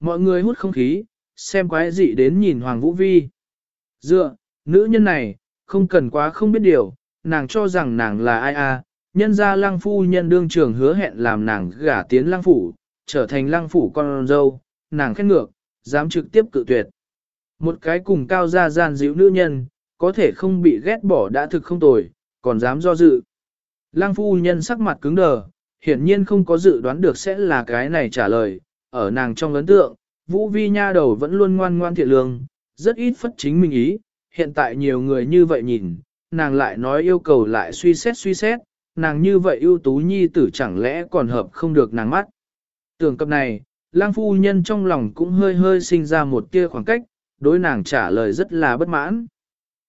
Mọi người hút không khí, xem quái dị đến nhìn Hoàng Vũ Vi. Dựa, nữ nhân này, không cần quá không biết điều, nàng cho rằng nàng là ai a, nhân ra lăng phu nhân đương trường hứa hẹn làm nàng gả tiến lăng phủ, trở thành lăng phủ con dâu, nàng khét ngược, dám trực tiếp cự tuyệt. Một cái cùng cao gia gian dịu nữ nhân, có thể không bị ghét bỏ đã thực không tồi, còn dám do dự. Lăng phu nhân sắc mặt cứng đờ, hiển nhiên không có dự đoán được sẽ là cái này trả lời, ở nàng trong ấn tượng, Vũ Vi nha đầu vẫn luôn ngoan ngoan thiện lương, rất ít phất chính mình ý, hiện tại nhiều người như vậy nhìn, nàng lại nói yêu cầu lại suy xét suy xét, nàng như vậy ưu tú nhi tử chẳng lẽ còn hợp không được nàng mắt. Tưởng cập này, lang phu nhân trong lòng cũng hơi hơi sinh ra một tia khoảng cách, đối nàng trả lời rất là bất mãn.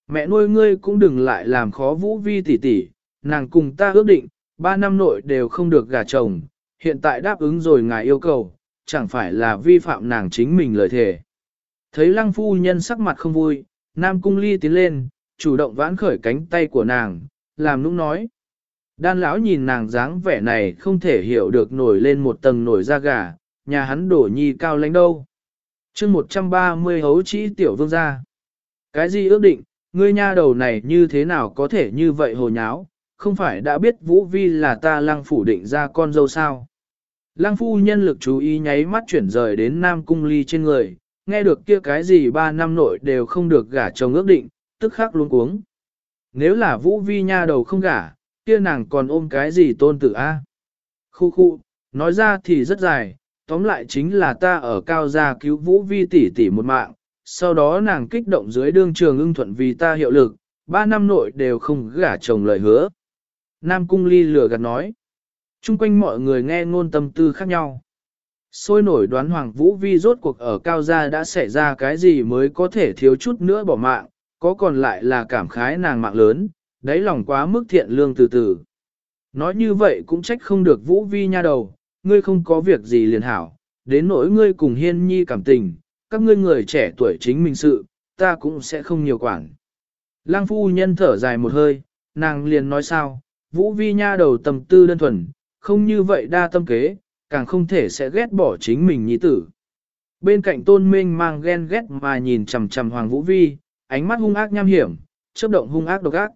Mẹ nuôi ngươi cũng đừng lại làm khó vũ vi tỷ tỷ, nàng cùng ta ước định, ba năm nội đều không được gả chồng, hiện tại đáp ứng rồi ngài yêu cầu, chẳng phải là vi phạm nàng chính mình lời thề. Thấy lăng phu nhân sắc mặt không vui, Nam Cung Ly tiến lên, chủ động vãn khởi cánh tay của nàng, làm nũng nói. Đan lão nhìn nàng dáng vẻ này không thể hiểu được nổi lên một tầng nổi da gà, nhà hắn đổ nhi cao lãnh đâu. chương 130 hấu chỉ tiểu vương gia. Cái gì ước định, ngươi nha đầu này như thế nào có thể như vậy hồ nháo, không phải đã biết Vũ Vi là ta lăng phủ định ra con dâu sao. Lăng phu nhân lực chú ý nháy mắt chuyển rời đến Nam Cung Ly trên người, nghe được kia cái gì ba năm nội đều không được gả chồng ước định, tức khắc luôn cuống. Nếu là Vũ Vi nha đầu không gả, kia nàng còn ôm cái gì tôn tử a? Khu khu, nói ra thì rất dài, tóm lại chính là ta ở cao gia cứu Vũ Vi tỷ tỷ một mạng, sau đó nàng kích động dưới đương trường ưng thuận vì ta hiệu lực, ba năm nội đều không gả chồng lời hứa. Nam Cung Ly lừa gạt nói. Trung quanh mọi người nghe ngôn tâm tư khác nhau. Sôi nổi đoán Hoàng Vũ Vi rốt cuộc ở cao gia đã xảy ra cái gì mới có thể thiếu chút nữa bỏ mạng, có còn lại là cảm khái nàng mạng lớn, đáy lòng quá mức thiện lương từ từ. Nói như vậy cũng trách không được Vũ Vi nha đầu, ngươi không có việc gì liền hảo, đến nỗi ngươi cùng hiên nhi cảm tình, các ngươi người trẻ tuổi chính mình sự, ta cũng sẽ không nhiều quản. Lăng phu nhân thở dài một hơi, nàng liền nói sao, Vũ Vi nha đầu tầm tư đơn thuần, không như vậy đa tâm kế, càng không thể sẽ ghét bỏ chính mình nhi tử. Bên cạnh tôn minh mang ghen ghét mà nhìn chằm chằm Hoàng Vũ Vi, ánh mắt hung ác nham hiểm, chớp động hung ác độc ác.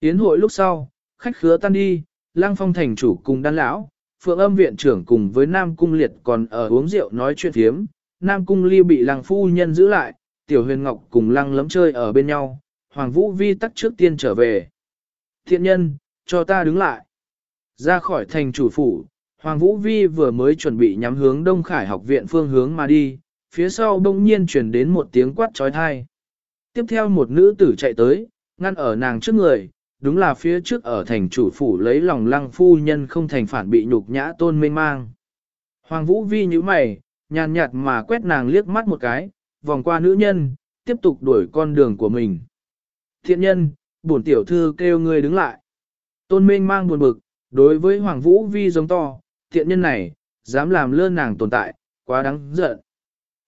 Yến hội lúc sau, khách khứa tan đi, lang Phong thành chủ cùng đan lão, Phượng Âm viện trưởng cùng với Nam Cung Liệt còn ở uống rượu nói chuyện thiếm, Nam Cung Ly bị lang phu nhân giữ lại, Tiểu Huyền Ngọc cùng Lăng lấm chơi ở bên nhau, Hoàng Vũ Vi tắt trước tiên trở về. Thiện nhân, cho ta đứng lại. Ra khỏi thành chủ phủ, Hoàng Vũ Vi vừa mới chuẩn bị nhắm hướng Đông Khải học viện phương hướng mà đi, phía sau đông nhiên truyền đến một tiếng quát trói thai. Tiếp theo một nữ tử chạy tới, ngăn ở nàng trước người, đúng là phía trước ở thành chủ phủ lấy lòng lăng phu nhân không thành phản bị nhục nhã tôn mênh mang. Hoàng Vũ Vi như mày, nhàn nhạt mà quét nàng liếc mắt một cái, vòng qua nữ nhân, tiếp tục đuổi con đường của mình. Thiện nhân, bổn tiểu thư kêu người đứng lại. Tôn mênh mang buồn bực, đối với Hoàng Vũ Vi giống to, thiện nhân này, dám làm lơ nàng tồn tại, quá đáng giận.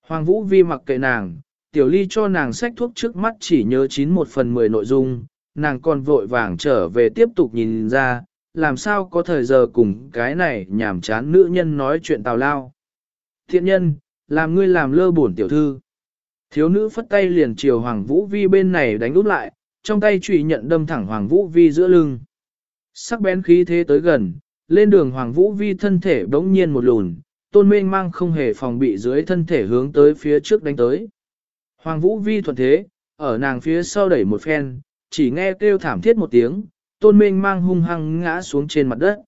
Hoàng Vũ Vi mặc kệ nàng, tiểu ly cho nàng sách thuốc trước mắt chỉ nhớ chín một phần mười nội dung, nàng còn vội vàng trở về tiếp tục nhìn ra, làm sao có thời giờ cùng cái này nhảm chán nữ nhân nói chuyện tào lao. Thiện nhân, làm ngươi làm lơ bổn tiểu thư. Thiếu nữ phất tay liền chiều Hoàng Vũ Vi bên này đánh úp lại, trong tay trùy nhận đâm thẳng Hoàng Vũ Vi giữa lưng. Sắc bén khí thế tới gần, lên đường Hoàng Vũ Vi thân thể bỗng nhiên một lùn, tôn mênh mang không hề phòng bị dưới thân thể hướng tới phía trước đánh tới. Hoàng Vũ Vi thuận thế, ở nàng phía sau đẩy một phen, chỉ nghe kêu thảm thiết một tiếng, tôn mênh mang hung hăng ngã xuống trên mặt đất.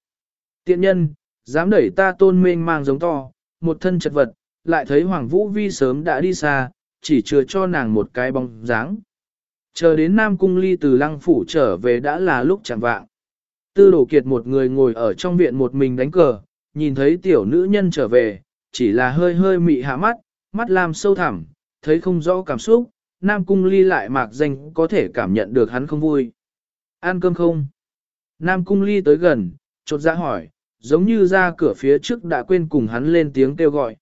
Tiện nhân, dám đẩy ta tôn mênh mang giống to, một thân chật vật, lại thấy Hoàng Vũ Vi sớm đã đi xa, chỉ chừa cho nàng một cái bóng dáng. Chờ đến Nam Cung Ly từ lăng phủ trở về đã là lúc chẳng vạng. Tư đổ kiệt một người ngồi ở trong viện một mình đánh cờ, nhìn thấy tiểu nữ nhân trở về, chỉ là hơi hơi mị hạ mắt, mắt làm sâu thẳm, thấy không rõ cảm xúc, Nam Cung Ly lại mạc danh có thể cảm nhận được hắn không vui. Ăn cơm không? Nam Cung Ly tới gần, chột ra hỏi, giống như ra cửa phía trước đã quên cùng hắn lên tiếng kêu gọi.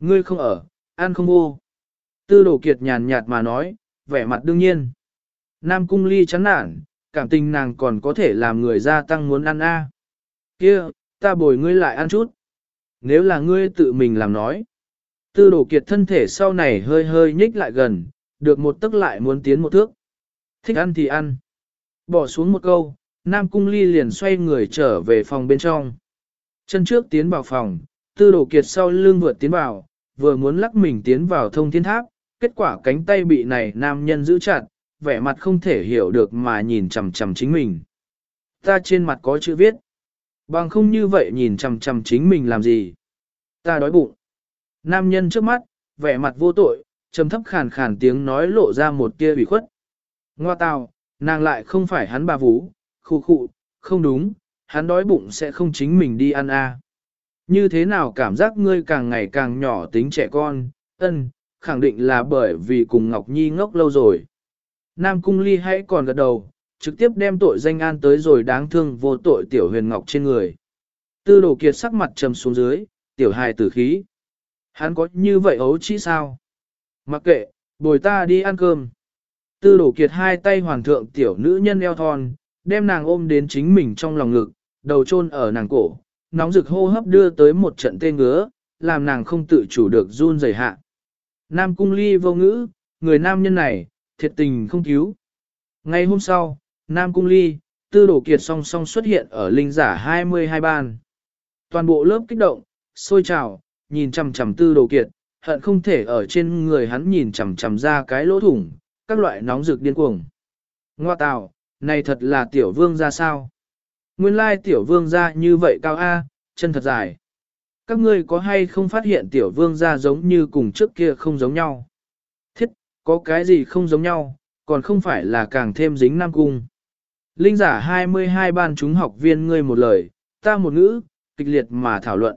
Ngươi không ở, ăn không vô. Tư đồ kiệt nhàn nhạt mà nói, vẻ mặt đương nhiên. Nam Cung Ly chán nản, cảm tình nàng còn có thể làm người gia tăng muốn ăn a. Kia, ta bồi ngươi lại ăn chút. Nếu là ngươi tự mình làm nói. Tư đồ kiệt thân thể sau này hơi hơi nhích lại gần, được một tức lại muốn tiến một thước. Thích ăn thì ăn. Bỏ xuống một câu, Nam Cung Ly liền xoay người trở về phòng bên trong. Chân trước tiến vào phòng, tư đồ kiệt sau lưng vượt tiến vào, vừa muốn lắc mình tiến vào thông thiên tháp, kết quả cánh tay bị này nam nhân giữ chặt, vẻ mặt không thể hiểu được mà nhìn chằm chằm chính mình. Ta trên mặt có chữ viết. Bằng không như vậy nhìn chằm chằm chính mình làm gì. Ta đói bụng. Nam nhân trước mắt, vẻ mặt vô tội, trầm thấp khàn khàn tiếng nói lộ ra một tia ủy khuất. Ngoa tào, nàng lại không phải hắn bà vũ, khu khụ, không đúng, hắn đói bụng sẽ không chính mình đi ăn à. Như thế nào cảm giác ngươi càng ngày càng nhỏ tính trẻ con, ân, khẳng định là bởi vì cùng Ngọc Nhi ngốc lâu rồi. Nam Cung Ly hãy còn gật đầu, trực tiếp đem tội danh an tới rồi đáng thương vô tội tiểu huyền ngọc trên người. Tư đồ kiệt sắc mặt trầm xuống dưới, tiểu hài tử khí. Hắn có như vậy ấu chỉ sao? Mặc kệ, bồi ta đi ăn cơm. Tư đồ kiệt hai tay hoàn thượng tiểu nữ nhân eo thon, đem nàng ôm đến chính mình trong lòng ngực, đầu chôn ở nàng cổ, nóng rực hô hấp đưa tới một trận tê ngứa, làm nàng không tự chủ được run rẩy hạ. Nam cung ly vô ngữ, người nam nhân này, thiệt tình không cứu. Ngày hôm sau, Nam cung ly, tư đổ kiệt song song xuất hiện ở linh giả 22 ban. Toàn bộ lớp kích động, sôi trào, nhìn chằm chằm tư đồ kiệt, hận không thể ở trên người hắn nhìn chằm chằm ra cái lỗ thủng, các loại nóng rực điên cuồng. Ngoa tào, này thật là tiểu vương ra sao? Nguyên lai tiểu vương ra như vậy cao A, chân thật dài. Các ngươi có hay không phát hiện tiểu vương ra giống như cùng trước kia không giống nhau? Có cái gì không giống nhau, còn không phải là càng thêm dính nam cung. Linh giả 22 ban chúng học viên ngươi một lời, ta một ngữ, kịch liệt mà thảo luận.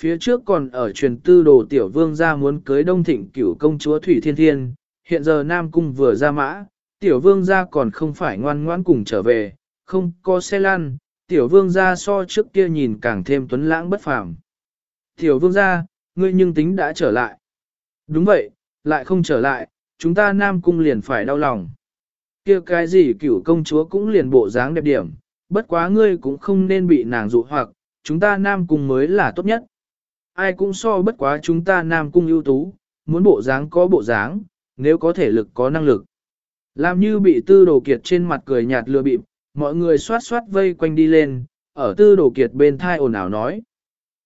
Phía trước còn ở truyền tư đồ tiểu vương ra muốn cưới đông thịnh cửu công chúa Thủy Thiên Thiên, hiện giờ Nam Cung vừa ra mã, tiểu vương ra còn không phải ngoan ngoãn cùng trở về, không có xe lăn, tiểu vương ra so trước kia nhìn càng thêm tuấn lãng bất phàm. Tiểu vương ra, ngươi nhưng tính đã trở lại. Đúng vậy, lại không trở lại, chúng ta Nam Cung liền phải đau lòng. kia cái gì cửu công chúa cũng liền bộ dáng đẹp điểm, bất quá ngươi cũng không nên bị nàng dụ hoặc, chúng ta Nam Cung mới là tốt nhất. Ai cũng so bất quá chúng ta Nam Cung ưu tú, muốn bộ dáng có bộ dáng, nếu có thể lực có năng lực. Làm như bị tư đồ kiệt trên mặt cười nhạt lừa bịp, mọi người xoát xoát vây quanh đi lên, ở tư đồ kiệt bên thai ồn ào nói.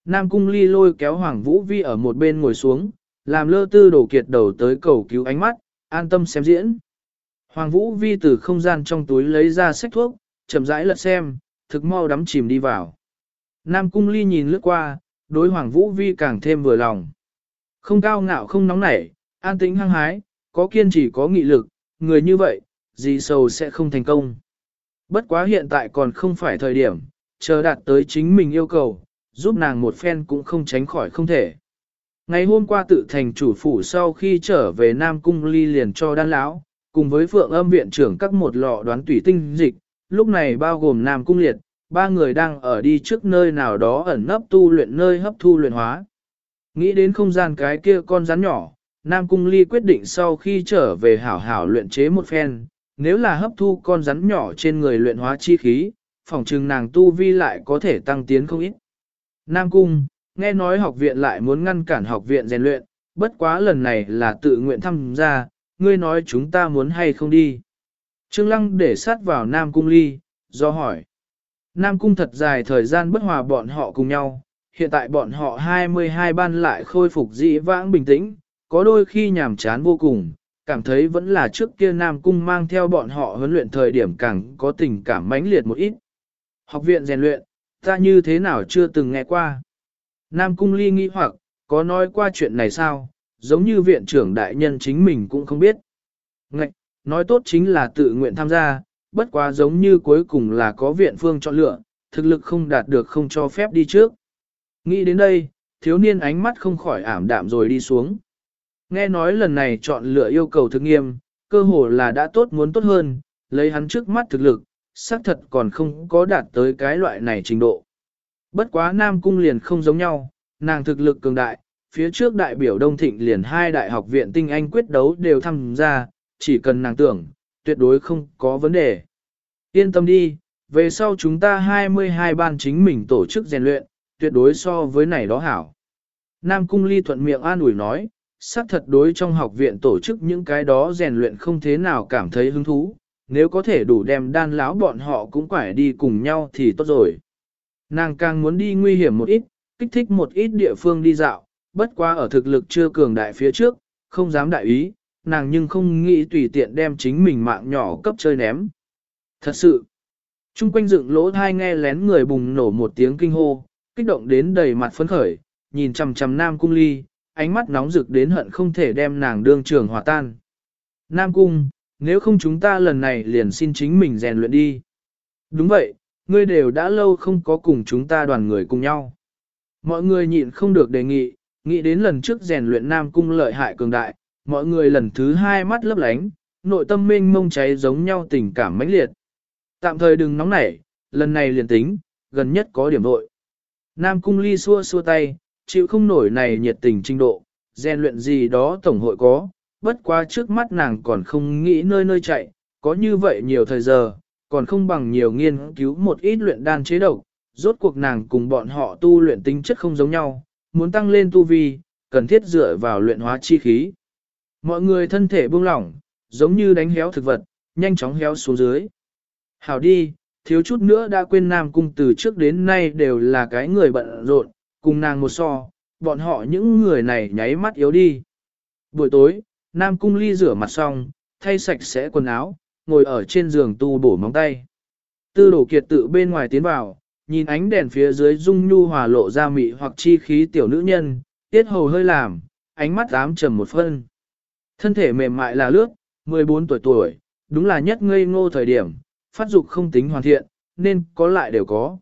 Nam cung ly lôi kéo Hoàng Vũ Vi ở một bên ngồi xuống, làm lơ tư đồ kiệt đầu tới cầu cứu ánh mắt, an tâm xem diễn. Hoàng Vũ Vi từ không gian trong túi lấy ra sách thuốc, chậm rãi lật xem, thực mau đắm chìm đi vào. Nam cung ly nhìn lướt qua, đối Hoàng Vũ Vi càng thêm vừa lòng. Không cao ngạo không nóng nảy, an tĩnh hăng hái, có kiên trì có nghị lực, người như vậy, gì sầu sẽ không thành công. Bất quá hiện tại còn không phải thời điểm, chờ đạt tới chính mình yêu cầu, giúp nàng một phen cũng không tránh khỏi không thể. Ngày hôm qua tự thành chủ phủ sau khi trở về Nam Cung ly liền cho đan lão, cùng với phượng âm viện trưởng các một lọ đoán tủy tinh dịch, lúc này bao gồm Nam Cung liệt, ba người đang ở đi trước nơi nào đó ẩn nấp tu luyện nơi hấp thu luyện hóa. Nghĩ đến không gian cái kia con rắn nhỏ, Nam Cung Ly quyết định sau khi trở về hảo hảo luyện chế một phen, nếu là hấp thu con rắn nhỏ trên người luyện hóa chi khí, phòng trừng nàng tu vi lại có thể tăng tiến không ít. Nam Cung, nghe nói học viện lại muốn ngăn cản học viện rèn luyện, bất quá lần này là tự nguyện tham gia, ngươi nói chúng ta muốn hay không đi. Trương Lăng để sát vào Nam Cung Ly, do hỏi. Nam Cung thật dài thời gian bất hòa bọn họ cùng nhau, hiện tại bọn họ 22 ban lại khôi phục dị vãng bình tĩnh, có đôi khi nhàm chán vô cùng, cảm thấy vẫn là trước kia Nam Cung mang theo bọn họ huấn luyện thời điểm càng có tình cảm mãnh liệt một ít. Học viện rèn luyện, ta như thế nào chưa từng nghe qua. Nam Cung ly nghi hoặc, có nói qua chuyện này sao, giống như viện trưởng đại nhân chính mình cũng không biết. Ngạch, nói tốt chính là tự nguyện tham gia, bất quá giống như cuối cùng là có viện phương chọn lựa, thực lực không đạt được không cho phép đi trước. Nghĩ đến đây, thiếu niên ánh mắt không khỏi ảm đạm rồi đi xuống. Nghe nói lần này chọn lựa yêu cầu thực nghiêm, cơ hồ là đã tốt muốn tốt hơn, lấy hắn trước mắt thực lực, xác thật còn không có đạt tới cái loại này trình độ. Bất quá Nam Cung liền không giống nhau, nàng thực lực cường đại, phía trước đại biểu Đông Thịnh liền hai đại học viện tinh anh quyết đấu đều tham gia, chỉ cần nàng tưởng, tuyệt đối không có vấn đề. Yên tâm đi, về sau chúng ta 22 ban chính mình tổ chức rèn luyện, tuyệt đối so với này đó hảo. Nam Cung Ly thuận miệng an ủi nói, xác thật đối trong học viện tổ chức những cái đó rèn luyện không thế nào cảm thấy hứng thú, nếu có thể đủ đem đan lão bọn họ cũng phải đi cùng nhau thì tốt rồi. Nàng càng muốn đi nguy hiểm một ít, kích thích một ít địa phương đi dạo, bất quá ở thực lực chưa cường đại phía trước, không dám đại ý, nàng nhưng không nghĩ tùy tiện đem chính mình mạng nhỏ cấp chơi ném. Thật sự, chung quanh dựng lỗ thai nghe lén người bùng nổ một tiếng kinh hô, kích động đến đầy mặt phấn khởi, nhìn chằm chằm Nam Cung Ly, ánh mắt nóng rực đến hận không thể đem nàng đương trường hòa tan. Nam Cung, nếu không chúng ta lần này liền xin chính mình rèn luyện đi. Đúng vậy, ngươi đều đã lâu không có cùng chúng ta đoàn người cùng nhau. Mọi người nhịn không được đề nghị, nghĩ đến lần trước rèn luyện Nam Cung lợi hại cường đại, mọi người lần thứ hai mắt lấp lánh, nội tâm mênh mông cháy giống nhau tình cảm mãnh liệt. Tạm thời đừng nóng nảy, lần này liền tính, gần nhất có điểm vội. Nam Cung ly xua xua tay, chịu không nổi này nhiệt tình trình độ, rèn luyện gì đó tổng hội có, bất quá trước mắt nàng còn không nghĩ nơi nơi chạy, có như vậy nhiều thời giờ, còn không bằng nhiều nghiên cứu một ít luyện đan chế độc, rốt cuộc nàng cùng bọn họ tu luyện tính chất không giống nhau, muốn tăng lên tu vi, cần thiết dựa vào luyện hóa chi khí. Mọi người thân thể buông lỏng, giống như đánh héo thực vật, nhanh chóng héo xuống dưới. Hảo đi, thiếu chút nữa đã quên Nam Cung từ trước đến nay đều là cái người bận rộn, cùng nàng một so, bọn họ những người này nháy mắt yếu đi. Buổi tối, Nam Cung ly rửa mặt xong, thay sạch sẽ quần áo, ngồi ở trên giường tu bổ móng tay. Tư đổ kiệt tự bên ngoài tiến vào, nhìn ánh đèn phía dưới dung nhu hòa lộ ra mị hoặc chi khí tiểu nữ nhân, tiết hầu hơi làm, ánh mắt ám trầm một phân. Thân thể mềm mại là lướt, 14 tuổi tuổi, đúng là nhất ngây ngô thời điểm, phát dục không tính hoàn thiện, nên có lại đều có.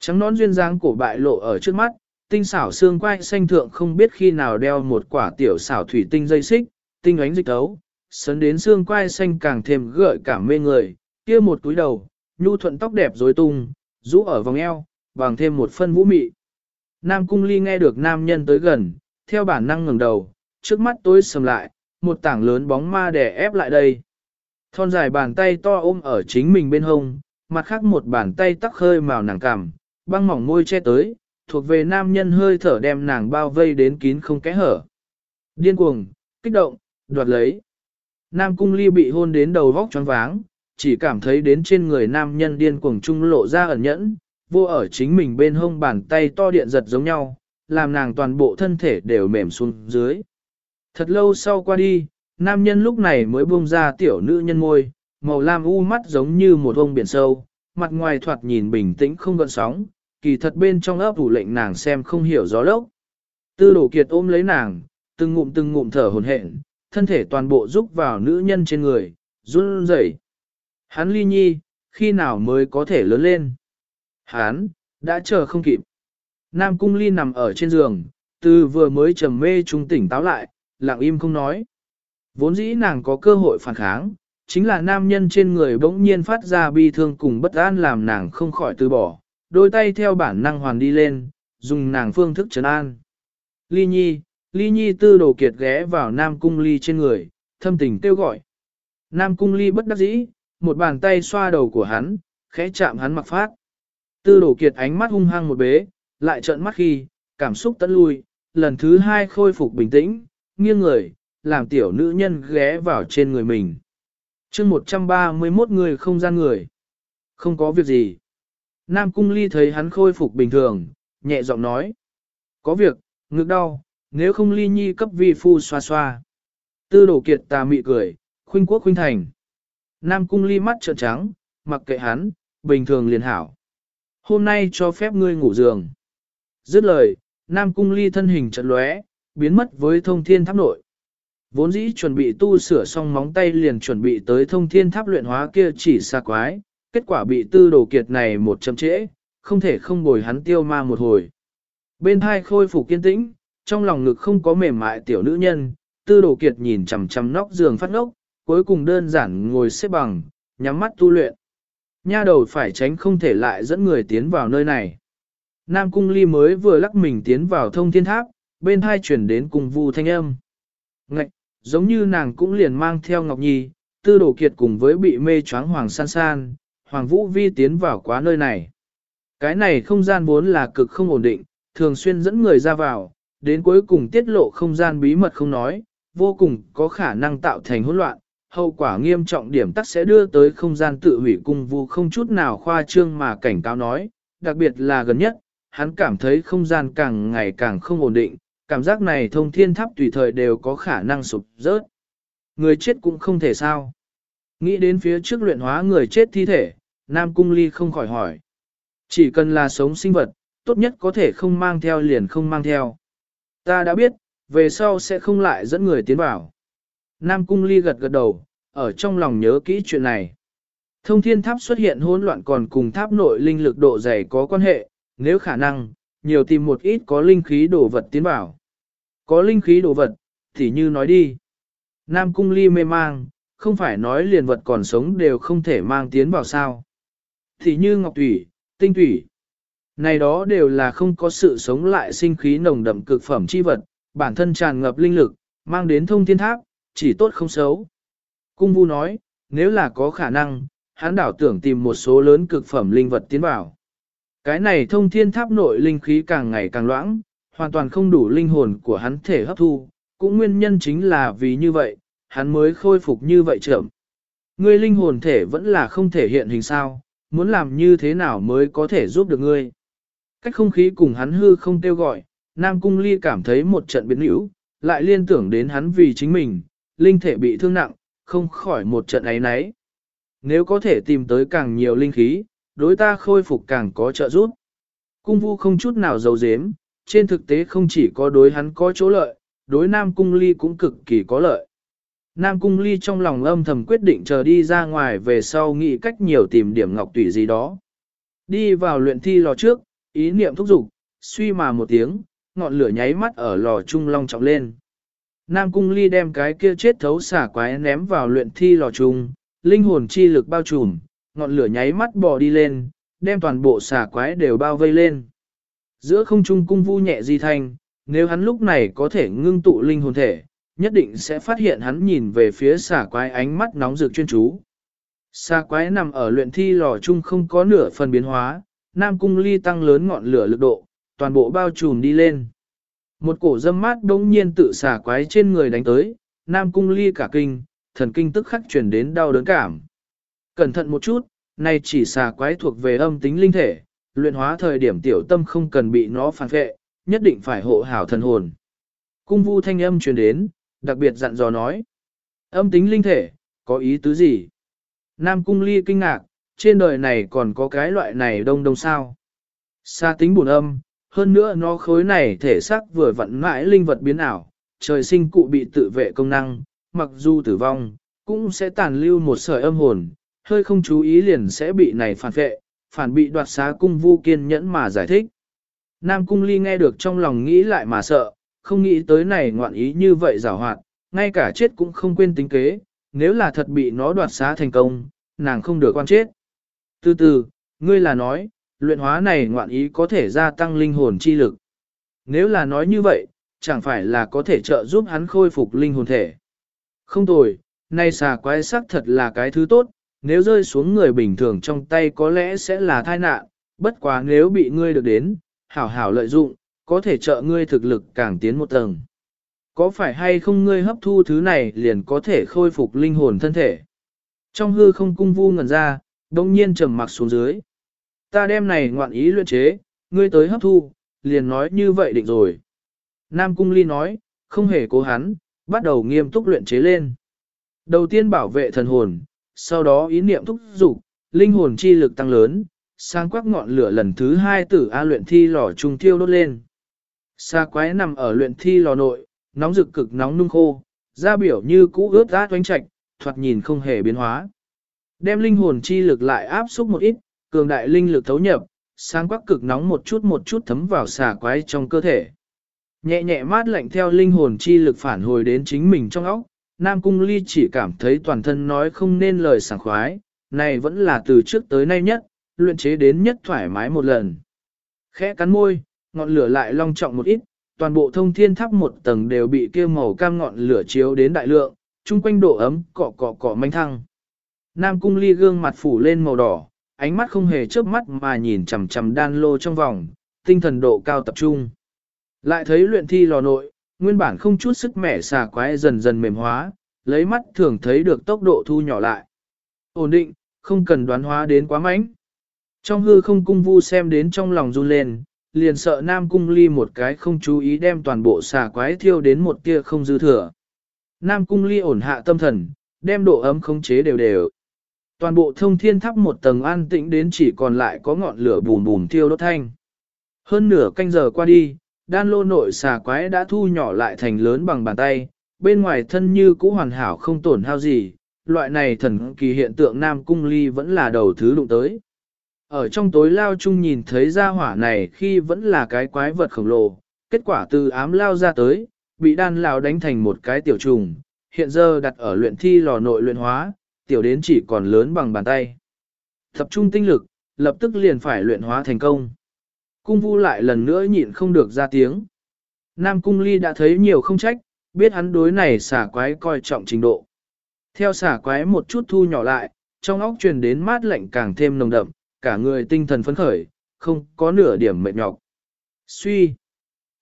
Trắng nón duyên dáng cổ bại lộ ở trước mắt, tinh xảo xương quai xanh thượng không biết khi nào đeo một quả tiểu xảo thủy tinh dây xích, tinh ánh dịch tấu, sấn đến xương quai xanh càng thêm gợi cảm mê người, kia một túi đầu, nhu thuận tóc đẹp rối tung, rũ ở vòng eo, bằng thêm một phân vũ mị. Nam cung ly nghe được nam nhân tới gần, theo bản năng ngẩng đầu, trước mắt tối sầm lại, một tảng lớn bóng ma đè ép lại đây. Thon dài bàn tay to ôm ở chính mình bên hông, mặt khác một bàn tay tắc hơi màu nàng cằm, băng mỏng môi che tới, thuộc về nam nhân hơi thở đem nàng bao vây đến kín không kẽ hở. Điên cuồng, kích động, đoạt lấy. Nam cung ly bị hôn đến đầu vóc choáng váng, chỉ cảm thấy đến trên người nam nhân điên cuồng trung lộ ra ẩn nhẫn, vô ở chính mình bên hông bàn tay to điện giật giống nhau, làm nàng toàn bộ thân thể đều mềm xuống dưới. Thật lâu sau qua đi, nam nhân lúc này mới buông ra tiểu nữ nhân môi, màu lam u mắt giống như một ông biển sâu, mặt ngoài thoạt nhìn bình tĩnh không gợn sóng, kỳ thật bên trong ấp ủ lệnh nàng xem không hiểu gió lốc. Tư đổ kiệt ôm lấy nàng, từng ngụm từng ngụm thở hồn hển, thân thể toàn bộ rúc vào nữ nhân trên người, run rẩy. Hắn ly nhi, khi nào mới có thể lớn lên? Hắn, đã chờ không kịp. Nam cung ly nằm ở trên giường, từ vừa mới trầm mê trung tỉnh táo lại, lặng im không nói. Vốn dĩ nàng có cơ hội phản kháng, chính là nam nhân trên người bỗng nhiên phát ra bi thương cùng bất an làm nàng không khỏi từ bỏ, đôi tay theo bản năng hoàn đi lên, dùng nàng phương thức trấn an. Ly Nhi, Ly Nhi tư đồ kiệt ghé vào Nam Cung Ly trên người, thâm tình kêu gọi. Nam Cung Ly bất đắc dĩ, một bàn tay xoa đầu của hắn, khẽ chạm hắn mặc phát. Tư đồ kiệt ánh mắt hung hăng một bế, lại trợn mắt khi, cảm xúc tận lui, lần thứ hai khôi phục bình tĩnh, nghiêng người, làm tiểu nữ nhân ghé vào trên người mình. chương 131 người không gian người. Không có việc gì. Nam Cung Ly thấy hắn khôi phục bình thường, nhẹ giọng nói. Có việc, ngực đau, nếu không Ly Nhi cấp vi phu xoa xoa. Tư đổ kiệt tà mị cười, khuynh quốc khuynh thành. Nam Cung Ly mắt trợn trắng, mặc kệ hắn, bình thường liền hảo. Hôm nay cho phép ngươi ngủ giường. Dứt lời, Nam Cung Ly thân hình trận lóe, biến mất với thông thiên tháp nội. Vốn dĩ chuẩn bị tu sửa xong móng tay liền chuẩn bị tới thông thiên tháp luyện hóa kia chỉ xa quái, kết quả bị tư đồ kiệt này một chấm trễ, không thể không bồi hắn tiêu ma một hồi. Bên hai khôi phục kiên tĩnh, trong lòng ngực không có mềm mại tiểu nữ nhân, tư đồ kiệt nhìn chằm chằm nóc giường phát ngốc, cuối cùng đơn giản ngồi xếp bằng, nhắm mắt tu luyện. Nha đầu phải tránh không thể lại dẫn người tiến vào nơi này. Nam cung ly mới vừa lắc mình tiến vào thông thiên tháp, bên hai chuyển đến cùng vu thanh âm. Ngạch, giống như nàng cũng liền mang theo Ngọc Nhi, tư đồ kiệt cùng với bị mê choáng hoàng san san, hoàng vũ vi tiến vào quá nơi này. Cái này không gian vốn là cực không ổn định, thường xuyên dẫn người ra vào, đến cuối cùng tiết lộ không gian bí mật không nói, vô cùng có khả năng tạo thành hỗn loạn, hậu quả nghiêm trọng điểm tắc sẽ đưa tới không gian tự hủy cung vu không chút nào khoa trương mà cảnh cáo nói, đặc biệt là gần nhất, hắn cảm thấy không gian càng ngày càng không ổn định, cảm giác này thông thiên tháp tùy thời đều có khả năng sụp rớt. Người chết cũng không thể sao. Nghĩ đến phía trước luyện hóa người chết thi thể, Nam Cung Ly không khỏi hỏi. Chỉ cần là sống sinh vật, tốt nhất có thể không mang theo liền không mang theo. Ta đã biết, về sau sẽ không lại dẫn người tiến vào. Nam Cung Ly gật gật đầu, ở trong lòng nhớ kỹ chuyện này. Thông thiên tháp xuất hiện hỗn loạn còn cùng tháp nội linh lực độ dày có quan hệ, nếu khả năng, nhiều tìm một ít có linh khí đồ vật tiến vào. Có linh khí đồ vật, thì như nói đi. Nam Cung Ly mê mang, không phải nói liền vật còn sống đều không thể mang tiến vào sao. Thì như ngọc thủy, tinh thủy. Này đó đều là không có sự sống lại sinh khí nồng đậm cực phẩm chi vật, bản thân tràn ngập linh lực, mang đến thông thiên tháp, chỉ tốt không xấu. Cung vu nói, nếu là có khả năng, hắn đảo tưởng tìm một số lớn cực phẩm linh vật tiến vào. Cái này thông thiên tháp nội linh khí càng ngày càng loãng, hoàn toàn không đủ linh hồn của hắn thể hấp thu, cũng nguyên nhân chính là vì như vậy, hắn mới khôi phục như vậy chậm. Ngươi linh hồn thể vẫn là không thể hiện hình sao, muốn làm như thế nào mới có thể giúp được ngươi. Cách không khí cùng hắn hư không kêu gọi, Nam Cung Ly cảm thấy một trận biến hữu, lại liên tưởng đến hắn vì chính mình, linh thể bị thương nặng, không khỏi một trận ấy nấy. Nếu có thể tìm tới càng nhiều linh khí, đối ta khôi phục càng có trợ giúp. Cung vu không chút nào giấu giếm, trên thực tế không chỉ có đối hắn có chỗ lợi, đối Nam Cung Ly cũng cực kỳ có lợi. Nam Cung Ly trong lòng âm thầm quyết định chờ đi ra ngoài về sau nghĩ cách nhiều tìm điểm ngọc tủy gì đó. Đi vào luyện thi lò trước, ý niệm thúc giục, suy mà một tiếng, ngọn lửa nháy mắt ở lò trung long trọng lên. Nam Cung Ly đem cái kia chết thấu xả quái ném vào luyện thi lò trung, linh hồn chi lực bao trùm, ngọn lửa nháy mắt bò đi lên, đem toàn bộ xả quái đều bao vây lên. Giữa không trung cung vu nhẹ di thanh, nếu hắn lúc này có thể ngưng tụ linh hồn thể, nhất định sẽ phát hiện hắn nhìn về phía xả quái ánh mắt nóng rực chuyên chú. Xà quái nằm ở luyện thi lò chung không có nửa phần biến hóa, Nam Cung Ly tăng lớn ngọn lửa lực độ, toàn bộ bao trùm đi lên. Một cổ dâm mát đống nhiên tự xà quái trên người đánh tới, Nam Cung Ly cả kinh, thần kinh tức khắc chuyển đến đau đớn cảm. Cẩn thận một chút, này chỉ xà quái thuộc về âm tính linh thể, luyện hóa thời điểm tiểu tâm không cần bị nó phản vệ, nhất định phải hộ hảo thần hồn. Cung vu thanh âm truyền đến, đặc biệt dặn dò nói. Âm tính linh thể, có ý tứ gì? Nam cung ly kinh ngạc, trên đời này còn có cái loại này đông đông sao? Xa tính buồn âm, hơn nữa nó khối này thể xác vừa vặn mãi linh vật biến ảo, trời sinh cụ bị tự vệ công năng, mặc dù tử vong, cũng sẽ tàn lưu một sợi âm hồn, hơi không chú ý liền sẽ bị này phản vệ, phản bị đoạt xá cung vu kiên nhẫn mà giải thích. Nam cung ly nghe được trong lòng nghĩ lại mà sợ, không nghĩ tới này ngoạn ý như vậy rào hoạt, ngay cả chết cũng không quên tính kế, nếu là thật bị nó đoạt xá thành công, nàng không được quan chết. Từ từ, ngươi là nói, luyện hóa này ngoạn ý có thể gia tăng linh hồn chi lực. Nếu là nói như vậy, chẳng phải là có thể trợ giúp hắn khôi phục linh hồn thể. Không tồi, nay xà quái sắc thật là cái thứ tốt, nếu rơi xuống người bình thường trong tay có lẽ sẽ là tai nạn, bất quá nếu bị ngươi được đến, hảo hảo lợi dụng, có thể trợ ngươi thực lực càng tiến một tầng. Có phải hay không ngươi hấp thu thứ này liền có thể khôi phục linh hồn thân thể? Trong hư không cung vu ngẩn ra, đông nhiên trầm mặc xuống dưới. Ta đem này ngoạn ý luyện chế, ngươi tới hấp thu, liền nói như vậy định rồi. Nam cung ly nói, không hề cố hắn, bắt đầu nghiêm túc luyện chế lên. Đầu tiên bảo vệ thần hồn, sau đó ý niệm thúc dục, linh hồn chi lực tăng lớn, sang quắc ngọn lửa lần thứ hai tử A luyện thi lò trung tiêu đốt lên. Sa quái nằm ở luyện thi lò nội, nóng rực cực nóng nung khô, da biểu như cũ ướt át oanh trạch, thoạt nhìn không hề biến hóa. Đem linh hồn chi lực lại áp xúc một ít, cường đại linh lực thấu nhập, sáng quắc cực nóng một chút một chút thấm vào xà quái trong cơ thể. Nhẹ nhẹ mát lạnh theo linh hồn chi lực phản hồi đến chính mình trong óc, Nam Cung Ly chỉ cảm thấy toàn thân nói không nên lời sảng khoái, này vẫn là từ trước tới nay nhất, luyện chế đến nhất thoải mái một lần. Khẽ cắn môi, ngọn lửa lại long trọng một ít, toàn bộ thông thiên tháp một tầng đều bị kia màu cam ngọn lửa chiếu đến đại lượng, chung quanh độ ấm cọ cọ cọ manh thăng. Nam cung ly gương mặt phủ lên màu đỏ, ánh mắt không hề chớp mắt mà nhìn chằm chằm đan lô trong vòng, tinh thần độ cao tập trung. Lại thấy luyện thi lò nội, nguyên bản không chút sức mẻ xà quái dần dần mềm hóa, lấy mắt thường thấy được tốc độ thu nhỏ lại. Ổn định, không cần đoán hóa đến quá mạnh. Trong hư không cung vu xem đến trong lòng run lên, liền sợ Nam Cung Ly một cái không chú ý đem toàn bộ xà quái thiêu đến một tia không dư thừa. Nam Cung Ly ổn hạ tâm thần, đem độ ấm khống chế đều đều. Toàn bộ thông thiên tháp một tầng an tĩnh đến chỉ còn lại có ngọn lửa bùm bùm thiêu đốt thanh. Hơn nửa canh giờ qua đi, đan lô nội xà quái đã thu nhỏ lại thành lớn bằng bàn tay, bên ngoài thân như cũ hoàn hảo không tổn hao gì, loại này thần kỳ hiện tượng Nam Cung Ly vẫn là đầu thứ đụng tới. Ở trong tối lao chung nhìn thấy ra hỏa này khi vẫn là cái quái vật khổng lồ, kết quả từ ám lao ra tới, bị đan lao đánh thành một cái tiểu trùng, hiện giờ đặt ở luyện thi lò nội luyện hóa, tiểu đến chỉ còn lớn bằng bàn tay. Tập trung tinh lực, lập tức liền phải luyện hóa thành công. Cung vu lại lần nữa nhịn không được ra tiếng. Nam cung ly đã thấy nhiều không trách, biết hắn đối này xả quái coi trọng trình độ. Theo xả quái một chút thu nhỏ lại, trong óc truyền đến mát lạnh càng thêm nồng đậm, cả người tinh thần phấn khởi, không có nửa điểm mệt nhọc. Suy.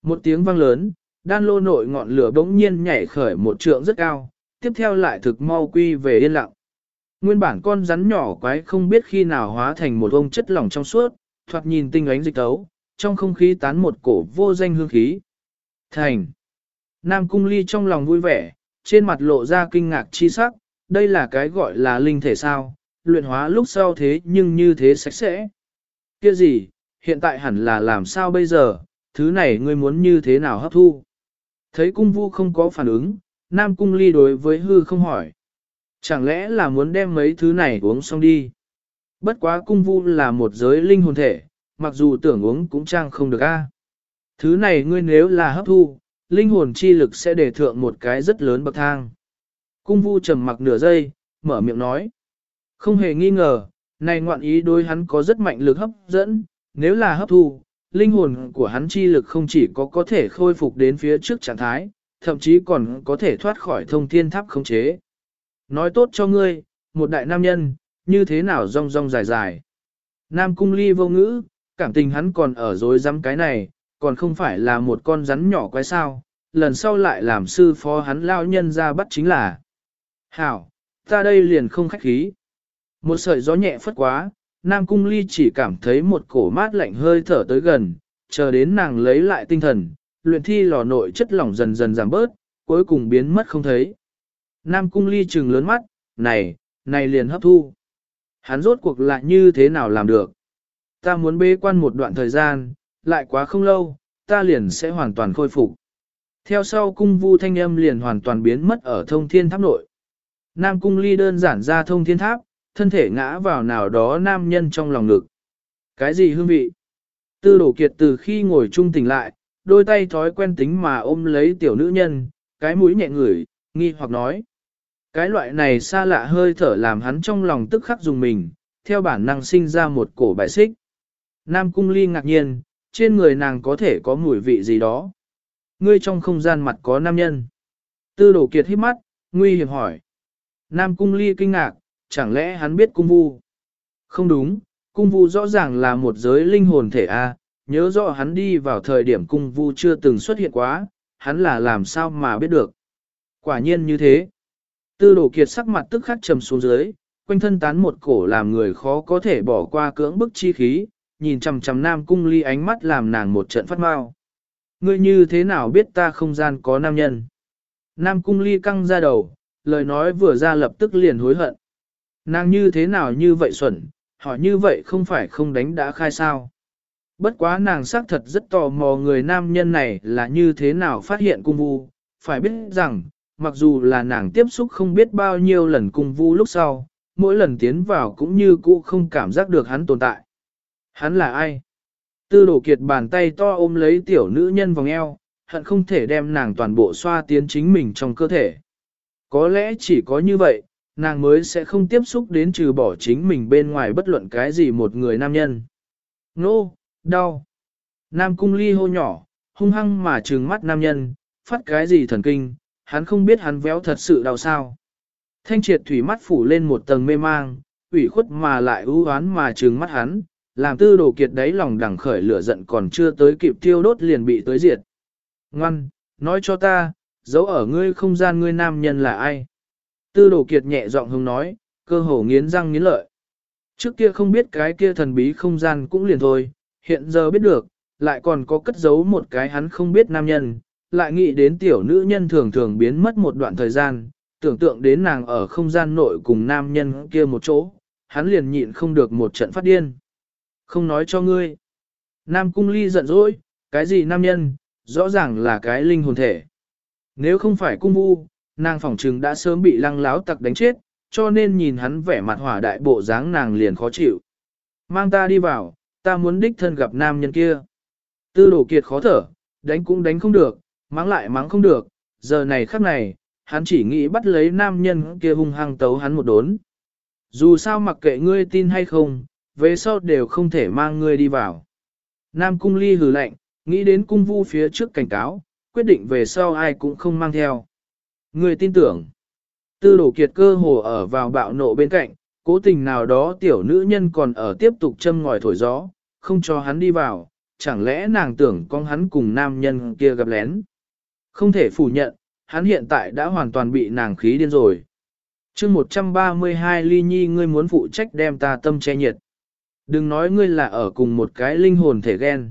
Một tiếng vang lớn, đan lô nội ngọn lửa bỗng nhiên nhảy khởi một trượng rất cao, tiếp theo lại thực mau quy về yên lặng. Nguyên bản con rắn nhỏ quái không biết khi nào hóa thành một ông chất lỏng trong suốt, thoạt nhìn tinh ánh dịch tấu, trong không khí tán một cổ vô danh hương khí. Thành. Nam Cung Ly trong lòng vui vẻ, trên mặt lộ ra kinh ngạc chi sắc, đây là cái gọi là linh thể sao, luyện hóa lúc sau thế nhưng như thế sạch sẽ. Kia gì, hiện tại hẳn là làm sao bây giờ, thứ này ngươi muốn như thế nào hấp thu? Thấy cung vu không có phản ứng, Nam Cung Ly đối với hư không hỏi. Chẳng lẽ là muốn đem mấy thứ này uống xong đi? Bất quá cung vu là một giới linh hồn thể, mặc dù tưởng uống cũng trang không được a. Thứ này ngươi nếu là hấp thu, linh hồn chi lực sẽ để thượng một cái rất lớn bậc thang. Cung vu trầm mặc nửa giây, mở miệng nói. Không hề nghi ngờ, này ngoạn ý đối hắn có rất mạnh lực hấp dẫn, nếu là hấp thu, linh hồn của hắn chi lực không chỉ có có thể khôi phục đến phía trước trạng thái, thậm chí còn có thể thoát khỏi thông thiên tháp khống chế. Nói tốt cho ngươi, một đại nam nhân, như thế nào rong rong dài dài. Nam cung ly vô ngữ, cảm tình hắn còn ở dối dám cái này, còn không phải là một con rắn nhỏ quái sao, lần sau lại làm sư phó hắn lao nhân ra bắt chính là. Hảo, ta đây liền không khách khí. Một sợi gió nhẹ phất quá, Nam Cung Ly chỉ cảm thấy một cổ mát lạnh hơi thở tới gần, chờ đến nàng lấy lại tinh thần, luyện thi lò nội chất lỏng dần dần giảm bớt, cuối cùng biến mất không thấy. Nam Cung Ly trừng lớn mắt, này, này liền hấp thu. Hắn rốt cuộc lại như thế nào làm được? Ta muốn bế quan một đoạn thời gian, lại quá không lâu, ta liền sẽ hoàn toàn khôi phục. Theo sau cung vu thanh âm liền hoàn toàn biến mất ở thông thiên tháp nội. Nam cung ly đơn giản ra thông thiên tháp, thân thể ngã vào nào đó nam nhân trong lòng ngực. Cái gì hương vị? Tư đổ kiệt từ khi ngồi chung tỉnh lại, đôi tay thói quen tính mà ôm lấy tiểu nữ nhân, cái mũi nhẹ ngửi, nghi hoặc nói. Cái loại này xa lạ hơi thở làm hắn trong lòng tức khắc dùng mình, theo bản năng sinh ra một cổ bài xích. Nam cung ly ngạc nhiên, trên người nàng có thể có mùi vị gì đó. Ngươi trong không gian mặt có nam nhân. Tư đổ kiệt hít mắt, nguy hiểm hỏi. Nam cung ly kinh ngạc, chẳng lẽ hắn biết cung vu? Không đúng, cung vu rõ ràng là một giới linh hồn thể A, nhớ rõ hắn đi vào thời điểm cung vu chưa từng xuất hiện quá, hắn là làm sao mà biết được. Quả nhiên như thế. Tư đổ kiệt sắc mặt tức khắc trầm xuống dưới, quanh thân tán một cổ làm người khó có thể bỏ qua cưỡng bức chi khí, nhìn chằm chằm nam cung ly ánh mắt làm nàng một trận phát mau. Ngươi như thế nào biết ta không gian có nam nhân? Nam cung ly căng ra đầu, lời nói vừa ra lập tức liền hối hận. Nàng như thế nào như vậy xuẩn, hỏi như vậy không phải không đánh đã khai sao. Bất quá nàng xác thật rất tò mò người nam nhân này là như thế nào phát hiện cung vu, phải biết rằng, mặc dù là nàng tiếp xúc không biết bao nhiêu lần cung vu lúc sau, mỗi lần tiến vào cũng như cũ không cảm giác được hắn tồn tại. Hắn là ai? Tư đổ kiệt bàn tay to ôm lấy tiểu nữ nhân vòng eo, hận không thể đem nàng toàn bộ xoa tiến chính mình trong cơ thể. Có lẽ chỉ có như vậy, nàng mới sẽ không tiếp xúc đến trừ bỏ chính mình bên ngoài bất luận cái gì một người nam nhân. Nô, đau. Nam cung ly hô nhỏ, hung hăng mà trừng mắt nam nhân, phát cái gì thần kinh, hắn không biết hắn véo thật sự đau sao. Thanh triệt thủy mắt phủ lên một tầng mê mang, ủy khuất mà lại ưu oán mà trừng mắt hắn, làm tư đồ kiệt đấy lòng đằng khởi lửa giận còn chưa tới kịp tiêu đốt liền bị tới diệt. Ngoan, nói cho ta, giấu ở ngươi không gian ngươi nam nhân là ai? Tư đồ kiệt nhẹ giọng hùng nói, cơ hồ nghiến răng nghiến lợi. Trước kia không biết cái kia thần bí không gian cũng liền thôi, hiện giờ biết được, lại còn có cất giấu một cái hắn không biết nam nhân, lại nghĩ đến tiểu nữ nhân thường thường biến mất một đoạn thời gian, tưởng tượng đến nàng ở không gian nội cùng nam nhân kia một chỗ, hắn liền nhịn không được một trận phát điên. Không nói cho ngươi. Nam cung ly giận dỗi, cái gì nam nhân, rõ ràng là cái linh hồn thể. Nếu không phải cung vu, nàng phỏng trừng đã sớm bị lăng láo tặc đánh chết, cho nên nhìn hắn vẻ mặt hỏa đại bộ dáng nàng liền khó chịu. Mang ta đi vào, ta muốn đích thân gặp nam nhân kia. Tư đổ kiệt khó thở, đánh cũng đánh không được, mắng lại mắng không được, giờ này khắc này, hắn chỉ nghĩ bắt lấy nam nhân kia hung hăng tấu hắn một đốn. Dù sao mặc kệ ngươi tin hay không, về sau đều không thể mang ngươi đi vào. Nam cung ly hừ lạnh, nghĩ đến cung vu phía trước cảnh cáo, quyết định về sau ai cũng không mang theo. Ngươi tin tưởng. Tư đổ kiệt cơ hồ ở vào bạo nộ bên cạnh, cố tình nào đó tiểu nữ nhân còn ở tiếp tục châm ngòi thổi gió, không cho hắn đi vào, chẳng lẽ nàng tưởng con hắn cùng nam nhân kia gặp lén. Không thể phủ nhận, hắn hiện tại đã hoàn toàn bị nàng khí điên rồi. chương 132 ly nhi ngươi muốn phụ trách đem ta tâm che nhiệt. Đừng nói ngươi là ở cùng một cái linh hồn thể ghen.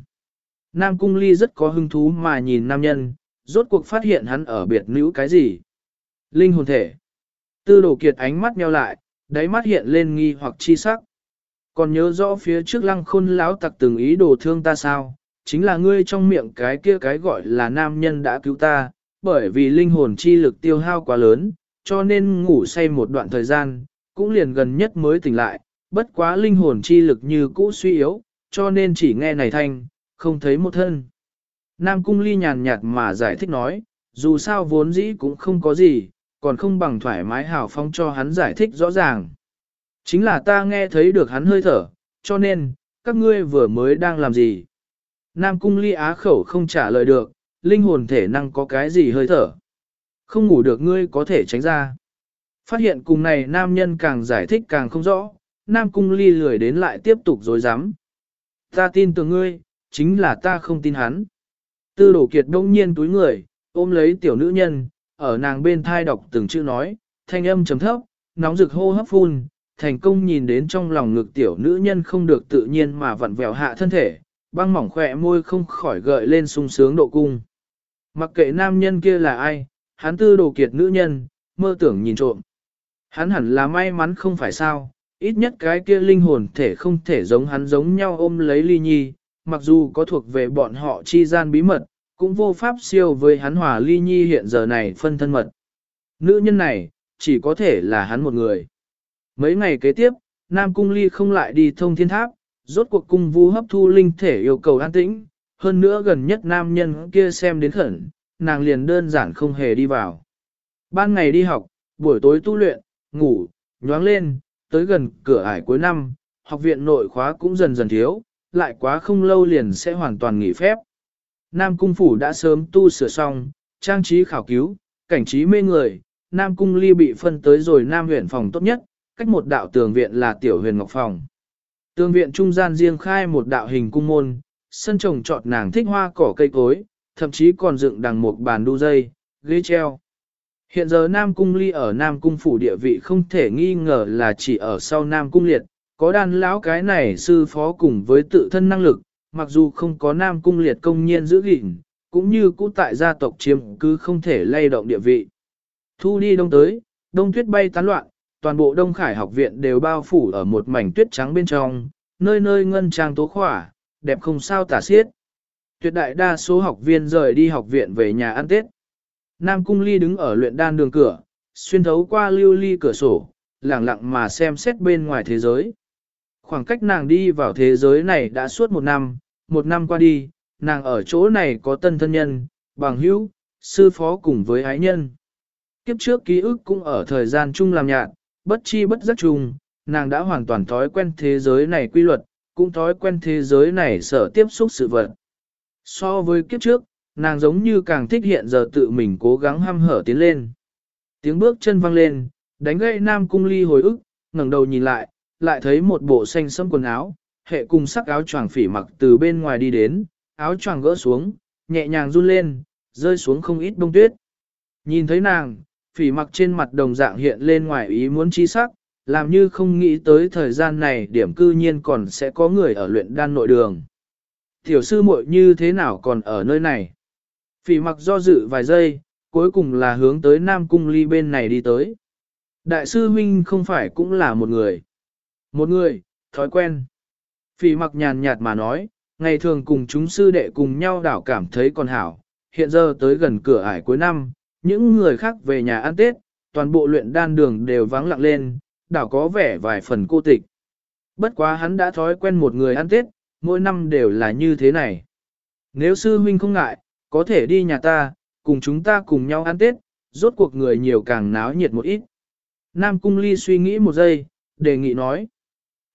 Nam cung ly rất có hứng thú mà nhìn nam nhân, rốt cuộc phát hiện hắn ở biệt nữ cái gì. Linh hồn thể. Tư đồ kiệt ánh mắt nheo lại, đáy mắt hiện lên nghi hoặc chi sắc. Còn nhớ rõ phía trước lăng khôn lão tặc từng ý đồ thương ta sao, chính là ngươi trong miệng cái kia cái gọi là nam nhân đã cứu ta, bởi vì linh hồn chi lực tiêu hao quá lớn, cho nên ngủ say một đoạn thời gian, cũng liền gần nhất mới tỉnh lại, bất quá linh hồn chi lực như cũ suy yếu, cho nên chỉ nghe này thanh, không thấy một thân. Nam cung ly nhàn nhạt mà giải thích nói, dù sao vốn dĩ cũng không có gì, còn không bằng thoải mái hào phong cho hắn giải thích rõ ràng. Chính là ta nghe thấy được hắn hơi thở, cho nên, các ngươi vừa mới đang làm gì? Nam cung ly á khẩu không trả lời được, linh hồn thể năng có cái gì hơi thở. Không ngủ được ngươi có thể tránh ra. Phát hiện cùng này nam nhân càng giải thích càng không rõ, nam cung ly lười đến lại tiếp tục dối rắm Ta tin tưởng ngươi, chính là ta không tin hắn. Tư đổ kiệt đông nhiên túi người, ôm lấy tiểu nữ nhân, ở nàng bên thai đọc từng chữ nói, thanh âm chấm thấp, nóng rực hô hấp phun, thành công nhìn đến trong lòng ngực tiểu nữ nhân không được tự nhiên mà vặn vẹo hạ thân thể, băng mỏng khỏe môi không khỏi gợi lên sung sướng độ cung. Mặc kệ nam nhân kia là ai, hắn tư đồ kiệt nữ nhân, mơ tưởng nhìn trộm. Hắn hẳn là may mắn không phải sao, ít nhất cái kia linh hồn thể không thể giống hắn giống nhau ôm lấy ly nhi, mặc dù có thuộc về bọn họ chi gian bí mật, cũng vô pháp siêu với hắn hòa ly nhi hiện giờ này phân thân mật. Nữ nhân này, chỉ có thể là hắn một người. Mấy ngày kế tiếp, Nam Cung Ly không lại đi thông thiên tháp, rốt cuộc cung vu hấp thu linh thể yêu cầu an tĩnh, hơn nữa gần nhất nam nhân kia xem đến khẩn, nàng liền đơn giản không hề đi vào. Ban ngày đi học, buổi tối tu luyện, ngủ, nhoáng lên, tới gần cửa ải cuối năm, học viện nội khóa cũng dần dần thiếu, lại quá không lâu liền sẽ hoàn toàn nghỉ phép. Nam Cung Phủ đã sớm tu sửa xong, trang trí khảo cứu, cảnh trí mê người, Nam Cung Ly bị phân tới rồi Nam huyện phòng tốt nhất, cách một đạo tường viện là tiểu huyền ngọc phòng tương viện trung gian riêng khai một đạo hình cung môn, sân trồng trọt nàng thích hoa cỏ cây cối, thậm chí còn dựng đằng một bàn đu dây, ghế treo. Hiện giờ Nam Cung Ly ở Nam Cung phủ địa vị không thể nghi ngờ là chỉ ở sau Nam Cung liệt, có đàn lão cái này sư phó cùng với tự thân năng lực, mặc dù không có Nam Cung liệt công nhiên giữ gìn, cũng như cũ tại gia tộc chiếm cứ không thể lay động địa vị. Thu đi đông tới, đông tuyết bay tán loạn, toàn bộ Đông Khải học viện đều bao phủ ở một mảnh tuyết trắng bên trong, nơi nơi ngân trang tố khỏa, đẹp không sao tả xiết. Tuyệt đại đa số học viên rời đi học viện về nhà ăn Tết. Nam Cung Ly đứng ở luyện đan đường cửa, xuyên thấu qua lưu ly cửa sổ, lặng lặng mà xem xét bên ngoài thế giới. Khoảng cách nàng đi vào thế giới này đã suốt một năm, một năm qua đi, nàng ở chỗ này có tân thân nhân, bằng hữu, sư phó cùng với ái nhân. Kiếp trước ký ức cũng ở thời gian chung làm nhạt, bất chi bất giác chung, nàng đã hoàn toàn thói quen thế giới này quy luật, cũng thói quen thế giới này sở tiếp xúc sự vật. So với kiếp trước, nàng giống như càng thích hiện giờ tự mình cố gắng hăm hở tiến lên. Tiếng bước chân vang lên, đánh gậy nam cung ly hồi ức, ngẩng đầu nhìn lại, lại thấy một bộ xanh sẫm quần áo, hệ cùng sắc áo choàng phỉ mặc từ bên ngoài đi đến, áo choàng gỡ xuống, nhẹ nhàng run lên, rơi xuống không ít bông tuyết. Nhìn thấy nàng, phỉ mặc trên mặt đồng dạng hiện lên ngoài ý muốn chi sắc, làm như không nghĩ tới thời gian này điểm cư nhiên còn sẽ có người ở luyện đan nội đường. Tiểu sư muội như thế nào còn ở nơi này? Phỉ mặc do dự vài giây, cuối cùng là hướng tới Nam Cung Ly bên này đi tới. Đại sư huynh không phải cũng là một người. Một người, thói quen. Phỉ mặc nhàn nhạt mà nói, ngày thường cùng chúng sư đệ cùng nhau đảo cảm thấy còn hảo. Hiện giờ tới gần cửa ải cuối năm, những người khác về nhà ăn Tết, toàn bộ luyện đan đường đều vắng lặng lên, đảo có vẻ vài phần cô tịch. Bất quá hắn đã thói quen một người ăn Tết, mỗi năm đều là như thế này. Nếu sư huynh không ngại, có thể đi nhà ta, cùng chúng ta cùng nhau ăn Tết, rốt cuộc người nhiều càng náo nhiệt một ít. Nam Cung Ly suy nghĩ một giây, đề nghị nói.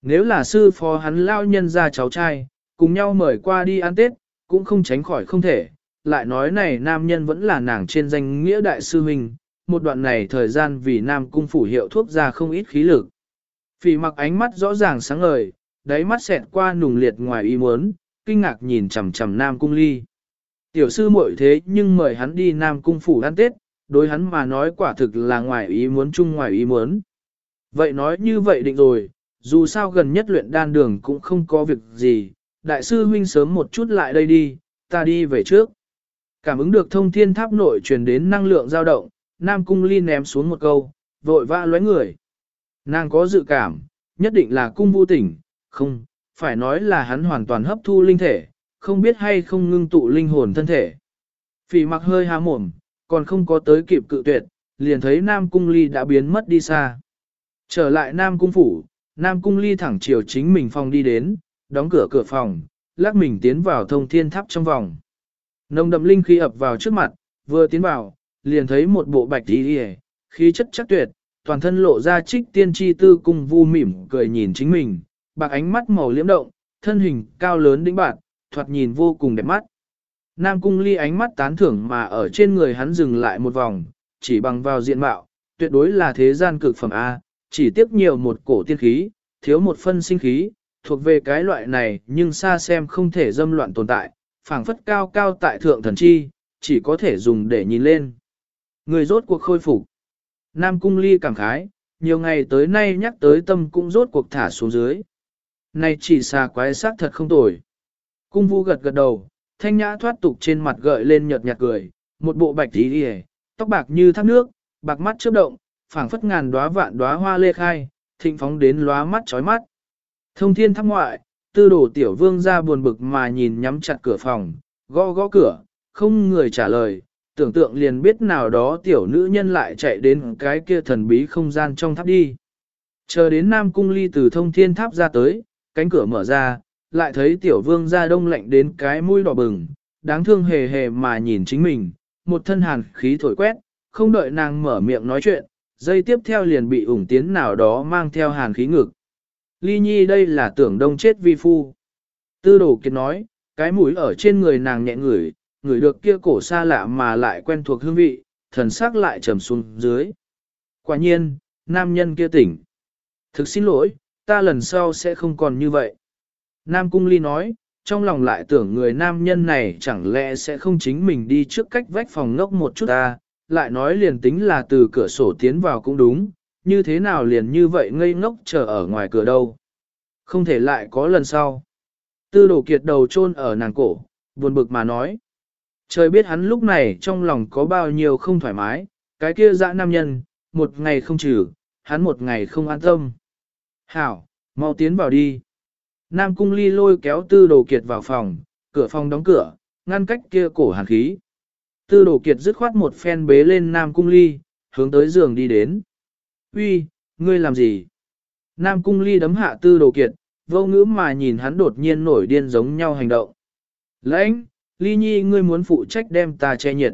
Nếu là sư phó hắn lao nhân ra cháu trai, cùng nhau mời qua đi ăn Tết, cũng không tránh khỏi không thể. Lại nói này nam nhân vẫn là nàng trên danh nghĩa đại sư huynh, một đoạn này thời gian vì Nam Cung phủ hiệu thuốc ra không ít khí lực. Phỉ mặc ánh mắt rõ ràng sáng ngời, đáy mắt xẹt qua nùng liệt ngoài ý muốn, kinh ngạc nhìn chằm chằm Nam Cung Ly. Tiểu sư muội thế nhưng mời hắn đi Nam Cung phủ ăn Tết, đối hắn mà nói quả thực là ngoài ý muốn chung ngoài ý muốn. Vậy nói như vậy định rồi, dù sao gần nhất luyện đan đường cũng không có việc gì, đại sư huynh sớm một chút lại đây đi, ta đi về trước. Cảm ứng được thông thiên tháp nội truyền đến năng lượng dao động, Nam Cung Ly ném xuống một câu, vội vã lóe người. Nàng có dự cảm, nhất định là cung vô tỉnh, không, phải nói là hắn hoàn toàn hấp thu linh thể, không biết hay không ngưng tụ linh hồn thân thể. Phỉ mặc hơi há mồm, còn không có tới kịp cự tuyệt, liền thấy Nam Cung Ly đã biến mất đi xa. Trở lại Nam Cung Phủ, Nam Cung Ly thẳng chiều chính mình phòng đi đến, đóng cửa cửa phòng, lắc mình tiến vào thông thiên tháp trong vòng. Nồng đậm linh khí ập vào trước mặt, vừa tiến vào, liền thấy một bộ bạch đi đi khí chất chắc tuyệt, toàn thân lộ ra trích tiên tri tư cung vu mỉm cười nhìn chính mình, bạc ánh mắt màu liễm động, thân hình cao lớn đĩnh bạn, thoạt nhìn vô cùng đẹp mắt. Nam cung ly ánh mắt tán thưởng mà ở trên người hắn dừng lại một vòng, chỉ bằng vào diện mạo, tuyệt đối là thế gian cực phẩm A, chỉ tiếc nhiều một cổ tiên khí, thiếu một phân sinh khí, thuộc về cái loại này nhưng xa xem không thể dâm loạn tồn tại, phảng phất cao cao tại thượng thần chi, chỉ có thể dùng để nhìn lên. Người rốt cuộc khôi phục. Nam cung ly cảm khái, nhiều ngày tới nay nhắc tới tâm cũng rốt cuộc thả xuống dưới. Này chỉ xa quái sắc thật không tồi. Cung vu gật gật đầu, thanh nhã thoát tục trên mặt gợi lên nhợt nhạt cười, một bộ bạch tí đi tóc bạc như thác nước, bạc mắt chớp động, phảng phất ngàn đóa vạn đóa hoa lê khai, thịnh phóng đến lóa mắt chói mắt. Thông thiên tháp ngoại, tư đồ tiểu vương ra buồn bực mà nhìn nhắm chặt cửa phòng, gõ gõ cửa, không người trả lời, tưởng tượng liền biết nào đó tiểu nữ nhân lại chạy đến cái kia thần bí không gian trong tháp đi. Chờ đến Nam Cung Ly từ thông thiên tháp ra tới, cánh cửa mở ra, lại thấy tiểu vương ra đông lạnh đến cái mũi đỏ bừng, đáng thương hề hề mà nhìn chính mình, một thân hàn khí thổi quét, không đợi nàng mở miệng nói chuyện, dây tiếp theo liền bị ủng tiến nào đó mang theo hàn khí ngực. Ly nhi đây là tưởng đông chết vi phu. Tư đồ kiệt nói, cái mũi ở trên người nàng nhẹ ngửi, ngửi được kia cổ xa lạ mà lại quen thuộc hương vị, thần sắc lại trầm xuống dưới. Quả nhiên, nam nhân kia tỉnh. Thực xin lỗi, ta lần sau sẽ không còn như vậy. Nam Cung Ly nói, trong lòng lại tưởng người nam nhân này chẳng lẽ sẽ không chính mình đi trước cách vách phòng ngốc một chút ta, lại nói liền tính là từ cửa sổ tiến vào cũng đúng, như thế nào liền như vậy ngây ngốc chờ ở ngoài cửa đâu. Không thể lại có lần sau. Tư Đồ kiệt đầu chôn ở nàng cổ, buồn bực mà nói. Trời biết hắn lúc này trong lòng có bao nhiêu không thoải mái, cái kia dã nam nhân, một ngày không trừ, hắn một ngày không an tâm. Hảo, mau tiến vào đi. Nam cung ly lôi kéo tư đồ kiệt vào phòng, cửa phòng đóng cửa, ngăn cách kia cổ hàn khí. Tư đồ kiệt dứt khoát một phen bế lên Nam cung ly, hướng tới giường đi đến. Uy, ngươi làm gì? Nam cung ly đấm hạ tư đồ kiệt, vô ngữ mà nhìn hắn đột nhiên nổi điên giống nhau hành động. Lãnh, ly nhi ngươi muốn phụ trách đem ta che nhiệt.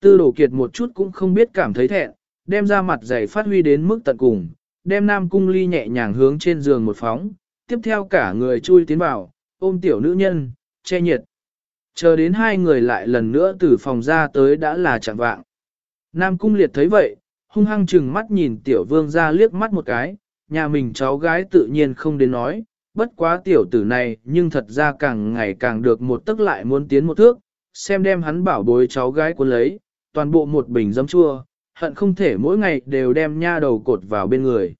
Tư đồ kiệt một chút cũng không biết cảm thấy thẹn, đem ra mặt dày phát huy đến mức tận cùng, đem Nam cung ly nhẹ nhàng hướng trên giường một phóng, tiếp theo cả người chui tiến vào, ôm tiểu nữ nhân, che nhiệt. Chờ đến hai người lại lần nữa từ phòng ra tới đã là chẳng vạng. Nam cung liệt thấy vậy, hung hăng chừng mắt nhìn tiểu vương ra liếc mắt một cái, nhà mình cháu gái tự nhiên không đến nói, bất quá tiểu tử này nhưng thật ra càng ngày càng được một tức lại muốn tiến một thước, xem đem hắn bảo bối cháu gái cuốn lấy, toàn bộ một bình giấm chua, hận không thể mỗi ngày đều đem nha đầu cột vào bên người.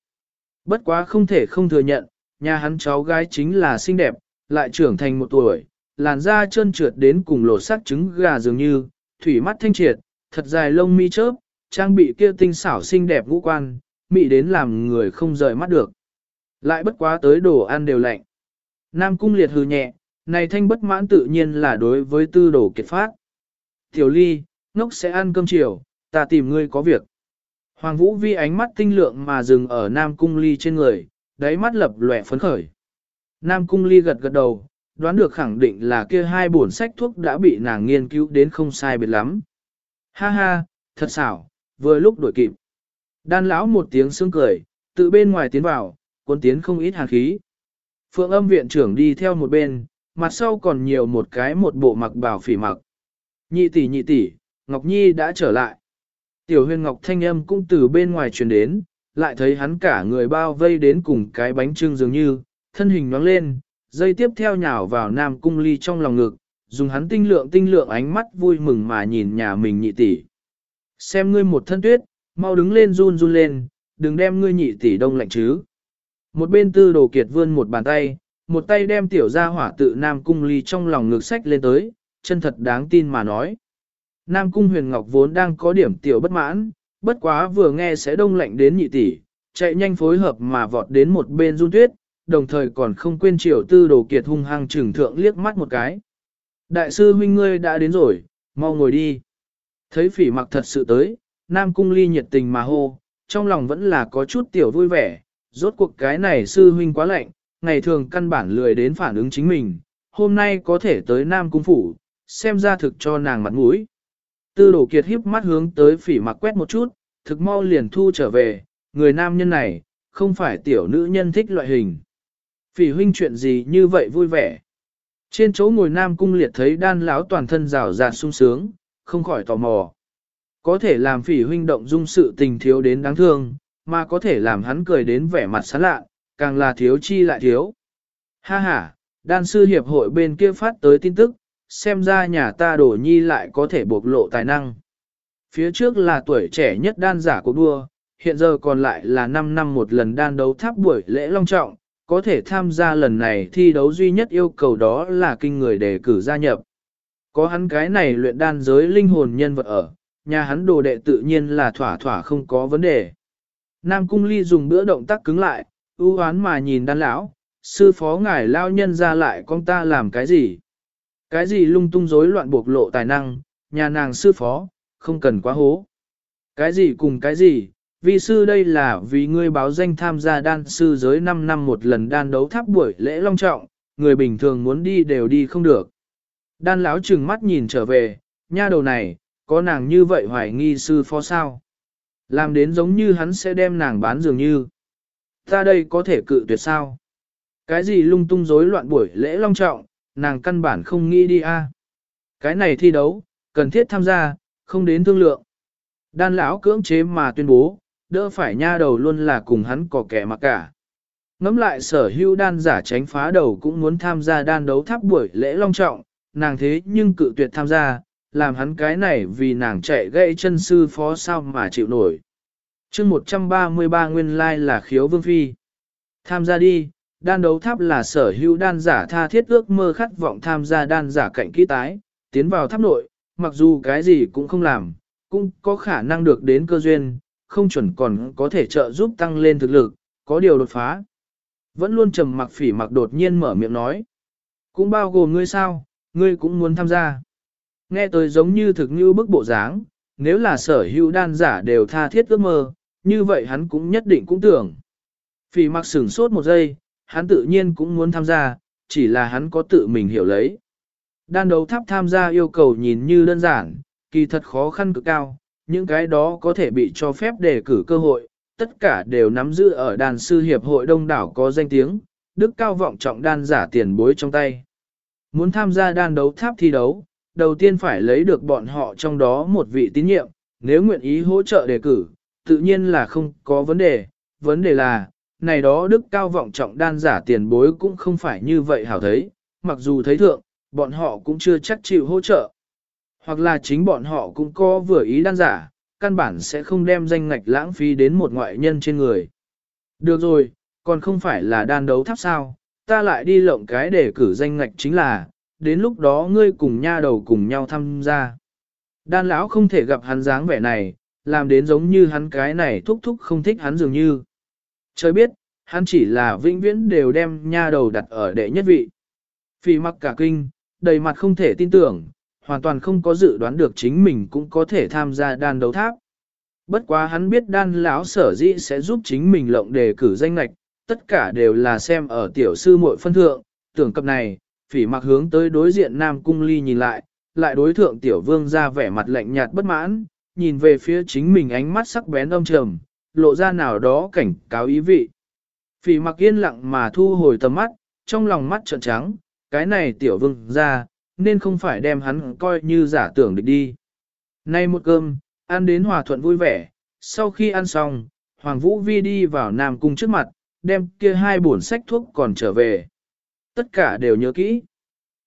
Bất quá không thể không thừa nhận, nhà hắn cháu gái chính là xinh đẹp, lại trưởng thành một tuổi, làn da trơn trượt đến cùng lột sắc trứng gà dường như, thủy mắt thanh triệt, thật dài lông mi chớp, trang bị kia tinh xảo xinh đẹp ngũ quan, mị đến làm người không rời mắt được. Lại bất quá tới đồ ăn đều lạnh. Nam cung liệt hừ nhẹ, này thanh bất mãn tự nhiên là đối với tư đồ kiệt phát. Tiểu ly, ngốc sẽ ăn cơm chiều, ta tìm ngươi có việc. Hoàng Vũ Vi ánh mắt tinh lượng mà dừng ở Nam Cung Ly trên người, đáy mắt lập lòe phấn khởi. Nam Cung Ly gật gật đầu, đoán được khẳng định là kia hai bổn sách thuốc đã bị nàng nghiên cứu đến không sai biệt lắm. Ha ha, thật xảo, vừa lúc đổi kịp. Đan lão một tiếng sướng cười, tự bên ngoài tiến vào, quân tiến không ít hàn khí. Phượng âm viện trưởng đi theo một bên, mặt sau còn nhiều một cái một bộ mặc bảo phỉ mặc. Nhị tỷ nhị tỷ, Ngọc Nhi đã trở lại. Tiểu huyền Ngọc thanh âm cũng từ bên ngoài truyền đến, lại thấy hắn cả người bao vây đến cùng cái bánh trưng dường như, thân hình nhoáng lên, dây tiếp theo nhào vào nam cung ly trong lòng ngực, dùng hắn tinh lượng tinh lượng ánh mắt vui mừng mà nhìn nhà mình nhị tỷ. Xem ngươi một thân tuyết, mau đứng lên run run lên, đừng đem ngươi nhị tỷ đông lạnh chứ. Một bên tư đồ kiệt vươn một bàn tay, một tay đem tiểu gia hỏa tự Nam Cung ly trong lòng ngược sách lên tới, chân thật đáng tin mà nói. Nam Cung huyền ngọc vốn đang có điểm tiểu bất mãn, bất quá vừa nghe sẽ đông lạnh đến nhị tỷ, chạy nhanh phối hợp mà vọt đến một bên run tuyết, đồng thời còn không quên triều tư đồ kiệt hung hăng trừng thượng liếc mắt một cái. Đại sư huynh ngươi đã đến rồi, mau ngồi đi. Thấy phỉ mặc thật sự tới, Nam Cung ly nhiệt tình mà hô, trong lòng vẫn là có chút tiểu vui vẻ, rốt cuộc cái này sư huynh quá lạnh, ngày thường căn bản lười đến phản ứng chính mình, hôm nay có thể tới Nam Cung Phủ, xem ra thực cho nàng mặt mũi. Tư đổ kiệt hiếp mắt hướng tới phỉ mặc quét một chút, thực mau liền thu trở về, người nam nhân này, không phải tiểu nữ nhân thích loại hình. Phỉ huynh chuyện gì như vậy vui vẻ. Trên chỗ ngồi nam cung liệt thấy đan lão toàn thân rào rạt sung sướng, không khỏi tò mò. Có thể làm phỉ huynh động dung sự tình thiếu đến đáng thương, mà có thể làm hắn cười đến vẻ mặt sán lạ, càng là thiếu chi lại thiếu. Ha ha, đan sư hiệp hội bên kia phát tới tin tức, xem ra nhà ta đổ nhi lại có thể bộc lộ tài năng. Phía trước là tuổi trẻ nhất đan giả của đua, hiện giờ còn lại là 5 năm một lần đan đấu tháp buổi lễ long trọng, có thể tham gia lần này thi đấu duy nhất yêu cầu đó là kinh người đề cử gia nhập. Có hắn cái này luyện đan giới linh hồn nhân vật ở, nhà hắn đồ đệ tự nhiên là thỏa thỏa không có vấn đề. Nam Cung Ly dùng bữa động tác cứng lại, ưu hoán mà nhìn đan lão, sư phó ngài lao nhân ra lại con ta làm cái gì? Cái gì lung tung rối loạn bộc lộ tài năng, nhà nàng sư phó, không cần quá hố. Cái gì cùng cái gì, vi sư đây là vì ngươi báo danh tham gia đan sư giới 5 năm một lần đan đấu tháp buổi lễ long trọng, người bình thường muốn đi đều đi không được. Đan lão trừng mắt nhìn trở về, nha đầu này, có nàng như vậy hoài nghi sư phó sao? Làm đến giống như hắn sẽ đem nàng bán dường như. Ta đây có thể cự tuyệt sao? Cái gì lung tung rối loạn buổi lễ long trọng, nàng căn bản không nghĩ đi a. Cái này thi đấu, cần thiết tham gia, không đến thương lượng. Đan lão cưỡng chế mà tuyên bố, đỡ phải nha đầu luôn là cùng hắn có kẻ mặc cả. Ngắm lại sở hữu đan giả tránh phá đầu cũng muốn tham gia đan đấu tháp buổi lễ long trọng, nàng thế nhưng cự tuyệt tham gia, làm hắn cái này vì nàng chạy gãy chân sư phó sao mà chịu nổi. chương 133 nguyên lai là khiếu vương phi. Tham gia đi, đan đấu tháp là sở hữu đan giả tha thiết ước mơ khát vọng tham gia đan giả cạnh kỹ tái, tiến vào tháp nội, mặc dù cái gì cũng không làm, cũng có khả năng được đến cơ duyên, không chuẩn còn có thể trợ giúp tăng lên thực lực, có điều đột phá. Vẫn luôn trầm mặc phỉ mặc đột nhiên mở miệng nói. Cũng bao gồm ngươi sao, ngươi cũng muốn tham gia. Nghe tôi giống như thực như bức bộ dáng, nếu là sở hữu đan giả đều tha thiết ước mơ, như vậy hắn cũng nhất định cũng tưởng. Phỉ mặc sửng sốt một giây, hắn tự nhiên cũng muốn tham gia, chỉ là hắn có tự mình hiểu lấy. Đan đấu tháp tham gia yêu cầu nhìn như đơn giản, kỳ thật khó khăn cực cao, những cái đó có thể bị cho phép đề cử cơ hội, tất cả đều nắm giữ ở đàn sư hiệp hội đông đảo có danh tiếng, đức cao vọng trọng đan giả tiền bối trong tay. Muốn tham gia đan đấu tháp thi đấu, đầu tiên phải lấy được bọn họ trong đó một vị tín nhiệm, nếu nguyện ý hỗ trợ đề cử, tự nhiên là không có vấn đề, vấn đề là, này đó đức cao vọng trọng đan giả tiền bối cũng không phải như vậy hảo thấy, mặc dù thấy thượng, bọn họ cũng chưa chắc chịu hỗ trợ. Hoặc là chính bọn họ cũng có vừa ý đan giả, căn bản sẽ không đem danh ngạch lãng phí đến một ngoại nhân trên người. Được rồi, còn không phải là đan đấu tháp sao, ta lại đi lộng cái để cử danh ngạch chính là, đến lúc đó ngươi cùng nha đầu cùng nhau tham gia. Đan lão không thể gặp hắn dáng vẻ này, làm đến giống như hắn cái này thúc thúc không thích hắn dường như. Trời biết, hắn chỉ là vĩnh viễn đều đem nha đầu đặt ở đệ nhất vị. Phi mặc cả kinh, đầy mặt không thể tin tưởng, hoàn toàn không có dự đoán được chính mình cũng có thể tham gia đan đấu tháp. Bất quá hắn biết đan lão sở dĩ sẽ giúp chính mình lộng đề cử danh lạch, tất cả đều là xem ở tiểu sư muội phân thượng, tưởng cập này, phỉ mặc hướng tới đối diện Nam Cung Ly nhìn lại, lại đối thượng tiểu vương ra vẻ mặt lạnh nhạt bất mãn, nhìn về phía chính mình ánh mắt sắc bén âm trầm, lộ ra nào đó cảnh cáo ý vị. Phỉ mặc yên lặng mà thu hồi tầm mắt, trong lòng mắt trợn trắng, cái này tiểu vương ra, nên không phải đem hắn coi như giả tưởng được đi. Nay một cơm, ăn đến hòa thuận vui vẻ, sau khi ăn xong, Hoàng Vũ Vi đi vào Nam Cung trước mặt, đem kia hai bổn sách thuốc còn trở về. Tất cả đều nhớ kỹ.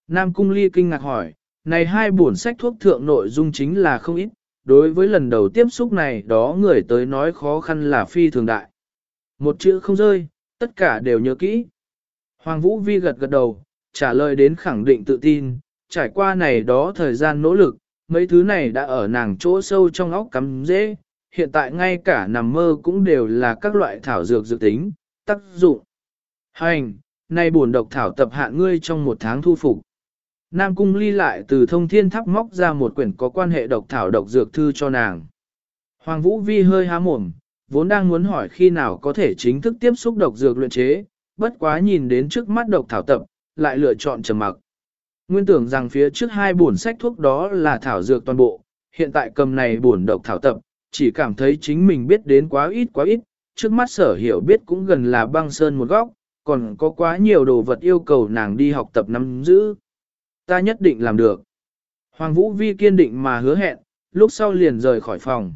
Nam Cung Ly kinh ngạc hỏi, này hai bổn sách thuốc thượng nội dung chính là không ít, đối với lần đầu tiếp xúc này đó người tới nói khó khăn là phi thường đại. Một chữ không rơi, tất cả đều nhớ kỹ. Hoàng Vũ Vi gật gật đầu, trả lời đến khẳng định tự tin, trải qua này đó thời gian nỗ lực, mấy thứ này đã ở nàng chỗ sâu trong óc cắm dễ, hiện tại ngay cả nằm mơ cũng đều là các loại thảo dược dự tính, tác dụng. Hành, nay buồn độc thảo tập hạ ngươi trong một tháng thu phục. Nam Cung ly lại từ thông thiên tháp móc ra một quyển có quan hệ độc thảo độc dược thư cho nàng. Hoàng Vũ Vi hơi há mồm, vốn đang muốn hỏi khi nào có thể chính thức tiếp xúc độc dược luyện chế, bất quá nhìn đến trước mắt độc thảo tập, lại lựa chọn trầm mặc. Nguyên tưởng rằng phía trước hai bổn sách thuốc đó là thảo dược toàn bộ, hiện tại cầm này bổn độc thảo tập, chỉ cảm thấy chính mình biết đến quá ít quá ít, trước mắt sở hiểu biết cũng gần là băng sơn một góc, còn có quá nhiều đồ vật yêu cầu nàng đi học tập nắm giữ. Ta nhất định làm được. Hoàng Vũ Vi kiên định mà hứa hẹn, lúc sau liền rời khỏi phòng.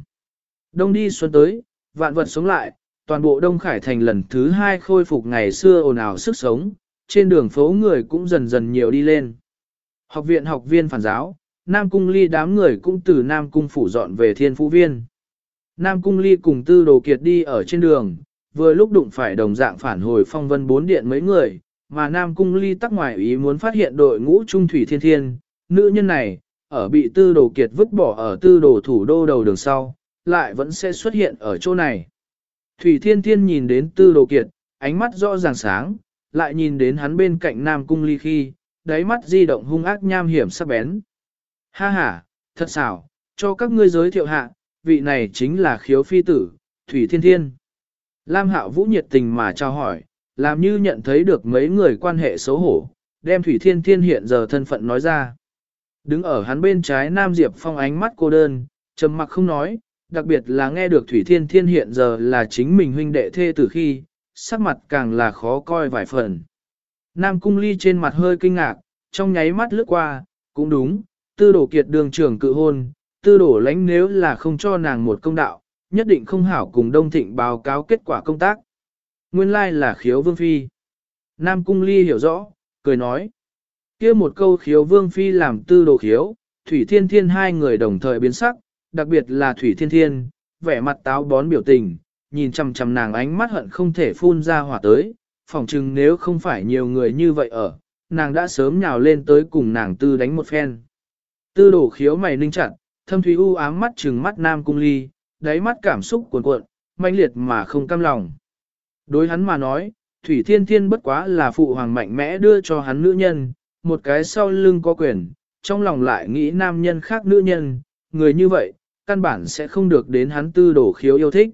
Đông đi xuân tới, vạn vật sống lại, toàn bộ Đông Khải Thành lần thứ hai khôi phục ngày xưa ồn ào sức sống, trên đường phố người cũng dần dần nhiều đi lên. Học viện học viên phản giáo, Nam Cung Ly đám người cũng từ Nam Cung phủ dọn về thiên phú viên. Nam Cung Ly cùng tư đồ kiệt đi ở trên đường, vừa lúc đụng phải đồng dạng phản hồi phong vân bốn điện mấy người, mà Nam Cung Ly tắc ngoài ý muốn phát hiện đội ngũ trung thủy thiên thiên, nữ nhân này, ở bị tư đồ kiệt vứt bỏ ở tư đồ thủ đô đầu đường sau, lại vẫn sẽ xuất hiện ở chỗ này. Thủy thiên thiên nhìn đến tư đồ kiệt, ánh mắt rõ ràng sáng, lại nhìn đến hắn bên cạnh Nam Cung Ly khi, đáy mắt di động hung ác nham hiểm sắc bén. Ha ha, thật xảo, cho các ngươi giới thiệu hạ, vị này chính là khiếu phi tử, Thủy Thiên Thiên. Lam Hạo Vũ nhiệt tình mà trao hỏi, làm như nhận thấy được mấy người quan hệ xấu hổ, đem Thủy Thiên Thiên hiện giờ thân phận nói ra. Đứng ở hắn bên trái Nam Diệp Phong ánh mắt cô đơn, trầm mặc không nói, đặc biệt là nghe được Thủy Thiên Thiên hiện giờ là chính mình huynh đệ thê từ khi, sắc mặt càng là khó coi vài phần. Nam Cung Ly trên mặt hơi kinh ngạc, trong nháy mắt lướt qua, cũng đúng, tư đổ kiệt đường trưởng cự hôn, tư đổ lánh nếu là không cho nàng một công đạo, nhất định không hảo cùng Đông Thịnh báo cáo kết quả công tác. Nguyên lai là khiếu vương phi. Nam Cung Ly hiểu rõ, cười nói. kia một câu khiếu vương phi làm tư đồ khiếu, Thủy Thiên Thiên hai người đồng thời biến sắc, đặc biệt là Thủy Thiên Thiên, vẻ mặt táo bón biểu tình, nhìn chằm chằm nàng ánh mắt hận không thể phun ra hỏa tới, phỏng chừng nếu không phải nhiều người như vậy ở, nàng đã sớm nhào lên tới cùng nàng tư đánh một phen. Tư đổ khiếu mày ninh chặt, thâm thúy u ám mắt trừng mắt nam cung ly, đáy mắt cảm xúc cuồn cuộn, mãnh liệt mà không cam lòng. Đối hắn mà nói, Thủy Thiên Thiên bất quá là phụ hoàng mạnh mẽ đưa cho hắn nữ nhân, một cái sau lưng có quyền, trong lòng lại nghĩ nam nhân khác nữ nhân, người như vậy, căn bản sẽ không được đến hắn tư đổ khiếu yêu thích.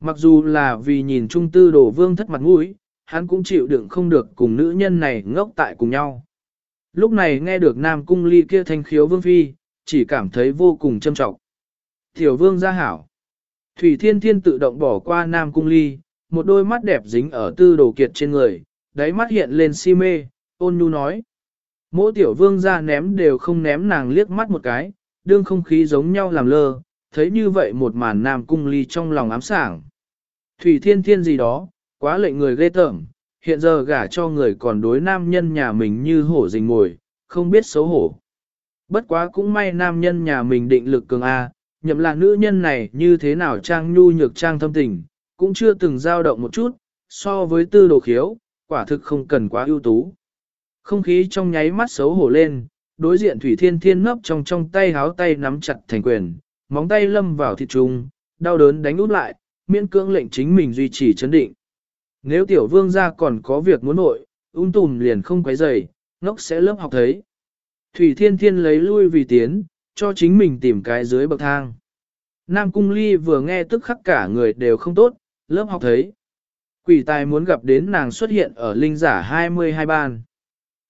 Mặc dù là vì nhìn trung tư đổ vương thất mặt mũi, hắn cũng chịu đựng không được cùng nữ nhân này ngốc tại cùng nhau. Lúc này nghe được Nam Cung Ly kia thanh khiếu vương phi, chỉ cảm thấy vô cùng châm trọng. Tiểu vương gia hảo. Thủy Thiên Thiên tự động bỏ qua Nam Cung Ly, một đôi mắt đẹp dính ở tư đồ kiệt trên người, đáy mắt hiện lên si mê, ôn nhu nói. Mỗi tiểu vương gia ném đều không ném nàng liếc mắt một cái, đương không khí giống nhau làm lơ, thấy như vậy một màn Nam Cung Ly trong lòng ám sảng. Thủy Thiên Thiên gì đó, quá lệnh người ghê tởm, hiện giờ gả cho người còn đối nam nhân nhà mình như hổ rình ngồi, không biết xấu hổ. Bất quá cũng may nam nhân nhà mình định lực cường A, nhậm là nữ nhân này như thế nào trang nhu nhược trang thâm tình, cũng chưa từng dao động một chút, so với tư đồ khiếu, quả thực không cần quá ưu tú. Không khí trong nháy mắt xấu hổ lên, đối diện Thủy Thiên Thiên nấp trong trong tay háo tay nắm chặt thành quyền, móng tay lâm vào thịt trùng, đau đớn đánh út lại, miễn cưỡng lệnh chính mình duy trì chấn định. Nếu tiểu vương gia còn có việc muốn nội, ung tùm liền không quấy rầy, ngốc sẽ lớp học thấy. Thủy Thiên Thiên lấy lui vì tiến, cho chính mình tìm cái dưới bậc thang. Nam Cung Ly vừa nghe tức khắc cả người đều không tốt, lớp học thấy. Quỷ tài muốn gặp đến nàng xuất hiện ở linh giả 22 ban.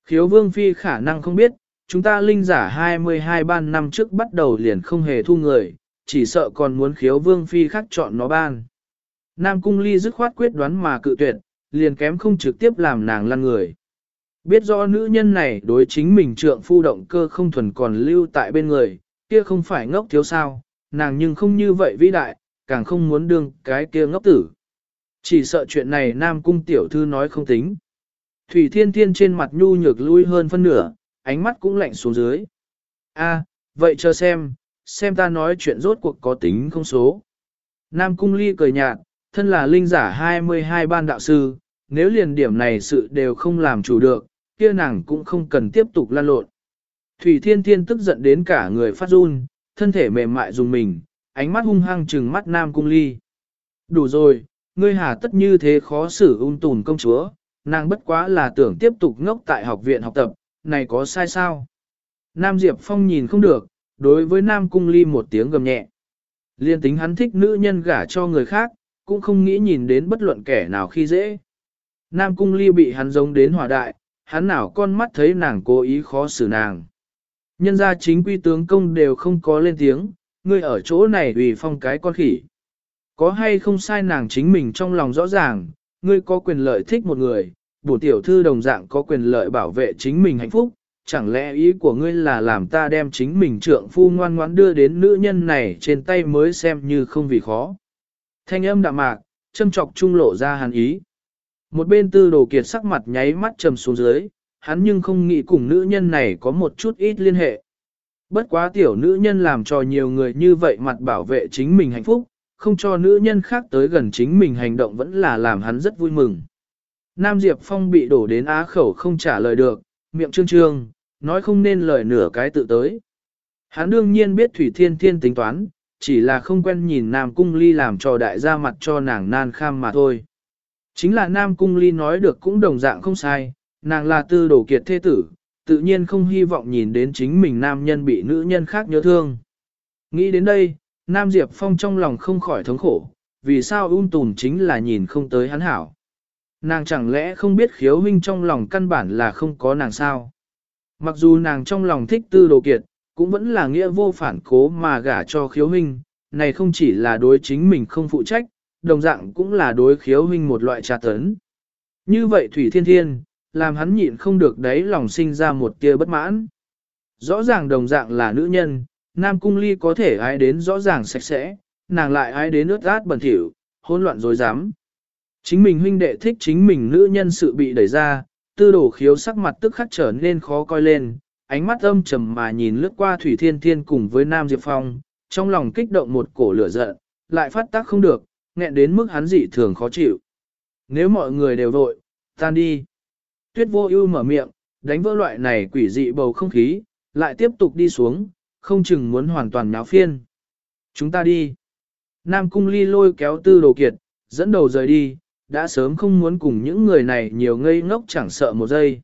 Khiếu Vương Phi khả năng không biết, chúng ta linh giả 22 ban năm trước bắt đầu liền không hề thu người, chỉ sợ còn muốn khiếu Vương Phi khác chọn nó ban. Nam Cung Ly dứt khoát quyết đoán mà cự tuyệt, liền kém không trực tiếp làm nàng lăn người. Biết rõ nữ nhân này đối chính mình trượng phu động cơ không thuần còn lưu tại bên người, kia không phải ngốc thiếu sao, nàng nhưng không như vậy vĩ đại, càng không muốn đương cái kia ngốc tử. Chỉ sợ chuyện này Nam Cung tiểu thư nói không tính. Thủy Thiên Thiên trên mặt nhu nhược lui hơn phân nửa, ánh mắt cũng lạnh xuống dưới. A, vậy chờ xem, xem ta nói chuyện rốt cuộc có tính không số. Nam Cung Ly cười nhạt, thân là linh giả 22 ban đạo sư, nếu liền điểm này sự đều không làm chủ được, kia nàng cũng không cần tiếp tục lan lộn. Thủy Thiên Thiên tức giận đến cả người phát run, thân thể mềm mại dùng mình, ánh mắt hung hăng trừng mắt Nam Cung Ly. Đủ rồi, ngươi hà tất như thế khó xử ung tùn công chúa, nàng bất quá là tưởng tiếp tục ngốc tại học viện học tập, này có sai sao? Nam Diệp Phong nhìn không được, đối với Nam Cung Ly một tiếng gầm nhẹ. Liên tính hắn thích nữ nhân gả cho người khác, cũng không nghĩ nhìn đến bất luận kẻ nào khi dễ. Nam Cung Ly bị hắn giống đến hỏa đại, hắn nào con mắt thấy nàng cố ý khó xử nàng. Nhân ra chính quy tướng công đều không có lên tiếng, ngươi ở chỗ này vì phong cái con khỉ. Có hay không sai nàng chính mình trong lòng rõ ràng, ngươi có quyền lợi thích một người, bổ tiểu thư đồng dạng có quyền lợi bảo vệ chính mình hạnh phúc, chẳng lẽ ý của ngươi là làm ta đem chính mình trượng phu ngoan ngoãn đưa đến nữ nhân này trên tay mới xem như không vì khó. Thanh âm đạm mạc, châm trọc trung lộ ra hàn ý. Một bên tư đồ kiệt sắc mặt nháy mắt trầm xuống dưới, hắn nhưng không nghĩ cùng nữ nhân này có một chút ít liên hệ. Bất quá tiểu nữ nhân làm cho nhiều người như vậy mặt bảo vệ chính mình hạnh phúc, không cho nữ nhân khác tới gần chính mình hành động vẫn là làm hắn rất vui mừng. Nam Diệp Phong bị đổ đến á khẩu không trả lời được, miệng trương trương, nói không nên lời nửa cái tự tới. Hắn đương nhiên biết Thủy Thiên Thiên tính toán, chỉ là không quen nhìn Nam Cung Ly làm cho đại gia mặt cho nàng nan kham mà thôi. Chính là Nam Cung Ly nói được cũng đồng dạng không sai, nàng là tư đồ kiệt thế tử, tự nhiên không hy vọng nhìn đến chính mình nam nhân bị nữ nhân khác nhớ thương. Nghĩ đến đây, Nam Diệp Phong trong lòng không khỏi thống khổ, vì sao ung tùn chính là nhìn không tới hắn hảo. Nàng chẳng lẽ không biết khiếu huynh trong lòng căn bản là không có nàng sao. Mặc dù nàng trong lòng thích tư đồ kiệt, cũng vẫn là nghĩa vô phản cố mà gả cho khiếu huynh, này không chỉ là đối chính mình không phụ trách, đồng dạng cũng là đối khiếu huynh một loại trà tấn. Như vậy Thủy Thiên Thiên, làm hắn nhịn không được đấy lòng sinh ra một tia bất mãn. Rõ ràng đồng dạng là nữ nhân, Nam Cung Ly có thể ai đến rõ ràng sạch sẽ, nàng lại ai đến ướt át bẩn thỉu, hỗn loạn dối dám. Chính mình huynh đệ thích chính mình nữ nhân sự bị đẩy ra, tư đổ khiếu sắc mặt tức khắc trở nên khó coi lên, ánh mắt âm trầm mà nhìn lướt qua Thủy Thiên Thiên cùng với Nam Diệp Phong, trong lòng kích động một cổ lửa giận, lại phát tác không được, nghẹn đến mức hắn dị thường khó chịu. Nếu mọi người đều vội, tan đi. Tuyết vô ưu mở miệng, đánh vỡ loại này quỷ dị bầu không khí, lại tiếp tục đi xuống, không chừng muốn hoàn toàn náo phiên. Chúng ta đi. Nam cung ly lôi kéo tư đồ kiệt, dẫn đầu rời đi, đã sớm không muốn cùng những người này nhiều ngây ngốc chẳng sợ một giây.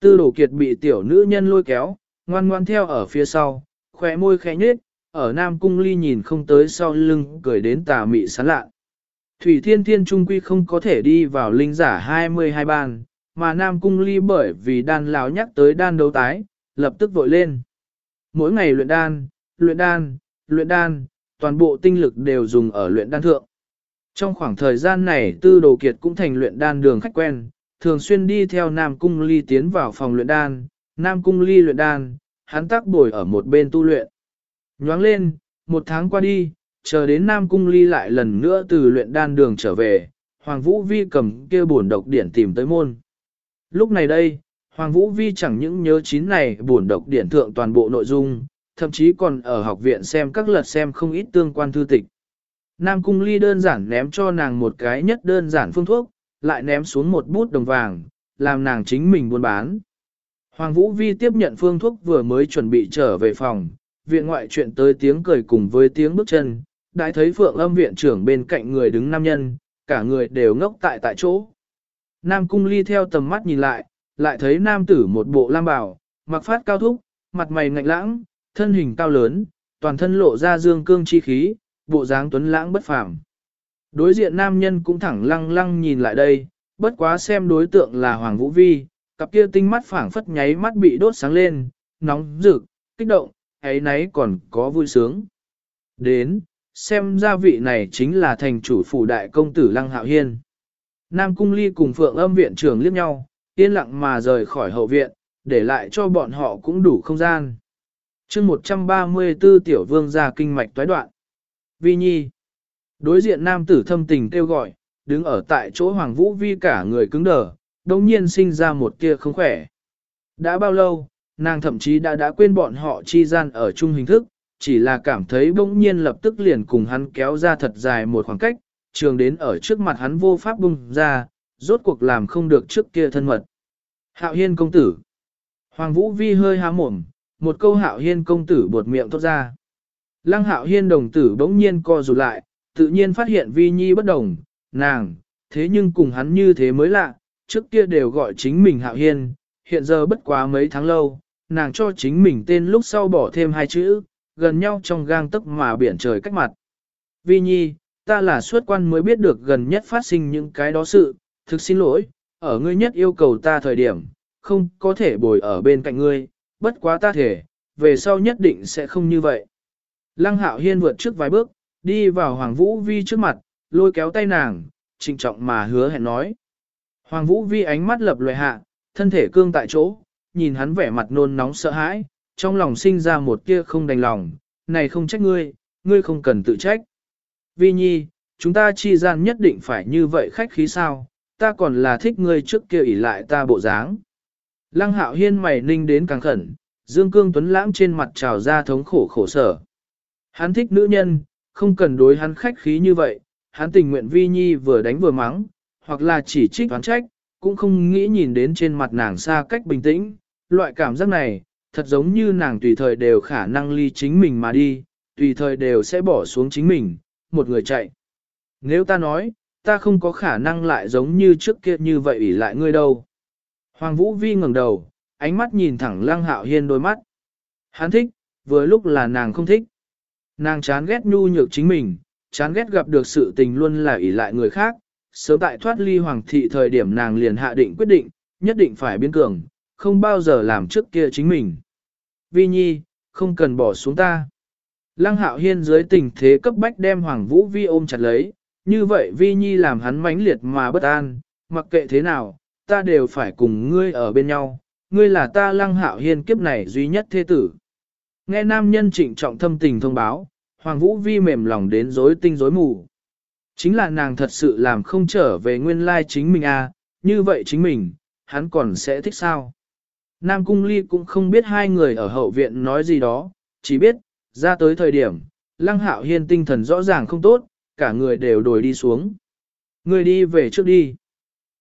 Tư đồ kiệt bị tiểu nữ nhân lôi kéo, ngoan ngoan theo ở phía sau, khỏe môi khẽ nhếch, ở Nam Cung Ly nhìn không tới sau lưng cười đến tà mị sán lạ. Thủy Thiên Thiên Trung Quy không có thể đi vào linh giả 22 ban, mà Nam Cung Ly bởi vì đan lão nhắc tới đan đấu tái, lập tức vội lên. Mỗi ngày luyện đan, luyện đan, luyện đan, toàn bộ tinh lực đều dùng ở luyện đan thượng. Trong khoảng thời gian này Tư Đồ Kiệt cũng thành luyện đan đường khách quen, thường xuyên đi theo Nam Cung Ly tiến vào phòng luyện đan, Nam Cung Ly luyện đan, hắn tác bồi ở một bên tu luyện. Nhoáng lên, một tháng qua đi, chờ đến Nam Cung Ly lại lần nữa từ luyện đan đường trở về, Hoàng Vũ Vi cầm kia buồn độc điển tìm tới môn. Lúc này đây, Hoàng Vũ Vi chẳng những nhớ chín này buồn độc điển thượng toàn bộ nội dung, thậm chí còn ở học viện xem các lật xem không ít tương quan thư tịch. Nam Cung Ly đơn giản ném cho nàng một cái nhất đơn giản phương thuốc, lại ném xuống một bút đồng vàng, làm nàng chính mình buôn bán. Hoàng Vũ Vi tiếp nhận phương thuốc vừa mới chuẩn bị trở về phòng, viện ngoại chuyện tới tiếng cười cùng với tiếng bước chân, đại thấy phượng âm viện trưởng bên cạnh người đứng nam nhân, cả người đều ngốc tại tại chỗ. Nam Cung Ly theo tầm mắt nhìn lại, lại thấy nam tử một bộ lam bào, mặc phát cao thúc, mặt mày ngạnh lãng, thân hình cao lớn, toàn thân lộ ra dương cương chi khí, bộ dáng tuấn lãng bất phàm. Đối diện nam nhân cũng thẳng lăng lăng nhìn lại đây, bất quá xem đối tượng là Hoàng Vũ Vi, cặp kia tinh mắt phảng phất nháy mắt bị đốt sáng lên, nóng rực, kích động, ấy nấy còn có vui sướng. Đến, xem ra vị này chính là thành chủ phủ đại công tử Lăng Hạo Hiên. Nam Cung Ly cùng Phượng âm viện trưởng liếc nhau, yên lặng mà rời khỏi hậu viện, để lại cho bọn họ cũng đủ không gian. chương 134 tiểu vương ra kinh mạch toái đoạn. Vi Nhi. Đối diện nam tử thâm tình kêu gọi, đứng ở tại chỗ Hoàng Vũ Vi cả người cứng đờ, đồng nhiên sinh ra một tia không khỏe. Đã bao lâu, nàng thậm chí đã đã quên bọn họ chi gian ở chung hình thức, chỉ là cảm thấy bỗng nhiên lập tức liền cùng hắn kéo ra thật dài một khoảng cách, trường đến ở trước mặt hắn vô pháp bung ra, rốt cuộc làm không được trước kia thân mật. Hạo hiên công tử. Hoàng Vũ Vi hơi há mồm, một câu hạo hiên công tử buột miệng thốt ra. Lăng hạo hiên đồng tử bỗng nhiên co rụt lại, tự nhiên phát hiện Vi Nhi bất đồng, nàng, thế nhưng cùng hắn như thế mới lạ, trước kia đều gọi chính mình hạo hiên, hiện giờ bất quá mấy tháng lâu, nàng cho chính mình tên lúc sau bỏ thêm hai chữ, gần nhau trong gang tức mà biển trời cách mặt. Vi Nhi, ta là xuất quan mới biết được gần nhất phát sinh những cái đó sự, thực xin lỗi, ở ngươi nhất yêu cầu ta thời điểm, không có thể bồi ở bên cạnh ngươi, bất quá ta thể, về sau nhất định sẽ không như vậy. Lăng hạo hiên vượt trước vài bước, đi vào Hoàng Vũ Vi trước mặt, lôi kéo tay nàng, trịnh trọng mà hứa hẹn nói. Hoàng Vũ Vi ánh mắt lập loại hạ, thân thể cương tại chỗ, nhìn hắn vẻ mặt nôn nóng sợ hãi, trong lòng sinh ra một tia không đành lòng, này không trách ngươi, ngươi không cần tự trách. Vi Nhi, chúng ta chi gian nhất định phải như vậy khách khí sao, ta còn là thích ngươi trước kia ỷ lại ta bộ dáng. Lăng hạo hiên mày ninh đến càng khẩn, Dương Cương Tuấn Lãng trên mặt trào ra thống khổ khổ sở. Hắn thích nữ nhân, không cần đối hắn khách khí như vậy, hắn tình nguyện vi nhi vừa đánh vừa mắng, hoặc là chỉ trích toán trách, cũng không nghĩ nhìn đến trên mặt nàng xa cách bình tĩnh. Loại cảm giác này, thật giống như nàng tùy thời đều khả năng ly chính mình mà đi, tùy thời đều sẽ bỏ xuống chính mình, một người chạy. Nếu ta nói, ta không có khả năng lại giống như trước kia như vậy ủy lại ngươi đâu. Hoàng Vũ Vi ngẩng đầu, ánh mắt nhìn thẳng Lăng Hạo Hiên đôi mắt. Hắn thích, vừa lúc là nàng không thích. Nàng chán ghét nhu nhược chính mình, chán ghét gặp được sự tình luôn là ủy lại người khác. Sớm tại thoát ly hoàng thị thời điểm nàng liền hạ định quyết định, nhất định phải biến cường, không bao giờ làm trước kia chính mình. Vi Nhi, không cần bỏ xuống ta. Lăng hạo hiên dưới tình thế cấp bách đem Hoàng Vũ Vi ôm chặt lấy, như vậy Vi Nhi làm hắn mãnh liệt mà bất an, mặc kệ thế nào, ta đều phải cùng ngươi ở bên nhau, ngươi là ta lăng hạo hiên kiếp này duy nhất thế tử. Nghe nam nhân trịnh trọng thâm tình thông báo, Hoàng Vũ Vi mềm lòng đến rối tinh rối mù. Chính là nàng thật sự làm không trở về nguyên lai chính mình à, như vậy chính mình, hắn còn sẽ thích sao. Nam Cung Ly cũng không biết hai người ở hậu viện nói gì đó, chỉ biết, ra tới thời điểm, Lăng Hạo Hiên tinh thần rõ ràng không tốt, cả người đều đổi đi xuống. Người đi về trước đi.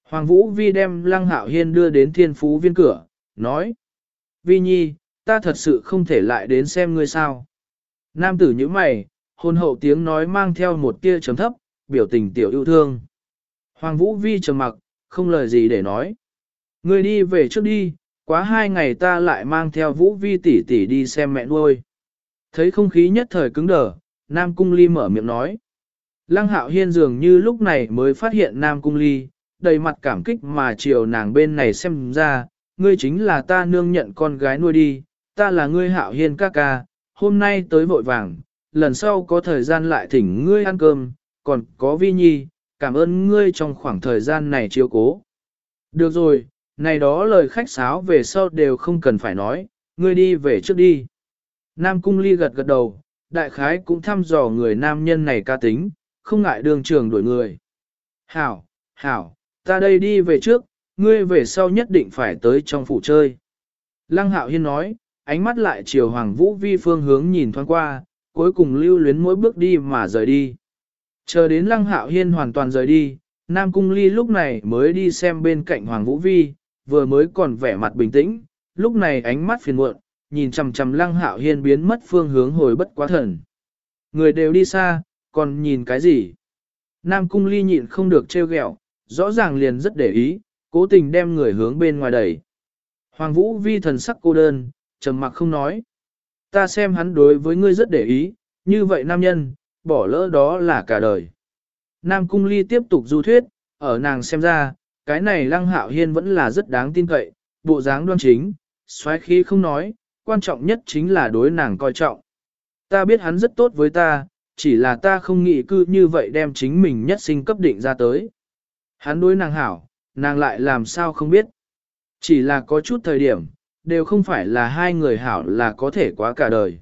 Hoàng Vũ Vi đem Lăng Hạo Hiên đưa đến thiên phú viên cửa, nói. Vi Nhi, ta thật sự không thể lại đến xem ngươi sao. Nam tử như mày, hôn hậu tiếng nói mang theo một tia chấm thấp, biểu tình tiểu yêu thương. Hoàng Vũ Vi trầm mặc, không lời gì để nói. Ngươi đi về trước đi, quá hai ngày ta lại mang theo Vũ Vi tỷ tỷ đi xem mẹ nuôi. Thấy không khí nhất thời cứng đờ, Nam Cung Ly mở miệng nói. Lăng Hạo Hiên dường như lúc này mới phát hiện Nam Cung Ly, đầy mặt cảm kích mà chiều nàng bên này xem ra, ngươi chính là ta nương nhận con gái nuôi đi, ta là ngươi Hạo Hiên ca ca, hôm nay tới vội vàng, lần sau có thời gian lại thỉnh ngươi ăn cơm, còn có Vi Nhi, cảm ơn ngươi trong khoảng thời gian này chiếu cố. Được rồi, này đó lời khách sáo về sau đều không cần phải nói, ngươi đi về trước đi. Nam Cung Ly gật gật đầu, đại khái cũng thăm dò người nam nhân này ca tính, không ngại đường trường đuổi người. Hảo, hảo, ta đây đi về trước, ngươi về sau nhất định phải tới trong phủ chơi. Lăng hạo hiên nói, ánh mắt lại chiều Hoàng Vũ Vi phương hướng nhìn thoáng qua, cuối cùng lưu luyến mỗi bước đi mà rời đi. Chờ đến Lăng hạo hiên hoàn toàn rời đi, Nam Cung Ly lúc này mới đi xem bên cạnh Hoàng Vũ Vi, vừa mới còn vẻ mặt bình tĩnh, lúc này ánh mắt phiền muộn, nhìn chằm chằm Lăng Hạo Hiên biến mất phương hướng hồi bất quá thần. Người đều đi xa, còn nhìn cái gì? Nam Cung Ly nhịn không được trêu ghẹo, rõ ràng liền rất để ý, cố tình đem người hướng bên ngoài đẩy. Hoàng Vũ Vi thần sắc cô đơn, trầm mặc không nói. Ta xem hắn đối với ngươi rất để ý, như vậy nam nhân, bỏ lỡ đó là cả đời. Nam Cung Ly tiếp tục du thuyết, ở nàng xem ra, cái này Lăng Hạo Hiên vẫn là rất đáng tin cậy, bộ dáng đoan chính, xoáy khí không nói, quan trọng nhất chính là đối nàng coi trọng. Ta biết hắn rất tốt với ta, chỉ là ta không nghĩ cư như vậy đem chính mình nhất sinh cấp định ra tới. Hắn đối nàng hảo, nàng lại làm sao không biết. Chỉ là có chút thời điểm, đều không phải là hai người hảo là có thể quá cả đời.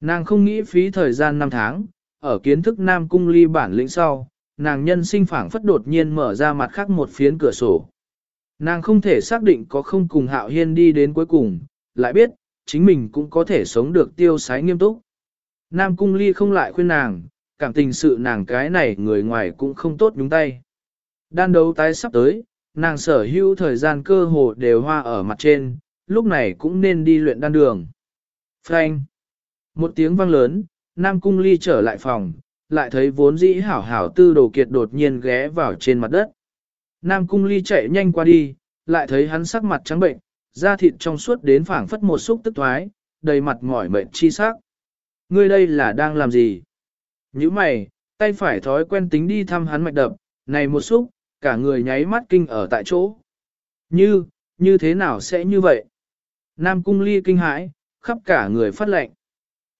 Nàng không nghĩ phí thời gian năm tháng, ở kiến thức Nam Cung ly bản lĩnh sau, nàng nhân sinh phảng phất đột nhiên mở ra mặt khác một phiến cửa sổ. Nàng không thể xác định có không cùng Hạo Hiên đi đến cuối cùng, lại biết, chính mình cũng có thể sống được tiêu sái nghiêm túc. Nam Cung Ly không lại khuyên nàng, cảm tình sự nàng cái này người ngoài cũng không tốt nhúng tay. Đan đấu tái sắp tới, nàng sở hữu thời gian cơ hồ đều hoa ở mặt trên, lúc này cũng nên đi luyện đan đường. Frank! Một tiếng vang lớn, Nam Cung Ly trở lại phòng, lại thấy vốn dĩ hảo hảo tư đồ kiệt đột nhiên ghé vào trên mặt đất. Nam Cung Ly chạy nhanh qua đi, lại thấy hắn sắc mặt trắng bệnh, da thịt trong suốt đến phảng phất một xúc tức thoái, đầy mặt mỏi mệt chi sắc. Ngươi đây là đang làm gì? Như mày, tay phải thói quen tính đi thăm hắn mạch đập, này một xúc, cả người nháy mắt kinh ở tại chỗ. Như, như thế nào sẽ như vậy? Nam cung ly kinh hãi, khắp cả người phát lệnh.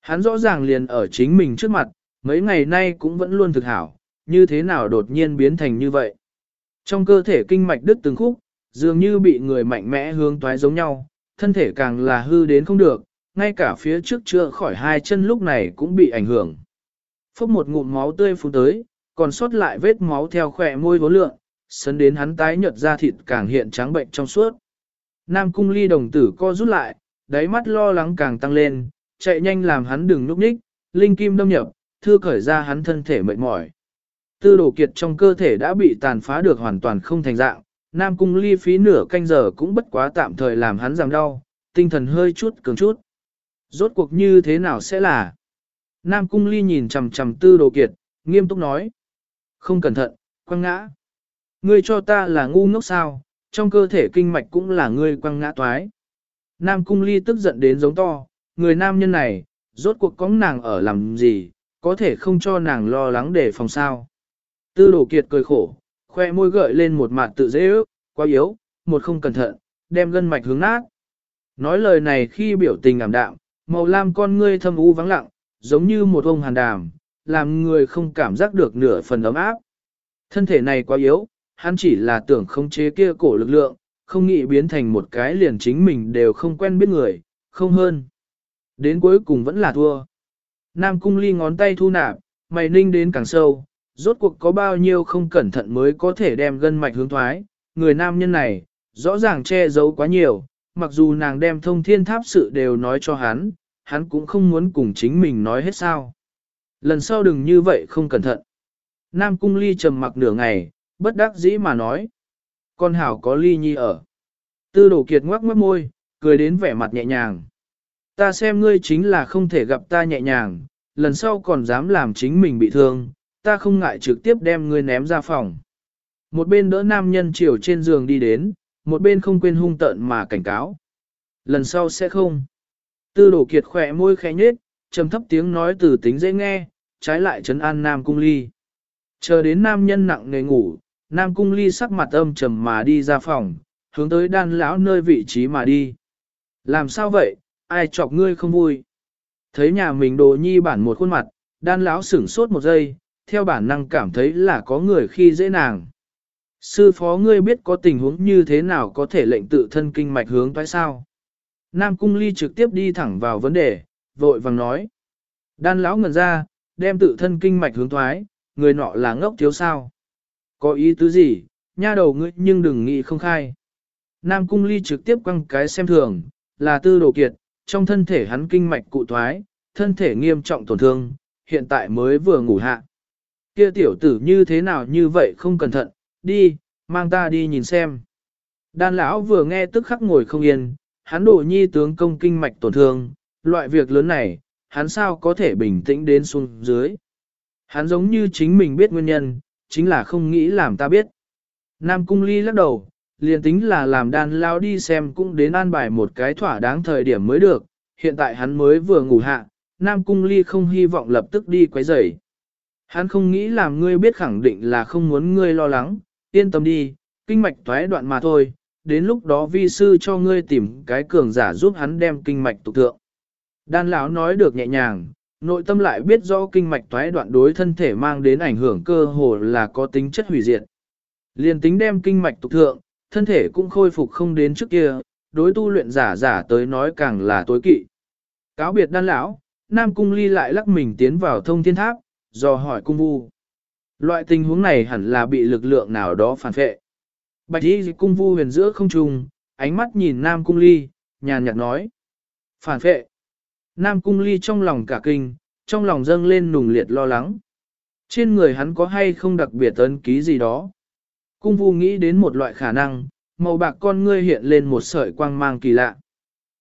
Hắn rõ ràng liền ở chính mình trước mặt, mấy ngày nay cũng vẫn luôn thực hảo, như thế nào đột nhiên biến thành như vậy? Trong cơ thể kinh mạch đứt từng khúc, dường như bị người mạnh mẽ hướng toái giống nhau, thân thể càng là hư đến không được, ngay cả phía trước chưa khỏi hai chân lúc này cũng bị ảnh hưởng. Phốc một ngụm máu tươi phun tới, còn sót lại vết máu theo khỏe môi vốn lượng, sấn đến hắn tái nhợt da thịt càng hiện trắng bệnh trong suốt. Nam cung ly đồng tử co rút lại, đáy mắt lo lắng càng tăng lên, chạy nhanh làm hắn đừng núp nhích, linh kim đâm nhập, thư khởi ra hắn thân thể mệt mỏi. Tư đồ kiệt trong cơ thể đã bị tàn phá được hoàn toàn không thành dạng, Nam cung ly phí nửa canh giờ cũng bất quá tạm thời làm hắn giảm đau, tinh thần hơi chút cường chút. Rốt cuộc như thế nào sẽ là? Nam cung ly nhìn chầm chầm tư đồ kiệt, nghiêm túc nói. Không cẩn thận, quăng ngã. Ngươi cho ta là ngu ngốc sao, trong cơ thể kinh mạch cũng là ngươi quăng ngã toái. Nam cung ly tức giận đến giống to, người nam nhân này, rốt cuộc có nàng ở làm gì, có thể không cho nàng lo lắng để phòng sao. Tư đồ kiệt cười khổ, khoe môi gợi lên một mặt tự dễ ước, quá yếu, một không cẩn thận, đem gân mạch hướng nát. Nói lời này khi biểu tình ảm đạm, màu lam con ngươi thâm u vắng lặng, giống như một ông hàn đàm, làm người không cảm giác được nửa phần ấm áp. Thân thể này quá yếu, hắn chỉ là tưởng không chế kia cổ lực lượng, không nghĩ biến thành một cái liền chính mình đều không quen biết người, không hơn. Đến cuối cùng vẫn là thua. Nam cung ly ngón tay thu nạp, mày ninh đến càng sâu, rốt cuộc có bao nhiêu không cẩn thận mới có thể đem gân mạch hướng thoái. Người nam nhân này, rõ ràng che giấu quá nhiều, mặc dù nàng đem thông thiên tháp sự đều nói cho hắn, hắn cũng không muốn cùng chính mình nói hết sao. Lần sau đừng như vậy không cẩn thận. Nam cung ly trầm mặc nửa ngày, bất đắc dĩ mà nói. Con hảo có ly nhi ở. Tư đổ kiệt ngoắc mất môi, cười đến vẻ mặt nhẹ nhàng. Ta xem ngươi chính là không thể gặp ta nhẹ nhàng, lần sau còn dám làm chính mình bị thương, ta không ngại trực tiếp đem ngươi ném ra phòng. Một bên đỡ nam nhân chiều trên giường đi đến, một bên không quên hung tợn mà cảnh cáo. Lần sau sẽ không. Tư đổ kiệt khỏe môi khẽ nhếch, trầm thấp tiếng nói từ tính dễ nghe, trái lại trấn an nam cung ly. Chờ đến nam nhân nặng nề ngủ, nam cung ly sắc mặt âm trầm mà đi ra phòng, hướng tới đan lão nơi vị trí mà đi. Làm sao vậy, ai chọc ngươi không vui? Thấy nhà mình đồ nhi bản một khuôn mặt, đan lão sửng sốt một giây, theo bản năng cảm thấy là có người khi dễ nàng. Sư phó ngươi biết có tình huống như thế nào có thể lệnh tự thân kinh mạch hướng tới sao? Nam Cung Ly trực tiếp đi thẳng vào vấn đề, vội vàng nói. Đan lão ngẩn ra, đem tự thân kinh mạch hướng thoái, người nọ là ngốc thiếu sao. Có ý tứ gì, nha đầu ngươi nhưng đừng nghĩ không khai. Nam cung ly trực tiếp quăng cái xem thường, là tư đồ kiệt, trong thân thể hắn kinh mạch cụ thoái, thân thể nghiêm trọng tổn thương, hiện tại mới vừa ngủ hạ. Kia tiểu tử như thế nào như vậy không cẩn thận, đi, mang ta đi nhìn xem. Đan lão vừa nghe tức khắc ngồi không yên, hắn đổ nhi tướng công kinh mạch tổn thương, loại việc lớn này, hắn sao có thể bình tĩnh đến xuống dưới. Hắn giống như chính mình biết nguyên nhân, chính là không nghĩ làm ta biết. Nam cung ly lắc đầu, liền tính là làm đan lao đi xem cũng đến an bài một cái thỏa đáng thời điểm mới được, hiện tại hắn mới vừa ngủ hạ, Nam cung ly không hy vọng lập tức đi quấy rầy. Hắn không nghĩ làm ngươi biết khẳng định là không muốn ngươi lo lắng, yên tâm đi, kinh mạch thoái đoạn mà thôi, đến lúc đó vi sư cho ngươi tìm cái cường giả giúp hắn đem kinh mạch tục thượng. Đan lão nói được nhẹ nhàng, nội tâm lại biết rõ kinh mạch thoái đoạn đối thân thể mang đến ảnh hưởng cơ hồ là có tính chất hủy diệt. Liên tính đem kinh mạch tục thượng, thân thể cũng khôi phục không đến trước kia, đối tu luyện giả giả tới nói càng là tối kỵ. Cáo biệt đan lão, Nam Cung Ly lại lắc mình tiến vào thông thiên tháp, do hỏi cung vu. Loại tình huống này hẳn là bị lực lượng nào đó phản phệ. Bạch y cung vu huyền giữa không trùng ánh mắt nhìn Nam Cung Ly, nhàn nhạt nói. Phản phệ. Nam Cung Ly trong lòng cả kinh, trong lòng dâng lên nùng liệt lo lắng. Trên người hắn có hay không đặc biệt ấn ký gì đó. Cung vu nghĩ đến một loại khả năng, màu bạc con ngươi hiện lên một sợi quang mang kỳ lạ.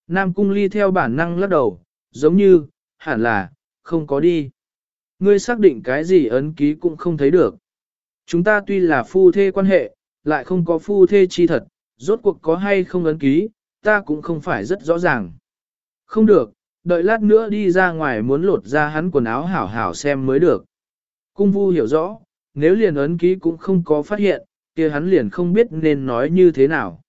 Nam Cung Ly theo bản năng lắc đầu, giống như, hẳn là, không có đi. Ngươi xác định cái gì ấn ký cũng không thấy được. Chúng ta tuy là phu thê quan hệ, lại không có phu thê chi thật, rốt cuộc có hay không ấn ký, ta cũng không phải rất rõ ràng. Không được, đợi lát nữa đi ra ngoài muốn lột ra hắn quần áo hảo hảo xem mới được. Cung vu hiểu rõ, nếu liền ấn ký cũng không có phát hiện, kia hắn liền không biết nên nói như thế nào.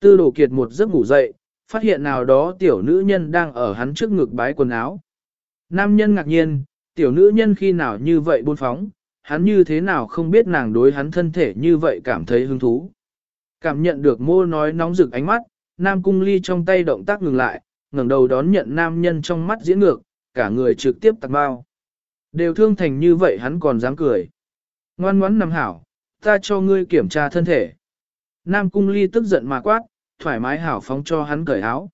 Tư Đồ kiệt một giấc ngủ dậy, phát hiện nào đó tiểu nữ nhân đang ở hắn trước ngực bái quần áo. Nam nhân ngạc nhiên, tiểu nữ nhân khi nào như vậy buôn phóng, hắn như thế nào không biết nàng đối hắn thân thể như vậy cảm thấy hứng thú. Cảm nhận được mô nói nóng rực ánh mắt, Nam Cung Ly trong tay động tác ngừng lại, ngẩng đầu đón nhận nam nhân trong mắt diễn ngược, cả người trực tiếp tạc bao. Đều thương thành như vậy hắn còn dám cười. Ngoan ngoãn nằm hảo, ta cho ngươi kiểm tra thân thể. Nam Cung Ly tức giận mà quát, thoải mái hảo phóng cho hắn cởi áo.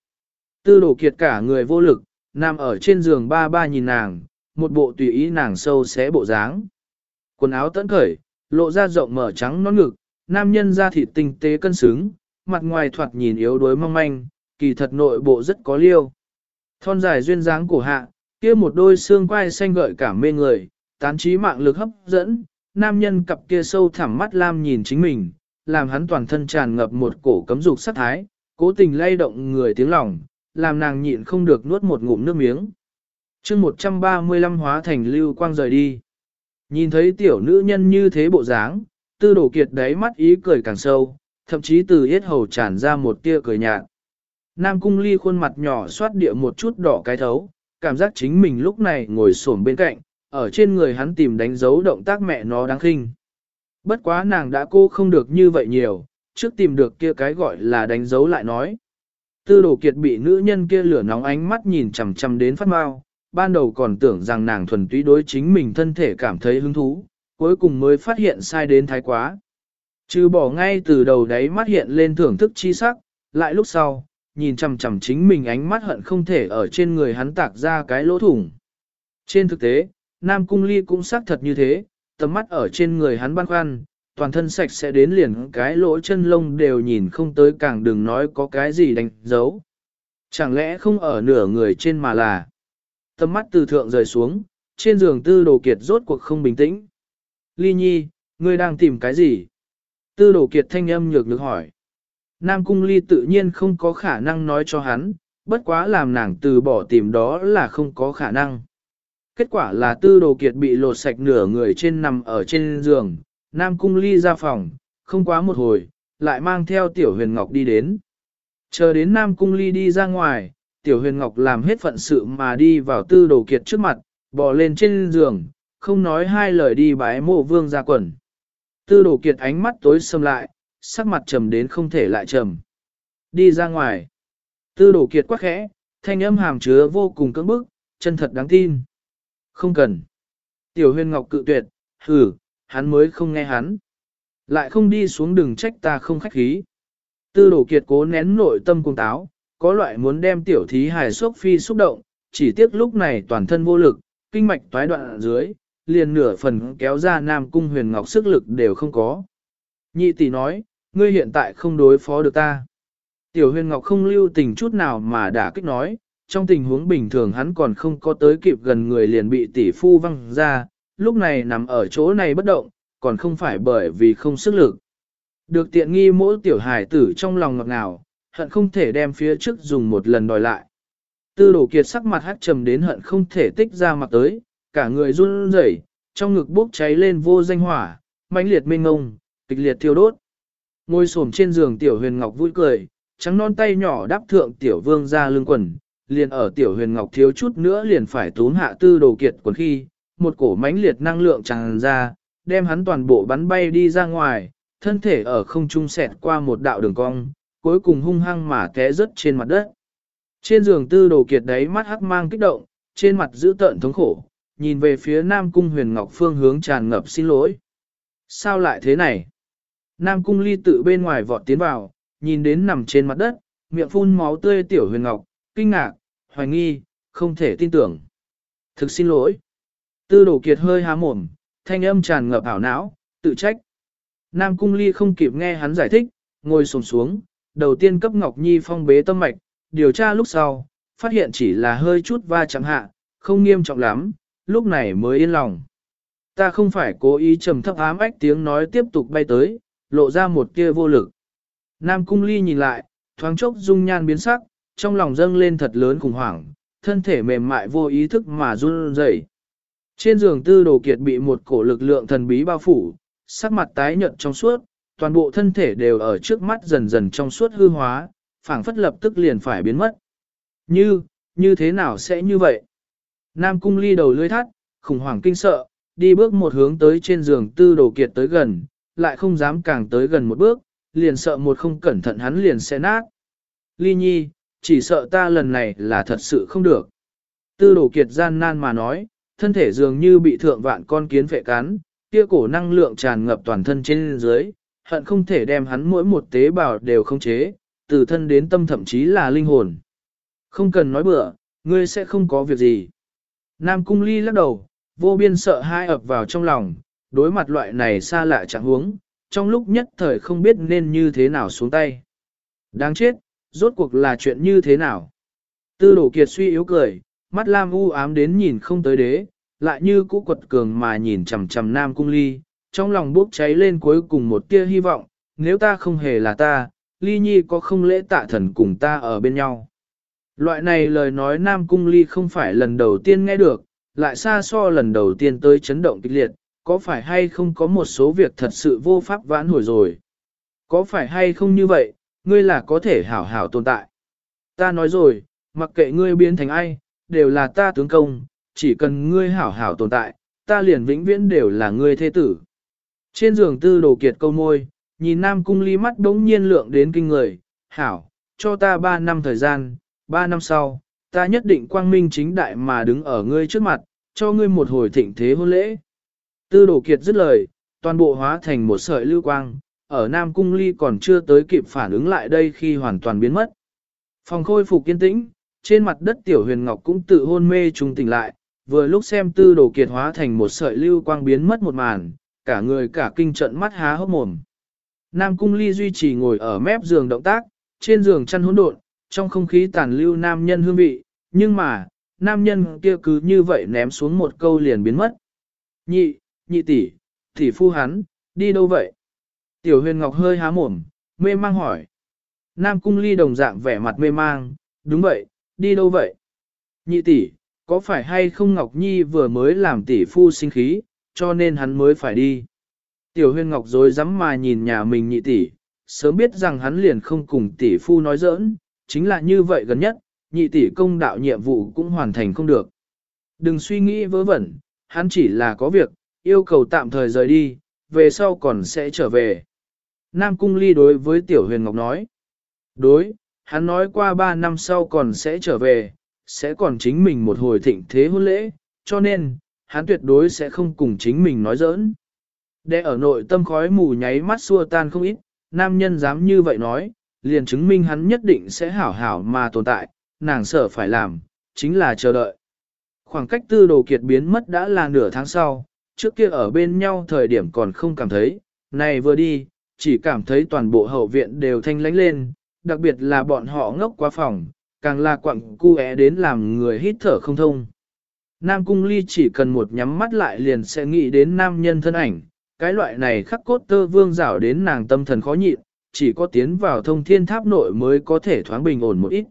Tư đổ kiệt cả người vô lực, nằm ở trên giường ba ba nhìn nàng, một bộ tùy ý nàng sâu xé bộ dáng. Quần áo tẫn khởi, lộ ra rộng mở trắng non ngực, nam nhân da thịt tinh tế cân xứng, mặt ngoài thoạt nhìn yếu đuối mong manh, kỳ thật nội bộ rất có liêu. Thon dài duyên dáng cổ hạ, kia một đôi xương quai xanh gợi cảm mê người, tán trí mạng lực hấp dẫn, nam nhân cặp kia sâu thẳm mắt lam nhìn chính mình, làm hắn toàn thân tràn ngập một cổ cấm dục sát thái, cố tình lay động người tiếng lòng, làm nàng nhịn không được nuốt một ngụm nước miếng. chương 135 hóa thành lưu quang rời đi. Nhìn thấy tiểu nữ nhân như thế bộ dáng, tư đổ kiệt đáy mắt ý cười càng sâu, thậm chí từ yết hầu tràn ra một tia cười nhạt. Nam cung ly khuôn mặt nhỏ xoát địa một chút đỏ cái thấu, cảm giác chính mình lúc này ngồi xổm bên cạnh, ở trên người hắn tìm đánh dấu động tác mẹ nó đáng khinh. Bất quá nàng đã cô không được như vậy nhiều, trước tìm được kia cái gọi là đánh dấu lại nói. Tư đồ kiệt bị nữ nhân kia lửa nóng ánh mắt nhìn chằm chằm đến phát mau, ban đầu còn tưởng rằng nàng thuần túy đối chính mình thân thể cảm thấy hứng thú, cuối cùng mới phát hiện sai đến thái quá. Trừ bỏ ngay từ đầu đấy mắt hiện lên thưởng thức chi sắc, lại lúc sau, nhìn chằm chằm chính mình ánh mắt hận không thể ở trên người hắn tạc ra cái lỗ thủng. Trên thực tế, Nam Cung Ly cũng xác thật như thế, tầm mắt ở trên người hắn băn khoăn, toàn thân sạch sẽ đến liền cái lỗ chân lông đều nhìn không tới càng đừng nói có cái gì đánh dấu. Chẳng lẽ không ở nửa người trên mà là tầm mắt từ thượng rời xuống, trên giường tư đồ kiệt rốt cuộc không bình tĩnh. Ly nhi, ngươi đang tìm cái gì? Tư đồ kiệt thanh âm nhược nhược hỏi. Nam cung ly tự nhiên không có khả năng nói cho hắn, bất quá làm nàng từ bỏ tìm đó là không có khả năng. Kết quả là tư đồ kiệt bị lột sạch nửa người trên nằm ở trên giường, Nam cung ly ra phòng, không quá một hồi, lại mang theo tiểu huyền ngọc đi đến. Chờ đến Nam cung ly đi ra ngoài, tiểu huyền ngọc làm hết phận sự mà đi vào tư đồ kiệt trước mặt, bò lên trên giường, không nói hai lời đi bái mộ vương ra quần. Tư đồ kiệt ánh mắt tối sầm lại, sắc mặt trầm đến không thể lại trầm. Đi ra ngoài. Tư đồ kiệt quá khẽ, thanh âm hàm chứa vô cùng cưỡng bức, chân thật đáng tin. Không cần. Tiểu huyền ngọc cự tuyệt, hừ, hắn mới không nghe hắn. lại không đi xuống đừng trách ta không khách khí. Tư đồ kiệt cố nén nội tâm cung táo, có loại muốn đem tiểu thí hài sốc phi xúc động, chỉ tiếc lúc này toàn thân vô lực, kinh mạch toái đoạn ở dưới, liền nửa phần kéo ra Nam Cung huyền ngọc sức lực đều không có. Nhị tỷ nói, ngươi hiện tại không đối phó được ta. Tiểu huyền ngọc không lưu tình chút nào mà đã kích nói, trong tình huống bình thường hắn còn không có tới kịp gần người liền bị tỷ phu văng ra, lúc này nằm ở chỗ này bất động, còn không phải bởi vì không sức lực. Được tiện nghi mỗi tiểu hài tử trong lòng ngọt ngào, hận không thể đem phía trước dùng một lần đòi lại. Tư đổ kiệt sắc mặt hát trầm đến hận không thể tích ra mặt tới, cả người run rẩy, trong ngực bốc cháy lên vô danh hỏa, mãnh liệt mênh ngông, kịch liệt thiêu đốt. Ngồi xổm trên giường tiểu huyền ngọc vui cười, trắng non tay nhỏ đáp thượng tiểu vương ra lưng quần, liền ở tiểu huyền ngọc thiếu chút nữa liền phải tốn hạ tư đồ kiệt quần khi, một cổ mãnh liệt năng lượng tràn ra, đem hắn toàn bộ bắn bay đi ra ngoài, thân thể ở không trung xẹt qua một đạo đường cong, cuối cùng hung hăng mà té rớt trên mặt đất. Trên giường tư đồ kiệt đấy mắt hắc mang kích động, trên mặt giữ tợn thống khổ, nhìn về phía Nam Cung huyền ngọc phương hướng tràn ngập xin lỗi. Sao lại thế này? Nam Cung ly tự bên ngoài vọt tiến vào, nhìn đến nằm trên mặt đất, miệng phun máu tươi tiểu huyền ngọc, kinh ngạc, hoài nghi, không thể tin tưởng. Thực xin lỗi. Tư đồ kiệt hơi há mồm, thanh âm tràn ngập ảo não, tự trách. Nam Cung ly không kịp nghe hắn giải thích, ngồi sồm xuống, đầu tiên cấp Ngọc Nhi phong bế tâm mạch, điều tra lúc sau, phát hiện chỉ là hơi chút va chạm hạ, không nghiêm trọng lắm, lúc này mới yên lòng. Ta không phải cố ý trầm thấp ám ách tiếng nói tiếp tục bay tới, lộ ra một tia vô lực. Nam cung ly nhìn lại, thoáng chốc dung nhan biến sắc, trong lòng dâng lên thật lớn khủng hoảng, thân thể mềm mại vô ý thức mà run rẩy. Trên giường tư đồ kiệt bị một cổ lực lượng thần bí bao phủ, sắc mặt tái nhợt trong suốt, toàn bộ thân thể đều ở trước mắt dần dần trong suốt hư hóa, phảng phất lập tức liền phải biến mất. Như, như thế nào sẽ như vậy? Nam cung ly đầu lưới thắt, khủng hoảng kinh sợ, đi bước một hướng tới trên giường tư đồ kiệt tới gần, lại không dám càng tới gần một bước, liền sợ một không cẩn thận hắn liền sẽ nát. Ly nhi, chỉ sợ ta lần này là thật sự không được. Tư đồ kiệt gian nan mà nói, thân thể dường như bị thượng vạn con kiến phệ cắn, kia cổ năng lượng tràn ngập toàn thân trên dưới, hận không thể đem hắn mỗi một tế bào đều không chế, từ thân đến tâm thậm chí là linh hồn. Không cần nói bừa, ngươi sẽ không có việc gì. Nam Cung Ly lắc đầu, vô biên sợ hai ập vào trong lòng, đối mặt loại này xa lạ chẳng huống, trong lúc nhất thời không biết nên như thế nào xuống tay. Đáng chết, rốt cuộc là chuyện như thế nào? Tư đổ kiệt suy yếu cười, mắt lam u ám đến nhìn không tới đế, lại như cũ quật cường mà nhìn chằm chằm Nam Cung Ly, trong lòng bốc cháy lên cuối cùng một tia hy vọng, nếu ta không hề là ta, Ly Nhi có không lễ tạ thần cùng ta ở bên nhau. Loại này lời nói Nam Cung Ly không phải lần đầu tiên nghe được, lại xa so lần đầu tiên tới chấn động kịch liệt, có phải hay không có một số việc thật sự vô pháp vãn hồi rồi. Có phải hay không như vậy, ngươi là có thể hảo hảo tồn tại. Ta nói rồi, mặc kệ ngươi biến thành ai, đều là ta tướng công, chỉ cần ngươi hảo hảo tồn tại, ta liền vĩnh viễn đều là ngươi thế tử. Trên giường tư đồ kiệt câu môi, nhìn Nam Cung Ly mắt đống nhiên lượng đến kinh người, hảo, cho ta ba năm thời gian, ba năm sau, ta nhất định quang minh chính đại mà đứng ở ngươi trước mặt, cho ngươi một hồi thịnh thế hôn lễ. Tư đồ kiệt dứt lời, toàn bộ hóa thành một sợi lưu quang, ở Nam Cung Ly còn chưa tới kịp phản ứng lại đây khi hoàn toàn biến mất. Phòng khôi phục kiên tĩnh, trên mặt đất tiểu huyền ngọc cũng tự hôn mê trùng tỉnh lại, vừa lúc xem tư đồ kiệt hóa thành một sợi lưu quang biến mất một màn, cả người cả kinh trận mắt há hốc mồm. Nam Cung Ly duy trì ngồi ở mép giường động tác, trên giường chăn hỗn độn, trong không khí tàn lưu nam nhân hương vị, nhưng mà, nam nhân kia cứ như vậy ném xuống một câu liền biến mất. Nhị, nhị tỷ, tỷ phu hắn, đi đâu vậy? Tiểu huyền ngọc hơi há mồm, mê mang hỏi. Nam cung ly đồng dạng vẻ mặt mê mang, đúng vậy, đi đâu vậy? Nhị tỷ, có phải hay không Ngọc Nhi vừa mới làm tỷ phu sinh khí, cho nên hắn mới phải đi? Tiểu huyền ngọc dối rắm mà nhìn nhà mình nhị tỷ, sớm biết rằng hắn liền không cùng tỷ phu nói giỡn, chính là như vậy gần nhất, nhị tỷ công đạo nhiệm vụ cũng hoàn thành không được. Đừng suy nghĩ vớ vẩn, hắn chỉ là có việc, yêu cầu tạm thời rời đi, về sau còn sẽ trở về. Nam Cung Ly đối với Tiểu Huyền Ngọc nói. Đối, hắn nói qua 3 năm sau còn sẽ trở về, sẽ còn chính mình một hồi thịnh thế hôn lễ, cho nên, hắn tuyệt đối sẽ không cùng chính mình nói giỡn. Để ở nội tâm khói mù nháy mắt xua tan không ít, nam nhân dám như vậy nói, liền chứng minh hắn nhất định sẽ hảo hảo mà tồn tại, nàng sợ phải làm, chính là chờ đợi. Khoảng cách tư đồ kiệt biến mất đã là nửa tháng sau, trước kia ở bên nhau thời điểm còn không cảm thấy, này vừa đi, chỉ cảm thấy toàn bộ hậu viện đều thanh lánh lên, đặc biệt là bọn họ ngốc quá phòng, càng là quặng cu é đến làm người hít thở không thông. Nam Cung Ly chỉ cần một nhắm mắt lại liền sẽ nghĩ đến nam nhân thân ảnh, cái loại này khắc cốt tơ vương rảo đến nàng tâm thần khó nhịn, chỉ có tiến vào thông thiên tháp nội mới có thể thoáng bình ổn một ít.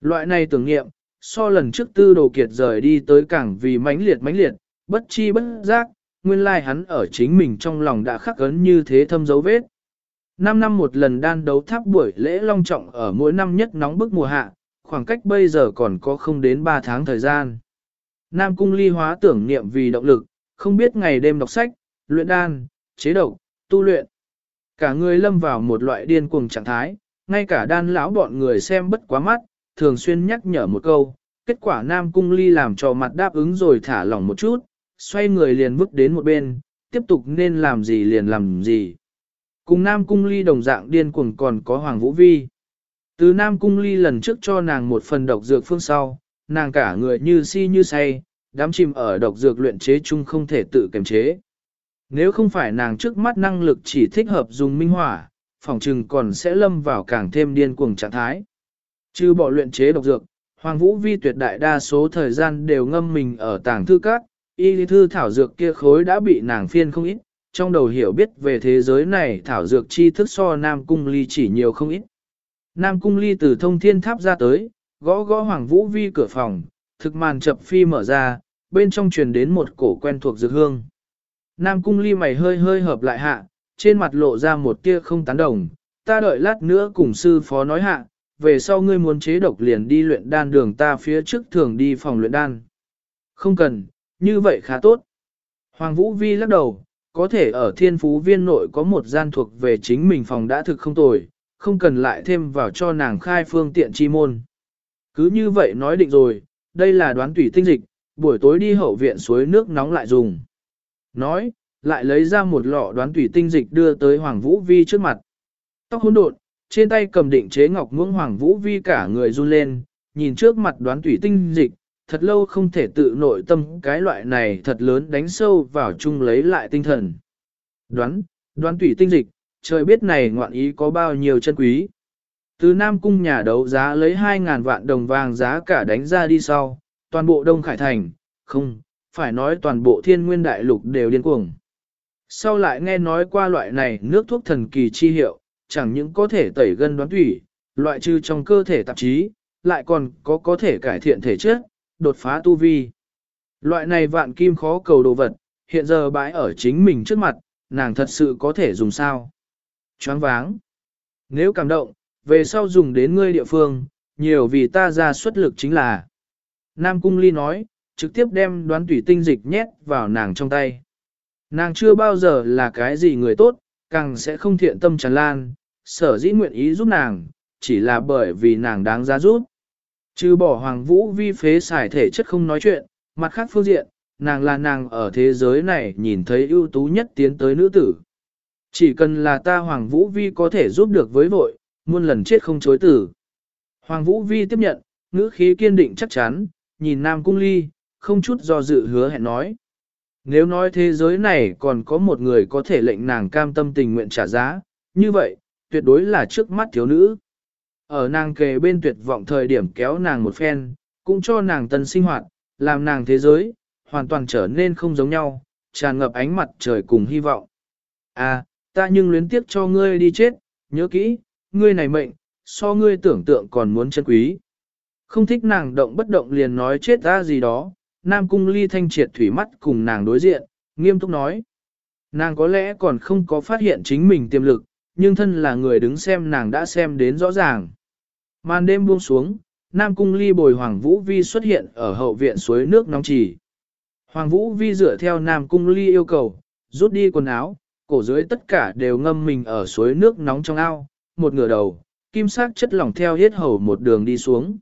Loại này tưởng nghiệm, so lần trước tư đồ kiệt rời đi tới cảng vì mãnh liệt mãnh liệt, bất chi bất giác, nguyên lai hắn ở chính mình trong lòng đã khắc ấn như thế thâm dấu vết. Năm năm một lần đan đấu tháp buổi lễ long trọng ở mỗi năm nhất nóng bức mùa hạ, khoảng cách bây giờ còn có không đến 3 tháng thời gian. Nam cung ly hóa tưởng niệm vì động lực, không biết ngày đêm đọc sách, luyện đan, chế độc, tu luyện. Cả người lâm vào một loại điên cuồng trạng thái, ngay cả đan lão bọn người xem bất quá mắt, thường xuyên nhắc nhở một câu, kết quả Nam Cung Ly làm cho mặt đáp ứng rồi thả lỏng một chút, xoay người liền vứt đến một bên, tiếp tục nên làm gì liền làm gì. Cùng Nam Cung Ly đồng dạng điên cuồng còn có Hoàng Vũ Vi. Từ Nam Cung Ly lần trước cho nàng một phần độc dược phương sau, nàng cả người như si như say, đám chìm ở độc dược luyện chế chung không thể tự kiềm chế. Nếu không phải nàng trước mắt năng lực chỉ thích hợp dùng minh hỏa, phòng trừng còn sẽ lâm vào càng thêm điên cuồng trạng thái. Trừ bỏ luyện chế độc dược, Hoàng Vũ Vi tuyệt đại đa số thời gian đều ngâm mình ở tàng thư các, y lý thư thảo dược kia khối đã bị nàng phiên không ít, trong đầu hiểu biết về thế giới này thảo dược chi thức so Nam Cung Ly chỉ nhiều không ít. Nam Cung Ly từ thông thiên tháp ra tới, gõ gõ Hoàng Vũ Vi cửa phòng, thực màn chập phi mở ra, bên trong truyền đến một cổ quen thuộc dược hương. Nam Cung Ly mày hơi hơi hợp lại hạ, trên mặt lộ ra một tia không tán đồng, ta đợi lát nữa cùng sư phó nói hạ, về sau ngươi muốn chế độc liền đi luyện đan đường ta phía trước thường đi phòng luyện đan. Không cần, như vậy khá tốt. Hoàng Vũ Vi lắc đầu, có thể ở thiên phú viên nội có một gian thuộc về chính mình phòng đã thực không tồi, không cần lại thêm vào cho nàng khai phương tiện chi môn. Cứ như vậy nói định rồi, đây là đoán tủy tinh dịch, buổi tối đi hậu viện suối nước nóng lại dùng. Nói, lại lấy ra một lọ đoán tủy tinh dịch đưa tới Hoàng Vũ Vi trước mặt. Tóc hỗn độn, trên tay cầm định chế ngọc muỗng Hoàng Vũ Vi cả người run lên, nhìn trước mặt đoán tủy tinh dịch, thật lâu không thể tự nội tâm cái loại này thật lớn đánh sâu vào chung lấy lại tinh thần. Đoán, đoán tủy tinh dịch, trời biết này ngoạn ý có bao nhiêu chân quý. Từ Nam Cung nhà đấu giá lấy 2.000 vạn đồng vàng giá cả đánh ra đi sau, toàn bộ Đông Khải Thành, không, phải nói toàn bộ thiên nguyên đại lục đều điên cuồng. Sau lại nghe nói qua loại này nước thuốc thần kỳ chi hiệu, chẳng những có thể tẩy gân đoán tủy, loại trừ trong cơ thể tạp chí, lại còn có có thể cải thiện thể chất, đột phá tu vi. Loại này vạn kim khó cầu đồ vật, hiện giờ bãi ở chính mình trước mặt, nàng thật sự có thể dùng sao. Choáng váng. Nếu cảm động, về sau dùng đến ngươi địa phương, nhiều vì ta ra xuất lực chính là. Nam Cung Ly nói, trực tiếp đem đoán tủy tinh dịch nhét vào nàng trong tay. Nàng chưa bao giờ là cái gì người tốt, càng sẽ không thiện tâm tràn lan, sở dĩ nguyện ý giúp nàng, chỉ là bởi vì nàng đáng giá giúp. Trừ bỏ hoàng vũ vi phế xài thể chất không nói chuyện, mặt khác phương diện, nàng là nàng ở thế giới này nhìn thấy ưu tú nhất tiến tới nữ tử. Chỉ cần là ta hoàng vũ vi có thể giúp được với vội, muôn lần chết không chối tử. Hoàng vũ vi tiếp nhận, ngữ khí kiên định chắc chắn, nhìn nam cung ly, không chút do dự hứa hẹn nói. Nếu nói thế giới này còn có một người có thể lệnh nàng cam tâm tình nguyện trả giá, như vậy, tuyệt đối là trước mắt thiếu nữ. Ở nàng kề bên tuyệt vọng thời điểm kéo nàng một phen, cũng cho nàng tân sinh hoạt, làm nàng thế giới, hoàn toàn trở nên không giống nhau, tràn ngập ánh mặt trời cùng hy vọng. À, ta nhưng luyến tiếc cho ngươi đi chết, nhớ kỹ, ngươi này mệnh, so ngươi tưởng tượng còn muốn chân quý. Không thích nàng động bất động liền nói chết ta gì đó, Nam Cung Ly thanh triệt thủy mắt cùng nàng đối diện, nghiêm túc nói. Nàng có lẽ còn không có phát hiện chính mình tiềm lực, nhưng thân là người đứng xem nàng đã xem đến rõ ràng. Màn đêm buông xuống, Nam Cung Ly bồi Hoàng Vũ Vi xuất hiện ở hậu viện suối nước nóng chỉ. Hoàng Vũ Vi dựa theo Nam Cung Ly yêu cầu, rút đi quần áo, cổ dưới tất cả đều ngâm mình ở suối nước nóng trong ao, một ngửa đầu, kim sắc chất lỏng theo hết hầu một đường đi xuống.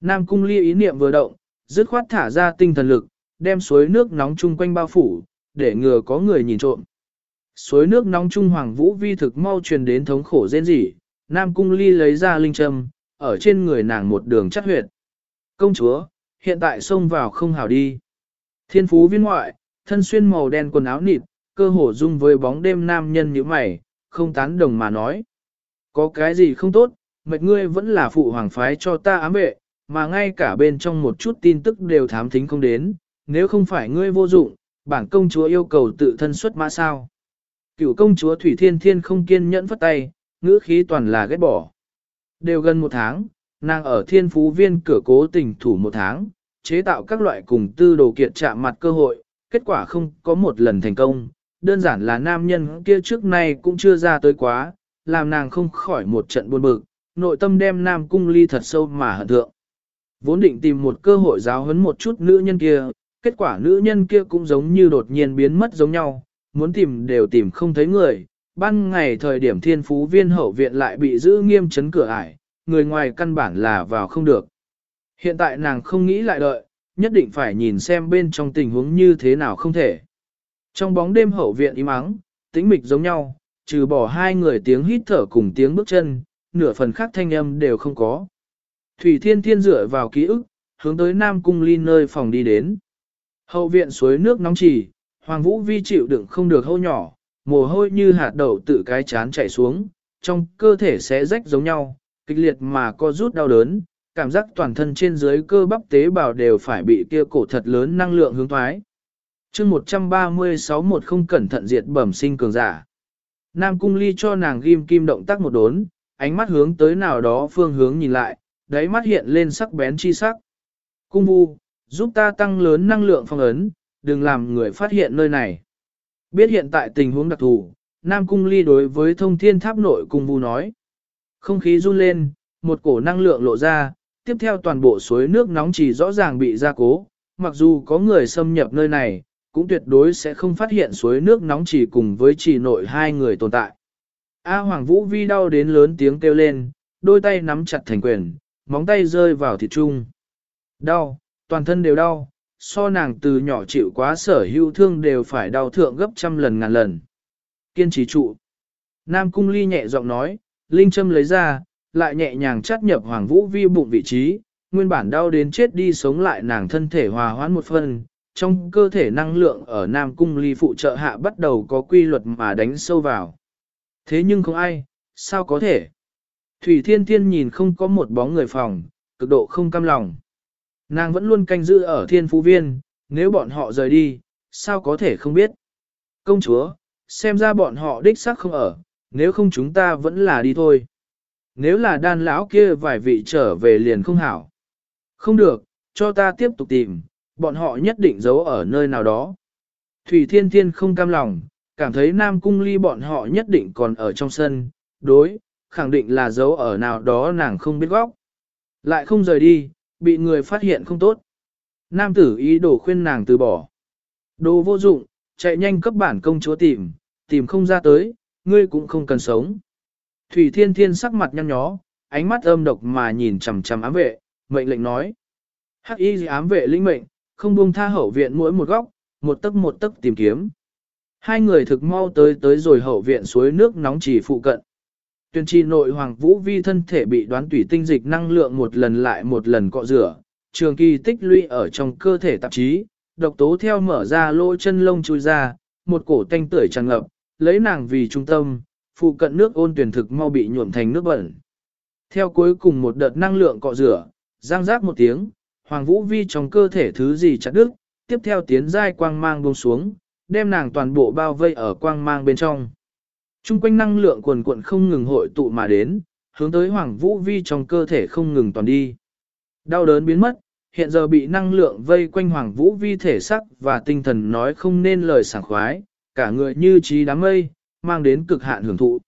Nam Cung Ly ý niệm vừa động, dứt khoát thả ra tinh thần lực, đem suối nước nóng chung quanh bao phủ, để ngừa có người nhìn trộm. Suối nước nóng trung hoàng vũ vi thực mau truyền đến thống khổ rên rỉ, Nam Cung Ly lấy ra linh châm, ở trên người nàng một đường chắc huyệt. Công chúa, hiện tại xông vào không hảo đi. Thiên phú viên ngoại, thân xuyên màu đen quần áo nịt, cơ hồ dung với bóng đêm nam nhân như mày, không tán đồng mà nói. Có cái gì không tốt, mệt ngươi vẫn là phụ hoàng phái cho ta ám vệ, mà ngay cả bên trong một chút tin tức đều thám thính không đến, nếu không phải ngươi vô dụng, bản công chúa yêu cầu tự thân xuất mã sao. Cựu công chúa Thủy Thiên Thiên không kiên nhẫn phất tay, ngữ khí toàn là ghét bỏ. Đều gần một tháng, nàng ở thiên phú viên cửa cố tình thủ một tháng, chế tạo các loại cùng tư đồ kiện chạm mặt cơ hội, kết quả không có một lần thành công, đơn giản là nam nhân kia trước nay cũng chưa ra tới quá, làm nàng không khỏi một trận buồn bực, nội tâm đem nam cung ly thật sâu mà hận thượng. Vốn định tìm một cơ hội giáo huấn một chút nữ nhân kia, kết quả nữ nhân kia cũng giống như đột nhiên biến mất giống nhau, muốn tìm đều tìm không thấy người. Ban ngày thời điểm thiên phú viên hậu viện lại bị giữ nghiêm chấn cửa ải, người ngoài căn bản là vào không được. Hiện tại nàng không nghĩ lại đợi, nhất định phải nhìn xem bên trong tình huống như thế nào không thể. Trong bóng đêm hậu viện im ắng, tĩnh mịch giống nhau, trừ bỏ hai người tiếng hít thở cùng tiếng bước chân, nửa phần khác thanh âm đều không có. Thủy Thiên Thiên dựa vào ký ức, hướng tới Nam Cung Ly nơi phòng đi đến. Hậu viện suối nước nóng chỉ, Hoàng Vũ Vi chịu đựng không được hâu nhỏ, mồ hôi như hạt đậu tự cái chán chảy xuống, trong cơ thể sẽ rách giống nhau, kịch liệt mà co rút đau đớn, cảm giác toàn thân trên dưới cơ bắp tế bào đều phải bị kia cổ thật lớn năng lượng hướng thoái. chương 136 một không cẩn thận diệt bẩm sinh cường giả. Nam cung ly cho nàng ghim kim động tác một đốn, ánh mắt hướng tới nào đó phương hướng nhìn lại, đáy mắt hiện lên sắc bén chi sắc. Cung vu, giúp ta tăng lớn năng lượng phong ấn, đừng làm người phát hiện nơi này. Biết hiện tại tình huống đặc thù, Nam cung ly đối với thông thiên tháp nội cung vu nói. Không khí run lên, một cổ năng lượng lộ ra, tiếp theo toàn bộ suối nước nóng chỉ rõ ràng bị gia cố, mặc dù có người xâm nhập nơi này, cũng tuyệt đối sẽ không phát hiện suối nước nóng chỉ cùng với chỉ nội hai người tồn tại. A Hoàng Vũ Vi đau đến lớn tiếng kêu lên, đôi tay nắm chặt thành quyền, móng tay rơi vào thịt trung. Đau, toàn thân đều đau, so nàng từ nhỏ chịu quá sở hữu thương đều phải đau thượng gấp trăm lần ngàn lần. Kiên trì trụ. Nam Cung Ly nhẹ giọng nói, Linh Trâm lấy ra, lại nhẹ nhàng chắt nhập Hoàng Vũ Vi bụng vị trí, nguyên bản đau đến chết đi sống lại nàng thân thể hòa hoãn một phần, trong cơ thể năng lượng ở Nam Cung Ly phụ trợ hạ bắt đầu có quy luật mà đánh sâu vào. Thế nhưng không ai, sao có thể? Thủy Thiên Thiên nhìn không có một bóng người phòng, cực độ không cam lòng. Nàng vẫn luôn canh giữ ở thiên phú viên, nếu bọn họ rời đi, sao có thể không biết? Công chúa, xem ra bọn họ đích xác không ở, nếu không chúng ta vẫn là đi thôi. Nếu là đan lão kia vài vị trở về liền không hảo. Không được, cho ta tiếp tục tìm, bọn họ nhất định giấu ở nơi nào đó. Thủy Thiên Thiên không cam lòng, cảm thấy Nam Cung Ly bọn họ nhất định còn ở trong sân, đối, khẳng định là giấu ở nào đó nàng không biết góc. Lại không rời đi, bị người phát hiện không tốt. Nam tử ý đồ khuyên nàng từ bỏ. Đồ vô dụng, chạy nhanh cấp bản công chúa tìm, tìm không ra tới, ngươi cũng không cần sống. Thủy Thiên Thiên sắc mặt nhăn nhó, ánh mắt âm độc mà nhìn chằm chằm ám vệ, mệnh lệnh nói. Hắc y ám vệ linh mệnh, không buông tha hậu viện mỗi một góc, một tấc một tấc tìm kiếm. Hai người thực mau tới tới rồi hậu viện suối nước nóng chỉ phụ cận. Tuyên trì nội hoàng vũ vi thân thể bị đoán tủy tinh dịch năng lượng một lần lại một lần cọ rửa, trường kỳ tích lũy ở trong cơ thể tạp chí, độc tố theo mở ra lỗ chân lông chui ra, một cổ tanh tưởi tràn ngập, lấy nàng vì trung tâm, phụ cận nước ôn tuyển thực mau bị nhuộm thành nước bẩn. Theo cuối cùng một đợt năng lượng cọ rửa, giang giác một tiếng, Hoàng Vũ Vi trong cơ thể thứ gì chặt đứt, tiếp theo tiến giai quang mang buông xuống, đem nàng toàn bộ bao vây ở quang mang bên trong. Trung quanh năng lượng quần cuộn không ngừng hội tụ mà đến, hướng tới Hoàng Vũ Vi trong cơ thể không ngừng toàn đi. Đau đớn biến mất, hiện giờ bị năng lượng vây quanh Hoàng Vũ Vi thể sắc và tinh thần nói không nên lời sảng khoái, cả người như trí đám mây, mang đến cực hạn hưởng thụ.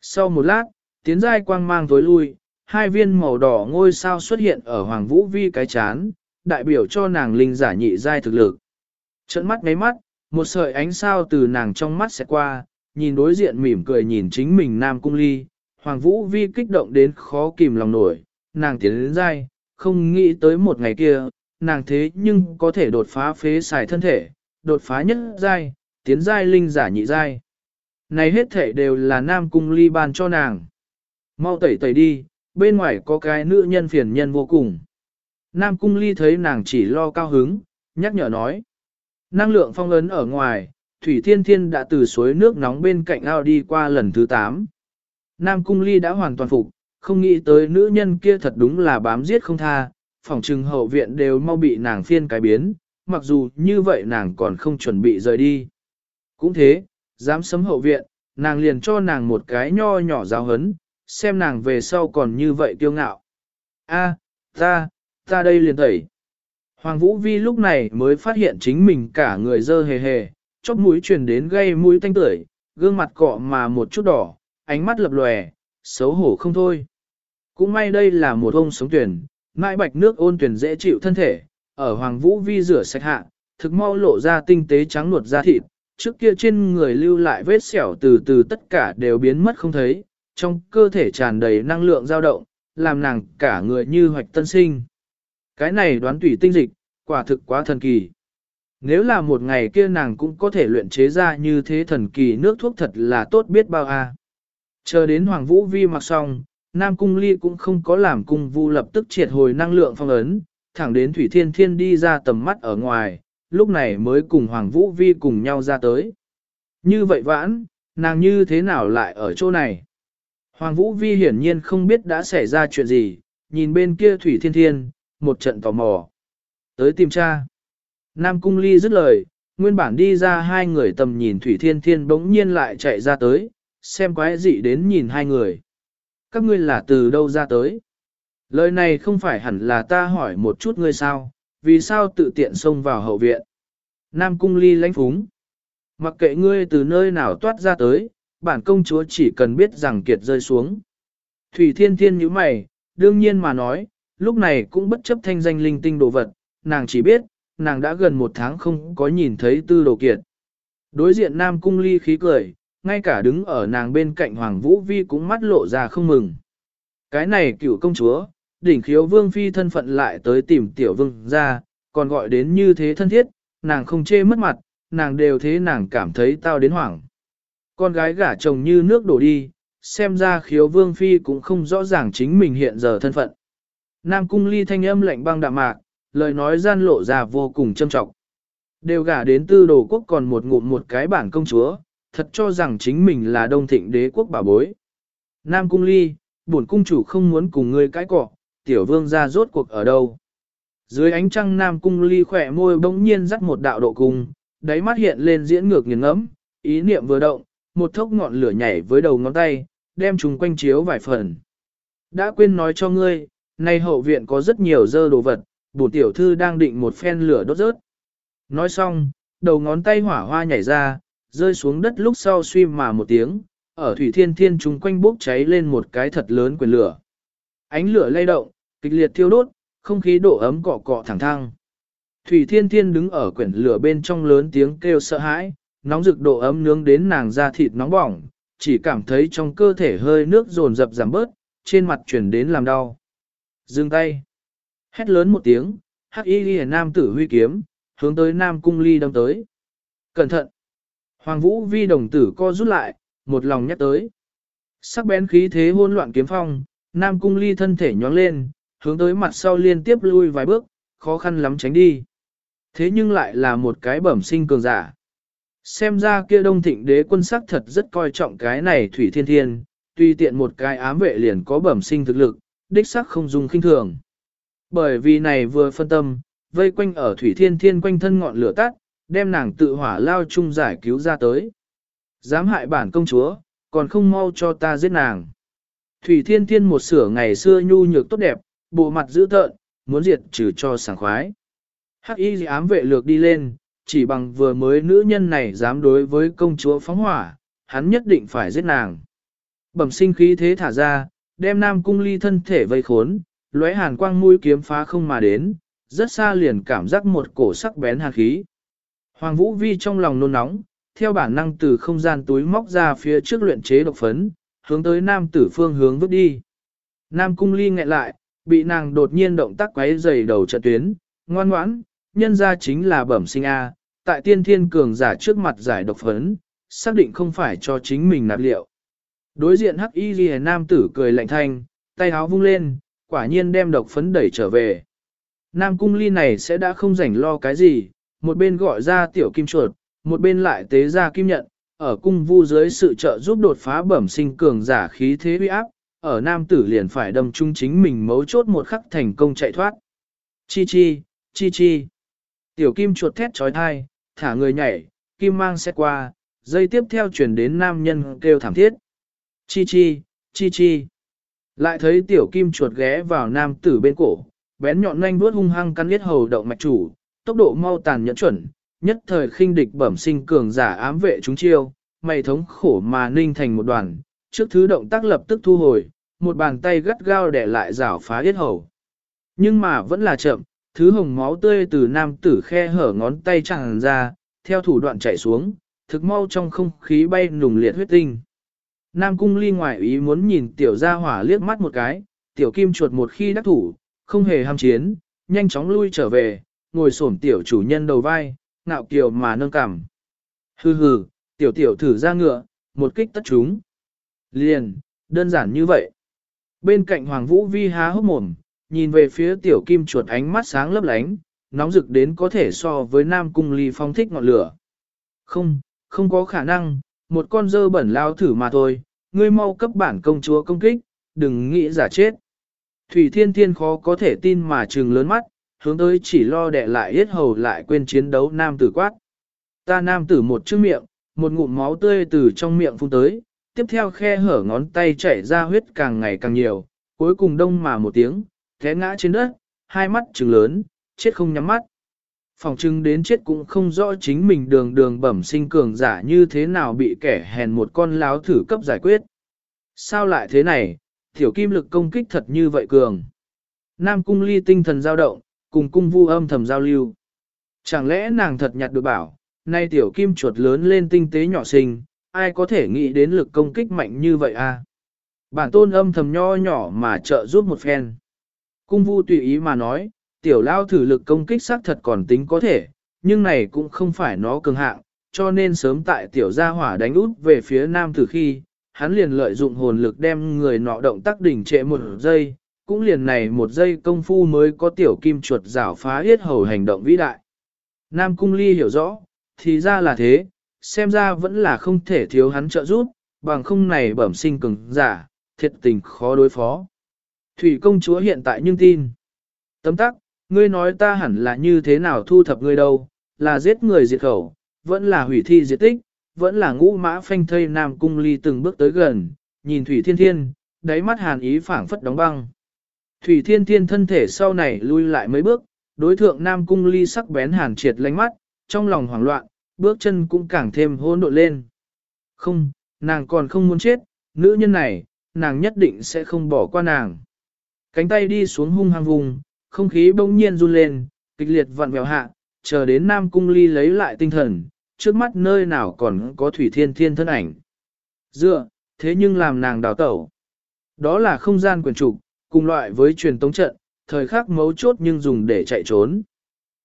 Sau một lát, tiến giai quang mang tối lui, hai viên màu đỏ ngôi sao xuất hiện ở Hoàng Vũ Vi cái chán, đại biểu cho nàng linh giả nhị giai thực lực. Trận mắt mấy mắt, một sợi ánh sao từ nàng trong mắt sẽ qua, nhìn đối diện mỉm cười nhìn chính mình Nam Cung Ly, Hoàng Vũ Vi kích động đến khó kìm lòng nổi, nàng tiến đến dai, không nghĩ tới một ngày kia, nàng thế nhưng có thể đột phá phế xài thân thể, đột phá nhất giai, tiến giai linh giả nhị giai. Này hết thể đều là Nam Cung Ly ban cho nàng. Mau tẩy tẩy đi, bên ngoài có cái nữ nhân phiền nhân vô cùng. Nam Cung Ly thấy nàng chỉ lo cao hứng, nhắc nhở nói. Năng lượng phong ấn ở ngoài, Thủy Thiên Thiên đã từ suối nước nóng bên cạnh ao đi qua lần thứ 8. Nam Cung Ly đã hoàn toàn phục, không nghĩ tới nữ nhân kia thật đúng là bám giết không tha, phòng trừng hậu viện đều mau bị nàng phiên cái biến, mặc dù như vậy nàng còn không chuẩn bị rời đi. Cũng thế, dám sấm hậu viện, nàng liền cho nàng một cái nho nhỏ giáo hấn, xem nàng về sau còn như vậy kiêu ngạo. A, ta, ta đây liền tẩy. Hoàng Vũ Vi lúc này mới phát hiện chính mình cả người dơ hề hề, chóp mũi truyền đến gây mũi tanh tưởi, gương mặt cọ mà một chút đỏ, ánh mắt lập lòe, xấu hổ không thôi. Cũng may đây là một ông sống tuyển, mãi bạch nước ôn tuyển dễ chịu thân thể, ở Hoàng Vũ Vi rửa sạch hạ, thực mau lộ ra tinh tế trắng nuột da thịt, trước kia trên người lưu lại vết sẹo từ từ tất cả đều biến mất không thấy, trong cơ thể tràn đầy năng lượng dao động, làm nàng cả người như hoạch tân sinh. Cái này đoán tủy tinh dịch, quả thực quá thần kỳ. Nếu là một ngày kia nàng cũng có thể luyện chế ra như thế thần kỳ nước thuốc thật là tốt biết bao a. Chờ đến Hoàng Vũ Vi mặc xong, Nam Cung Ly cũng không có làm cung vu lập tức triệt hồi năng lượng phong ấn, thẳng đến Thủy Thiên Thiên đi ra tầm mắt ở ngoài, lúc này mới cùng Hoàng Vũ Vi cùng nhau ra tới. Như vậy vãn, nàng như thế nào lại ở chỗ này? Hoàng Vũ Vi hiển nhiên không biết đã xảy ra chuyện gì, nhìn bên kia Thủy Thiên Thiên, một trận tò mò. Tới tìm cha. Nam Cung Ly dứt lời, nguyên bản đi ra hai người tầm nhìn Thủy Thiên Thiên bỗng nhiên lại chạy ra tới, xem quái dị đến nhìn hai người. Các ngươi là từ đâu ra tới? Lời này không phải hẳn là ta hỏi một chút ngươi sao, vì sao tự tiện xông vào hậu viện? Nam Cung Ly lãnh phúng. Mặc kệ ngươi từ nơi nào toát ra tới, bản công chúa chỉ cần biết rằng kiệt rơi xuống. Thủy Thiên Thiên như mày, đương nhiên mà nói, lúc này cũng bất chấp thanh danh linh tinh đồ vật, nàng chỉ biết, nàng đã gần một tháng không có nhìn thấy tư đồ kiệt. Đối diện Nam Cung Ly khí cười, ngay cả đứng ở nàng bên cạnh Hoàng Vũ Vi cũng mắt lộ ra không mừng. Cái này cựu công chúa, đỉnh khiếu vương phi thân phận lại tới tìm tiểu vương ra, còn gọi đến như thế thân thiết, nàng không chê mất mặt, nàng đều thế nàng cảm thấy tao đến hoảng. Con gái gả chồng như nước đổ đi, xem ra khiếu vương phi cũng không rõ ràng chính mình hiện giờ thân phận. Nam cung ly thanh âm lạnh băng đạm mạc, lời nói gian lộ ra vô cùng châm trọng. Đều gả đến tư đồ quốc còn một ngụm một cái bản công chúa, thật cho rằng chính mình là đông thịnh đế quốc bà bối. Nam cung ly, bổn cung chủ không muốn cùng ngươi cãi cọ, tiểu vương ra rốt cuộc ở đâu. Dưới ánh trăng Nam cung ly khỏe môi bỗng nhiên dắt một đạo độ cung, đáy mắt hiện lên diễn ngược nghiền ngẫm, ý niệm vừa động, một thốc ngọn lửa nhảy với đầu ngón tay, đem chúng quanh chiếu vài phần. Đã quên nói cho ngươi, nay hậu viện có rất nhiều dơ đồ vật, bổ tiểu thư đang định một phen lửa đốt rớt. Nói xong, đầu ngón tay hỏa hoa nhảy ra, rơi xuống đất lúc sau suy mà một tiếng, ở thủy thiên thiên chúng quanh bốc cháy lên một cái thật lớn quyền lửa. Ánh lửa lay động, kịch liệt thiêu đốt, không khí độ ấm cọ cọ thẳng thăng. Thủy thiên thiên đứng ở quyển lửa bên trong lớn tiếng kêu sợ hãi, nóng rực độ ấm nướng đến nàng da thịt nóng bỏng, chỉ cảm thấy trong cơ thể hơi nước dồn dập giảm bớt, trên mặt chuyển đến làm đau. Dừng tay. Hét lớn một tiếng, hắc y ghi nam tử huy kiếm, hướng tới nam cung ly đâm tới. Cẩn thận. Hoàng vũ vi đồng tử co rút lại, một lòng nhắc tới. Sắc bén khí thế hỗn loạn kiếm phong, nam cung ly thân thể nhoáng lên, hướng tới mặt sau liên tiếp lui vài bước, khó khăn lắm tránh đi. Thế nhưng lại là một cái bẩm sinh cường giả. Xem ra kia đông thịnh đế quân sắc thật rất coi trọng cái này thủy thiên thiên, tuy tiện một cái ám vệ liền có bẩm sinh thực lực, đích sắc không dùng khinh thường. Bởi vì này vừa phân tâm, vây quanh ở thủy thiên thiên quanh thân ngọn lửa tắt, đem nàng tự hỏa lao chung giải cứu ra tới. Dám hại bản công chúa, còn không mau cho ta giết nàng. Thủy thiên thiên một sửa ngày xưa nhu nhược tốt đẹp, bộ mặt dữ tợn, muốn diệt trừ cho sảng khoái. Hắc y ám vệ lược đi lên, chỉ bằng vừa mới nữ nhân này dám đối với công chúa phóng hỏa, hắn nhất định phải giết nàng. Bẩm sinh khí thế thả ra, đem nam cung ly thân thể vây khốn, lóe hàn quang mũi kiếm phá không mà đến, rất xa liền cảm giác một cổ sắc bén hàn khí. Hoàng Vũ Vi trong lòng nôn nóng, theo bản năng từ không gian túi móc ra phía trước luyện chế độc phấn, hướng tới nam tử phương hướng vứt đi. Nam cung ly nghẹn lại, bị nàng đột nhiên động tác quấy dày đầu trận tuyến, ngoan ngoãn, nhân ra chính là bẩm sinh A, tại tiên thiên cường giả trước mặt giải độc phấn, xác định không phải cho chính mình nạp liệu. Đối diện hắc y ghi nam tử cười lạnh thanh, tay áo vung lên, quả nhiên đem độc phấn đẩy trở về. Nam cung ly này sẽ đã không rảnh lo cái gì, một bên gọi ra tiểu kim chuột, một bên lại tế ra kim nhận, ở cung vu dưới sự trợ giúp đột phá bẩm sinh cường giả khí thế uy áp, ở nam tử liền phải đâm trung chính mình mấu chốt một khắc thành công chạy thoát. Chi chi, chi chi. Tiểu kim chuột thét trói thai, thả người nhảy, kim mang xét qua, dây tiếp theo chuyển đến nam nhân kêu thảm thiết. Chi chi, chi chi. Lại thấy tiểu kim chuột ghé vào nam tử bên cổ, bén nhọn nhanh vuốt hung hăng căn liết hầu động mạch chủ, tốc độ mau tàn nhẫn chuẩn, nhất thời khinh địch bẩm sinh cường giả ám vệ chúng chiêu, mày thống khổ mà ninh thành một đoàn, trước thứ động tác lập tức thu hồi, một bàn tay gắt gao để lại rảo phá yết hầu. Nhưng mà vẫn là chậm, thứ hồng máu tươi từ nam tử khe hở ngón tay tràn ra, theo thủ đoạn chạy xuống, thực mau trong không khí bay nùng liệt huyết tinh. Nam cung ly ngoại ý muốn nhìn tiểu gia hỏa liếc mắt một cái, tiểu kim chuột một khi đắc thủ, không hề ham chiến, nhanh chóng lui trở về, ngồi xổm tiểu chủ nhân đầu vai, ngạo kiều mà nâng cằm. Hừ hừ, tiểu tiểu thử ra ngựa, một kích tất chúng. Liền, đơn giản như vậy. Bên cạnh Hoàng Vũ Vi há hốc mồm, nhìn về phía tiểu kim chuột ánh mắt sáng lấp lánh, nóng rực đến có thể so với Nam Cung Ly phong thích ngọn lửa. Không, không có khả năng, một con dơ bẩn lao thử mà thôi, ngươi mau cấp bản công chúa công kích, đừng nghĩ giả chết. Thủy Thiên Thiên khó có thể tin mà trừng lớn mắt, hướng tới chỉ lo đẻ lại yết hầu lại quên chiến đấu nam tử quát. Ta nam tử một chữ miệng, một ngụm máu tươi từ trong miệng phun tới, tiếp theo khe hở ngón tay chảy ra huyết càng ngày càng nhiều, cuối cùng đông mà một tiếng, té ngã trên đất, hai mắt trừng lớn, chết không nhắm mắt. Phòng trưng đến chết cũng không rõ chính mình đường đường bẩm sinh cường giả như thế nào bị kẻ hèn một con láo thử cấp giải quyết. Sao lại thế này, tiểu kim lực công kích thật như vậy cường. Nam cung ly tinh thần dao động, cùng cung vu âm thầm giao lưu. Chẳng lẽ nàng thật nhặt được bảo, nay tiểu kim chuột lớn lên tinh tế nhỏ xinh, ai có thể nghĩ đến lực công kích mạnh như vậy a? À? Bản tôn âm thầm nho nhỏ mà trợ giúp một phen. Cung vu tùy ý mà nói, tiểu lao thử lực công kích xác thật còn tính có thể, nhưng này cũng không phải nó cường hạng, cho nên sớm tại tiểu gia hỏa đánh út về phía nam từ khi, hắn liền lợi dụng hồn lực đem người nọ động tác đỉnh trệ một giây, cũng liền này một giây công phu mới có tiểu kim chuột rảo phá yết hầu hành động vĩ đại. Nam Cung Ly hiểu rõ, thì ra là thế, xem ra vẫn là không thể thiếu hắn trợ giúp, bằng không này bẩm sinh cường giả, thiệt tình khó đối phó. Thủy công chúa hiện tại nhưng tin. Tấm tắc, ngươi nói ta hẳn là như thế nào thu thập ngươi đâu, là giết người diệt khẩu, vẫn là hủy thi diệt tích, vẫn là ngũ mã phanh thây Nam Cung Ly từng bước tới gần, nhìn Thủy Thiên Thiên, đáy mắt hàn ý phảng phất đóng băng. Thủy Thiên Thiên thân thể sau này lui lại mấy bước, đối thượng Nam Cung Ly sắc bén hàn triệt lánh mắt, trong lòng hoảng loạn, bước chân cũng càng thêm hỗn độn lên. Không, nàng còn không muốn chết, nữ nhân này, nàng nhất định sẽ không bỏ qua nàng. Cánh tay đi xuống hung hăng vùng, không khí bỗng nhiên run lên, kịch liệt vặn vẹo hạ, chờ đến Nam Cung Ly lấy lại tinh thần, trước mắt nơi nào còn có Thủy Thiên Thiên thân ảnh. Dựa, thế nhưng làm nàng đào tẩu. Đó là không gian quyền trục, cùng loại với truyền tống trận, thời khắc mấu chốt nhưng dùng để chạy trốn.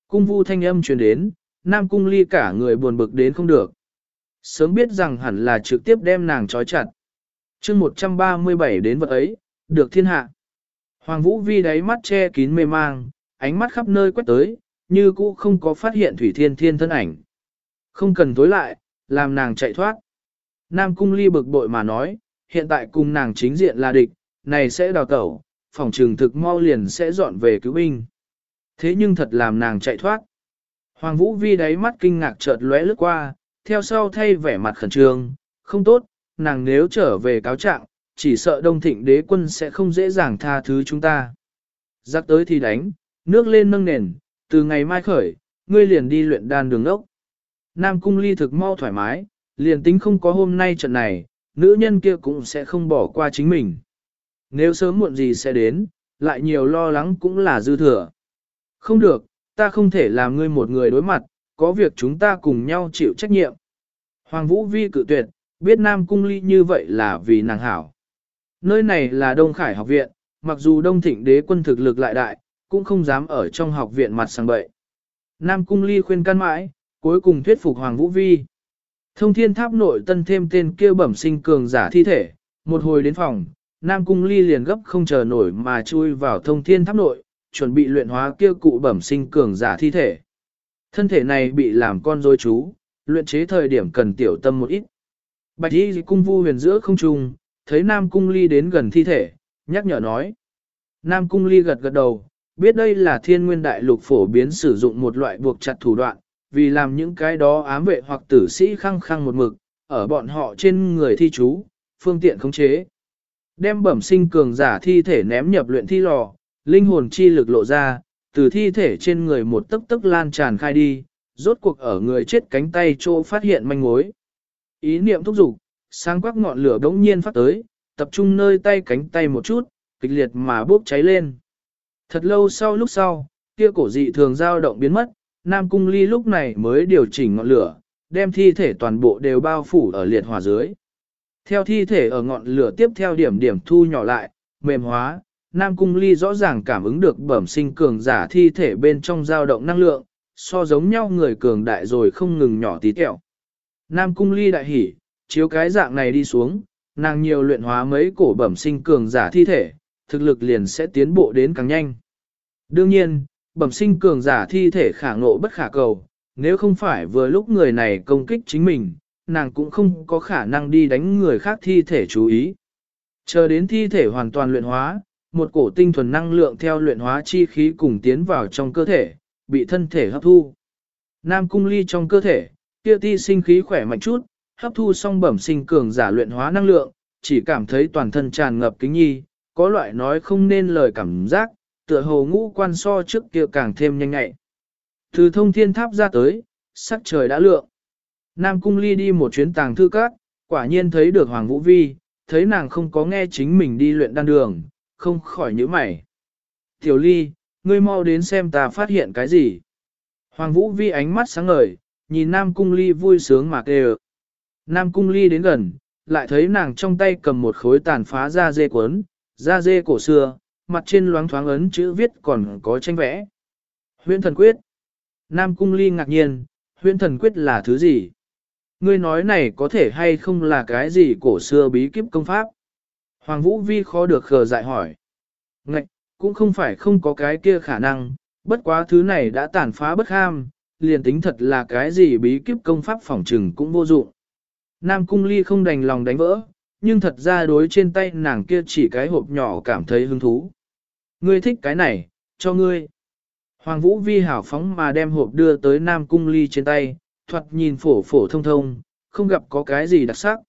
Cung vu thanh âm truyền đến, Nam Cung Ly cả người buồn bực đến không được. Sớm biết rằng hẳn là trực tiếp đem nàng trói chặt. chương 137 đến vật ấy, được thiên hạ. Hoàng Vũ Vi đáy mắt che kín mê mang, ánh mắt khắp nơi quét tới, như cũ không có phát hiện Thủy Thiên Thiên thân ảnh. Không cần tối lại, làm nàng chạy thoát. Nam Cung Ly bực bội mà nói, hiện tại cùng nàng chính diện là địch, này sẽ đào tẩu, phòng trường thực mau liền sẽ dọn về cứu binh. Thế nhưng thật làm nàng chạy thoát. Hoàng Vũ Vi đáy mắt kinh ngạc chợt lóe lướt qua, theo sau thay vẻ mặt khẩn trương, không tốt, nàng nếu trở về cáo trạng, chỉ sợ đông thịnh đế quân sẽ không dễ dàng tha thứ chúng ta. Giặc tới thì đánh, nước lên nâng nền, từ ngày mai khởi, ngươi liền đi luyện đan đường ốc. Nam cung ly thực mau thoải mái, liền tính không có hôm nay trận này, nữ nhân kia cũng sẽ không bỏ qua chính mình. Nếu sớm muộn gì sẽ đến, lại nhiều lo lắng cũng là dư thừa. Không được, ta không thể làm ngươi một người đối mặt, có việc chúng ta cùng nhau chịu trách nhiệm. Hoàng Vũ Vi cự tuyệt, biết Nam Cung Ly như vậy là vì nàng hảo. Nơi này là Đông Khải học viện, mặc dù Đông Thịnh đế quân thực lực lại đại, cũng không dám ở trong học viện mặt sang bậy. Nam Cung Ly khuyên can mãi, cuối cùng thuyết phục Hoàng Vũ Vi. Thông thiên tháp nội tân thêm tên kia bẩm sinh cường giả thi thể, một hồi đến phòng, Nam Cung Ly liền gấp không chờ nổi mà chui vào thông thiên tháp nội, chuẩn bị luyện hóa kia cụ bẩm sinh cường giả thi thể. Thân thể này bị làm con rối chú, luyện chế thời điểm cần tiểu tâm một ít. Bạch y cung vu huyền giữa không trung, thấy Nam Cung Ly đến gần thi thể, nhắc nhở nói. Nam Cung Ly gật gật đầu, biết đây là thiên nguyên đại lục phổ biến sử dụng một loại buộc chặt thủ đoạn, vì làm những cái đó ám vệ hoặc tử sĩ khăng khăng một mực, ở bọn họ trên người thi chú, phương tiện khống chế. Đem bẩm sinh cường giả thi thể ném nhập luyện thi lò, linh hồn chi lực lộ ra, từ thi thể trên người một tức tức lan tràn khai đi, rốt cuộc ở người chết cánh tay chỗ phát hiện manh mối. Ý niệm thúc giục, sáng quắc ngọn lửa đống nhiên phát tới, tập trung nơi tay cánh tay một chút, kịch liệt mà bốc cháy lên. Thật lâu sau lúc sau, kia cổ dị thường dao động biến mất, Nam Cung Ly lúc này mới điều chỉnh ngọn lửa, đem thi thể toàn bộ đều bao phủ ở liệt hỏa dưới. Theo thi thể ở ngọn lửa tiếp theo điểm điểm thu nhỏ lại, mềm hóa, Nam Cung Ly rõ ràng cảm ứng được bẩm sinh cường giả thi thể bên trong dao động năng lượng, so giống nhau người cường đại rồi không ngừng nhỏ tí tẹo. Nam Cung Ly đại hỉ, chiếu cái dạng này đi xuống, nàng nhiều luyện hóa mấy cổ bẩm sinh cường giả thi thể, thực lực liền sẽ tiến bộ đến càng nhanh. Đương nhiên, bẩm sinh cường giả thi thể khả ngộ bất khả cầu, nếu không phải vừa lúc người này công kích chính mình, nàng cũng không có khả năng đi đánh người khác thi thể chú ý. Chờ đến thi thể hoàn toàn luyện hóa, một cổ tinh thuần năng lượng theo luyện hóa chi khí cùng tiến vào trong cơ thể, bị thân thể hấp thu. Nam cung ly trong cơ thể, kia ti sinh khí khỏe mạnh chút, hấp thu xong bẩm sinh cường giả luyện hóa năng lượng, chỉ cảm thấy toàn thân tràn ngập kính nhi, có loại nói không nên lời cảm giác, tựa hồ ngũ quan so trước kia càng thêm nhanh nhạy. Từ thông thiên tháp ra tới, sắc trời đã lượng. Nam Cung Ly đi một chuyến tàng thư cát, quả nhiên thấy được Hoàng Vũ Vi, thấy nàng không có nghe chính mình đi luyện đan đường, không khỏi nhíu mày. Tiểu Ly, ngươi mau đến xem ta phát hiện cái gì. Hoàng Vũ Vi ánh mắt sáng ngời, nhìn Nam Cung Ly vui sướng mà kêu. Nam Cung Ly đến gần, lại thấy nàng trong tay cầm một khối tàn phá da dê cuốn, da dê cổ xưa, mặt trên loáng thoáng ấn chữ viết còn có tranh vẽ. Huyễn thần quyết. Nam Cung Ly ngạc nhiên, huyễn thần quyết là thứ gì? Ngươi nói này có thể hay không là cái gì cổ xưa bí kíp công pháp? Hoàng Vũ Vi khó được khờ dại hỏi. Ngạch, cũng không phải không có cái kia khả năng, bất quá thứ này đã tàn phá bất ham, liền tính thật là cái gì bí kíp công pháp phỏng trừng cũng vô dụng. Nam Cung Ly không đành lòng đánh vỡ, nhưng thật ra đối trên tay nàng kia chỉ cái hộp nhỏ cảm thấy hứng thú. Ngươi thích cái này, cho ngươi. Hoàng Vũ Vi hảo phóng mà đem hộp đưa tới Nam Cung Ly trên tay, thoạt nhìn phổ phổ thông thông, không gặp có cái gì đặc sắc.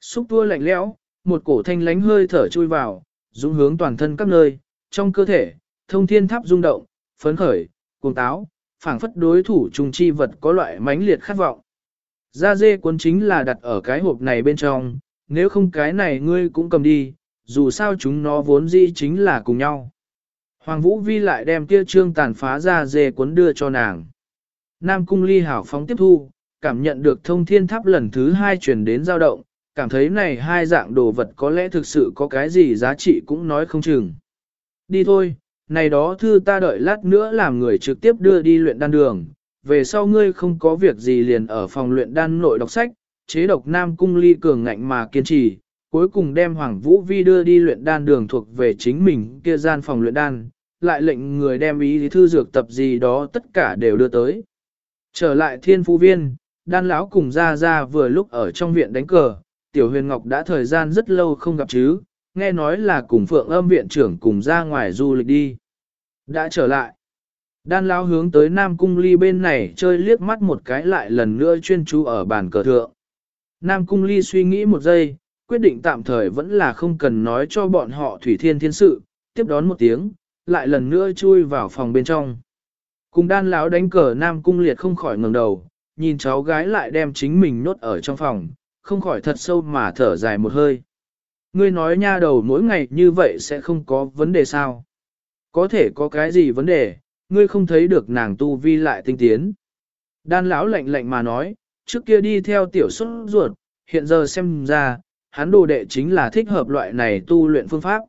Xúc tua lạnh lẽo, một cổ thanh lánh hơi thở chui vào, dũng hướng toàn thân các nơi, trong cơ thể, thông thiên tháp rung động, phấn khởi, cuồng táo, phảng phất đối thủ trùng chi vật có loại mãnh liệt khát vọng. Da dê cuốn chính là đặt ở cái hộp này bên trong, nếu không cái này ngươi cũng cầm đi, dù sao chúng nó vốn dĩ chính là cùng nhau. Hoàng Vũ Vi lại đem kia trương tàn phá da dê cuốn đưa cho nàng. Nam Cung Ly hảo phóng tiếp thu, cảm nhận được thông thiên tháp lần thứ hai truyền đến dao động, cảm thấy này hai dạng đồ vật có lẽ thực sự có cái gì giá trị cũng nói không chừng. Đi thôi, này đó thư ta đợi lát nữa làm người trực tiếp đưa đi luyện đan đường, về sau ngươi không có việc gì liền ở phòng luyện đan nội đọc sách, chế độc Nam Cung Ly cường ngạnh mà kiên trì, cuối cùng đem Hoàng Vũ Vi đưa đi luyện đan đường thuộc về chính mình kia gian phòng luyện đan, lại lệnh người đem ý thư dược tập gì đó tất cả đều đưa tới. Trở lại thiên phú viên, đan lão cùng ra ra vừa lúc ở trong viện đánh cờ, tiểu huyền ngọc đã thời gian rất lâu không gặp chứ, nghe nói là cùng phượng âm viện trưởng cùng ra ngoài du lịch đi. Đã trở lại. Đan lão hướng tới Nam Cung Ly bên này chơi liếc mắt một cái lại lần nữa chuyên chú ở bàn cờ thượng. Nam Cung Ly suy nghĩ một giây, quyết định tạm thời vẫn là không cần nói cho bọn họ Thủy Thiên Thiên sự, tiếp đón một tiếng, lại lần nữa chui vào phòng bên trong. Cùng đan lão đánh cờ Nam Cung Liệt không khỏi ngẩng đầu, nhìn cháu gái lại đem chính mình nốt ở trong phòng, không khỏi thật sâu mà thở dài một hơi. Ngươi nói nha đầu mỗi ngày như vậy sẽ không có vấn đề sao? Có thể có cái gì vấn đề, ngươi không thấy được nàng tu vi lại tinh tiến. Đan lão lạnh lạnh mà nói, trước kia đi theo tiểu xuất ruột, hiện giờ xem ra, hắn đồ đệ chính là thích hợp loại này tu luyện phương pháp.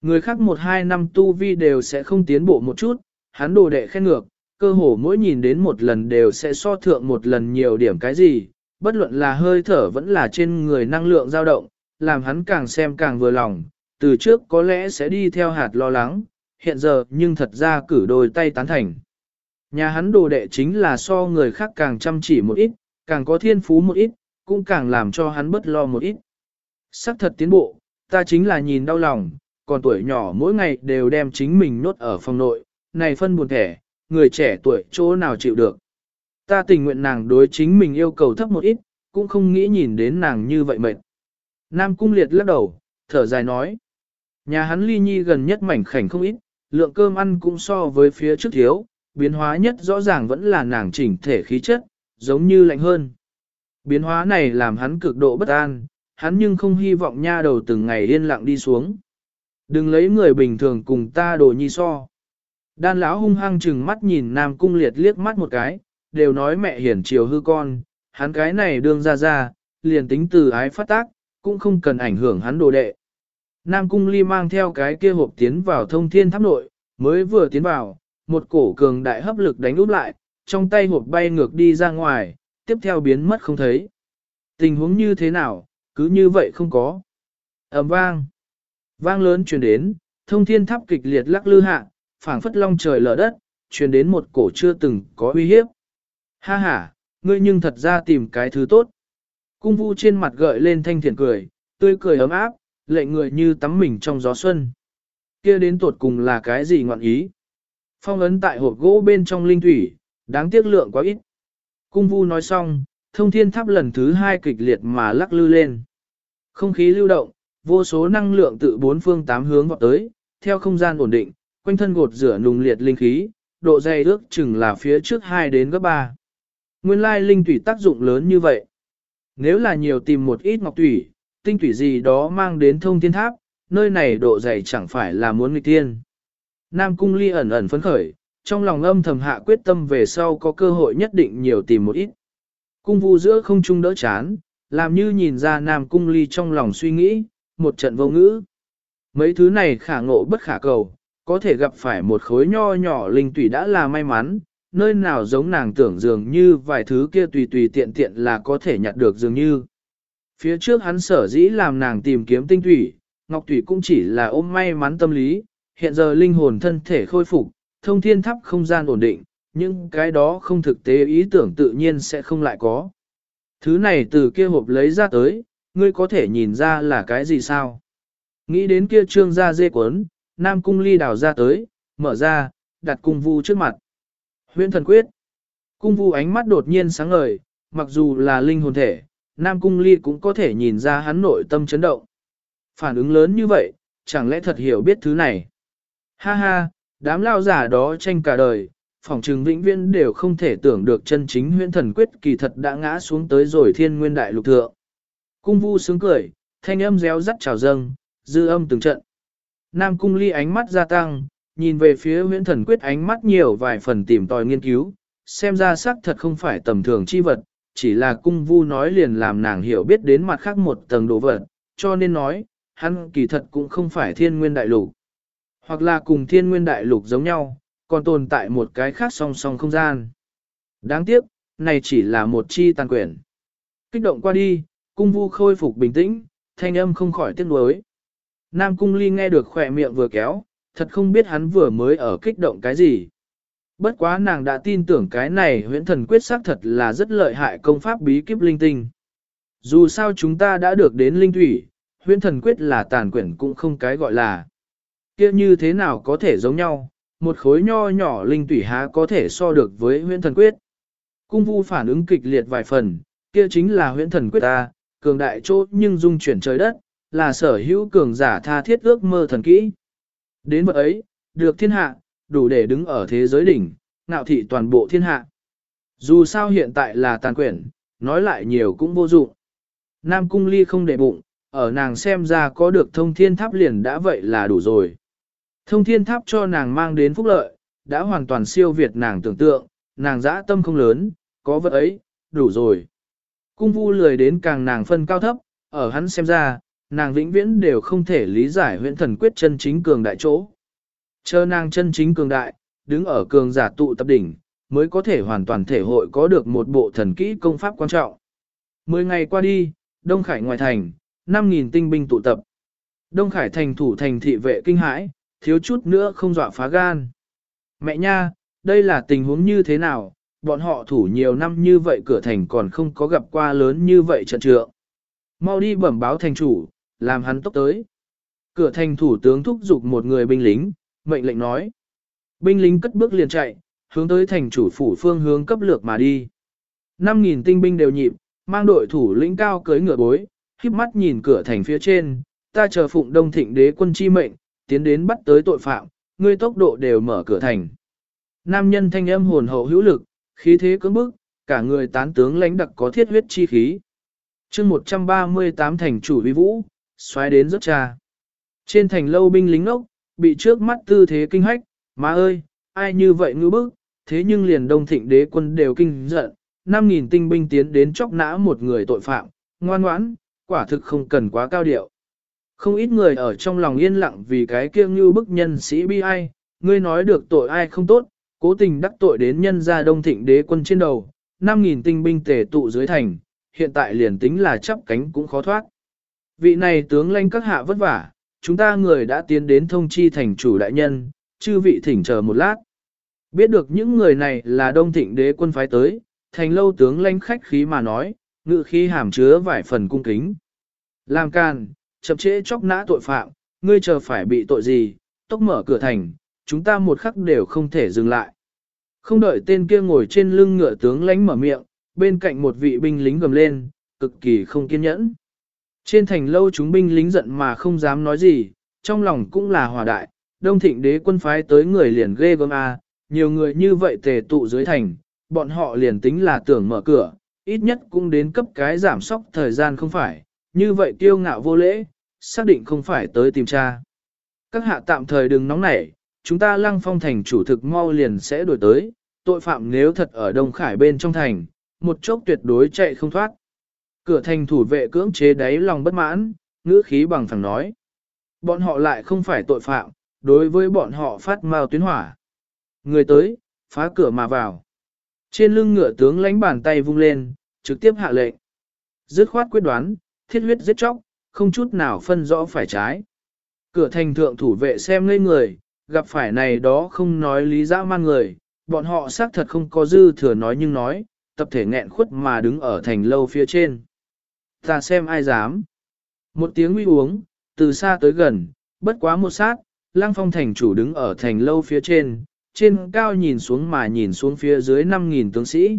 Người khác một hai năm tu vi đều sẽ không tiến bộ một chút, hắn đồ đệ khen ngược, cơ hồ mỗi nhìn đến một lần đều sẽ so thượng một lần nhiều điểm cái gì, bất luận là hơi thở vẫn là trên người năng lượng dao động, làm hắn càng xem càng vừa lòng, từ trước có lẽ sẽ đi theo hạt lo lắng, hiện giờ nhưng thật ra cử đôi tay tán thành. Nhà hắn đồ đệ chính là so người khác càng chăm chỉ một ít, càng có thiên phú một ít, cũng càng làm cho hắn bất lo một ít. Sắc thật tiến bộ, ta chính là nhìn đau lòng, còn tuổi nhỏ mỗi ngày đều đem chính mình nốt ở phòng nội, này phân buồn thẻ, người trẻ tuổi chỗ nào chịu được. Ta tình nguyện nàng đối chính mình yêu cầu thấp một ít, cũng không nghĩ nhìn đến nàng như vậy mệt. Nam Cung Liệt lắc đầu, thở dài nói. Nhà hắn ly nhi gần nhất mảnh khảnh không ít, lượng cơm ăn cũng so với phía trước thiếu, biến hóa nhất rõ ràng vẫn là nàng chỉnh thể khí chất, giống như lạnh hơn. Biến hóa này làm hắn cực độ bất an, hắn nhưng không hy vọng nha đầu từng ngày yên lặng đi xuống. Đừng lấy người bình thường cùng ta đồ nhi so. Đan lão hung hăng chừng mắt nhìn Nam Cung Liệt liếc mắt một cái, đều nói mẹ hiển chiều hư con, hắn cái này đương ra ra, liền tính từ ái phát tác, cũng không cần ảnh hưởng hắn đồ đệ. Nam Cung Ly mang theo cái kia hộp tiến vào thông thiên tháp nội, mới vừa tiến vào, một cổ cường đại hấp lực đánh úp lại, trong tay hộp bay ngược đi ra ngoài, tiếp theo biến mất không thấy. Tình huống như thế nào, cứ như vậy không có. ầm vang. Vang lớn truyền đến, thông thiên tháp kịch liệt lắc lư hạ, phảng phất long trời lở đất, truyền đến một cổ chưa từng có uy hiếp. Ha ha, ngươi nhưng thật ra tìm cái thứ tốt. Cung vu trên mặt gợi lên thanh thiện cười, tươi cười ấm áp, lệ người như tắm mình trong gió xuân. Kia đến tuột cùng là cái gì ngọn ý? Phong ấn tại hộp gỗ bên trong linh thủy, đáng tiếc lượng quá ít. Cung vu nói xong, thông thiên tháp lần thứ hai kịch liệt mà lắc lư lên. Không khí lưu động, vô số năng lượng tự bốn phương tám hướng vọt tới, theo không gian ổn định, quanh thân gột rửa nùng liệt linh khí, độ dày ước chừng là phía trước 2 đến gấp 3. Nguyên lai linh thủy tác dụng lớn như vậy. Nếu là nhiều tìm một ít ngọc thủy, tinh thủy gì đó mang đến thông thiên tháp, nơi này độ dày chẳng phải là muốn nghịch tiên. Nam cung ly ẩn ẩn phấn khởi, trong lòng âm thầm hạ quyết tâm về sau có cơ hội nhất định nhiều tìm một ít. Cung vu giữa không trung đỡ chán, làm như nhìn ra Nam cung ly trong lòng suy nghĩ, một trận vô ngữ. Mấy thứ này khả ngộ bất khả cầu, có thể gặp phải một khối nho nhỏ linh tủy đã là may mắn, nơi nào giống nàng tưởng dường như vài thứ kia tùy tùy tiện tiện là có thể nhặt được dường như. Phía trước hắn sở dĩ làm nàng tìm kiếm tinh thủy, Ngọc Thủy cũng chỉ là ôm may mắn tâm lý, hiện giờ linh hồn thân thể khôi phục, thông thiên thắp không gian ổn định, nhưng cái đó không thực tế ý tưởng tự nhiên sẽ không lại có. Thứ này từ kia hộp lấy ra tới, ngươi có thể nhìn ra là cái gì sao? Nghĩ đến kia trương gia dê cuốn, Nam Cung Ly đào ra tới, mở ra, đặt cung vu trước mặt. Huyễn thần quyết. Cung vu ánh mắt đột nhiên sáng ngời, mặc dù là linh hồn thể, Nam Cung Ly cũng có thể nhìn ra hắn nội tâm chấn động. Phản ứng lớn như vậy, chẳng lẽ thật hiểu biết thứ này. Ha ha, đám lao giả đó tranh cả đời, phòng trừng vĩnh viễn đều không thể tưởng được chân chính huyễn thần quyết kỳ thật đã ngã xuống tới rồi thiên nguyên đại lục thượng. Cung vu sướng cười, thanh âm réo rắt trào dâng, dư âm từng trận. Nam cung ly ánh mắt gia tăng, nhìn về phía huyễn thần quyết ánh mắt nhiều vài phần tìm tòi nghiên cứu, xem ra xác thật không phải tầm thường chi vật, chỉ là cung vu nói liền làm nàng hiểu biết đến mặt khác một tầng đồ vật, cho nên nói, hắn kỳ thật cũng không phải thiên nguyên đại lục. Hoặc là cùng thiên nguyên đại lục giống nhau, còn tồn tại một cái khác song song không gian. Đáng tiếc, này chỉ là một chi tàn quyển. Kích động qua đi, cung vu khôi phục bình tĩnh, thanh âm không khỏi tiếc nuối. Nam cung ly nghe được khỏe miệng vừa kéo, thật không biết hắn vừa mới ở kích động cái gì. Bất quá nàng đã tin tưởng cái này huyễn thần quyết xác thật là rất lợi hại công pháp bí kíp linh tinh. Dù sao chúng ta đã được đến linh thủy, huyễn thần quyết là tàn quyển cũng không cái gọi là. kia như thế nào có thể giống nhau, một khối nho nhỏ linh thủy há có thể so được với huyễn thần quyết. Cung vu phản ứng kịch liệt vài phần, kia chính là huyễn thần quyết ta, cường đại chốt nhưng dung chuyển trời đất, là sở hữu cường giả tha thiết ước mơ thần kỹ. Đến vật ấy, được thiên hạ, đủ để đứng ở thế giới đỉnh, ngạo thị toàn bộ thiên hạ. Dù sao hiện tại là tàn quyển, nói lại nhiều cũng vô dụng. Nam cung ly không để bụng, ở nàng xem ra có được thông thiên tháp liền đã vậy là đủ rồi. Thông thiên tháp cho nàng mang đến phúc lợi, đã hoàn toàn siêu việt nàng tưởng tượng, nàng dã tâm không lớn, có vật ấy, đủ rồi. Cung vu lười đến càng nàng phân cao thấp, ở hắn xem ra, nàng vĩnh viễn đều không thể lý giải huyện thần quyết chân chính cường đại chỗ. Chờ nàng chân chính cường đại, đứng ở cường giả tụ tập đỉnh, mới có thể hoàn toàn thể hội có được một bộ thần kỹ công pháp quan trọng. Mười ngày qua đi, Đông Khải ngoài thành, 5.000 tinh binh tụ tập. Đông Khải thành thủ thành thị vệ kinh hãi, thiếu chút nữa không dọa phá gan. Mẹ nha, đây là tình huống như thế nào, bọn họ thủ nhiều năm như vậy cửa thành còn không có gặp qua lớn như vậy trận trượng. Mau đi bẩm báo thành chủ, làm hắn tốc tới. Cửa thành thủ tướng thúc giục một người binh lính, mệnh lệnh nói. Binh lính cất bước liền chạy, hướng tới thành chủ phủ phương hướng cấp lược mà đi. 5.000 tinh binh đều nhịp, mang đội thủ lĩnh cao cưới ngựa bối, khiếp mắt nhìn cửa thành phía trên, ta chờ phụng đông thịnh đế quân chi mệnh, tiến đến bắt tới tội phạm, ngươi tốc độ đều mở cửa thành. Nam nhân thanh âm hồn hậu hữu lực, khí thế cưỡng bức, cả người tán tướng lãnh đặc có thiết huyết chi khí. chương 138 thành chủ vi vũ, xoáy đến rất cha. Trên thành lâu binh lính ốc, bị trước mắt tư thế kinh hách, má ơi, ai như vậy ngư bức, thế nhưng liền đông thịnh đế quân đều kinh giận, 5.000 tinh binh tiến đến chóc nã một người tội phạm, ngoan ngoãn, quả thực không cần quá cao điệu. Không ít người ở trong lòng yên lặng vì cái kia như bức nhân sĩ bi ai, ngươi nói được tội ai không tốt, cố tình đắc tội đến nhân gia đông thịnh đế quân trên đầu, 5.000 tinh binh tề tụ dưới thành, hiện tại liền tính là chắp cánh cũng khó thoát. Vị này tướng lãnh các hạ vất vả, chúng ta người đã tiến đến thông chi thành chủ đại nhân, chư vị thỉnh chờ một lát. Biết được những người này là đông thịnh đế quân phái tới, thành lâu tướng lãnh khách khí mà nói, ngự khí hàm chứa vài phần cung kính. Làm can, chậm trễ chóc nã tội phạm, ngươi chờ phải bị tội gì, tốc mở cửa thành, chúng ta một khắc đều không thể dừng lại. Không đợi tên kia ngồi trên lưng ngựa tướng lãnh mở miệng, bên cạnh một vị binh lính gầm lên, cực kỳ không kiên nhẫn. Trên thành lâu chúng binh lính giận mà không dám nói gì, trong lòng cũng là hòa đại, đông thịnh đế quân phái tới người liền ghê gớm a, nhiều người như vậy tề tụ dưới thành, bọn họ liền tính là tưởng mở cửa, ít nhất cũng đến cấp cái giảm sóc thời gian không phải, như vậy kiêu ngạo vô lễ, xác định không phải tới tìm cha Các hạ tạm thời đừng nóng nảy, chúng ta lăng phong thành chủ thực mau liền sẽ đổi tới, tội phạm nếu thật ở Đông Khải bên trong thành, một chốc tuyệt đối chạy không thoát. Cửa thành thủ vệ cưỡng chế đáy lòng bất mãn, ngữ khí bằng phẳng nói. Bọn họ lại không phải tội phạm, đối với bọn họ phát mao tuyến hỏa. Người tới, phá cửa mà vào. Trên lưng ngựa tướng lánh bàn tay vung lên, trực tiếp hạ lệnh. Dứt khoát quyết đoán, thiết huyết giết chóc, không chút nào phân rõ phải trái. Cửa thành thượng thủ vệ xem ngây người, gặp phải này đó không nói lý dã man người, bọn họ xác thật không có dư thừa nói nhưng nói, tập thể nghẹn khuất mà đứng ở thành lâu phía trên. Ta xem ai dám. Một tiếng uy uống, từ xa tới gần, bất quá một sát, lang phong thành chủ đứng ở thành lâu phía trên, trên cao nhìn xuống mà nhìn xuống phía dưới 5.000 tướng sĩ.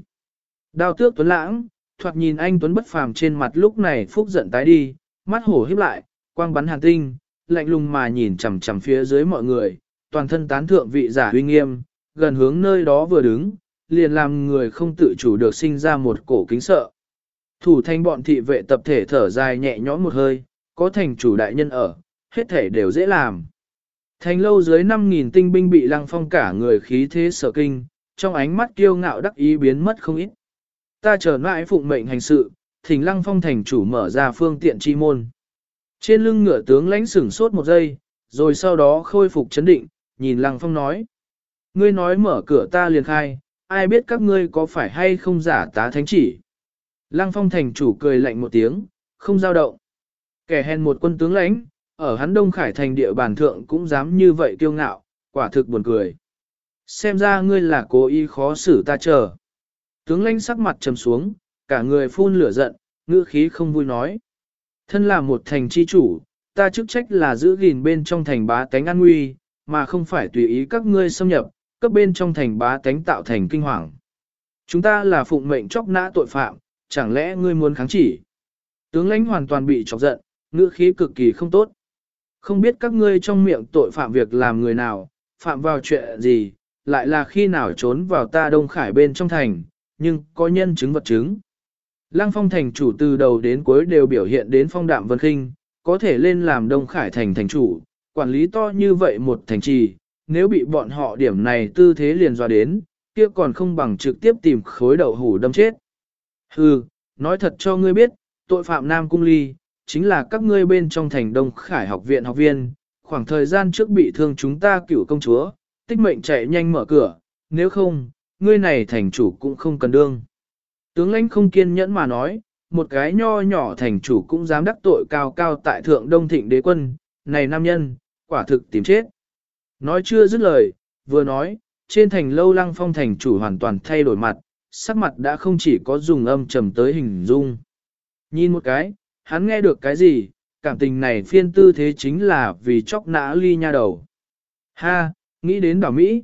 Đao tước tuấn lãng, thoạt nhìn anh tuấn bất phàm trên mặt lúc này phúc giận tái đi, mắt hổ híp lại, quang bắn hàn tinh, lạnh lùng mà nhìn chằm chằm phía dưới mọi người, toàn thân tán thượng vị giả uy nghiêm, gần hướng nơi đó vừa đứng, liền làm người không tự chủ được sinh ra một cổ kính sợ. Thủ thành bọn thị vệ tập thể thở dài nhẹ nhõm một hơi, có thành chủ đại nhân ở, hết thể đều dễ làm. Thành lâu dưới 5.000 tinh binh bị lăng phong cả người khí thế sở kinh, trong ánh mắt kiêu ngạo đắc ý biến mất không ít. Ta chờ mãi phụng mệnh hành sự, thỉnh lăng phong thành chủ mở ra phương tiện chi môn. Trên lưng ngựa tướng lãnh sửng sốt một giây, rồi sau đó khôi phục chấn định, nhìn lăng phong nói. Ngươi nói mở cửa ta liền khai, ai biết các ngươi có phải hay không giả tá thánh chỉ. Lăng phong thành chủ cười lạnh một tiếng, không giao động. Kẻ hèn một quân tướng lãnh, ở hắn Đông Khải thành địa bàn thượng cũng dám như vậy kiêu ngạo, quả thực buồn cười. Xem ra ngươi là cố ý khó xử ta chờ. Tướng lãnh sắc mặt trầm xuống, cả người phun lửa giận, ngữ khí không vui nói. Thân là một thành chi chủ, ta chức trách là giữ gìn bên trong thành bá tánh an nguy, mà không phải tùy ý các ngươi xâm nhập, cấp bên trong thành bá tánh tạo thành kinh hoàng. Chúng ta là phụng mệnh chóc nã tội phạm, chẳng lẽ ngươi muốn kháng chỉ? Tướng lãnh hoàn toàn bị chọc giận, ngữ khí cực kỳ không tốt. Không biết các ngươi trong miệng tội phạm việc làm người nào, phạm vào chuyện gì, lại là khi nào trốn vào ta Đông Khải bên trong thành, nhưng có nhân chứng vật chứng. Lăng phong thành chủ từ đầu đến cuối đều biểu hiện đến phong đạm vân khinh, có thể lên làm Đông Khải thành thành chủ, quản lý to như vậy một thành trì, nếu bị bọn họ điểm này tư thế liền dọa đến, kia còn không bằng trực tiếp tìm khối đậu hủ đâm chết. Hừ, nói thật cho ngươi biết, tội phạm Nam Cung Ly, chính là các ngươi bên trong thành Đông Khải học viện học viên, khoảng thời gian trước bị thương chúng ta cửu công chúa, tích mệnh chạy nhanh mở cửa, nếu không, ngươi này thành chủ cũng không cần đương. Tướng lãnh không kiên nhẫn mà nói, một cái nho nhỏ thành chủ cũng dám đắc tội cao cao tại thượng đông thịnh đế quân, này nam nhân, quả thực tìm chết. Nói chưa dứt lời, vừa nói, trên thành lâu lăng phong thành chủ hoàn toàn thay đổi mặt, sắc mặt đã không chỉ có dùng âm trầm tới hình dung. Nhìn một cái, hắn nghe được cái gì, cảm tình này phiên tư thế chính là vì chóc nã ly nha đầu. Ha, nghĩ đến đảo Mỹ.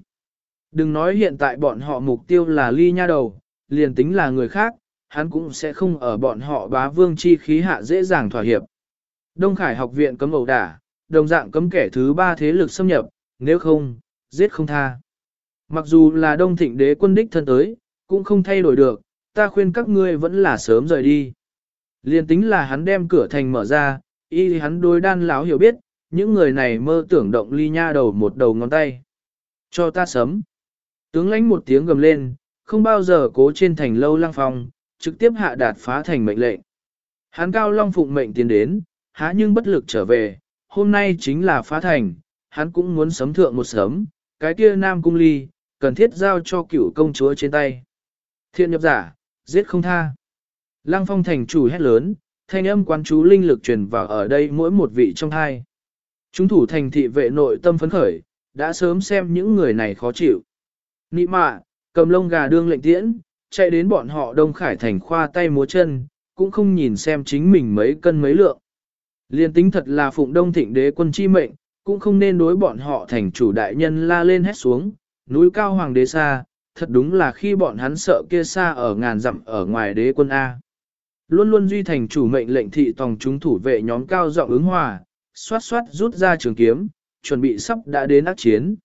Đừng nói hiện tại bọn họ mục tiêu là ly nha đầu, liền tính là người khác, hắn cũng sẽ không ở bọn họ bá vương chi khí hạ dễ dàng thỏa hiệp. Đông Khải học viện cấm ẩu đả, đồng dạng cấm kẻ thứ ba thế lực xâm nhập, nếu không, giết không tha. Mặc dù là đông thịnh đế quân đích thân tới, cũng không thay đổi được, ta khuyên các ngươi vẫn là sớm rời đi. Liên tính là hắn đem cửa thành mở ra, y hắn đối đan láo hiểu biết, những người này mơ tưởng động ly nha đầu một đầu ngón tay. Cho ta sớm. Tướng lãnh một tiếng gầm lên, không bao giờ cố trên thành lâu lăng phong, trực tiếp hạ đạt phá thành mệnh lệnh. Hắn cao long phụng mệnh tiến đến, há nhưng bất lực trở về, hôm nay chính là phá thành, hắn cũng muốn sấm thượng một sớm, cái kia nam cung ly, cần thiết giao cho cựu công chúa trên tay. Thiện nhập giả, giết không tha. Lăng phong thành chủ hét lớn, thanh âm quán chú linh lực truyền vào ở đây mỗi một vị trong hai. Chúng thủ thành thị vệ nội tâm phấn khởi, đã sớm xem những người này khó chịu. Nị mạ, cầm lông gà đương lệnh tiễn, chạy đến bọn họ đông khải thành khoa tay múa chân, cũng không nhìn xem chính mình mấy cân mấy lượng. Liên tính thật là phụng đông thịnh đế quân chi mệnh, cũng không nên đối bọn họ thành chủ đại nhân la lên hét xuống, núi cao hoàng đế xa, thật đúng là khi bọn hắn sợ kia xa ở ngàn dặm ở ngoài đế quân A. Luôn luôn duy thành chủ mệnh lệnh thị tòng chúng thủ vệ nhóm cao giọng ứng hòa, xoát xoát rút ra trường kiếm, chuẩn bị sắp đã đến ác chiến.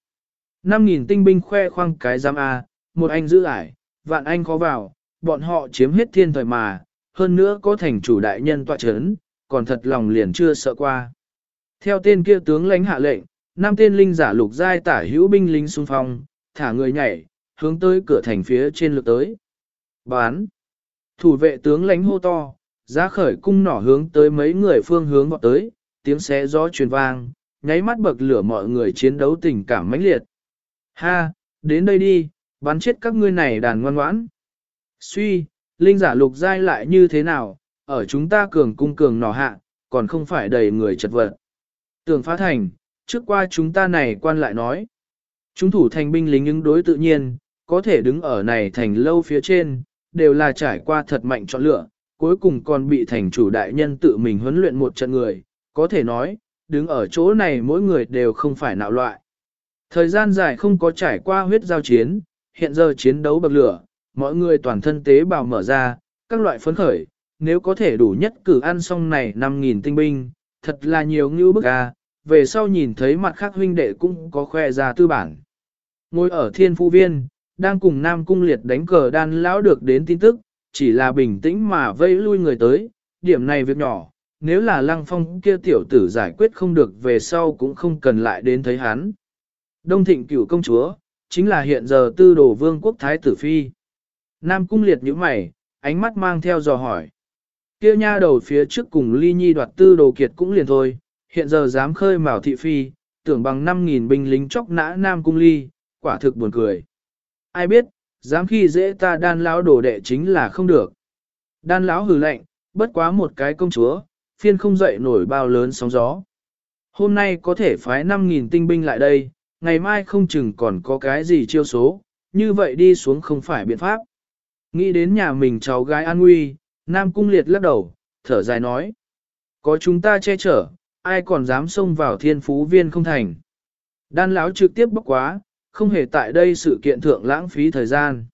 5.000 tinh binh khoe khoang cái giam A, một anh giữ ải, vạn anh khó vào, bọn họ chiếm hết thiên thời mà, hơn nữa có thành chủ đại nhân tọa chấn, còn thật lòng liền chưa sợ qua. Theo tên kia tướng lãnh hạ lệnh, năm tên linh giả lục giai tả hữu binh lính xung phong, thả người nhảy, hướng tới cửa thành phía trên lượt tới. Bán. Thủ vệ tướng lãnh hô to, ra khởi cung nỏ hướng tới mấy người phương hướng vọt tới, tiếng xé gió truyền vang, nháy mắt bậc lửa mọi người chiến đấu tình cảm mãnh liệt. Ha, đến đây đi, bắn chết các ngươi này đàn ngoan ngoãn. Suy, linh giả lục giai lại như thế nào, ở chúng ta cường cung cường nỏ hạ, còn không phải đầy người chật vật. Tường phá thành, trước qua chúng ta này quan lại nói. Chúng thủ thành binh lính ứng đối tự nhiên, có thể đứng ở này thành lâu phía trên, đều là trải qua thật mạnh chọn lựa, cuối cùng còn bị thành chủ đại nhân tự mình huấn luyện một trận người, có thể nói, đứng ở chỗ này mỗi người đều không phải nạo loại. Thời gian dài không có trải qua huyết giao chiến, hiện giờ chiến đấu bậc lửa, mọi người toàn thân tế bào mở ra, các loại phấn khởi, nếu có thể đủ nhất cử ăn xong này 5.000 tinh binh, thật là nhiều ngưu bức a. về sau nhìn thấy mặt khác huynh đệ cũng có khoe ra tư bản. Ngồi ở thiên phu viên, đang cùng Nam Cung Liệt đánh cờ đan lão được đến tin tức, chỉ là bình tĩnh mà vây lui người tới, điểm này việc nhỏ, nếu là lăng phong kia tiểu tử giải quyết không được về sau cũng không cần lại đến thấy hắn. Đông thịnh cửu công chúa, chính là hiện giờ tư đồ vương quốc thái tử phi. Nam Cung Liệt nhíu mày, ánh mắt mang theo dò hỏi. Kia nha đầu phía trước cùng ly nhi đoạt tư đồ kiệt cũng liền thôi, hiện giờ dám khơi mào thị phi, tưởng bằng 5.000 binh lính chóc nã Nam Cung Ly, quả thực buồn cười. Ai biết, dám khi dễ ta đan lão đổ đệ chính là không được. Đan lão hừ lạnh, bất quá một cái công chúa, phiên không dậy nổi bao lớn sóng gió. Hôm nay có thể phái 5.000 tinh binh lại đây, ngày mai không chừng còn có cái gì chiêu số, như vậy đi xuống không phải biện pháp. Nghĩ đến nhà mình cháu gái an nguy, Nam Cung Liệt lắc đầu, thở dài nói. Có chúng ta che chở, ai còn dám xông vào thiên phú viên không thành. Đan lão trực tiếp bốc quá, không hề tại đây sự kiện thượng lãng phí thời gian.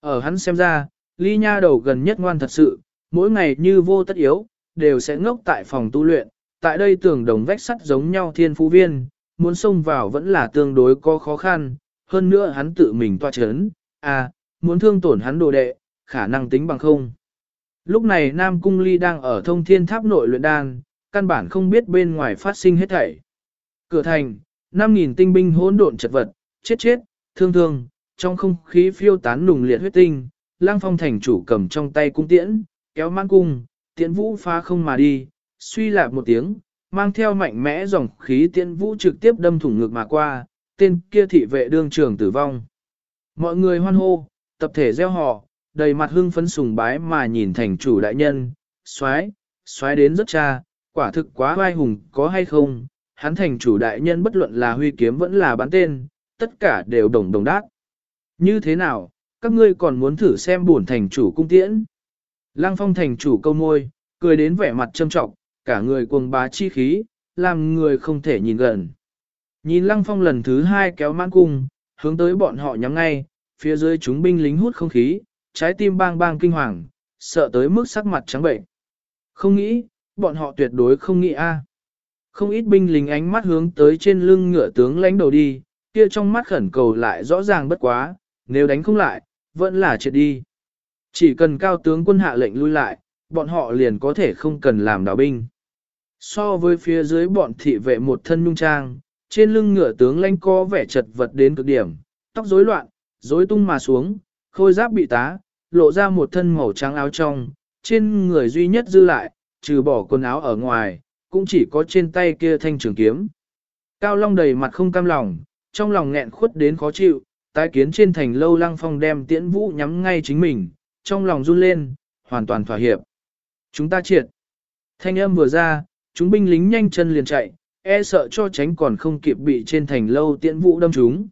Ở hắn xem ra, ly nha đầu gần nhất ngoan thật sự, mỗi ngày như vô tất yếu, đều sẽ ngốc tại phòng tu luyện, tại đây tưởng đồng vách sắt giống nhau thiên phú viên, muốn xông vào vẫn là tương đối có khó khăn, hơn nữa hắn tự mình toa chấn, à, muốn thương tổn hắn đồ đệ, khả năng tính bằng không. Lúc này Nam Cung Ly đang ở thông thiên tháp nội luyện đan, căn bản không biết bên ngoài phát sinh hết thảy. Cửa thành, 5.000 tinh binh hỗn độn chật vật, chết chết, thương thương, trong không khí phiêu tán nùng liệt huyết tinh, lang phong thành chủ cầm trong tay cung tiễn, kéo mang cung, tiễn vũ phá không mà đi, suy lạp một tiếng, mang theo mạnh mẽ dòng khí tiễn vũ trực tiếp đâm thủng ngực mà qua, tên kia thị vệ đương trường tử vong. Mọi người hoan hô, tập thể gieo họ, đầy mặt hưng phấn sùng bái mà nhìn thành chủ đại nhân, xoái, xoái đến rất cha, quả thực quá vai hùng có hay không, hắn thành chủ đại nhân bất luận là huy kiếm vẫn là bán tên, tất cả đều đồng đồng đát. Như thế nào, các ngươi còn muốn thử xem buồn thành chủ cung tiễn? Lăng phong thành chủ câu môi, cười đến vẻ mặt trâm trọng, cả người cuồng bá chi khí, làm người không thể nhìn gần. Nhìn lăng phong lần thứ hai kéo mãn cung, hướng tới bọn họ nhắm ngay, phía dưới chúng binh lính hút không khí, trái tim bang bang kinh hoàng, sợ tới mức sắc mặt trắng bệnh. Không nghĩ, bọn họ tuyệt đối không nghĩ a. Không ít binh lính ánh mắt hướng tới trên lưng ngựa tướng lãnh đầu đi, kia trong mắt khẩn cầu lại rõ ràng bất quá, nếu đánh không lại, vẫn là chết đi. Chỉ cần cao tướng quân hạ lệnh lui lại, bọn họ liền có thể không cần làm đảo binh. So với phía dưới bọn thị vệ một thân nhung trang, trên lưng ngựa tướng lãnh có vẻ chật vật đến cực điểm, tóc rối loạn, rối tung mà xuống, khôi giáp bị tá, lộ ra một thân màu trắng áo trong, trên người duy nhất dư lại, trừ bỏ quần áo ở ngoài, cũng chỉ có trên tay kia thanh trường kiếm. Cao Long đầy mặt không cam lòng, trong lòng nghẹn khuất đến khó chịu, tái kiến trên thành lâu lăng phong đem tiễn vũ nhắm ngay chính mình, trong lòng run lên, hoàn toàn thỏa hiệp. Chúng ta triệt. Thanh âm vừa ra, chúng binh lính nhanh chân liền chạy, e sợ cho tránh còn không kịp bị trên thành lâu tiễn vũ đâm chúng.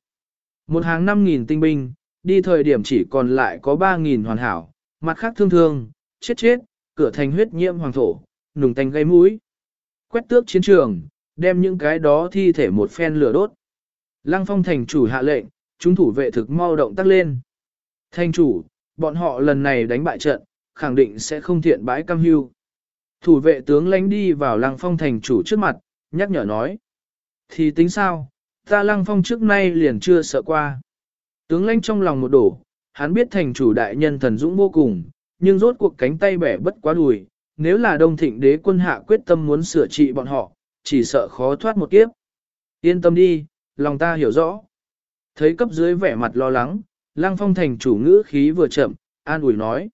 Một hàng 5.000 tinh binh, đi thời điểm chỉ còn lại có 3.000 hoàn hảo, mặt khác thương thương, chết chết, cửa thành huyết nhiễm hoàng thổ, nùng tanh gây mũi. Quét tước chiến trường, đem những cái đó thi thể một phen lửa đốt. Lăng phong thành chủ hạ lệnh, chúng thủ vệ thực mau động tác lên. Thành chủ, bọn họ lần này đánh bại trận, khẳng định sẽ không thiện bãi cam hưu. Thủ vệ tướng lánh đi vào lăng phong thành chủ trước mặt, nhắc nhở nói. Thì tính sao, ta lăng phong trước nay liền chưa sợ qua. Tướng lãnh trong lòng một đổ, hắn biết thành chủ đại nhân thần dũng vô cùng, nhưng rốt cuộc cánh tay bẻ bất quá đùi, nếu là đông thịnh đế quân hạ quyết tâm muốn sửa trị bọn họ, chỉ sợ khó thoát một kiếp. Yên tâm đi, lòng ta hiểu rõ. Thấy cấp dưới vẻ mặt lo lắng, lăng phong thành chủ ngữ khí vừa chậm, an ủi nói.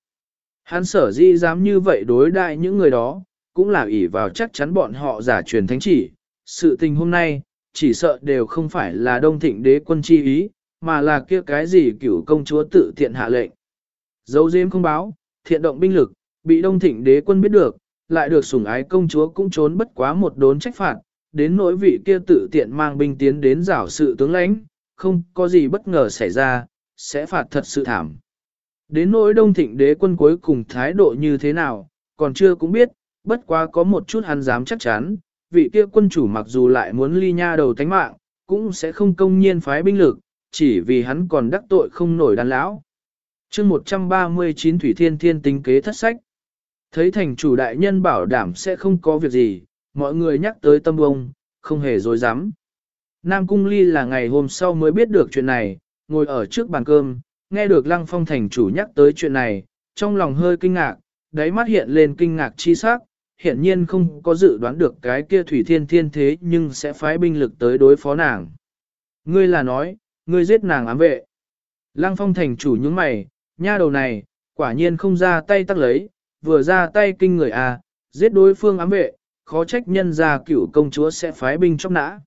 Hắn sở di dám như vậy đối đại những người đó, cũng là ỷ vào chắc chắn bọn họ giả truyền thánh chỉ. Sự tình hôm nay, chỉ sợ đều không phải là đông thịnh đế quân chi ý, mà là kia cái gì cửu công chúa tự tiện hạ lệnh. Dấu diếm không báo, thiện động binh lực, bị đông thịnh đế quân biết được, lại được sủng ái công chúa cũng trốn bất quá một đốn trách phạt, đến nỗi vị kia tự tiện mang binh tiến đến giảo sự tướng lãnh, không có gì bất ngờ xảy ra, sẽ phạt thật sự thảm. Đến nỗi đông thịnh đế quân cuối cùng thái độ như thế nào, còn chưa cũng biết, bất quá có một chút hắn dám chắc chắn, vị kia quân chủ mặc dù lại muốn ly nha đầu tánh mạng, cũng sẽ không công nhiên phái binh lực, chỉ vì hắn còn đắc tội không nổi đàn lão. chương 139 Thủy Thiên Thiên tính kế thất sách. Thấy thành chủ đại nhân bảo đảm sẽ không có việc gì, mọi người nhắc tới tâm bông, không hề dối dám. Nam Cung Ly là ngày hôm sau mới biết được chuyện này, ngồi ở trước bàn cơm, nghe được Lăng Phong thành chủ nhắc tới chuyện này, trong lòng hơi kinh ngạc, đáy mắt hiện lên kinh ngạc chi sắc, hiện nhiên không có dự đoán được cái kia Thủy Thiên Thiên thế nhưng sẽ phái binh lực tới đối phó nàng. Ngươi là nói, ngươi giết nàng ám vệ. Lăng phong thành chủ những mày, nha đầu này, quả nhiên không ra tay tắc lấy, vừa ra tay kinh người à, giết đối phương ám vệ, khó trách nhân ra cựu công chúa sẽ phái binh chóc nã.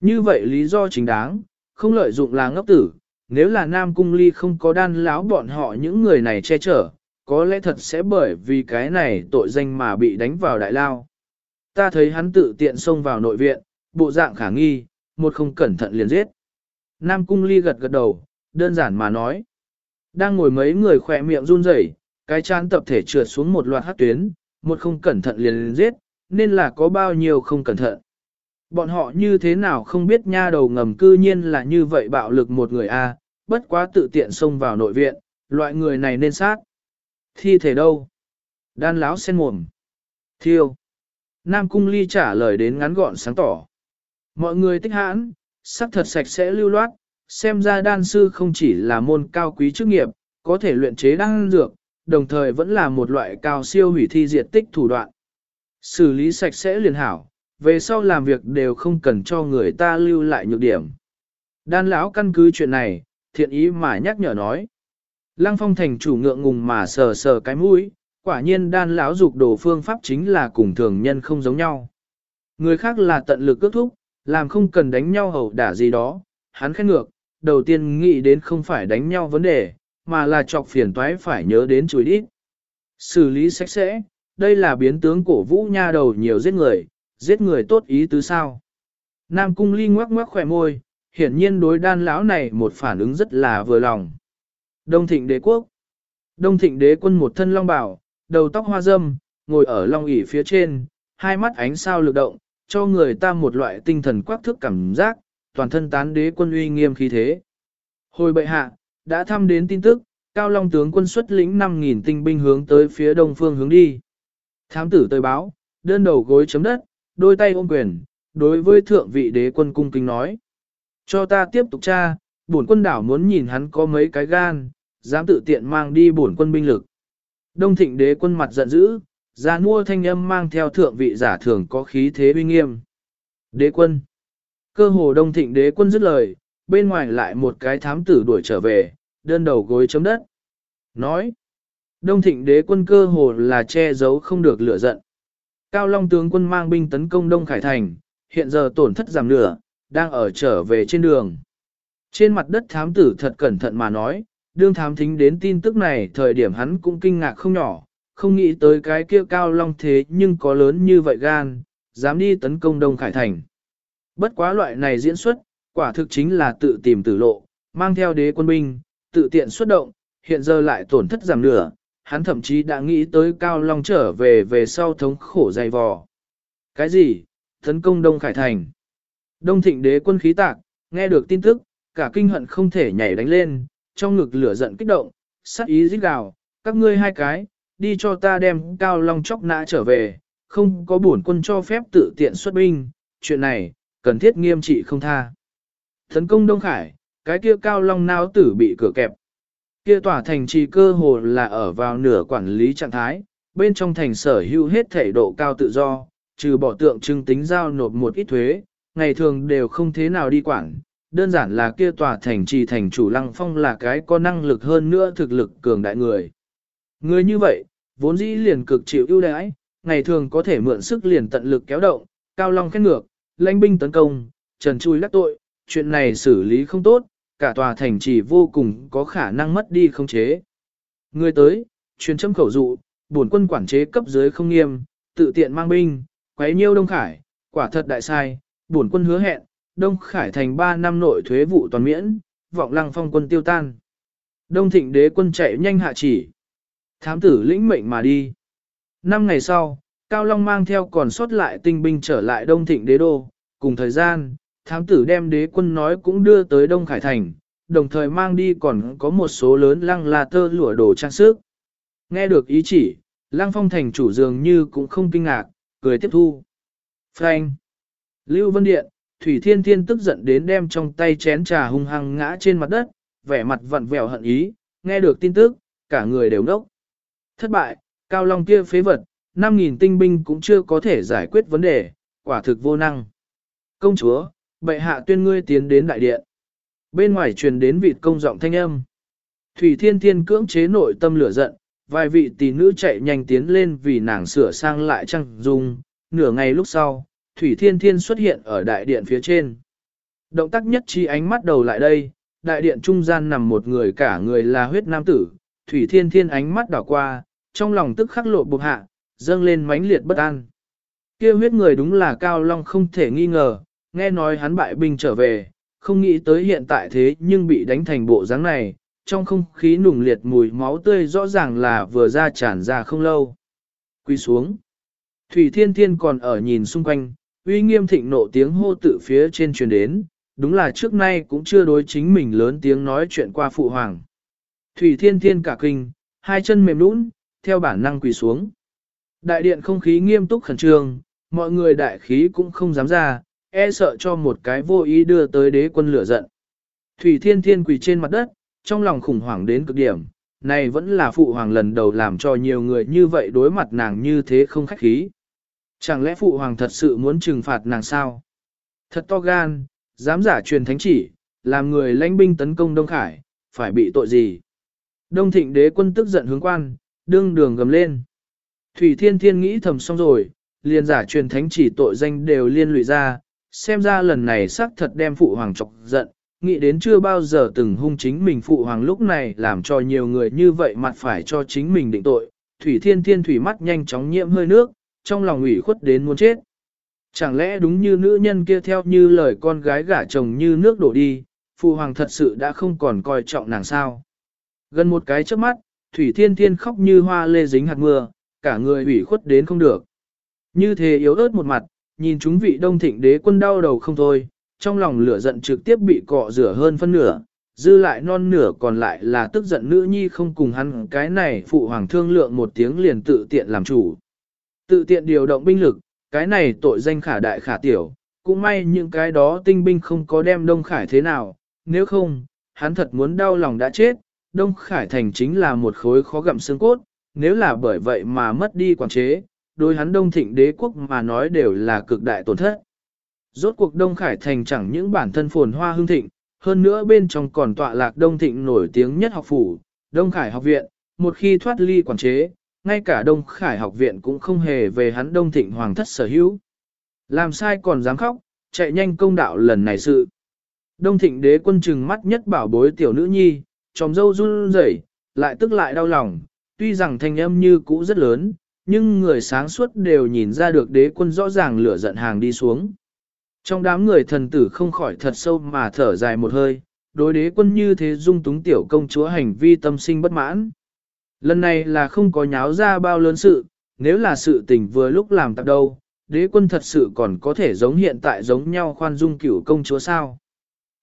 Như vậy lý do chính đáng, không lợi dụng là ngốc tử, nếu là Nam Cung Ly không có đan láo bọn họ những người này che chở, có lẽ thật sẽ bởi vì cái này tội danh mà bị đánh vào đại lao. Ta thấy hắn tự tiện xông vào nội viện, bộ dạng khả nghi, một không cẩn thận liền giết. Nam Cung Ly gật gật đầu, đơn giản mà nói. Đang ngồi mấy người khỏe miệng run rẩy, cái chán tập thể trượt xuống một loạt hát tuyến, một không cẩn thận liền, liền giết, nên là có bao nhiêu không cẩn thận. Bọn họ như thế nào không biết nha đầu ngầm cư nhiên là như vậy bạo lực một người a, bất quá tự tiện xông vào nội viện, loại người này nên sát. Thi thể đâu? Đan láo sen mồm. Thiêu. Nam Cung Ly trả lời đến ngắn gọn sáng tỏ. Mọi người tích hãn, sắc thật sạch sẽ lưu loát, xem ra đan sư không chỉ là môn cao quý chức nghiệp, có thể luyện chế đan dược, đồng thời vẫn là một loại cao siêu hủy thi diệt tích thủ đoạn. Xử lý sạch sẽ liền hảo, về sau làm việc đều không cần cho người ta lưu lại nhược điểm. Đan lão căn cứ chuyện này, thiện ý mà nhắc nhở nói. Lăng phong thành chủ ngượng ngùng mà sờ sờ cái mũi, quả nhiên đan lão dục đồ phương pháp chính là cùng thường nhân không giống nhau. Người khác là tận lực cước thúc, làm không cần đánh nhau hầu đả gì đó, hắn khét ngược, đầu tiên nghĩ đến không phải đánh nhau vấn đề, mà là chọc phiền toái phải nhớ đến chùi đít. Xử lý sạch sẽ, đây là biến tướng cổ vũ nha đầu nhiều giết người, giết người tốt ý tứ sao. Nam cung ly ngoắc ngoắc khỏe môi, hiển nhiên đối đan lão này một phản ứng rất là vừa lòng. Đông thịnh đế quốc Đông thịnh đế quân một thân long bảo, đầu tóc hoa dâm, ngồi ở long ỷ phía trên, hai mắt ánh sao lực động, cho người ta một loại tinh thần quắc thước cảm giác, toàn thân tán đế quân uy nghiêm khí thế. Hồi bệ hạ, đã thăm đến tin tức, Cao Long tướng quân xuất lĩnh 5.000 tinh binh hướng tới phía đông phương hướng đi. Thám tử tới báo, đơn đầu gối chấm đất, đôi tay ôm quyền, đối với thượng vị đế quân cung kính nói. Cho ta tiếp tục tra, bổn quân đảo muốn nhìn hắn có mấy cái gan, dám tự tiện mang đi bổn quân binh lực. Đông thịnh đế quân mặt giận dữ, ra mua thanh âm mang theo thượng vị giả thường có khí thế uy nghiêm. Đế quân. Cơ hồ đông thịnh đế quân dứt lời, bên ngoài lại một cái thám tử đuổi trở về, đơn đầu gối chấm đất. Nói. Đông thịnh đế quân cơ hồ là che giấu không được lửa giận. Cao Long tướng quân mang binh tấn công Đông Khải Thành, hiện giờ tổn thất giảm nửa, đang ở trở về trên đường. Trên mặt đất thám tử thật cẩn thận mà nói, đương thám thính đến tin tức này thời điểm hắn cũng kinh ngạc không nhỏ, không nghĩ tới cái kia Cao Long thế nhưng có lớn như vậy gan, dám đi tấn công Đông Khải Thành. Bất quá loại này diễn xuất, quả thực chính là tự tìm tử lộ, mang theo đế quân binh, tự tiện xuất động, hiện giờ lại tổn thất giảm nửa, hắn thậm chí đã nghĩ tới Cao Long trở về về sau thống khổ dày vò. Cái gì? Tấn công Đông Khải Thành. Đông thịnh đế quân khí tạc, nghe được tin tức, cả kinh hận không thể nhảy đánh lên, trong ngực lửa giận kích động, sát ý rít gào, các ngươi hai cái, đi cho ta đem Cao Long chóc nã trở về, không có bổn quân cho phép tự tiện xuất binh, chuyện này, cần thiết nghiêm trị không tha. Tấn công Đông Khải, cái kia Cao Long nao tử bị cửa kẹp, Kia tòa thành trì cơ hồ là ở vào nửa quản lý trạng thái, bên trong thành sở hữu hết thể độ cao tự do, trừ bỏ tượng trưng tính giao nộp một ít thuế, ngày thường đều không thế nào đi quản. Đơn giản là kia tòa thành trì thành chủ lăng phong là cái có năng lực hơn nữa thực lực cường đại người. Người như vậy, vốn dĩ liền cực chịu ưu đãi, ngày thường có thể mượn sức liền tận lực kéo động, cao long khét ngược, lãnh binh tấn công, trần chui lắc tội, chuyện này xử lý không tốt, cả tòa thành trì vô cùng có khả năng mất đi không chế. Người tới, truyền châm khẩu dụ, bổn quân quản chế cấp dưới không nghiêm, tự tiện mang binh, quấy nhiêu Đông Khải, quả thật đại sai, bổn quân hứa hẹn, Đông Khải thành 3 năm nội thuế vụ toàn miễn, vọng lăng phong quân tiêu tan. Đông thịnh đế quân chạy nhanh hạ chỉ. Thám tử lĩnh mệnh mà đi. Năm ngày sau, Cao Long mang theo còn sót lại tinh binh trở lại Đông thịnh đế đô, cùng thời gian, thám tử đem đế quân nói cũng đưa tới Đông Khải Thành, đồng thời mang đi còn có một số lớn lăng là tơ lụa đồ trang sức. Nghe được ý chỉ, lăng phong thành chủ dường như cũng không kinh ngạc, cười tiếp thu. Frank! Lưu Vân Điện, Thủy Thiên Thiên tức giận đến đem trong tay chén trà hung hăng ngã trên mặt đất, vẻ mặt vặn vẹo hận ý, nghe được tin tức, cả người đều nốc. Thất bại, Cao Long kia phế vật, 5.000 tinh binh cũng chưa có thể giải quyết vấn đề, quả thực vô năng. Công chúa, Bệ hạ tuyên ngươi tiến đến đại điện. Bên ngoài truyền đến vị công giọng thanh âm. Thủy Thiên Thiên cưỡng chế nội tâm lửa giận, vài vị tỷ nữ chạy nhanh tiến lên vì nàng sửa sang lại trang dung. Nửa ngày lúc sau, Thủy Thiên Thiên xuất hiện ở đại điện phía trên. Động tác nhất chi ánh mắt đầu lại đây, đại điện trung gian nằm một người cả người là huyết nam tử. Thủy Thiên Thiên ánh mắt đảo qua, trong lòng tức khắc lộ bục hạ, dâng lên mãnh liệt bất an. Kia huyết người đúng là Cao Long không thể nghi ngờ, nghe nói hắn bại binh trở về, không nghĩ tới hiện tại thế nhưng bị đánh thành bộ dáng này, trong không khí nùng liệt mùi máu tươi rõ ràng là vừa ra tràn ra không lâu. Quy xuống. Thủy Thiên Thiên còn ở nhìn xung quanh, uy nghiêm thịnh nộ tiếng hô tự phía trên truyền đến, đúng là trước nay cũng chưa đối chính mình lớn tiếng nói chuyện qua phụ hoàng. Thủy Thiên Thiên cả kinh, hai chân mềm nũng, theo bản năng quỳ xuống. Đại điện không khí nghiêm túc khẩn trương, mọi người đại khí cũng không dám ra, e sợ cho một cái vô ý đưa tới đế quân lửa giận. Thủy Thiên Thiên quỳ trên mặt đất, trong lòng khủng hoảng đến cực điểm, này vẫn là phụ hoàng lần đầu làm cho nhiều người như vậy đối mặt nàng như thế không khách khí. Chẳng lẽ phụ hoàng thật sự muốn trừng phạt nàng sao? Thật to gan, dám giả truyền thánh chỉ, làm người lãnh binh tấn công Đông Khải, phải bị tội gì? Đông thịnh đế quân tức giận hướng quan, đương đường gầm lên. Thủy Thiên Thiên nghĩ thầm xong rồi, liền giả truyền thánh chỉ tội danh đều liên lụy ra, xem ra lần này xác thật đem phụ hoàng chọc giận, nghĩ đến chưa bao giờ từng hung chính mình phụ hoàng lúc này làm cho nhiều người như vậy mặt phải cho chính mình định tội. Thủy thiên thiên thủy mắt nhanh chóng nhiễm hơi nước, trong lòng ủy khuất đến muốn chết. Chẳng lẽ đúng như nữ nhân kia theo như lời con gái gả chồng như nước đổ đi, phụ hoàng thật sự đã không còn coi trọng nàng sao. Gần một cái trước mắt, Thủy Thiên Thiên khóc như hoa lê dính hạt mưa, cả người ủy khuất đến không được. Như thế yếu ớt một mặt, nhìn chúng vị đông thịnh đế quân đau đầu không thôi, trong lòng lửa giận trực tiếp bị cọ rửa hơn phân nửa, dư lại non nửa còn lại là tức giận nữ nhi không cùng hắn cái này phụ hoàng thương lượng một tiếng liền tự tiện làm chủ. Tự tiện điều động binh lực, cái này tội danh khả đại khả tiểu, cũng may những cái đó tinh binh không có đem Đông Khải thế nào, nếu không, hắn thật muốn đau lòng đã chết, Đông Khải thành chính là một khối khó gặm xương cốt, nếu là bởi vậy mà mất đi quản chế, đối hắn Đông Thịnh đế quốc mà nói đều là cực đại tổn thất. Rốt cuộc Đông Khải thành chẳng những bản thân phồn hoa hương thịnh, hơn nữa bên trong còn tọa lạc Đông Thịnh nổi tiếng nhất học phủ, Đông Khải học viện, một khi thoát ly quản chế, ngay cả Đông Khải học viện cũng không hề về hắn Đông Thịnh hoàng thất sở hữu. Làm sai còn dám khóc, chạy nhanh công đạo lần này sự. Đông Thịnh đế quân trừng mắt nhất bảo bối tiểu nữ nhi, tròm dâu run rẩy, lại tức lại đau lòng, tuy rằng thanh âm như cũ rất lớn, nhưng người sáng suốt đều nhìn ra được đế quân rõ ràng lửa giận hàng đi xuống. Trong đám người thần tử không khỏi thật sâu mà thở dài một hơi, đối đế quân như thế dung túng tiểu công chúa hành vi tâm sinh bất mãn. Lần này là không có nháo ra bao lớn sự, nếu là sự tình vừa lúc làm tạp đâu, đế quân thật sự còn có thể giống hiện tại giống nhau khoan dung cửu công chúa sao.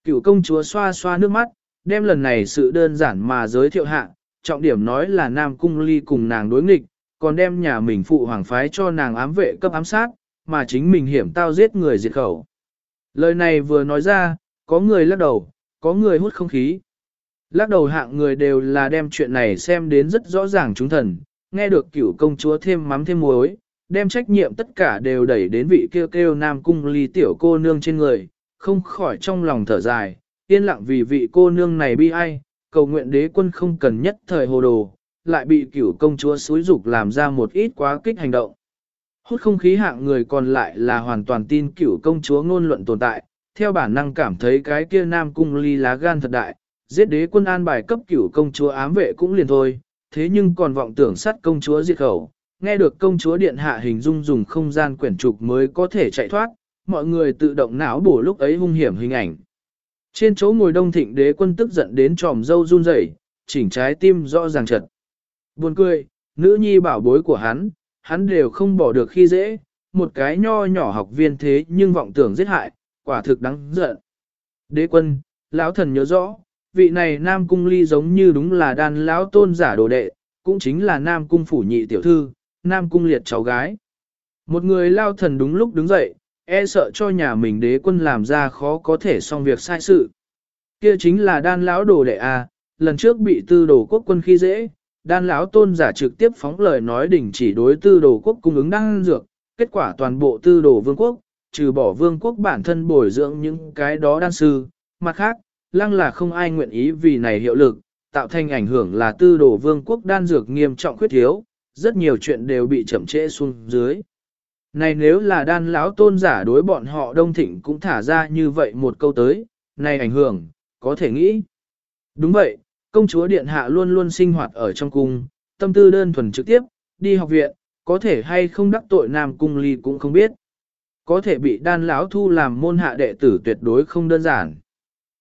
Cửu công chúa xoa xoa nước mắt, đem lần này sự đơn giản mà giới thiệu hạ, trọng điểm nói là Nam Cung Ly cùng nàng đối nghịch, còn đem nhà mình phụ hoàng phái cho nàng ám vệ cấp ám sát, mà chính mình hiểm tao giết người diệt khẩu. Lời này vừa nói ra, có người lắc đầu, có người hút không khí. Lắc đầu hạng người đều là đem chuyện này xem đến rất rõ ràng chúng thần, nghe được cửu công chúa thêm mắm thêm muối, đem trách nhiệm tất cả đều đẩy đến vị kêu kêu nam cung ly tiểu cô nương trên người, không khỏi trong lòng thở dài, yên lặng vì vị cô nương này bi ai, cầu nguyện đế quân không cần nhất thời hồ đồ, lại bị cửu công chúa xúi dục làm ra một ít quá kích hành động. Hút không khí hạng người còn lại là hoàn toàn tin cửu công chúa ngôn luận tồn tại, theo bản năng cảm thấy cái kia nam cung ly lá gan thật đại, giết đế quân an bài cấp cửu công chúa ám vệ cũng liền thôi, thế nhưng còn vọng tưởng sát công chúa diệt khẩu, nghe được công chúa điện hạ hình dung dùng không gian quyển trục mới có thể chạy thoát, mọi người tự động não bổ lúc ấy hung hiểm hình ảnh. Trên chỗ ngồi đông thịnh đế quân tức giận đến tròm dâu run rẩy, chỉnh trái tim rõ ràng chật. Buồn cười, nữ nhi bảo bối của hắn, hắn đều không bỏ được khi dễ, một cái nho nhỏ học viên thế nhưng vọng tưởng giết hại, quả thực đáng giận. Đế quân, lão thần nhớ rõ, vị này Nam Cung Ly giống như đúng là đàn lão tôn giả đồ đệ, cũng chính là Nam Cung phủ nhị tiểu thư, Nam Cung liệt cháu gái. Một người lao thần đúng lúc đứng dậy, e sợ cho nhà mình đế quân làm ra khó có thể xong việc sai sự. Kia chính là đan lão đồ đệ à, lần trước bị tư đồ quốc quân khi dễ, đan lão tôn giả trực tiếp phóng lời nói đình chỉ đối tư đồ quốc cung ứng đan dược, kết quả toàn bộ tư đồ vương quốc, trừ bỏ vương quốc bản thân bồi dưỡng những cái đó đan sư, mặt khác, lăng là không ai nguyện ý vì này hiệu lực, tạo thành ảnh hưởng là tư đồ vương quốc đan dược nghiêm trọng khuyết thiếu, rất nhiều chuyện đều bị chậm trễ xuống dưới. Này nếu là đan lão tôn giả đối bọn họ đông thịnh cũng thả ra như vậy một câu tới, này ảnh hưởng, có thể nghĩ. Đúng vậy, công chúa điện hạ luôn luôn sinh hoạt ở trong cung, tâm tư đơn thuần trực tiếp, đi học viện, có thể hay không đắc tội nam cung ly cũng không biết. Có thể bị đan lão thu làm môn hạ đệ tử tuyệt đối không đơn giản.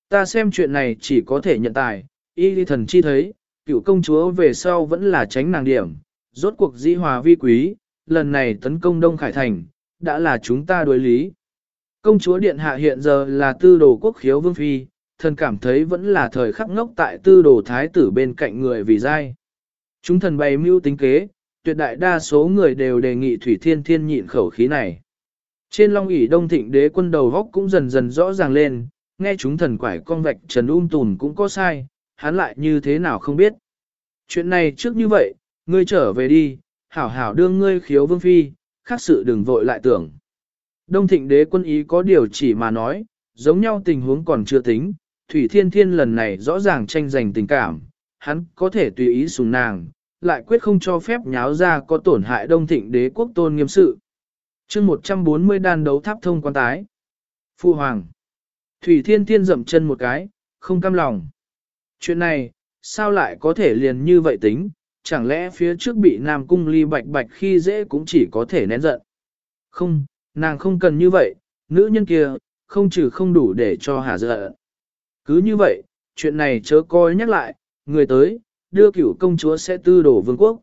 Ta xem chuyện này chỉ có thể nhận tài, y ly thần chi thấy, cựu công chúa về sau vẫn là tránh nàng điểm, rốt cuộc di hòa vi quý, lần này tấn công Đông Khải Thành, đã là chúng ta đối lý. Công chúa Điện Hạ hiện giờ là tư đồ quốc khiếu vương phi, thần cảm thấy vẫn là thời khắc ngốc tại tư đồ thái tử bên cạnh người vì dai. Chúng thần bày mưu tính kế, tuyệt đại đa số người đều đề nghị Thủy Thiên Thiên nhịn khẩu khí này. Trên long ỷ đông thịnh đế quân đầu góc cũng dần dần rõ ràng lên, nghe chúng thần quải con vạch trần ung tùn cũng có sai, hắn lại như thế nào không biết. Chuyện này trước như vậy, ngươi trở về đi, hảo hảo đương ngươi khiếu vương phi, khác sự đừng vội lại tưởng. Đông thịnh đế quân ý có điều chỉ mà nói, giống nhau tình huống còn chưa tính, Thủy Thiên Thiên lần này rõ ràng tranh giành tình cảm, hắn có thể tùy ý sùng nàng, lại quyết không cho phép nháo ra có tổn hại đông thịnh đế quốc tôn nghiêm sự. chương 140 đàn đấu tháp thông quan tái. Phu Hoàng Thủy Thiên Thiên dậm chân một cái, không cam lòng. Chuyện này, sao lại có thể liền như vậy tính, chẳng lẽ phía trước bị Nam Cung ly bạch bạch khi dễ cũng chỉ có thể nén giận. Không, nàng không cần như vậy, nữ nhân kia, không trừ không đủ để cho hà giận. Cứ như vậy, chuyện này chớ coi nhắc lại, người tới, đưa cửu công chúa sẽ tư đổ vương quốc.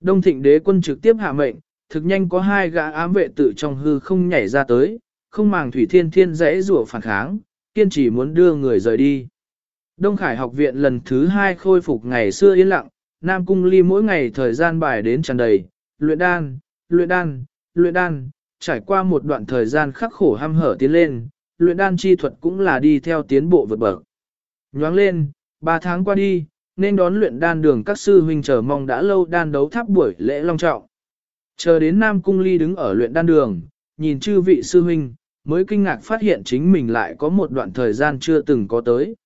Đông thịnh đế quân trực tiếp hạ mệnh, thực nhanh có hai gã ám vệ tự trong hư không nhảy ra tới, không màng thủy thiên thiên dễ rủa phản kháng, kiên trì muốn đưa người rời đi. Đông Khải học viện lần thứ hai khôi phục ngày xưa yên lặng, Nam Cung Ly mỗi ngày thời gian bài đến tràn đầy, luyện đan, luyện đan, luyện đan, trải qua một đoạn thời gian khắc khổ ham hở tiến lên, luyện đan chi thuật cũng là đi theo tiến bộ vượt bậc. Nhoáng lên, ba tháng qua đi, nên đón luyện đan đường các sư huynh chờ mong đã lâu đan đấu tháp buổi lễ long trọng. Chờ đến Nam Cung Ly đứng ở luyện đan đường, nhìn chư vị sư huynh, mới kinh ngạc phát hiện chính mình lại có một đoạn thời gian chưa từng có tới.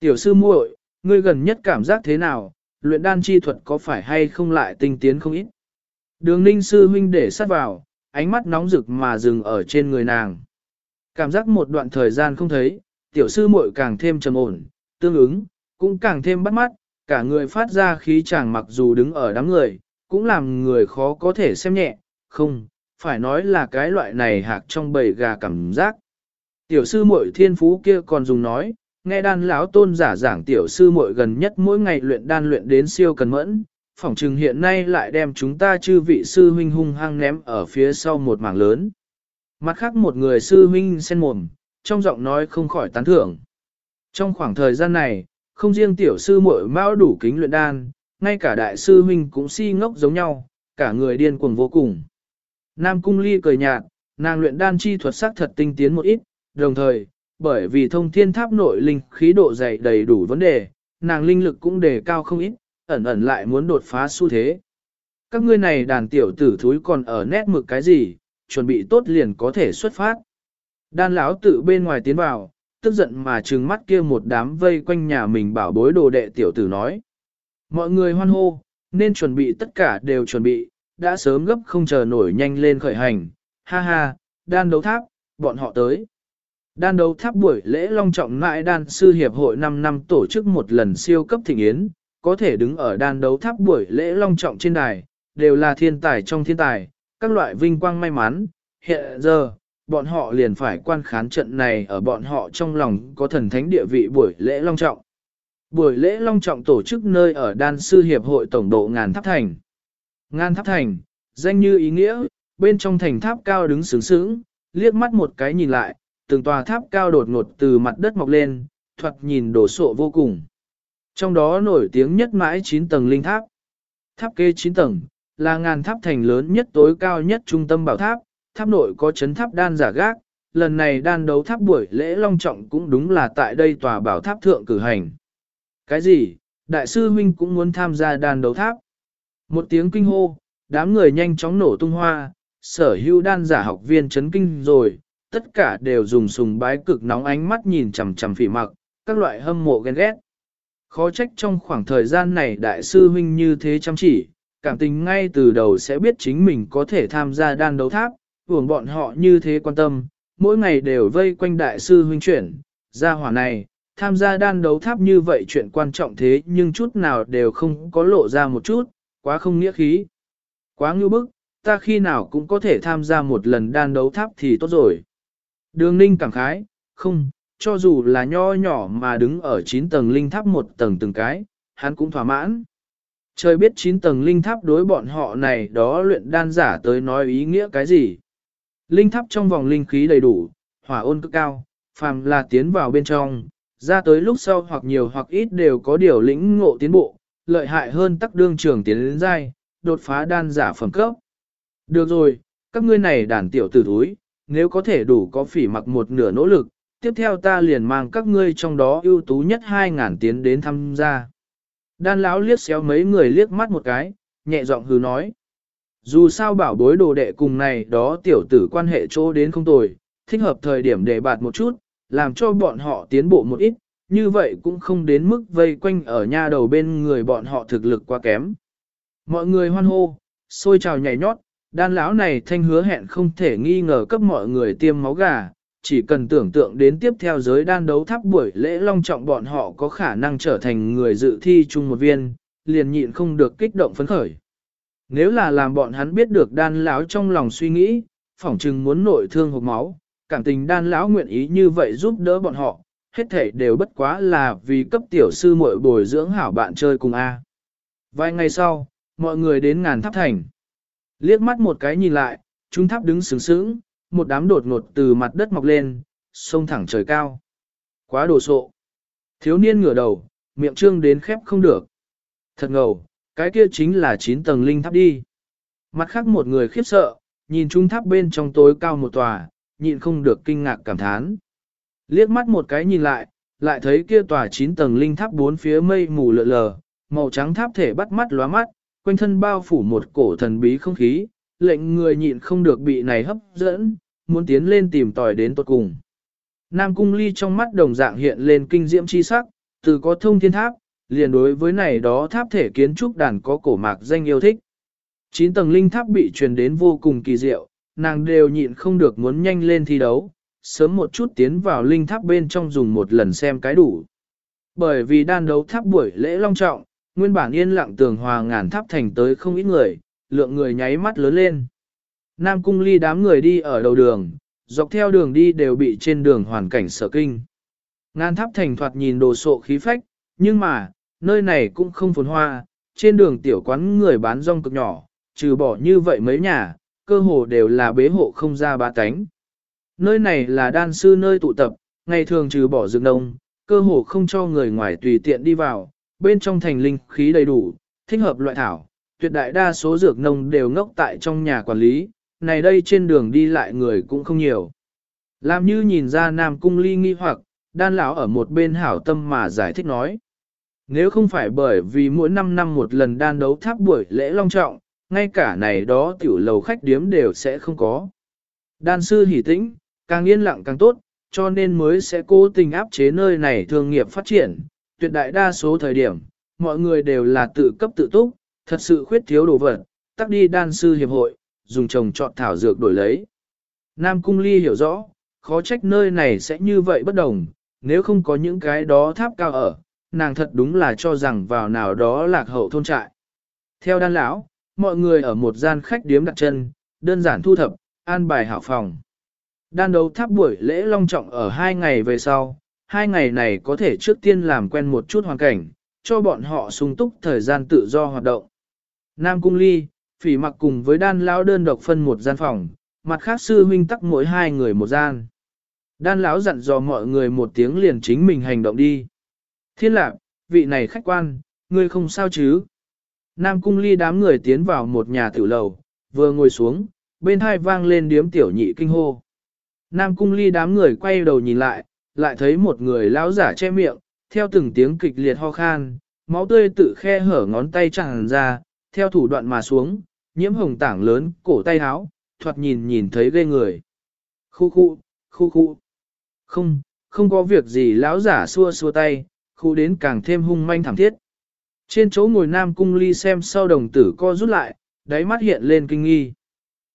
Tiểu sư muội, ngươi gần nhất cảm giác thế nào, luyện đan chi thuật có phải hay không lại tinh tiến không ít? Đường ninh sư huynh để sát vào, ánh mắt nóng rực mà dừng ở trên người nàng. Cảm giác một đoạn thời gian không thấy, tiểu sư muội càng thêm trầm ổn, tương ứng, cũng càng thêm bắt mắt, cả người phát ra khí chàng mặc dù đứng ở đám người, cũng làm người khó có thể xem nhẹ, không, phải nói là cái loại này hạc trong bầy gà cảm giác. Tiểu sư muội thiên phú kia còn dùng nói, nghe đan lão tôn giả giảng tiểu sư muội gần nhất mỗi ngày luyện đan luyện đến siêu cần mẫn, phỏng chừng hiện nay lại đem chúng ta chư vị sư huynh hung hăng ném ở phía sau một mảng lớn. Mặt khác một người sư huynh sen mồm, trong giọng nói không khỏi tán thưởng. Trong khoảng thời gian này, không riêng tiểu sư muội mão đủ kính luyện đan, ngay cả đại sư huynh cũng si ngốc giống nhau, cả người điên cuồng vô cùng. Nam Cung Ly cười nhạt, nàng luyện đan chi thuật sắc thật tinh tiến một ít, đồng thời, bởi vì thông thiên tháp nội linh khí độ dày đầy đủ vấn đề, nàng linh lực cũng đề cao không ít, ẩn ẩn lại muốn đột phá xu thế. Các ngươi này đàn tiểu tử thúi còn ở nét mực cái gì, chuẩn bị tốt liền có thể xuất phát. Đan lão tự bên ngoài tiến vào, tức giận mà trừng mắt kia một đám vây quanh nhà mình bảo bối đồ đệ tiểu tử nói. Mọi người hoan hô, nên chuẩn bị tất cả đều chuẩn bị, đã sớm gấp không chờ nổi nhanh lên khởi hành. Ha ha, đan đấu tháp, bọn họ tới. Đan đấu tháp buổi lễ long trọng mãi đan sư hiệp hội 5 năm tổ chức một lần siêu cấp thịnh yến, có thể đứng ở đan đấu tháp buổi lễ long trọng trên đài, đều là thiên tài trong thiên tài, các loại vinh quang may mắn. Hiện giờ, bọn họ liền phải quan khán trận này ở bọn họ trong lòng có thần thánh địa vị buổi lễ long trọng. Buổi lễ long trọng tổ chức nơi ở đan sư hiệp hội tổng độ ngàn tháp thành. Ngàn tháp thành, danh như ý nghĩa, bên trong thành tháp cao đứng sướng sướng, liếc mắt một cái nhìn lại, từng tòa tháp cao đột ngột từ mặt đất mọc lên, thoạt nhìn đổ sộ vô cùng. Trong đó nổi tiếng nhất mãi 9 tầng linh tháp. Tháp kê 9 tầng, là ngàn tháp thành lớn nhất tối cao nhất trung tâm bảo tháp, tháp nội có chấn tháp đan giả gác, lần này đan đấu tháp buổi lễ long trọng cũng đúng là tại đây tòa bảo tháp thượng cử hành. Cái gì, đại sư huynh cũng muốn tham gia đan đấu tháp. Một tiếng kinh hô, đám người nhanh chóng nổ tung hoa, sở hữu đan giả học viên chấn kinh rồi, tất cả đều dùng sùng bái cực nóng ánh mắt nhìn chằm chằm phỉ mặc, các loại hâm mộ ghen ghét. Khó trách trong khoảng thời gian này đại sư huynh như thế chăm chỉ, cảm tình ngay từ đầu sẽ biết chính mình có thể tham gia đan đấu tháp, hưởng bọn họ như thế quan tâm, mỗi ngày đều vây quanh đại sư huynh chuyển, Gia hỏa này, tham gia đan đấu tháp như vậy chuyện quan trọng thế nhưng chút nào đều không có lộ ra một chút, quá không nghĩa khí. Quá ngưu bức, ta khi nào cũng có thể tham gia một lần đan đấu tháp thì tốt rồi. Đường ninh cảm khái, không, cho dù là nho nhỏ mà đứng ở 9 tầng linh tháp một tầng từng cái, hắn cũng thỏa mãn. Trời biết 9 tầng linh tháp đối bọn họ này đó luyện đan giả tới nói ý nghĩa cái gì. Linh tháp trong vòng linh khí đầy đủ, hỏa ôn cực cao, phàm là tiến vào bên trong, ra tới lúc sau hoặc nhiều hoặc ít đều có điều lĩnh ngộ tiến bộ, lợi hại hơn tắc đương trường tiến đến dai, đột phá đan giả phẩm cấp. Được rồi, các ngươi này đàn tiểu tử thúi, nếu có thể đủ có phỉ mặc một nửa nỗ lực, tiếp theo ta liền mang các ngươi trong đó ưu tú nhất 2.000 tiến đến tham gia. Đan lão liếc xéo mấy người liếc mắt một cái, nhẹ giọng hừ nói. Dù sao bảo bối đồ đệ cùng này đó tiểu tử quan hệ chỗ đến không tồi, thích hợp thời điểm để bạt một chút, làm cho bọn họ tiến bộ một ít, như vậy cũng không đến mức vây quanh ở nha đầu bên người bọn họ thực lực quá kém. Mọi người hoan hô, xôi trào nhảy nhót, đan lão này thanh hứa hẹn không thể nghi ngờ cấp mọi người tiêm máu gà, chỉ cần tưởng tượng đến tiếp theo giới đan đấu tháp buổi lễ long trọng bọn họ có khả năng trở thành người dự thi chung một viên, liền nhịn không được kích động phấn khởi. Nếu là làm bọn hắn biết được đan lão trong lòng suy nghĩ, phỏng chừng muốn nội thương hộp máu, cảm tình đan lão nguyện ý như vậy giúp đỡ bọn họ, hết thể đều bất quá là vì cấp tiểu sư muội bồi dưỡng hảo bạn chơi cùng A. Vài ngày sau, mọi người đến ngàn tháp thành. Liếc mắt một cái nhìn lại, chúng tháp đứng sướng sướng, một đám đột ngột từ mặt đất mọc lên, sông thẳng trời cao. Quá đồ sộ. Thiếu niên ngửa đầu, miệng trương đến khép không được. Thật ngầu, cái kia chính là 9 tầng linh tháp đi. Mặt khác một người khiếp sợ, nhìn trung tháp bên trong tối cao một tòa, nhịn không được kinh ngạc cảm thán. Liếc mắt một cái nhìn lại, lại thấy kia tòa 9 tầng linh tháp bốn phía mây mù lợ lờ, màu trắng tháp thể bắt mắt lóa mắt, quanh thân bao phủ một cổ thần bí không khí, lệnh người nhịn không được bị này hấp dẫn, muốn tiến lên tìm tòi đến tốt cùng. Nam cung ly trong mắt đồng dạng hiện lên kinh diễm chi sắc, từ có thông thiên tháp, liền đối với này đó tháp thể kiến trúc đàn có cổ mạc danh yêu thích. Chín tầng linh tháp bị truyền đến vô cùng kỳ diệu, nàng đều nhịn không được muốn nhanh lên thi đấu, sớm một chút tiến vào linh tháp bên trong dùng một lần xem cái đủ. Bởi vì đan đấu tháp buổi lễ long trọng, nguyên bản yên lặng tường hòa ngàn tháp thành tới không ít người, lượng người nháy mắt lớn lên. Nam cung ly đám người đi ở đầu đường, dọc theo đường đi đều bị trên đường hoàn cảnh sở kinh. Ngàn tháp thành thoạt nhìn đồ sộ khí phách, nhưng mà, nơi này cũng không phồn hoa, trên đường tiểu quán người bán rong cực nhỏ, trừ bỏ như vậy mấy nhà, cơ hồ đều là bế hộ không ra ba cánh. Nơi này là đan sư nơi tụ tập, ngày thường trừ bỏ rừng đông, cơ hồ không cho người ngoài tùy tiện đi vào, bên trong thành linh khí đầy đủ, thích hợp loại thảo, tuyệt đại đa số dược nông đều ngốc tại trong nhà quản lý, này đây trên đường đi lại người cũng không nhiều. Làm như nhìn ra Nam Cung Ly nghi hoặc, đan lão ở một bên hảo tâm mà giải thích nói. Nếu không phải bởi vì mỗi 5 năm một lần đan đấu tháp buổi lễ long trọng, ngay cả này đó tiểu lầu khách điếm đều sẽ không có. Đan sư hỉ tĩnh, càng yên lặng càng tốt, cho nên mới sẽ cố tình áp chế nơi này thương nghiệp phát triển. Tuyệt đại đa số thời điểm, mọi người đều là tự cấp tự túc, thật sự khuyết thiếu đồ vật, tắc đi đan sư hiệp hội, dùng trồng trọt thảo dược đổi lấy. Nam Cung Ly hiểu rõ, khó trách nơi này sẽ như vậy bất đồng, nếu không có những cái đó tháp cao ở, nàng thật đúng là cho rằng vào nào đó lạc hậu thôn trại. Theo đan lão, mọi người ở một gian khách điếm đặt chân, đơn giản thu thập, an bài hảo phòng. Đan đấu tháp buổi lễ long trọng ở hai ngày về sau, hai ngày này có thể trước tiên làm quen một chút hoàn cảnh, cho bọn họ sung túc thời gian tự do hoạt động. Nam Cung Ly, phỉ mặc cùng với đan lão đơn độc phân một gian phòng, mặt khác sư huynh tắc mỗi hai người một gian. Đan lão dặn dò mọi người một tiếng liền chính mình hành động đi. Thiên lạc, vị này khách quan, ngươi không sao chứ? Nam cung ly đám người tiến vào một nhà tiểu lầu, vừa ngồi xuống, bên hai vang lên điếm tiểu nhị kinh hô. Nam cung ly đám người quay đầu nhìn lại, lại thấy một người lão giả che miệng, theo từng tiếng kịch liệt ho khan, máu tươi tự khe hở ngón tay tràn ra, theo thủ đoạn mà xuống, nhiễm hồng tảng lớn, cổ tay áo, thoạt nhìn nhìn thấy ghê người. Khu khu, khu khu. Không, không có việc gì lão giả xua xua tay, khu đến càng thêm hung manh thảm thiết. Trên chỗ ngồi nam cung ly xem sau đồng tử co rút lại, đáy mắt hiện lên kinh nghi.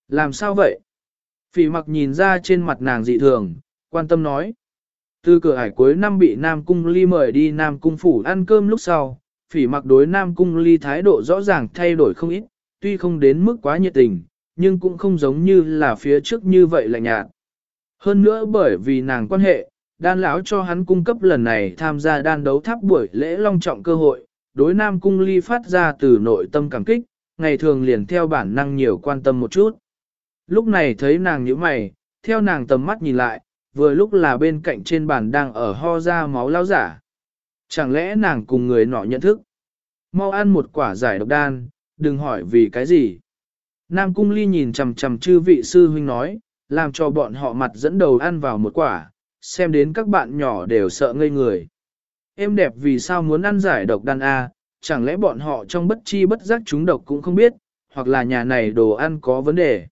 Làm sao vậy? Phỉ mặc nhìn ra trên mặt nàng dị thường, quan tâm nói. Từ cửa hải cuối năm bị Nam Cung Ly mời đi Nam Cung Phủ ăn cơm lúc sau, phỉ mặc đối Nam Cung Ly thái độ rõ ràng thay đổi không ít, tuy không đến mức quá nhiệt tình, nhưng cũng không giống như là phía trước như vậy lạnh nhạt. Hơn nữa bởi vì nàng quan hệ, đan lão cho hắn cung cấp lần này tham gia đan đấu tháp buổi lễ long trọng cơ hội, đối Nam Cung Ly phát ra từ nội tâm cảm kích, ngày thường liền theo bản năng nhiều quan tâm một chút. Lúc này thấy nàng nhíu mày, theo nàng tầm mắt nhìn lại, vừa lúc là bên cạnh trên bàn đang ở ho ra máu lao giả. Chẳng lẽ nàng cùng người nọ nhận thức? Mau ăn một quả giải độc đan, đừng hỏi vì cái gì. Nam Cung Ly nhìn chầm chầm chư vị sư huynh nói, làm cho bọn họ mặt dẫn đầu ăn vào một quả, xem đến các bạn nhỏ đều sợ ngây người. Em đẹp vì sao muốn ăn giải độc đan A, chẳng lẽ bọn họ trong bất chi bất giác chúng độc cũng không biết, hoặc là nhà này đồ ăn có vấn đề.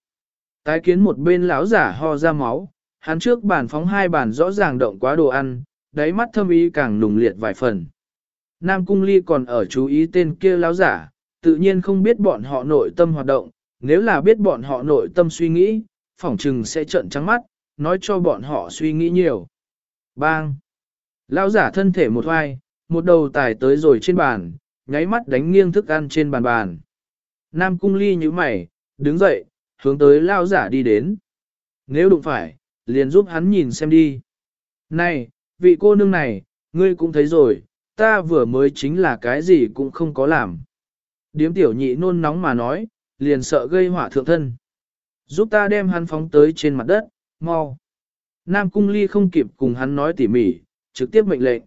Tái kiến một bên lão giả ho ra máu, hắn trước bàn phóng hai bàn rõ ràng động quá đồ ăn, đáy mắt thâm ý càng nùng liệt vài phần. Nam Cung Ly còn ở chú ý tên kia lão giả, tự nhiên không biết bọn họ nội tâm hoạt động, nếu là biết bọn họ nội tâm suy nghĩ, phỏng trừng sẽ trợn trắng mắt, nói cho bọn họ suy nghĩ nhiều. Bang! Lão giả thân thể một hoai, một đầu tải tới rồi trên bàn, nháy mắt đánh nghiêng thức ăn trên bàn bàn. Nam cung ly như mày, đứng dậy, hướng tới lão giả đi đến. Nếu đụng phải, liền giúp hắn nhìn xem đi. Này, vị cô nương này, ngươi cũng thấy rồi, ta vừa mới chính là cái gì cũng không có làm. Điếm tiểu nhị nôn nóng mà nói, liền sợ gây hỏa thượng thân. Giúp ta đem hắn phóng tới trên mặt đất, mau. Nam cung ly không kịp cùng hắn nói tỉ mỉ, trực tiếp mệnh lệnh.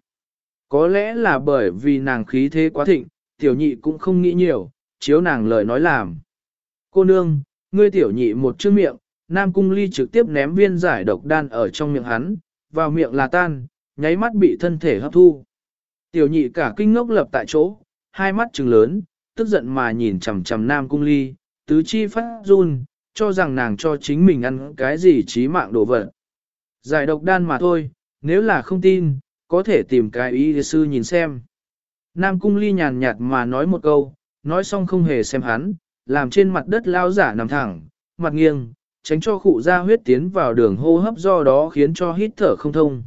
Có lẽ là bởi vì nàng khí thế quá thịnh, tiểu nhị cũng không nghĩ nhiều, chiếu nàng lời nói làm. Cô nương, ngươi tiểu nhị một chữ miệng, Nam Cung Ly trực tiếp ném viên giải độc đan ở trong miệng hắn, vào miệng là tan, nháy mắt bị thân thể hấp thu. Tiểu nhị cả kinh ngốc lập tại chỗ, hai mắt trừng lớn, tức giận mà nhìn chằm chằm Nam Cung Ly, tứ chi phát run, cho rằng nàng cho chính mình ăn cái gì trí mạng đồ vật. Giải độc đan mà thôi, nếu là không tin, có thể tìm cái y sư nhìn xem. Nam Cung Ly nhàn nhạt mà nói một câu, nói xong không hề xem hắn, làm trên mặt đất lao giả nằm thẳng, mặt nghiêng, tránh cho khụ ra huyết tiến vào đường hô hấp do đó khiến cho hít thở không thông.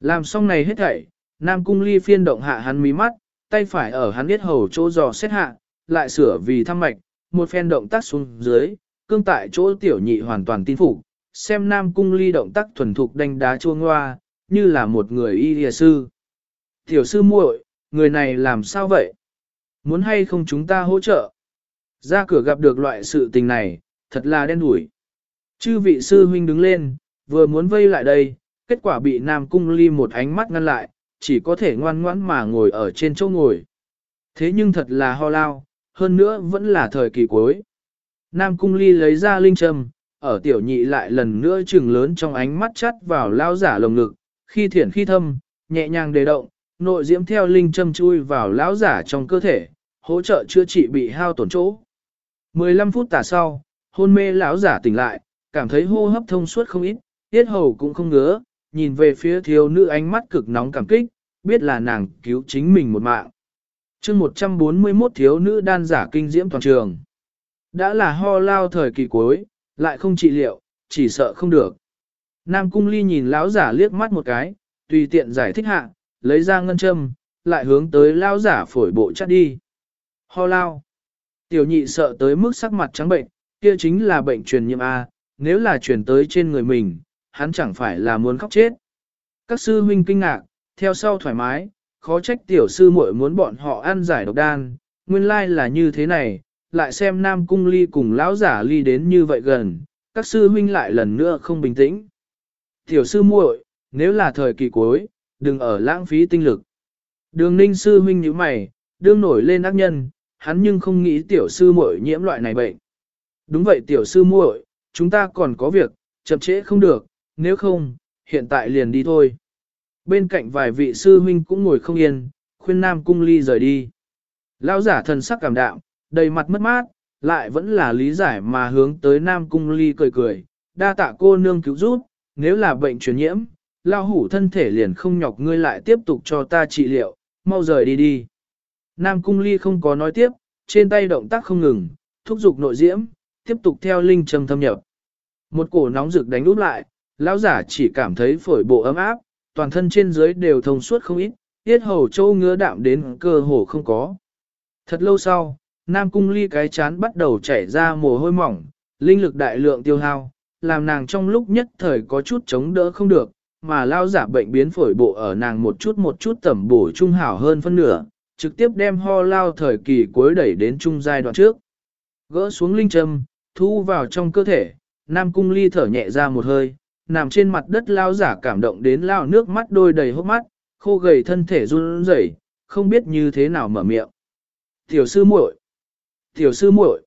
Làm xong này hết thảy, Nam Cung Ly phiên động hạ hắn mí mắt, tay phải ở hắn biết hầu chỗ dò xét hạ, lại sửa vì thăm mạch, một phen động tác xuống dưới, cương tại chỗ tiểu nhị hoàn toàn tin phục, xem Nam Cung Ly động tác thuần thục đánh đá chuông hoa, như là một người y lìa sư. Tiểu sư muội, người này làm sao vậy? Muốn hay không chúng ta hỗ trợ? Ra cửa gặp được loại sự tình này, thật là đen đủi. Chư vị sư huynh đứng lên, vừa muốn vây lại đây, kết quả bị Nam Cung Ly một ánh mắt ngăn lại, chỉ có thể ngoan ngoãn mà ngồi ở trên chỗ ngồi. Thế nhưng thật là ho lao, hơn nữa vẫn là thời kỳ cuối. Nam Cung Ly lấy ra linh châm, ở tiểu nhị lại lần nữa trừng lớn trong ánh mắt chắt vào lao giả lồng ngực, khi thiển khi thâm, nhẹ nhàng đề động, nội diễm theo linh châm chui vào lão giả trong cơ thể, hỗ trợ chữa trị bị hao tổn chỗ. 15 phút tả sau, hôn mê lão giả tỉnh lại, cảm thấy hô hấp thông suốt không ít, tiết hầu cũng không ngứa, nhìn về phía thiếu nữ ánh mắt cực nóng cảm kích, biết là nàng cứu chính mình một mạng. chương 141 thiếu nữ đan giả kinh diễm toàn trường. Đã là ho lao thời kỳ cuối, lại không trị liệu, chỉ sợ không được. Nam cung ly nhìn lão giả liếc mắt một cái, tùy tiện giải thích hạ, lấy ra ngân châm, lại hướng tới lão giả phổi bộ chắt đi. Ho lao. Tiểu nhị sợ tới mức sắc mặt trắng bệnh, kia chính là bệnh truyền nhiễm A, nếu là truyền tới trên người mình, hắn chẳng phải là muốn khóc chết. Các sư huynh kinh ngạc, theo sau thoải mái, khó trách tiểu sư muội muốn bọn họ ăn giải độc đan, nguyên lai là như thế này, lại xem nam cung ly cùng lão giả ly đến như vậy gần, các sư huynh lại lần nữa không bình tĩnh. Tiểu sư muội, nếu là thời kỳ cuối, đừng ở lãng phí tinh lực. Đường ninh sư huynh như mày, đương nổi lên ác nhân, hắn nhưng không nghĩ tiểu sư muội nhiễm loại này bệnh. Đúng vậy tiểu sư muội, chúng ta còn có việc, chậm trễ không được, nếu không, hiện tại liền đi thôi. Bên cạnh vài vị sư huynh cũng ngồi không yên, khuyên Nam Cung Ly rời đi. Lão giả thần sắc cảm đạm, đầy mặt mất mát, lại vẫn là lý giải mà hướng tới Nam Cung Ly cười cười, đa tạ cô nương cứu giúp, nếu là bệnh truyền nhiễm, lao hủ thân thể liền không nhọc ngươi lại tiếp tục cho ta trị liệu, mau rời đi đi. Nam Cung Ly không có nói tiếp, trên tay động tác không ngừng, thúc giục nội diễm, tiếp tục theo linh trầm thâm nhập. Một cổ nóng rực đánh úp lại, lão giả chỉ cảm thấy phổi bộ ấm áp, toàn thân trên dưới đều thông suốt không ít, tiết hầu châu ngứa đạm đến cơ hồ không có. Thật lâu sau, Nam Cung Ly cái chán bắt đầu chảy ra mồ hôi mỏng, linh lực đại lượng tiêu hao, làm nàng trong lúc nhất thời có chút chống đỡ không được, mà lao giả bệnh biến phổi bộ ở nàng một chút một chút tẩm bổ trung hảo hơn phân nửa, trực tiếp đem ho lao thời kỳ cuối đẩy đến trung giai đoạn trước. Gỡ xuống linh châm, thu vào trong cơ thể, Nam Cung Ly thở nhẹ ra một hơi, nằm trên mặt đất lao giả cảm động đến lao nước mắt đôi đầy hốc mắt, khô gầy thân thể run rẩy, không biết như thế nào mở miệng. Tiểu sư muội, tiểu sư muội.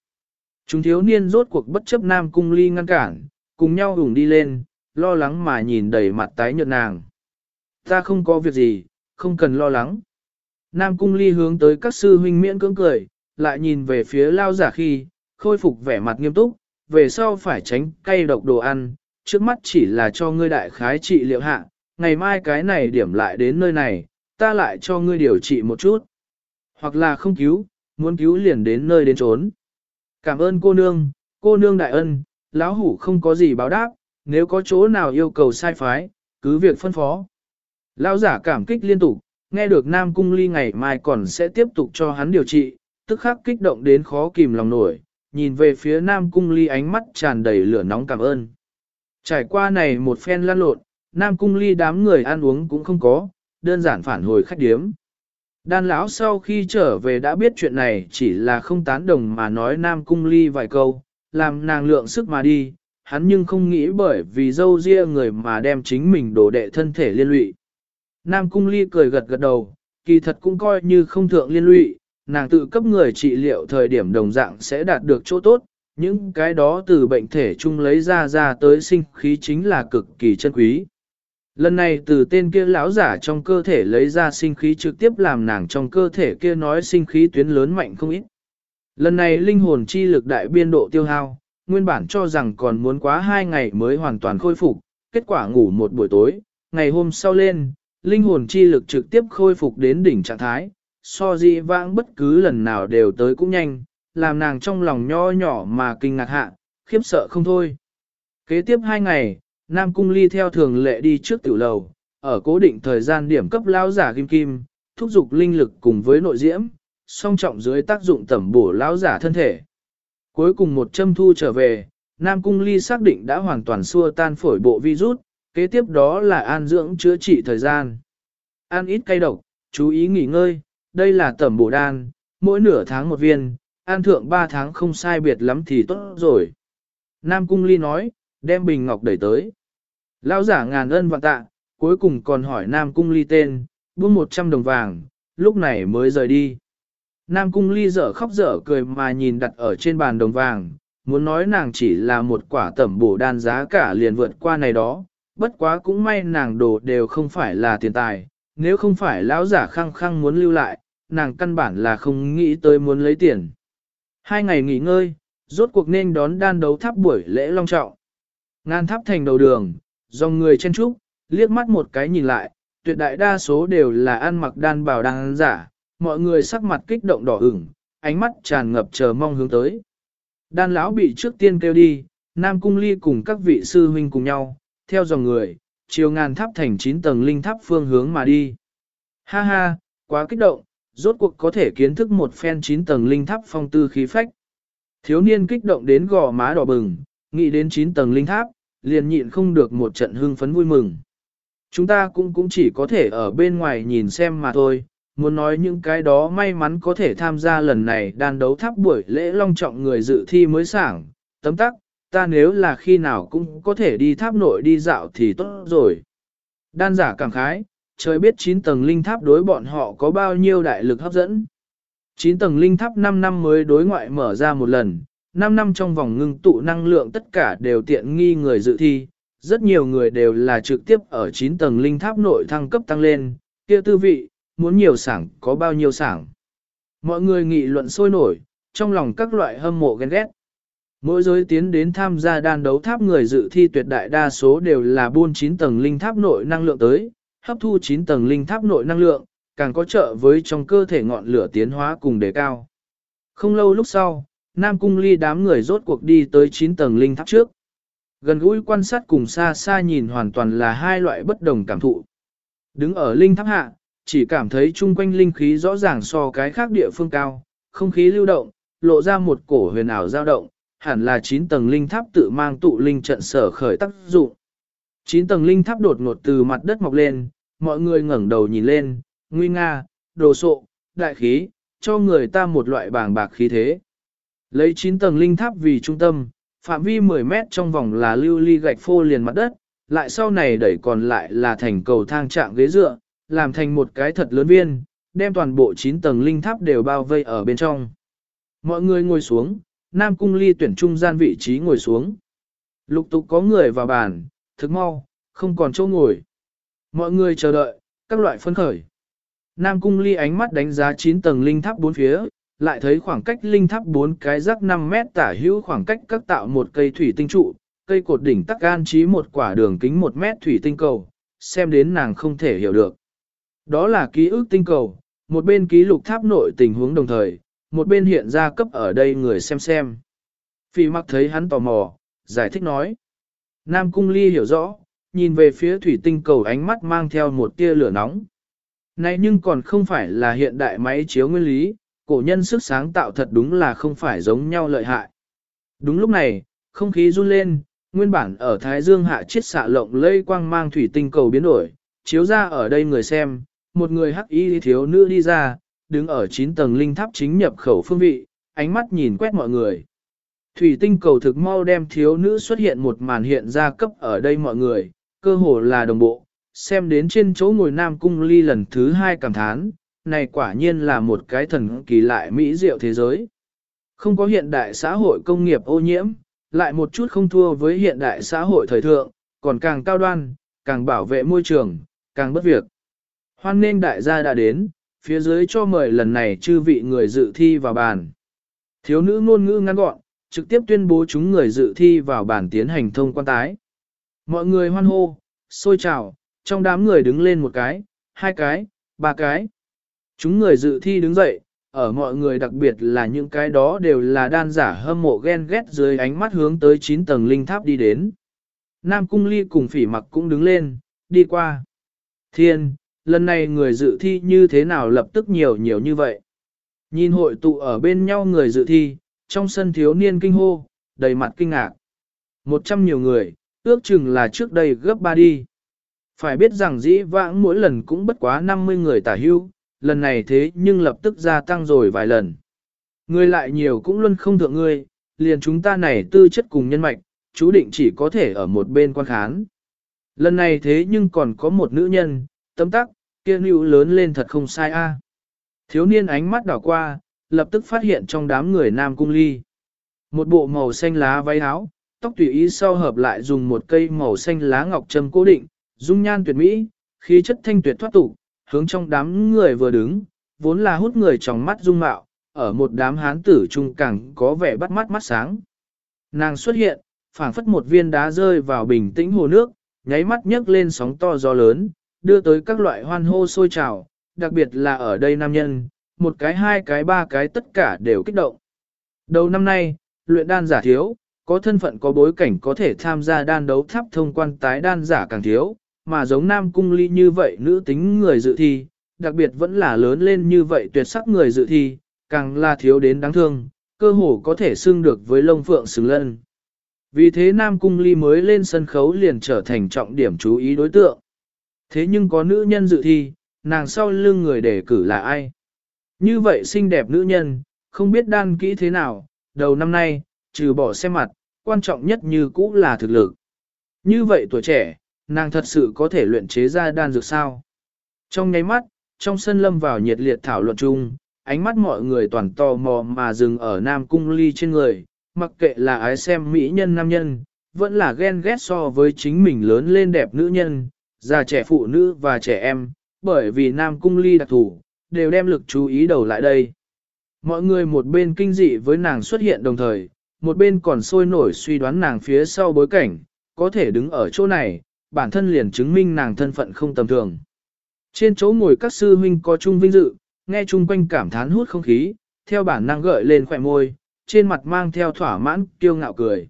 Chúng thiếu niên rốt cuộc bất chấp Nam Cung Ly ngăn cản, cùng nhau hùng đi lên, lo lắng mà nhìn đầy mặt tái nhợt nàng. Ta không có việc gì, không cần lo lắng. Nam Cung Ly hướng tới các sư huynh miễn cưỡng cười, lại nhìn về phía lao giả khi, khôi phục vẻ mặt nghiêm túc, về sau phải tránh cay độc đồ ăn, trước mắt chỉ là cho ngươi đại khái trị liệu hạ, ngày mai cái này điểm lại đến nơi này, ta lại cho ngươi điều trị một chút. Hoặc là không cứu, muốn cứu liền đến nơi đến trốn. Cảm ơn cô nương, cô nương đại ân, lão hủ không có gì báo đáp, nếu có chỗ nào yêu cầu sai phái, cứ việc phân phó. Lão giả cảm kích liên tục, nghe được Nam Cung Ly ngày mai còn sẽ tiếp tục cho hắn điều trị, tức khắc kích động đến khó kìm lòng nổi, nhìn về phía Nam Cung Ly ánh mắt tràn đầy lửa nóng cảm ơn. Trải qua này một phen lăn lộn, Nam Cung Ly đám người ăn uống cũng không có, đơn giản phản hồi khách điếm. Đan lão sau khi trở về đã biết chuyện này chỉ là không tán đồng mà nói Nam Cung Ly vài câu, làm nàng lượng sức mà đi, hắn nhưng không nghĩ bởi vì dâu ria người mà đem chính mình đổ đệ thân thể liên lụy. Nam Cung Ly cười gật gật đầu, kỳ thật cũng coi như không thượng liên lụy, nàng tự cấp người trị liệu thời điểm đồng dạng sẽ đạt được chỗ tốt, những cái đó từ bệnh thể chung lấy ra ra tới sinh khí chính là cực kỳ chân quý. Lần này từ tên kia lão giả trong cơ thể lấy ra sinh khí trực tiếp làm nàng trong cơ thể kia nói sinh khí tuyến lớn mạnh không ít. Lần này linh hồn chi lực đại biên độ tiêu hao, nguyên bản cho rằng còn muốn quá hai ngày mới hoàn toàn khôi phục, kết quả ngủ một buổi tối, ngày hôm sau lên, linh hồn chi lực trực tiếp khôi phục đến đỉnh trạng thái, so dị vãng bất cứ lần nào đều tới cũng nhanh, làm nàng trong lòng nho nhỏ mà kinh ngạc hạ, khiếp sợ không thôi. Kế tiếp hai ngày, Nam Cung Ly theo thường lệ đi trước tiểu lầu, ở cố định thời gian điểm cấp lao giả kim kim, thúc giục linh lực cùng với nội diễm, song trọng dưới tác dụng tẩm bổ lao giả thân thể. Cuối cùng một châm thu trở về, Nam Cung Ly xác định đã hoàn toàn xua tan phổi bộ virus, kế tiếp đó là an dưỡng chữa trị thời gian. Ăn ít cay độc, chú ý nghỉ ngơi, đây là tẩm bổ đan, mỗi nửa tháng một viên, an thượng ba tháng không sai biệt lắm thì tốt rồi. Nam Cung Ly nói, đem bình ngọc đẩy tới. Lão giả ngàn ân vạn tạ, cuối cùng còn hỏi Nam Cung Ly tên, buông 100 đồng vàng, lúc này mới rời đi. Nam Cung Ly dở khóc dở cười mà nhìn đặt ở trên bàn đồng vàng, muốn nói nàng chỉ là một quả tẩm bổ đan giá cả liền vượt qua này đó, bất quá cũng may nàng đồ đều không phải là tiền tài, nếu không phải lão giả khăng khăng muốn lưu lại, nàng căn bản là không nghĩ tới muốn lấy tiền. Hai ngày nghỉ ngơi, rốt cuộc nên đón đan đấu tháp buổi lễ long trọng. Ngan tháp thành đầu đường, dòng người chen trúc, liếc mắt một cái nhìn lại, tuyệt đại đa số đều là ăn mặc đan bảo đan giả, mọi người sắc mặt kích động đỏ ửng, ánh mắt tràn ngập chờ mong hướng tới. Đan lão bị trước tiên kêu đi, Nam Cung Ly cùng các vị sư huynh cùng nhau, theo dòng người, chiều ngàn tháp thành 9 tầng linh tháp phương hướng mà đi. Ha ha, quá kích động, rốt cuộc có thể kiến thức một phen chín tầng linh tháp phong tư khí phách. Thiếu niên kích động đến gò má đỏ bừng, nghĩ đến chín tầng linh tháp, liền nhịn không được một trận hưng phấn vui mừng. Chúng ta cũng cũng chỉ có thể ở bên ngoài nhìn xem mà thôi, muốn nói những cái đó may mắn có thể tham gia lần này đan đấu tháp buổi lễ long trọng người dự thi mới sảng, tấm tắc, ta nếu là khi nào cũng có thể đi tháp nội đi dạo thì tốt rồi. Đan giả cảm khái, trời biết 9 tầng linh tháp đối bọn họ có bao nhiêu đại lực hấp dẫn. 9 tầng linh tháp 5 năm mới đối ngoại mở ra một lần, 5 năm trong vòng ngưng tụ năng lượng tất cả đều tiện nghi người dự thi, rất nhiều người đều là trực tiếp ở 9 tầng linh tháp nội thăng cấp tăng lên, kia tư vị, muốn nhiều sảng có bao nhiêu sảng. Mọi người nghị luận sôi nổi, trong lòng các loại hâm mộ ghen ghét. Mỗi giới tiến đến tham gia đan đấu tháp người dự thi tuyệt đại đa số đều là buôn 9 tầng linh tháp nội năng lượng tới, hấp thu 9 tầng linh tháp nội năng lượng, càng có trợ với trong cơ thể ngọn lửa tiến hóa cùng đề cao. Không lâu lúc sau, Nam Cung Ly đám người rốt cuộc đi tới 9 tầng linh tháp trước. Gần gũi quan sát cùng xa xa nhìn hoàn toàn là hai loại bất đồng cảm thụ. Đứng ở linh tháp hạ, chỉ cảm thấy chung quanh linh khí rõ ràng so cái khác địa phương cao, không khí lưu động, lộ ra một cổ huyền ảo dao động, hẳn là 9 tầng linh tháp tự mang tụ linh trận sở khởi tác dụng. 9 tầng linh tháp đột ngột từ mặt đất mọc lên, mọi người ngẩng đầu nhìn lên, nguy nga, đồ sộ, đại khí, cho người ta một loại bàng bạc khí thế. Lấy 9 tầng linh tháp vì trung tâm, phạm vi 10 mét trong vòng là lưu ly gạch phô liền mặt đất, lại sau này đẩy còn lại là thành cầu thang trạng ghế dựa, làm thành một cái thật lớn viên, đem toàn bộ 9 tầng linh tháp đều bao vây ở bên trong. Mọi người ngồi xuống, Nam Cung Ly tuyển trung gian vị trí ngồi xuống. Lục tục có người vào bàn, thức mau, không còn chỗ ngồi. Mọi người chờ đợi, các loại phân khởi. Nam Cung Ly ánh mắt đánh giá 9 tầng linh tháp bốn phía, lại thấy khoảng cách linh tháp bốn cái rắc 5 mét tả hữu khoảng cách các tạo một cây thủy tinh trụ, cây cột đỉnh tắc gan trí một quả đường kính 1 mét thủy tinh cầu, xem đến nàng không thể hiểu được. Đó là ký ức tinh cầu, một bên ký lục tháp nội tình huống đồng thời, một bên hiện ra cấp ở đây người xem xem. Phi mặc thấy hắn tò mò, giải thích nói. Nam Cung Ly hiểu rõ, nhìn về phía thủy tinh cầu ánh mắt mang theo một tia lửa nóng. Này nhưng còn không phải là hiện đại máy chiếu nguyên lý, cổ nhân sức sáng tạo thật đúng là không phải giống nhau lợi hại. Đúng lúc này, không khí run lên, nguyên bản ở Thái Dương hạ chiết xạ lộng lây quang mang thủy tinh cầu biến đổi, chiếu ra ở đây người xem, một người hắc y thiếu nữ đi ra, đứng ở 9 tầng linh tháp chính nhập khẩu phương vị, ánh mắt nhìn quét mọi người. Thủy tinh cầu thực mau đem thiếu nữ xuất hiện một màn hiện ra cấp ở đây mọi người, cơ hồ là đồng bộ, xem đến trên chỗ ngồi Nam Cung Ly lần thứ hai cảm thán, này quả nhiên là một cái thần kỳ lại mỹ diệu thế giới. Không có hiện đại xã hội công nghiệp ô nhiễm, lại một chút không thua với hiện đại xã hội thời thượng, còn càng cao đoan, càng bảo vệ môi trường, càng bất việc. Hoan nên đại gia đã đến, phía dưới cho mời lần này chư vị người dự thi vào bàn. Thiếu nữ ngôn ngữ ngắn gọn, trực tiếp tuyên bố chúng người dự thi vào bàn tiến hành thông quan tái. Mọi người hoan hô, sôi trào, trong đám người đứng lên một cái, hai cái, ba cái. Chúng người dự thi đứng dậy, ở mọi người đặc biệt là những cái đó đều là đan giả hâm mộ ghen ghét dưới ánh mắt hướng tới 9 tầng linh tháp đi đến. Nam Cung Ly cùng phỉ mặc cũng đứng lên, đi qua. Thiên, lần này người dự thi như thế nào lập tức nhiều nhiều như vậy. Nhìn hội tụ ở bên nhau người dự thi, trong sân thiếu niên kinh hô, đầy mặt kinh ngạc. Một trăm nhiều người, ước chừng là trước đây gấp ba đi. Phải biết rằng dĩ vãng mỗi lần cũng bất quá 50 người tả hưu, lần này thế nhưng lập tức gia tăng rồi vài lần. Người lại nhiều cũng luôn không thượng ngươi, liền chúng ta này tư chất cùng nhân mạch, chú định chỉ có thể ở một bên quan khán. Lần này thế nhưng còn có một nữ nhân, tấm tắc, kia nữ lớn lên thật không sai a. Thiếu niên ánh mắt đảo qua, lập tức phát hiện trong đám người nam cung ly. Một bộ màu xanh lá váy áo, tóc tùy ý sau hợp lại dùng một cây màu xanh lá ngọc châm cố định, dung nhan tuyệt mỹ, khí chất thanh tuyệt thoát tục, hướng trong đám người vừa đứng, vốn là hút người trong mắt dung mạo, ở một đám hán tử trung càng có vẻ bắt mắt mắt sáng. Nàng xuất hiện, phảng phất một viên đá rơi vào bình tĩnh hồ nước, nháy mắt nhấc lên sóng to gió lớn, đưa tới các loại hoan hô sôi trào, đặc biệt là ở đây nam nhân, một cái hai cái ba cái tất cả đều kích động. Đầu năm nay, luyện đan giả thiếu, có thân phận có bối cảnh có thể tham gia đan đấu tháp thông quan tái đan giả càng thiếu, mà giống nam cung ly như vậy nữ tính người dự thi, đặc biệt vẫn là lớn lên như vậy tuyệt sắc người dự thi, càng là thiếu đến đáng thương, cơ hồ có thể xưng được với lông phượng xứng lân. Vì thế Nam Cung Ly mới lên sân khấu liền trở thành trọng điểm chú ý đối tượng. Thế nhưng có nữ nhân dự thi, nàng sau lưng người đề cử là ai? Như vậy xinh đẹp nữ nhân, không biết đan kỹ thế nào, đầu năm nay, trừ bỏ xem mặt, quan trọng nhất như cũ là thực lực. Như vậy tuổi trẻ, nàng thật sự có thể luyện chế ra đan dược sao? Trong nháy mắt, trong sân lâm vào nhiệt liệt thảo luận chung, ánh mắt mọi người toàn tò mò mà dừng ở Nam Cung Ly trên người, mặc kệ là ái xem mỹ nhân nam nhân, vẫn là ghen ghét so với chính mình lớn lên đẹp nữ nhân, già trẻ phụ nữ và trẻ em, bởi vì Nam Cung Ly đặc thủ, đều đem lực chú ý đầu lại đây. Mọi người một bên kinh dị với nàng xuất hiện đồng thời, một bên còn sôi nổi suy đoán nàng phía sau bối cảnh, có thể đứng ở chỗ này, bản thân liền chứng minh nàng thân phận không tầm thường. Trên chỗ ngồi các sư huynh có chung vinh dự, nghe chung quanh cảm thán hút không khí, theo bản năng gợi lên khỏe môi, trên mặt mang theo thỏa mãn, kiêu ngạo cười.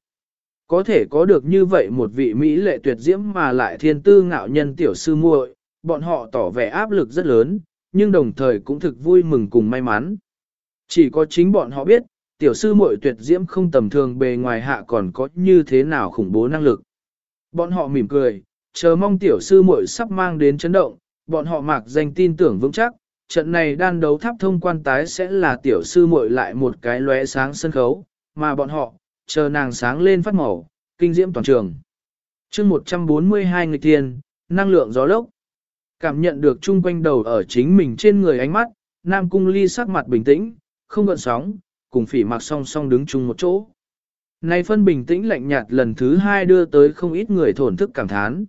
Có thể có được như vậy một vị Mỹ lệ tuyệt diễm mà lại thiên tư ngạo nhân tiểu sư muội, bọn họ tỏ vẻ áp lực rất lớn, nhưng đồng thời cũng thực vui mừng cùng may mắn. Chỉ có chính bọn họ biết, tiểu sư muội tuyệt diễm không tầm thường bề ngoài hạ còn có như thế nào khủng bố năng lực. Bọn họ mỉm cười, chờ mong tiểu sư muội sắp mang đến chấn động, bọn họ mặc danh tin tưởng vững chắc, trận này đan đấu tháp thông quan tái sẽ là tiểu sư muội lại một cái lóe sáng sân khấu, mà bọn họ, chờ nàng sáng lên phát màu, kinh diễm toàn trường. chương 142 người tiền, năng lượng gió lốc. Cảm nhận được chung quanh đầu ở chính mình trên người ánh mắt, Nam Cung Ly sắc mặt bình tĩnh, không gợn sóng, cùng phỉ mặc song song đứng chung một chỗ. Này phân bình tĩnh lạnh nhạt lần thứ hai đưa tới không ít người thổn thức cảm thán.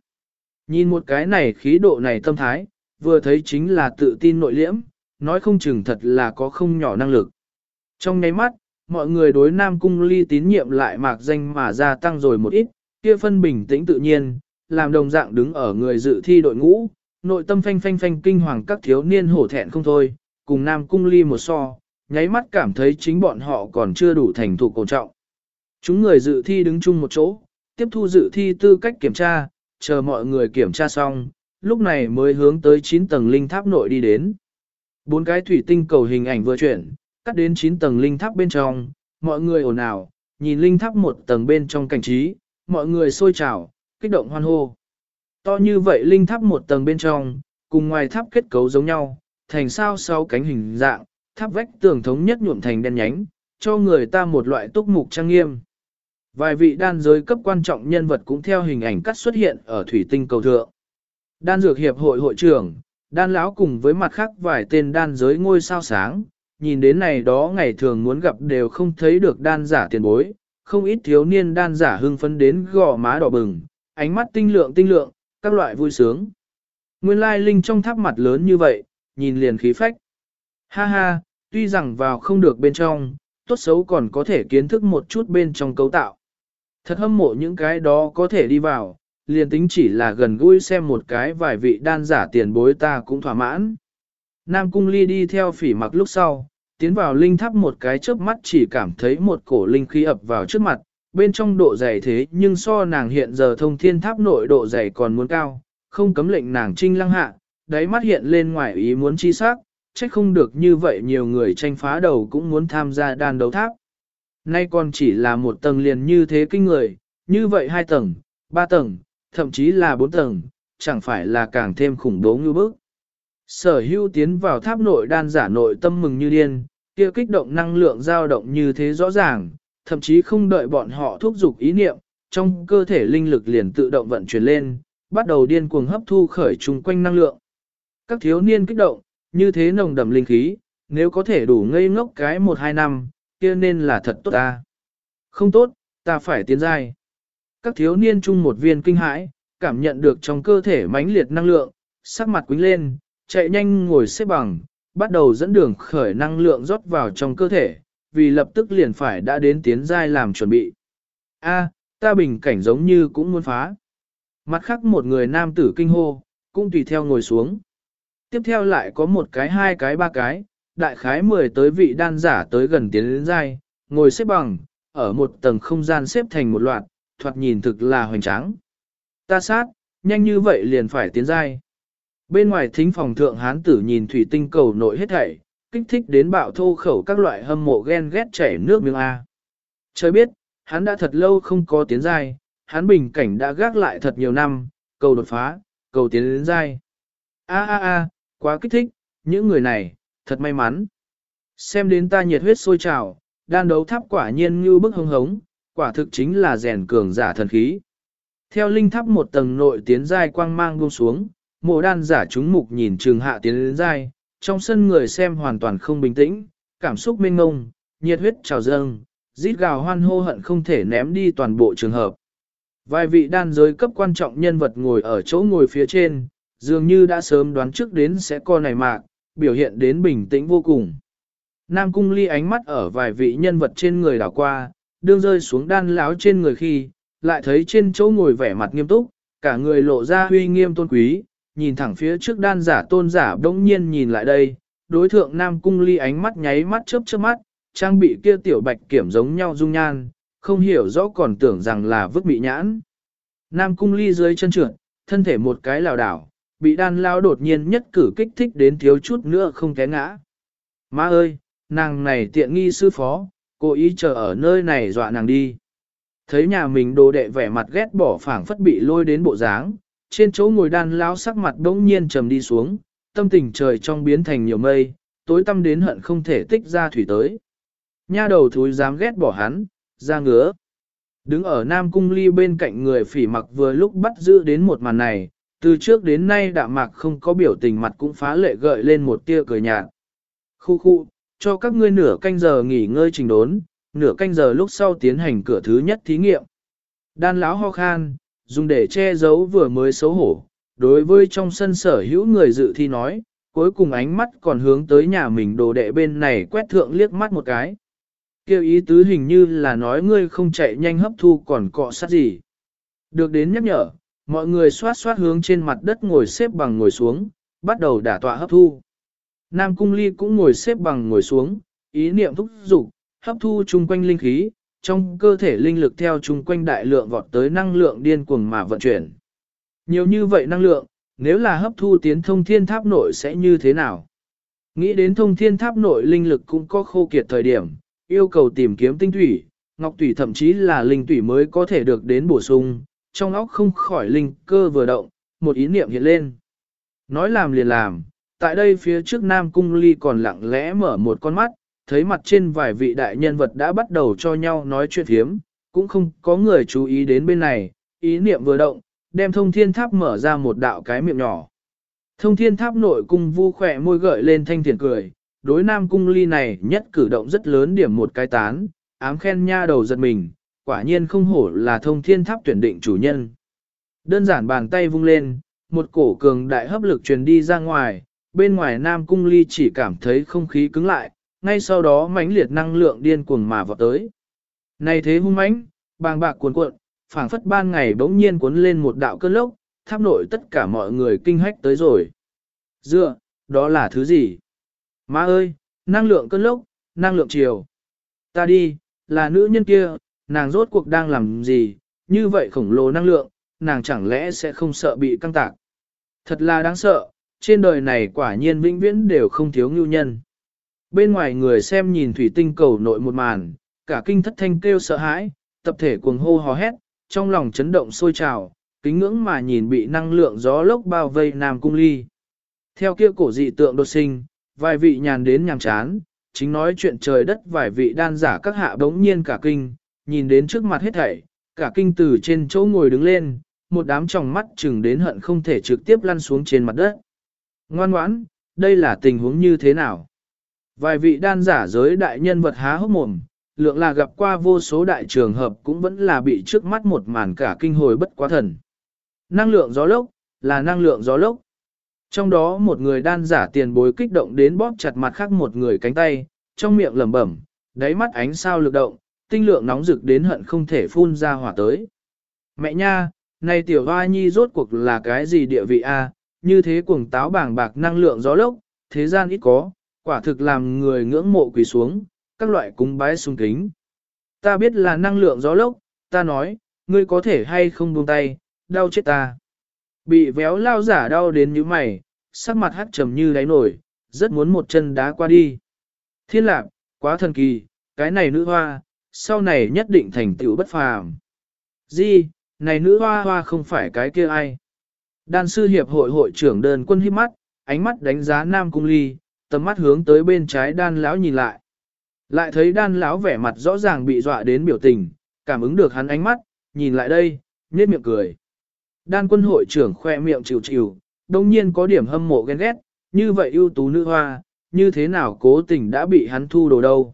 Nhìn một cái này khí độ này tâm thái, vừa thấy chính là tự tin nội liễm, nói không chừng thật là có không nhỏ năng lực. Trong nháy mắt, mọi người đối Nam Cung Ly tín nhiệm lại mạc danh mà gia tăng rồi một ít, kia phân bình tĩnh tự nhiên, làm đồng dạng đứng ở người dự thi đội ngũ, nội tâm phanh phanh phanh kinh hoàng các thiếu niên hổ thẹn không thôi, cùng Nam Cung Ly một so, nháy mắt cảm thấy chính bọn họ còn chưa đủ thành thục cổ trọng. Chúng người dự thi đứng chung một chỗ, tiếp thu dự thi tư cách kiểm tra, chờ mọi người kiểm tra xong, lúc này mới hướng tới 9 tầng linh tháp nội đi đến. Bốn cái thủy tinh cầu hình ảnh vừa chuyển, cắt đến 9 tầng linh tháp bên trong, mọi người ồn ào, nhìn linh tháp một tầng bên trong cảnh trí, mọi người sôi trào, kích động hoan hô. To như vậy linh tháp một tầng bên trong, cùng ngoài tháp kết cấu giống nhau, thành sao sáu cánh hình dạng, tháp vách tường thống nhất nhuộm thành đen nhánh, cho người ta một loại túc mục trang nghiêm. Vài vị đan giới cấp quan trọng nhân vật cũng theo hình ảnh cắt xuất hiện ở thủy tinh cầu thượng. Đan dược hiệp hội hội trưởng, đan lão cùng với mặt khác vài tên đan giới ngôi sao sáng, nhìn đến này đó ngày thường muốn gặp đều không thấy được đan giả tiền bối, không ít thiếu niên đan giả hưng phấn đến gò má đỏ bừng, ánh mắt tinh lượng tinh lượng, các loại vui sướng. Nguyên lai linh trong tháp mặt lớn như vậy, nhìn liền khí phách. Ha ha, tuy rằng vào không được bên trong, tốt xấu còn có thể kiến thức một chút bên trong cấu tạo. Thật hâm mộ những cái đó có thể đi vào, liền tính chỉ là gần gũi xem một cái vài vị đan giả tiền bối ta cũng thỏa mãn. Nam Cung Ly đi theo phỉ mặc lúc sau, tiến vào linh tháp một cái chớp mắt chỉ cảm thấy một cổ linh khí ập vào trước mặt, bên trong độ dày thế nhưng so nàng hiện giờ thông thiên tháp nội độ dày còn muốn cao, không cấm lệnh nàng trinh lăng hạ, đáy mắt hiện lên ngoài ý muốn chi sắc, trách không được như vậy nhiều người tranh phá đầu cũng muốn tham gia đan đấu tháp. Nay còn chỉ là một tầng liền như thế kinh người, như vậy hai tầng, ba tầng, thậm chí là bốn tầng, chẳng phải là càng thêm khủng bố như bức. Sở hưu tiến vào tháp nội đan giả nội tâm mừng như điên, kia kích động năng lượng dao động như thế rõ ràng, thậm chí không đợi bọn họ thúc giục ý niệm, trong cơ thể linh lực liền tự động vận chuyển lên, bắt đầu điên cuồng hấp thu khởi chung quanh năng lượng. Các thiếu niên kích động, như thế nồng đậm linh khí, nếu có thể đủ ngây ngốc cái một hai năm, kia nên là thật tốt ta. Không tốt, ta phải tiến giai. Các thiếu niên chung một viên kinh hãi, cảm nhận được trong cơ thể mãnh liệt năng lượng, sắc mặt quính lên, chạy nhanh ngồi xếp bằng, bắt đầu dẫn đường khởi năng lượng rót vào trong cơ thể, vì lập tức liền phải đã đến tiến giai làm chuẩn bị. A, ta bình cảnh giống như cũng muốn phá. Mặt khác một người nam tử kinh hô, cũng tùy theo ngồi xuống. Tiếp theo lại có một cái hai cái ba cái, đại khái mười tới vị đan giả tới gần tiến đến dai, ngồi xếp bằng, ở một tầng không gian xếp thành một loạt, thoạt nhìn thực là hoành tráng. Ta sát, nhanh như vậy liền phải tiến dai. Bên ngoài thính phòng thượng hán tử nhìn thủy tinh cầu nội hết thảy, kích thích đến bạo thô khẩu các loại hâm mộ ghen ghét chảy nước miếng A. Trời biết, hắn đã thật lâu không có tiến dai, hắn bình cảnh đã gác lại thật nhiều năm, cầu đột phá, cầu tiến đến dai. A a a, quá kích thích, những người này, thật may mắn. Xem đến ta nhiệt huyết sôi trào, đan đấu tháp quả nhiên như bức hưng hống, quả thực chính là rèn cường giả thần khí. Theo linh tháp một tầng nội tiến giai quang mang buông xuống, mộ đan giả chúng mục nhìn trường hạ tiến đến giai, trong sân người xem hoàn toàn không bình tĩnh, cảm xúc mênh ngông, nhiệt huyết trào dâng, rít gào hoan hô hận không thể ném đi toàn bộ trường hợp. Vài vị đan giới cấp quan trọng nhân vật ngồi ở chỗ ngồi phía trên, dường như đã sớm đoán trước đến sẽ co này mạc, biểu hiện đến bình tĩnh vô cùng. Nam cung ly ánh mắt ở vài vị nhân vật trên người đảo qua, đương rơi xuống đan láo trên người khi, lại thấy trên chỗ ngồi vẻ mặt nghiêm túc, cả người lộ ra huy nghiêm tôn quý, nhìn thẳng phía trước đan giả tôn giả bỗng nhiên nhìn lại đây, đối thượng Nam cung ly ánh mắt nháy mắt chớp chớp mắt, trang bị kia tiểu bạch kiểm giống nhau dung nhan, không hiểu rõ còn tưởng rằng là vứt bị nhãn. Nam cung ly dưới chân trượt, thân thể một cái lảo đảo, bị đan lao đột nhiên nhất cử kích thích đến thiếu chút nữa không té ngã. Má ơi, nàng này tiện nghi sư phó, cố ý chờ ở nơi này dọa nàng đi. Thấy nhà mình đồ đệ vẻ mặt ghét bỏ phảng phất bị lôi đến bộ dáng, trên chỗ ngồi đan lao sắc mặt đống nhiên trầm đi xuống, tâm tình trời trong biến thành nhiều mây, tối tâm đến hận không thể tích ra thủy tới. Nha đầu thúi dám ghét bỏ hắn, ra ngứa. Đứng ở Nam Cung Ly bên cạnh người phỉ mặc vừa lúc bắt giữ đến một màn này, từ trước đến nay đạm mạc không có biểu tình mặt cũng phá lệ gợi lên một tia cười nhạt. Khu khu, cho các ngươi nửa canh giờ nghỉ ngơi trình đốn, nửa canh giờ lúc sau tiến hành cửa thứ nhất thí nghiệm. Đan lão ho khan, dùng để che giấu vừa mới xấu hổ. Đối với trong sân sở hữu người dự thi nói, cuối cùng ánh mắt còn hướng tới nhà mình đồ đệ bên này quét thượng liếc mắt một cái. Kêu ý tứ hình như là nói ngươi không chạy nhanh hấp thu còn cọ sát gì. Được đến nhắc nhở, mọi người xoát xoát hướng trên mặt đất ngồi xếp bằng ngồi xuống, bắt đầu đả tọa hấp thu. Nam Cung Ly cũng ngồi xếp bằng ngồi xuống, ý niệm thúc dục hấp thu chung quanh linh khí, trong cơ thể linh lực theo chung quanh đại lượng vọt tới năng lượng điên cuồng mà vận chuyển. Nhiều như vậy năng lượng, nếu là hấp thu tiến thông thiên tháp nội sẽ như thế nào? Nghĩ đến thông thiên tháp nội linh lực cũng có khô kiệt thời điểm, yêu cầu tìm kiếm tinh thủy, ngọc thủy thậm chí là linh thủy mới có thể được đến bổ sung, trong óc không khỏi linh cơ vừa động, một ý niệm hiện lên. Nói làm liền làm, tại đây phía trước Nam Cung Ly còn lặng lẽ mở một con mắt, thấy mặt trên vài vị đại nhân vật đã bắt đầu cho nhau nói chuyện hiếm cũng không có người chú ý đến bên này, ý niệm vừa động, đem thông thiên tháp mở ra một đạo cái miệng nhỏ. Thông thiên tháp nội cung vu khỏe môi gợi lên thanh thiền cười, đối nam cung ly này nhất cử động rất lớn điểm một cái tán, ám khen nha đầu giật mình, quả nhiên không hổ là thông thiên tháp tuyển định chủ nhân. Đơn giản bàn tay vung lên, một cổ cường đại hấp lực truyền đi ra ngoài, bên ngoài nam cung ly chỉ cảm thấy không khí cứng lại, ngay sau đó mãnh liệt năng lượng điên cuồng mà vọt tới. Này thế hung mãnh, bàng bạc cuồn cuộn, phảng phất ban ngày bỗng nhiên cuốn lên một đạo cơn lốc, tháp nội tất cả mọi người kinh hách tới rồi. Dựa, đó là thứ gì? Má ơi, năng lượng cơn lốc, năng lượng chiều. Ta đi, là nữ nhân kia, nàng rốt cuộc đang làm gì, như vậy khổng lồ năng lượng, nàng chẳng lẽ sẽ không sợ bị căng tạc. Thật là đáng sợ, trên đời này quả nhiên vĩnh viễn đều không thiếu ngưu nhân. Bên ngoài người xem nhìn thủy tinh cầu nội một màn, cả kinh thất thanh kêu sợ hãi, tập thể cuồng hô hò hét, trong lòng chấn động sôi trào, kính ngưỡng mà nhìn bị năng lượng gió lốc bao vây Nam Cung Ly. Theo kia cổ dị tượng đột sinh, vài vị nhàn đến nhàm chán, chính nói chuyện trời đất vài vị đan giả các hạ đống nhiên cả kinh, nhìn đến trước mặt hết thảy, cả kinh từ trên chỗ ngồi đứng lên, một đám tròng mắt chừng đến hận không thể trực tiếp lăn xuống trên mặt đất. Ngoan ngoãn, đây là tình huống như thế nào? Vài vị đan giả giới đại nhân vật há hốc mồm, lượng là gặp qua vô số đại trường hợp cũng vẫn là bị trước mắt một màn cả kinh hồi bất quá thần. Năng lượng gió lốc, là năng lượng gió lốc. Trong đó một người đan giả tiền bối kích động đến bóp chặt mặt khác một người cánh tay, trong miệng lẩm bẩm, đáy mắt ánh sao lực động, tinh lượng nóng rực đến hận không thể phun ra hỏa tới. Mẹ nha, này tiểu hoa nhi rốt cuộc là cái gì địa vị a? như thế cuồng táo bảng bạc năng lượng gió lốc, thế gian ít có, quả thực làm người ngưỡng mộ quỳ xuống, các loại cúng bái sung kính. Ta biết là năng lượng gió lốc, ta nói, ngươi có thể hay không buông tay, đau chết ta. Bị véo lao giả đau đến như mày, sắc mặt hắt trầm như đáy nổi, rất muốn một chân đá qua đi. Thiên lạc, quá thần kỳ, cái này nữ hoa, sau này nhất định thành tựu bất phàm. Di, này nữ hoa hoa không phải cái kia ai. Đan sư hiệp hội hội trưởng đơn quân hiếp mắt, ánh mắt đánh giá Nam Cung Ly, tầm mắt hướng tới bên trái đan lão nhìn lại. Lại thấy đan lão vẻ mặt rõ ràng bị dọa đến biểu tình, cảm ứng được hắn ánh mắt, nhìn lại đây, nhếch miệng cười. Đan quân hội trưởng khoe miệng chịu chịu, đồng nhiên có điểm hâm mộ ghen ghét, như vậy ưu tú nữ hoa, như thế nào cố tình đã bị hắn thu đồ đâu.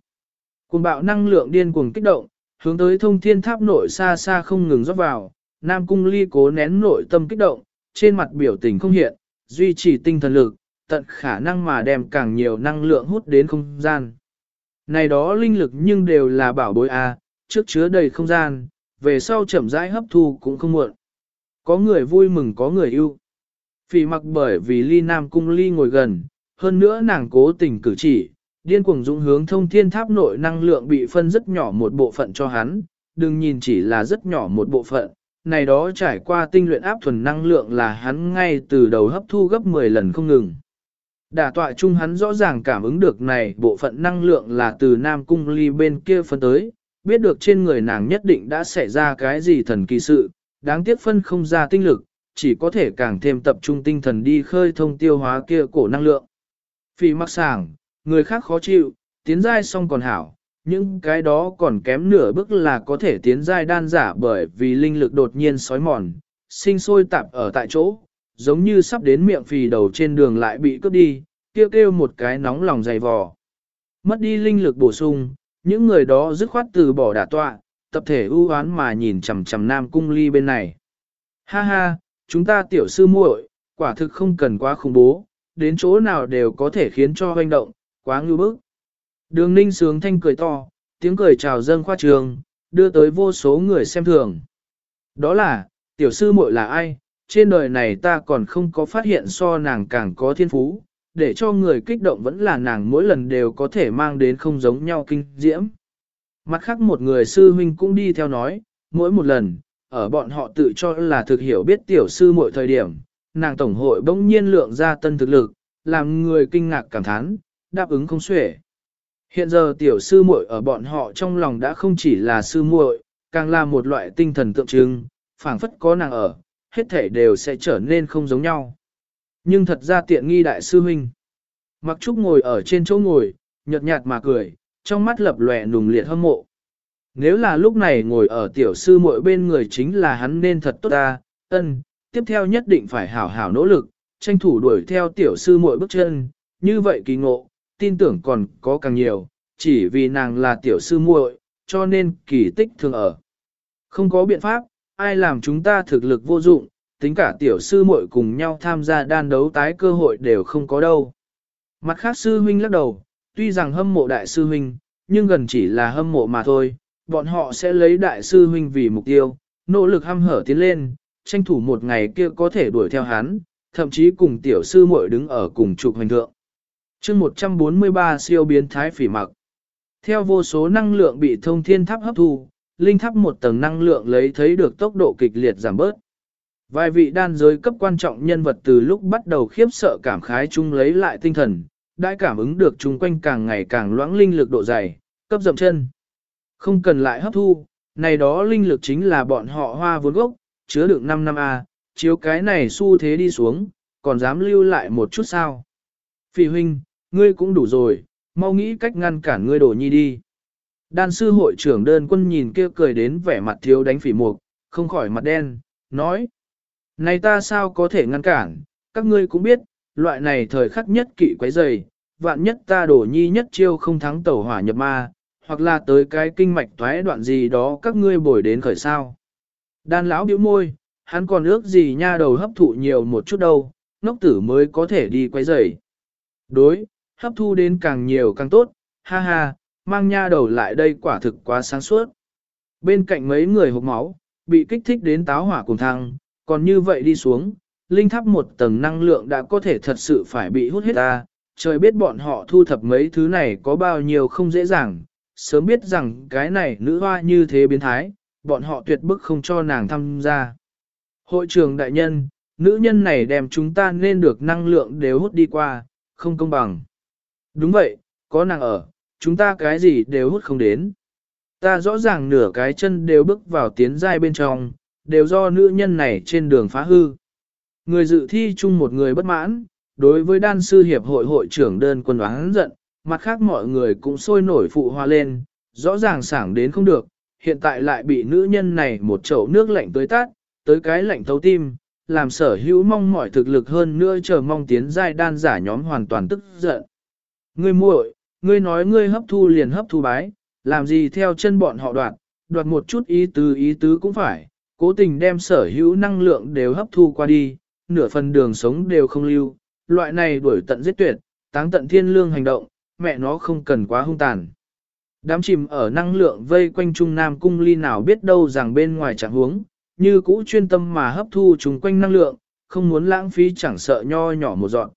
Cuồng bạo năng lượng điên cuồng kích động, hướng tới thông thiên tháp nội xa xa không ngừng rót vào, Nam Cung Ly cố nén nội tâm kích động, trên mặt biểu tình không hiện, duy trì tinh thần lực, tận khả năng mà đem càng nhiều năng lượng hút đến không gian. Này đó linh lực nhưng đều là bảo bối A, trước chứa đầy không gian, về sau chậm rãi hấp thu cũng không muộn. Có người vui mừng có người yêu. Phỉ mặc bởi vì ly nam cung ly ngồi gần, hơn nữa nàng cố tình cử chỉ, điên cuồng dũng hướng thông thiên tháp nội năng lượng bị phân rất nhỏ một bộ phận cho hắn, đừng nhìn chỉ là rất nhỏ một bộ phận, này đó trải qua tinh luyện áp thuần năng lượng là hắn ngay từ đầu hấp thu gấp 10 lần không ngừng. Đả tọa chung hắn rõ ràng cảm ứng được này bộ phận năng lượng là từ Nam Cung Ly bên kia phân tới, biết được trên người nàng nhất định đã xảy ra cái gì thần kỳ sự, đáng tiếc phân không ra tinh lực, chỉ có thể càng thêm tập trung tinh thần đi khơi thông tiêu hóa kia cổ năng lượng. Phi mắc sảng, người khác khó chịu, tiến giai xong còn hảo, những cái đó còn kém nửa bước là có thể tiến giai đan giả bởi vì linh lực đột nhiên sói mòn, sinh sôi tạp ở tại chỗ, giống như sắp đến miệng phì đầu trên đường lại bị cướp đi, kêu kêu một cái nóng lòng dày vò. Mất đi linh lực bổ sung, những người đó dứt khoát từ bỏ đả tọa, tập thể ưu oán mà nhìn chằm chằm Nam Cung Ly bên này. Ha ha, chúng ta tiểu sư muội, quả thực không cần quá khủng bố, đến chỗ nào đều có thể khiến cho hoành động, quá ngưu bức. Đường ninh sướng thanh cười to, tiếng cười chào dâng khoa trường, đưa tới vô số người xem thường. Đó là, tiểu sư muội là ai, trên đời này ta còn không có phát hiện so nàng càng có thiên phú, để cho người kích động vẫn là nàng mỗi lần đều có thể mang đến không giống nhau kinh diễm. Mặt khác một người sư huynh cũng đi theo nói, mỗi một lần, ở bọn họ tự cho là thực hiểu biết tiểu sư mỗi thời điểm, nàng tổng hội bỗng nhiên lượng ra tân thực lực, làm người kinh ngạc cảm thán, đáp ứng không xuể. Hiện giờ tiểu sư muội ở bọn họ trong lòng đã không chỉ là sư muội, càng là một loại tinh thần tượng trưng, phảng phất có nàng ở, hết thể đều sẽ trở nên không giống nhau. Nhưng thật ra tiện nghi đại sư huynh. Mặc trúc ngồi ở trên chỗ ngồi, nhợt nhạt mà cười, trong mắt lập lòe nùng liệt hâm mộ. Nếu là lúc này ngồi ở tiểu sư muội bên người chính là hắn nên thật tốt ta, ân, tiếp theo nhất định phải hảo hảo nỗ lực, tranh thủ đuổi theo tiểu sư muội bước chân, như vậy kỳ ngộ, tin tưởng còn có càng nhiều, chỉ vì nàng là tiểu sư muội, cho nên kỳ tích thường ở. Không có biện pháp, ai làm chúng ta thực lực vô dụng, tính cả tiểu sư muội cùng nhau tham gia đan đấu tái cơ hội đều không có đâu. Mặt khác sư huynh lắc đầu, tuy rằng hâm mộ đại sư huynh, nhưng gần chỉ là hâm mộ mà thôi, bọn họ sẽ lấy đại sư huynh vì mục tiêu, nỗ lực hăm hở tiến lên, tranh thủ một ngày kia có thể đuổi theo hắn, thậm chí cùng tiểu sư muội đứng ở cùng trục hành thượng chương 143 siêu biến thái phỉ mặc. Theo vô số năng lượng bị thông thiên tháp hấp thu, linh tháp một tầng năng lượng lấy thấy được tốc độ kịch liệt giảm bớt. Vài vị đan giới cấp quan trọng nhân vật từ lúc bắt đầu khiếp sợ cảm khái chung lấy lại tinh thần, đã cảm ứng được chung quanh càng ngày càng loãng linh lực độ dày, cấp dậm chân. Không cần lại hấp thu, này đó linh lực chính là bọn họ hoa vốn gốc, chứa được 5 năm A, chiếu cái này xu thế đi xuống, còn dám lưu lại một chút sao. Phỉ huynh, ngươi cũng đủ rồi, mau nghĩ cách ngăn cản ngươi đổ nhi đi. Đan sư hội trưởng đơn quân nhìn kia cười đến vẻ mặt thiếu đánh phỉ mục, không khỏi mặt đen, nói. Này ta sao có thể ngăn cản, các ngươi cũng biết, loại này thời khắc nhất kỵ quấy dày, vạn nhất ta đổ nhi nhất chiêu không thắng tẩu hỏa nhập ma, hoặc là tới cái kinh mạch thoái đoạn gì đó các ngươi bồi đến khởi sao. Đan lão bĩu môi, hắn còn ước gì nha đầu hấp thụ nhiều một chút đâu, ngốc tử mới có thể đi quấy rầy. Đối, hấp thu đến càng nhiều càng tốt, ha ha, mang nha đầu lại đây quả thực quá sáng suốt. Bên cạnh mấy người hộp máu, bị kích thích đến táo hỏa cùng thăng, còn như vậy đi xuống, linh tháp một tầng năng lượng đã có thể thật sự phải bị hút hết ta, trời biết bọn họ thu thập mấy thứ này có bao nhiêu không dễ dàng, sớm biết rằng cái này nữ hoa như thế biến thái, bọn họ tuyệt bức không cho nàng tham gia. Hội trường đại nhân, nữ nhân này đem chúng ta nên được năng lượng đều hút đi qua, không công bằng. Đúng vậy, có nàng ở, chúng ta cái gì đều hút không đến. Ta rõ ràng nửa cái chân đều bước vào tiến giai bên trong, đều do nữ nhân này trên đường phá hư. Người dự thi chung một người bất mãn, đối với đan sư hiệp hội hội trưởng đơn quân oán giận, mặt khác mọi người cũng sôi nổi phụ hoa lên, rõ ràng sảng đến không được, hiện tại lại bị nữ nhân này một chậu nước lạnh tới tát, tới cái lạnh thấu tim, làm sở hữu mong mọi thực lực hơn nữa chờ mong tiến giai đan giả nhóm hoàn toàn tức giận. Ngươi muội, ngươi nói ngươi hấp thu liền hấp thu bái, làm gì theo chân bọn họ đoạt, đoạt một chút ý tứ ý tứ cũng phải, cố tình đem sở hữu năng lượng đều hấp thu qua đi, nửa phần đường sống đều không lưu, loại này đuổi tận giết tuyệt, táng tận thiên lương hành động, mẹ nó không cần quá hung tàn. Đám chìm ở năng lượng vây quanh Trung Nam Cung ly nào biết đâu rằng bên ngoài chẳng huống, như cũ chuyên tâm mà hấp thu chúng quanh năng lượng, không muốn lãng phí chẳng sợ nho nhỏ một dọn.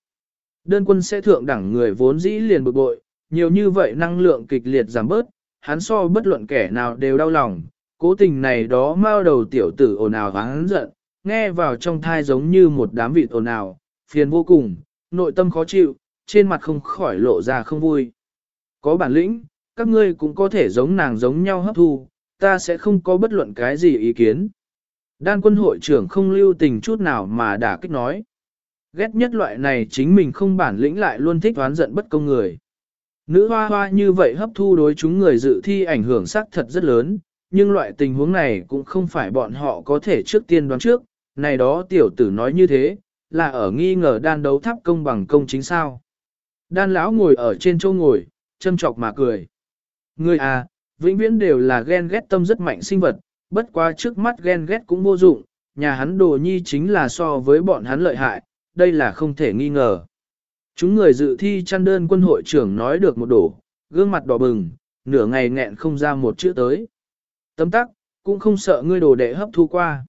Đơn quân sẽ thượng đẳng người vốn dĩ liền bực bội, nhiều như vậy năng lượng kịch liệt giảm bớt, hắn so bất luận kẻ nào đều đau lòng, cố tình này đó mau đầu tiểu tử ồn ào hắn giận, nghe vào trong thai giống như một đám vịt ồn ào, phiền vô cùng, nội tâm khó chịu, trên mặt không khỏi lộ ra không vui. Có bản lĩnh, các ngươi cũng có thể giống nàng giống nhau hấp thu, ta sẽ không có bất luận cái gì ý kiến. Đan quân hội trưởng không lưu tình chút nào mà đã kích nói. Ghét nhất loại này chính mình không bản lĩnh lại luôn thích oán giận bất công người. Nữ hoa hoa như vậy hấp thu đối chúng người dự thi ảnh hưởng sắc thật rất lớn, nhưng loại tình huống này cũng không phải bọn họ có thể trước tiên đoán trước, này đó tiểu tử nói như thế, là ở nghi ngờ đan đấu tháp công bằng công chính sao. Đan lão ngồi ở trên chỗ ngồi, châm chọc mà cười. Người à, vĩnh viễn đều là ghen ghét tâm rất mạnh sinh vật, bất quá trước mắt ghen ghét cũng vô dụng, nhà hắn đồ nhi chính là so với bọn hắn lợi hại, đây là không thể nghi ngờ. Chúng người dự thi chăn đơn quân hội trưởng nói được một đổ, gương mặt đỏ bừng, nửa ngày nghẹn không ra một chữ tới. Tấm tắc, cũng không sợ ngươi đồ đệ hấp thu qua.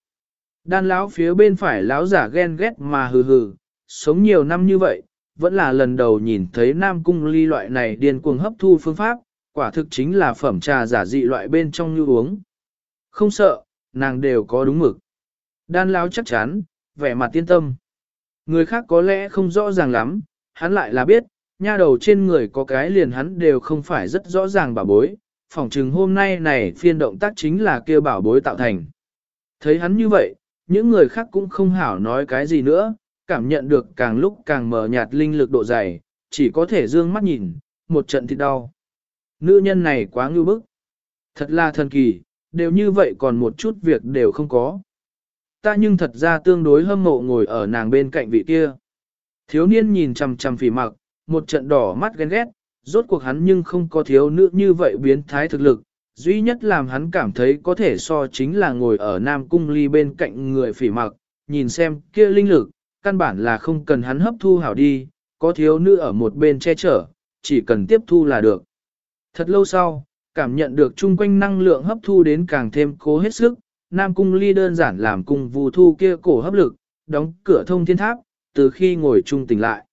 Đan lão phía bên phải lão giả ghen ghét mà hừ hừ, sống nhiều năm như vậy, vẫn là lần đầu nhìn thấy Nam Cung Ly loại này điên cuồng hấp thu phương pháp, Quả thực chính là phẩm trà giả dị loại bên trong như uống. Không sợ, nàng đều có đúng mực. Đan lão chắc chắn, vẻ mặt tiên tâm. Người khác có lẽ không rõ ràng lắm, hắn lại là biết, nha đầu trên người có cái liền hắn đều không phải rất rõ ràng bảo bối, phỏng chừng hôm nay này phiên động tác chính là kêu bảo bối tạo thành. Thấy hắn như vậy, những người khác cũng không hảo nói cái gì nữa, cảm nhận được càng lúc càng mờ nhạt linh lực độ dày, chỉ có thể dương mắt nhìn, một trận thì đau. Nữ nhân này quá ngưu bức. Thật là thần kỳ, đều như vậy còn một chút việc đều không có. Ta nhưng thật ra tương đối hâm mộ ngồi ở nàng bên cạnh vị kia. Thiếu niên nhìn chằm chằm phỉ mặc, một trận đỏ mắt ghen ghét, rốt cuộc hắn nhưng không có thiếu nữ như vậy biến thái thực lực, duy nhất làm hắn cảm thấy có thể so chính là ngồi ở Nam Cung Ly bên cạnh người phỉ mặc, nhìn xem kia linh lực, căn bản là không cần hắn hấp thu hảo đi, có thiếu nữ ở một bên che chở, chỉ cần tiếp thu là được. Thật lâu sau, cảm nhận được chung quanh năng lượng hấp thu đến càng thêm cố hết sức, Nam Cung Ly đơn giản làm cùng vù thu kia cổ hấp lực, đóng cửa thông thiên tháp, từ khi ngồi chung tỉnh lại.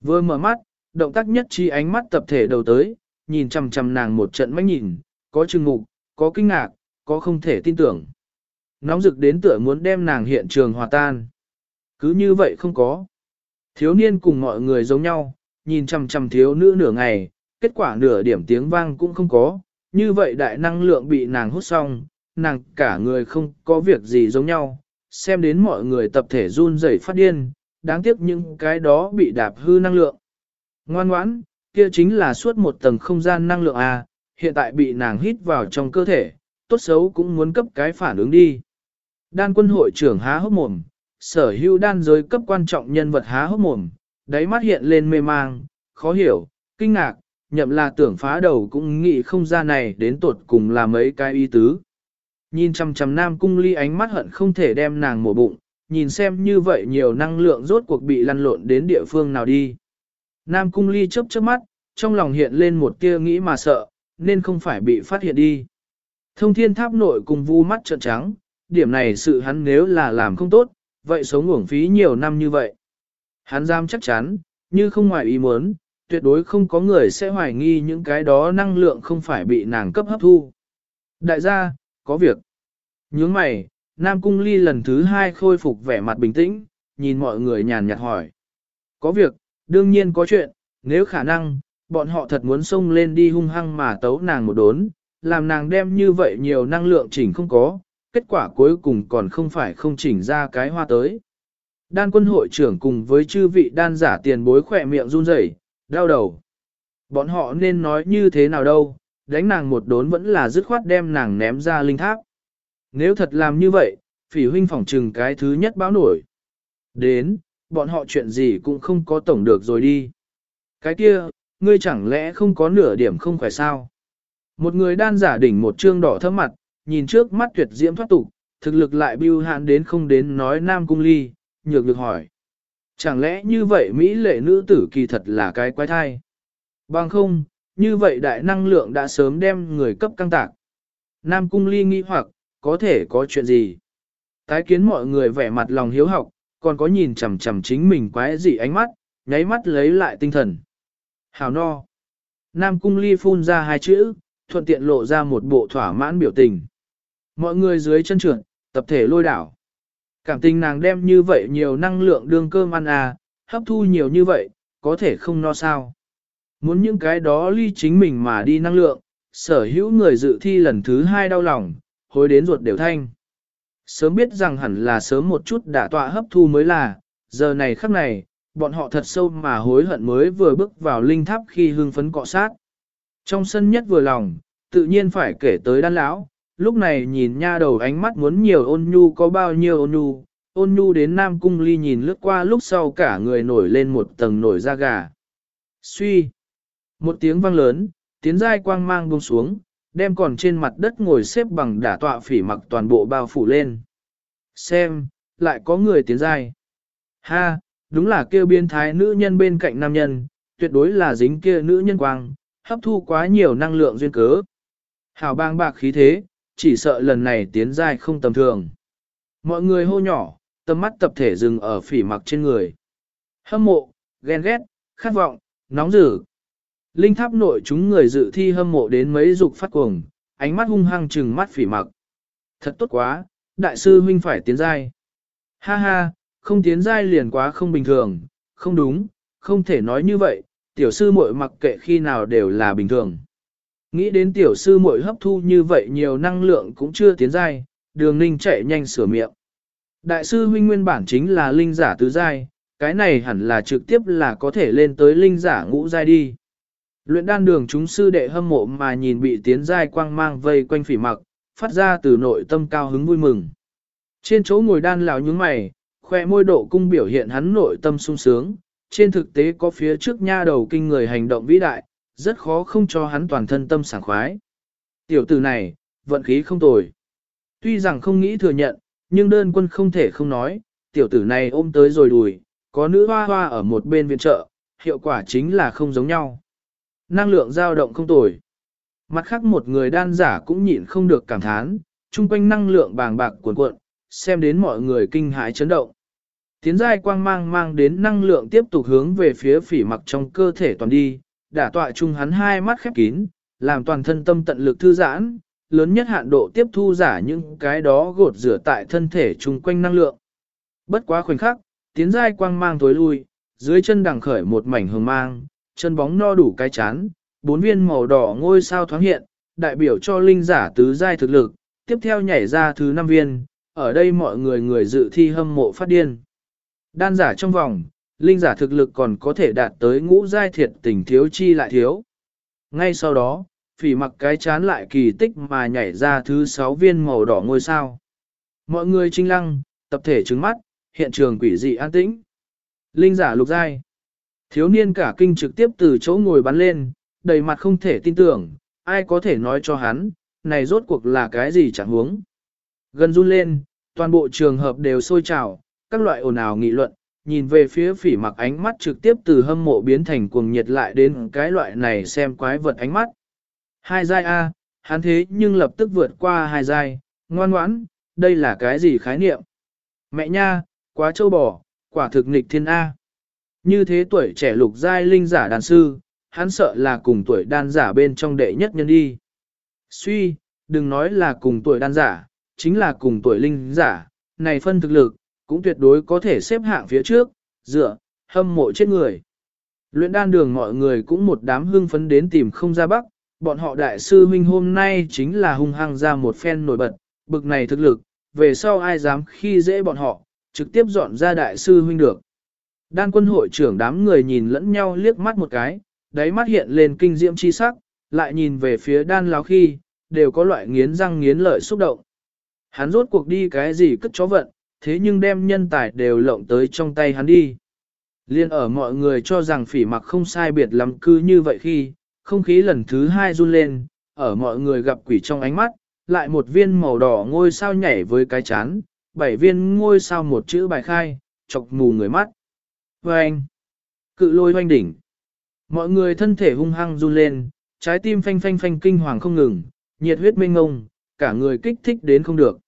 Vừa mở mắt, động tác nhất trí ánh mắt tập thể đầu tới, nhìn chằm chằm nàng một trận mách nhìn, có chừng mục, có kinh ngạc, có không thể tin tưởng. Nóng rực đến tựa muốn đem nàng hiện trường hòa tan. Cứ như vậy không có. Thiếu niên cùng mọi người giống nhau, nhìn chằm chằm thiếu nữ nửa ngày, kết quả nửa điểm tiếng vang cũng không có, như vậy đại năng lượng bị nàng hút xong, nàng cả người không có việc gì giống nhau, xem đến mọi người tập thể run rẩy phát điên, đáng tiếc những cái đó bị đạp hư năng lượng. Ngoan ngoãn, kia chính là suốt một tầng không gian năng lượng à, hiện tại bị nàng hít vào trong cơ thể, tốt xấu cũng muốn cấp cái phản ứng đi. Đan quân hội trưởng há hốc mồm, sở hữu đan giới cấp quan trọng nhân vật há hốc mồm, đáy mắt hiện lên mê mang, khó hiểu, kinh ngạc, nhậm là tưởng phá đầu cũng nghĩ không ra này đến tột cùng là mấy cái y tứ. Nhìn chằm chằm nam cung ly ánh mắt hận không thể đem nàng mổ bụng, nhìn xem như vậy nhiều năng lượng rốt cuộc bị lăn lộn đến địa phương nào đi. Nam cung ly chớp chớp mắt, trong lòng hiện lên một tia nghĩ mà sợ, nên không phải bị phát hiện đi. Thông thiên tháp nội cùng vu mắt trợn trắng, điểm này sự hắn nếu là làm không tốt, vậy sống uổng phí nhiều năm như vậy. Hắn giam chắc chắn, như không ngoài ý muốn, tuyệt đối không có người sẽ hoài nghi những cái đó năng lượng không phải bị nàng cấp hấp thu. Đại gia, có việc. Nhướng mày, Nam Cung Ly lần thứ hai khôi phục vẻ mặt bình tĩnh, nhìn mọi người nhàn nhạt hỏi. Có việc, đương nhiên có chuyện, nếu khả năng, bọn họ thật muốn xông lên đi hung hăng mà tấu nàng một đốn, làm nàng đem như vậy nhiều năng lượng chỉnh không có, kết quả cuối cùng còn không phải không chỉnh ra cái hoa tới. Đan quân hội trưởng cùng với chư vị đan giả tiền bối khỏe miệng run rẩy, đau đầu. Bọn họ nên nói như thế nào đâu, đánh nàng một đốn vẫn là dứt khoát đem nàng ném ra linh tháp. Nếu thật làm như vậy, phỉ huynh phỏng trừng cái thứ nhất báo nổi. Đến, bọn họ chuyện gì cũng không có tổng được rồi đi. Cái kia, ngươi chẳng lẽ không có nửa điểm không khỏe sao? Một người đan giả đỉnh một trương đỏ thơm mặt, nhìn trước mắt tuyệt diễm thoát tục, thực lực lại biêu hạn đến không đến nói nam cung ly, nhược được hỏi. Chẳng lẽ như vậy Mỹ lệ nữ tử kỳ thật là cái quái thai? Bằng không, như vậy đại năng lượng đã sớm đem người cấp căng tạc. Nam cung ly nghi hoặc, có thể có chuyện gì? Tái kiến mọi người vẻ mặt lòng hiếu học, còn có nhìn chằm chằm chính mình quái dị ánh mắt, nháy mắt lấy lại tinh thần. Hào no. Nam cung ly phun ra hai chữ, thuận tiện lộ ra một bộ thỏa mãn biểu tình. Mọi người dưới chân trượt, tập thể lôi đảo. Cảm tình nàng đem như vậy nhiều năng lượng đương cơm ăn à, hấp thu nhiều như vậy, có thể không no sao. Muốn những cái đó ly chính mình mà đi năng lượng, sở hữu người dự thi lần thứ hai đau lòng, hối đến ruột đều thanh. Sớm biết rằng hẳn là sớm một chút đã tọa hấp thu mới là, giờ này khắc này, bọn họ thật sâu mà hối hận mới vừa bước vào linh tháp khi hưng phấn cọ sát. Trong sân nhất vừa lòng, tự nhiên phải kể tới đan lão, lúc này nhìn nha đầu ánh mắt muốn nhiều ôn nhu có bao nhiêu ôn nhu, ôn nhu đến Nam Cung Ly nhìn lướt qua lúc sau cả người nổi lên một tầng nổi da gà. Suy! Một tiếng vang lớn, tiến giai quang mang buông xuống, đem còn trên mặt đất ngồi xếp bằng đả tọa phỉ mặc toàn bộ bao phủ lên. Xem, lại có người tiến giai. Ha, đúng là kêu biên thái nữ nhân bên cạnh nam nhân, tuyệt đối là dính kia nữ nhân quang, hấp thu quá nhiều năng lượng duyên cớ. Hảo bang bạc khí thế, chỉ sợ lần này tiến giai không tầm thường. Mọi người hô nhỏ, tầm mắt tập thể dừng ở phỉ mặc trên người. Hâm mộ, ghen ghét, khát vọng, nóng dữ. Linh tháp nội chúng người dự thi hâm mộ đến mấy dục phát cuồng, ánh mắt hung hăng trừng mắt phỉ mặc. Thật tốt quá, đại sư huynh phải tiến giai. Ha ha, không tiến giai liền quá không bình thường, không đúng, không thể nói như vậy, tiểu sư muội mặc kệ khi nào đều là bình thường. Nghĩ đến tiểu sư muội hấp thu như vậy nhiều năng lượng cũng chưa tiến giai, đường ninh chạy nhanh sửa miệng. Đại sư huynh nguyên bản chính là linh giả tứ giai, cái này hẳn là trực tiếp là có thể lên tới linh giả ngũ giai đi. Luyện đan đường chúng sư đệ hâm mộ mà nhìn bị tiến giai quang mang vây quanh phỉ mặc, phát ra từ nội tâm cao hứng vui mừng. Trên chỗ ngồi đan lão nhướng mày, khoe môi độ cung biểu hiện hắn nội tâm sung sướng, trên thực tế có phía trước nha đầu kinh người hành động vĩ đại, rất khó không cho hắn toàn thân tâm sảng khoái. Tiểu tử này, vận khí không tồi. Tuy rằng không nghĩ thừa nhận, nhưng đơn quân không thể không nói, tiểu tử này ôm tới rồi đùi, có nữ hoa hoa ở một bên viện trợ, hiệu quả chính là không giống nhau. Năng lượng dao động không tồi. Mặt khác một người đan giả cũng nhịn không được cảm thán, chung quanh năng lượng bàng bạc cuồn cuộn, xem đến mọi người kinh hãi chấn động. Tiến giai quang mang mang đến năng lượng tiếp tục hướng về phía phỉ mặc trong cơ thể toàn đi, đả tọa chung hắn hai mắt khép kín, làm toàn thân tâm tận lực thư giãn, lớn nhất hạn độ tiếp thu giả những cái đó gột rửa tại thân thể chung quanh năng lượng. Bất quá khoảnh khắc, tiến giai quang mang tối lui, dưới chân đằng khởi một mảnh hồng mang, chân bóng no đủ cái chán, bốn viên màu đỏ ngôi sao thoáng hiện, đại biểu cho linh giả tứ giai thực lực, tiếp theo nhảy ra thứ năm viên, ở đây mọi người người dự thi hâm mộ phát điên. Đan giả trong vòng, linh giả thực lực còn có thể đạt tới ngũ giai thiệt tình thiếu chi lại thiếu. Ngay sau đó, phỉ mặc cái chán lại kỳ tích mà nhảy ra thứ sáu viên màu đỏ ngôi sao. Mọi người trinh lăng, tập thể trứng mắt, hiện trường quỷ dị an tĩnh. Linh giả lục giai. Thiếu niên cả kinh trực tiếp từ chỗ ngồi bắn lên, đầy mặt không thể tin tưởng, ai có thể nói cho hắn, này rốt cuộc là cái gì chẳng huống. Gần run lên, toàn bộ trường hợp đều sôi trào, các loại ồn ào nghị luận, nhìn về phía phỉ mặc ánh mắt trực tiếp từ hâm mộ biến thành cuồng nhiệt lại đến cái loại này xem quái vật ánh mắt. Hai giai A, hắn thế nhưng lập tức vượt qua hai giai, ngoan ngoãn, đây là cái gì khái niệm? Mẹ nha, quá châu bò, quả thực nghịch thiên A. Như thế tuổi trẻ lục giai linh giả đàn sư, hắn sợ là cùng tuổi đan giả bên trong đệ nhất nhân đi. Suy, đừng nói là cùng tuổi đan giả, chính là cùng tuổi linh giả, này phân thực lực, cũng tuyệt đối có thể xếp hạng phía trước, dựa, hâm mộ chết người. Luyện đan đường mọi người cũng một đám hưng phấn đến tìm không ra bắc, bọn họ đại sư huynh hôm nay chính là hung hăng ra một phen nổi bật, bực này thực lực, về sau ai dám khi dễ bọn họ, trực tiếp dọn ra đại sư huynh được. Đan quân hội trưởng đám người nhìn lẫn nhau liếc mắt một cái, đáy mắt hiện lên kinh diễm chi sắc, lại nhìn về phía đan láo khi, đều có loại nghiến răng nghiến lợi xúc động. Hắn rốt cuộc đi cái gì cất chó vận, thế nhưng đem nhân tài đều lộng tới trong tay hắn đi. Liên ở mọi người cho rằng phỉ mặc không sai biệt lắm cứ như vậy khi, không khí lần thứ hai run lên, ở mọi người gặp quỷ trong ánh mắt, lại một viên màu đỏ ngôi sao nhảy với cái chán, bảy viên ngôi sao một chữ bài khai, chọc mù người mắt. Và cự lôi hoanh đỉnh. Mọi người thân thể hung hăng run lên, trái tim phanh phanh phanh kinh hoàng không ngừng, nhiệt huyết mênh ngông, cả người kích thích đến không được.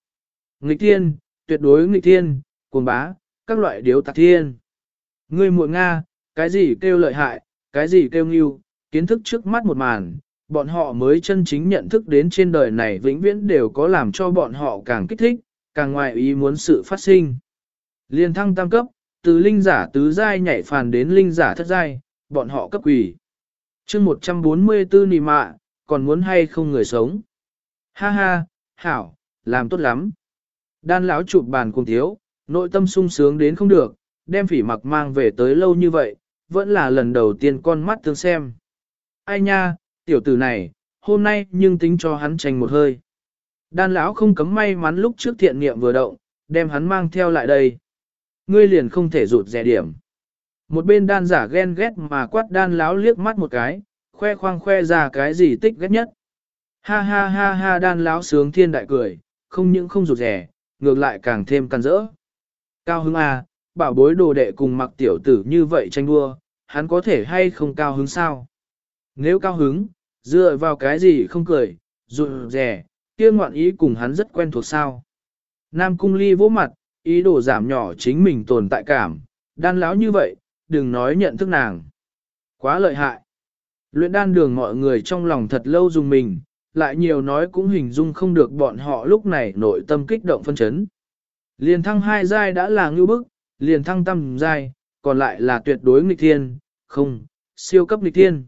Nghịch thiên, tuyệt đối nghịch thiên, cuồng bá, các loại điếu tạc thiên. Ngươi muội Nga, cái gì kêu lợi hại, cái gì kêu nghiêu, kiến thức trước mắt một màn, bọn họ mới chân chính nhận thức đến trên đời này vĩnh viễn đều có làm cho bọn họ càng kích thích, càng ngoài ý muốn sự phát sinh. Liên thăng tam cấp, từ linh giả tứ giai nhảy phàn đến linh giả thất giai, bọn họ cấp quỷ. chương 144 nì mạ, còn muốn hay không người sống. Ha ha, hảo, làm tốt lắm. Đan lão chụp bàn cùng thiếu, nội tâm sung sướng đến không được, đem phỉ mặc mang về tới lâu như vậy, vẫn là lần đầu tiên con mắt tương xem. Ai nha, tiểu tử này, hôm nay nhưng tính cho hắn tranh một hơi. Đan lão không cấm may mắn lúc trước thiện niệm vừa động, đem hắn mang theo lại đây. Ngươi liền không thể rụt rẻ điểm. Một bên đan giả ghen ghét mà quát đan lão liếc mắt một cái, khoe khoang khoe ra cái gì tích ghét nhất. Ha ha ha ha đan lão sướng thiên đại cười, không những không rụt rẻ, ngược lại càng thêm căn rỡ. Cao hứng à, bảo bối đồ đệ cùng mặc tiểu tử như vậy tranh đua, hắn có thể hay không cao hứng sao? Nếu cao hứng, dựa vào cái gì không cười, rụt rẻ, kia ngoạn ý cùng hắn rất quen thuộc sao? Nam cung ly vỗ mặt, ý đồ giảm nhỏ chính mình tồn tại cảm, đan lão như vậy, đừng nói nhận thức nàng. Quá lợi hại. Luyện đan đường mọi người trong lòng thật lâu dùng mình, lại nhiều nói cũng hình dung không được bọn họ lúc này nội tâm kích động phân chấn. Liền thăng hai giai đã là ngưu bức, liền thăng tam giai, còn lại là tuyệt đối nghịch thiên, không, siêu cấp nghịch thiên.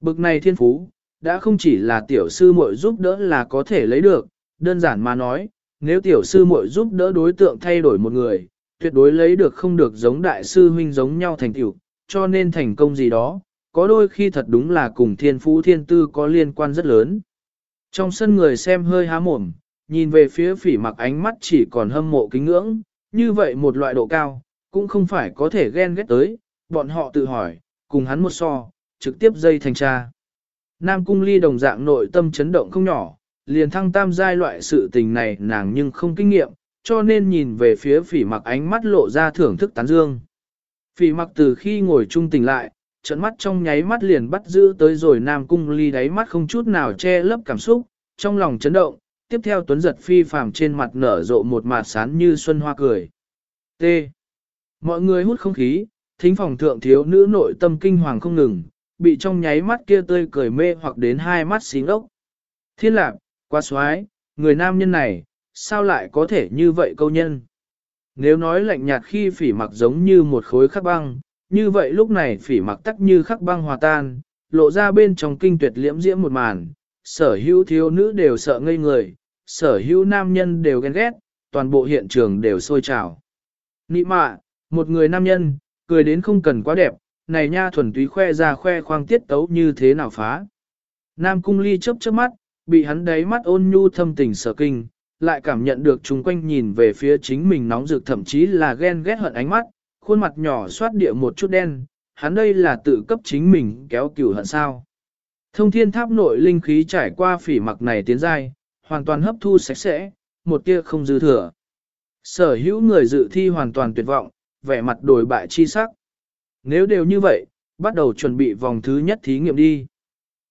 Bực này thiên phú, đã không chỉ là tiểu sư muội giúp đỡ là có thể lấy được, đơn giản mà nói, nếu tiểu sư muội giúp đỡ đối tượng thay đổi một người, tuyệt đối lấy được không được giống đại sư huynh giống nhau thành tiểu, cho nên thành công gì đó, có đôi khi thật đúng là cùng thiên phú thiên tư có liên quan rất lớn. Trong sân người xem hơi há mồm, nhìn về phía phỉ mặc ánh mắt chỉ còn hâm mộ kính ngưỡng, như vậy một loại độ cao, cũng không phải có thể ghen ghét tới, bọn họ tự hỏi, cùng hắn một so, trực tiếp dây thành cha. Nam cung ly đồng dạng nội tâm chấn động không nhỏ, liền thăng tam giai loại sự tình này nàng nhưng không kinh nghiệm, cho nên nhìn về phía phỉ mặc ánh mắt lộ ra thưởng thức tán dương. Phỉ mặc từ khi ngồi trung tỉnh lại, trận mắt trong nháy mắt liền bắt giữ tới rồi Nam cung ly đáy mắt không chút nào che lấp cảm xúc, trong lòng chấn động, tiếp theo tuấn giật phi phàm trên mặt nở rộ một mạt sán như xuân hoa cười. T. Mọi người hút không khí, thính phòng thượng thiếu nữ nội tâm kinh hoàng không ngừng, bị trong nháy mắt kia tươi cười mê hoặc đến hai mắt xí ngốc. Thiên lạc, quá xoái, người nam nhân này, sao lại có thể như vậy câu nhân? Nếu nói lạnh nhạt khi phỉ mặc giống như một khối khắc băng, như vậy lúc này phỉ mặc tắc như khắc băng hòa tan, lộ ra bên trong kinh tuyệt liễm diễm một màn, sở hữu thiếu nữ đều sợ ngây người, sở hữu nam nhân đều ghen ghét, toàn bộ hiện trường đều sôi trào. Nị mạ, một người nam nhân, cười đến không cần quá đẹp, này nha thuần túy khoe ra khoe khoang tiết tấu như thế nào phá. Nam cung ly chớp chớp mắt, bị hắn đáy mắt ôn nhu thâm tình sở kinh, lại cảm nhận được chung quanh nhìn về phía chính mình nóng rực thậm chí là ghen ghét hận ánh mắt, khuôn mặt nhỏ xoát địa một chút đen, hắn đây là tự cấp chính mình kéo cửu hận sao. Thông thiên tháp nội linh khí trải qua phỉ mặc này tiến dai, hoàn toàn hấp thu sạch sẽ, một tia không dư thừa. Sở hữu người dự thi hoàn toàn tuyệt vọng, vẻ mặt đổi bại chi sắc. Nếu đều như vậy, bắt đầu chuẩn bị vòng thứ nhất thí nghiệm đi.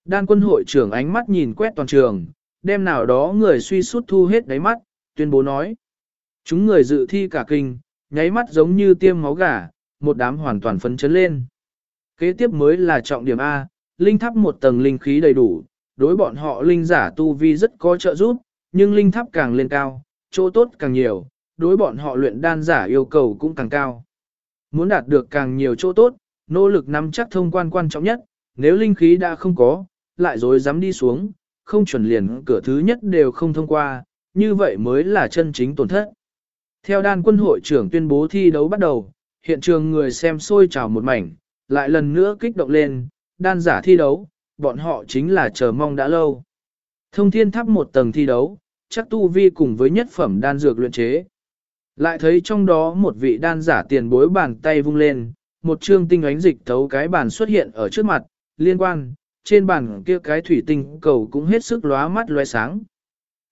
Đan quân hội trưởng ánh mắt nhìn quét toàn trường, đem nào đó người suy sút thu hết đáy mắt, tuyên bố nói. Chúng người dự thi cả kinh, nháy mắt giống như tiêm máu gà, một đám hoàn toàn phấn chấn lên. Kế tiếp mới là trọng điểm A, linh tháp một tầng linh khí đầy đủ, đối bọn họ linh giả tu vi rất có trợ giúp, nhưng linh tháp càng lên cao, chỗ tốt càng nhiều, đối bọn họ luyện đan giả yêu cầu cũng càng cao. Muốn đạt được càng nhiều chỗ tốt, nỗ lực nắm chắc thông quan quan trọng nhất, nếu linh khí đã không có, lại dối dám đi xuống, không chuẩn liền cửa thứ nhất đều không thông qua, như vậy mới là chân chính tổn thất. Theo đan quân hội trưởng tuyên bố thi đấu bắt đầu, hiện trường người xem sôi trào một mảnh, lại lần nữa kích động lên, đan giả thi đấu, bọn họ chính là chờ mong đã lâu. Thông thiên tháp một tầng thi đấu, chắc tu vi cùng với nhất phẩm đan dược luyện chế. Lại thấy trong đó một vị đan giả tiền bối bàn tay vung lên, một chương tinh ánh dịch thấu cái bàn xuất hiện ở trước mặt, liên quan, trên bàn kia cái thủy tinh cầu cũng hết sức lóa mắt lóe sáng.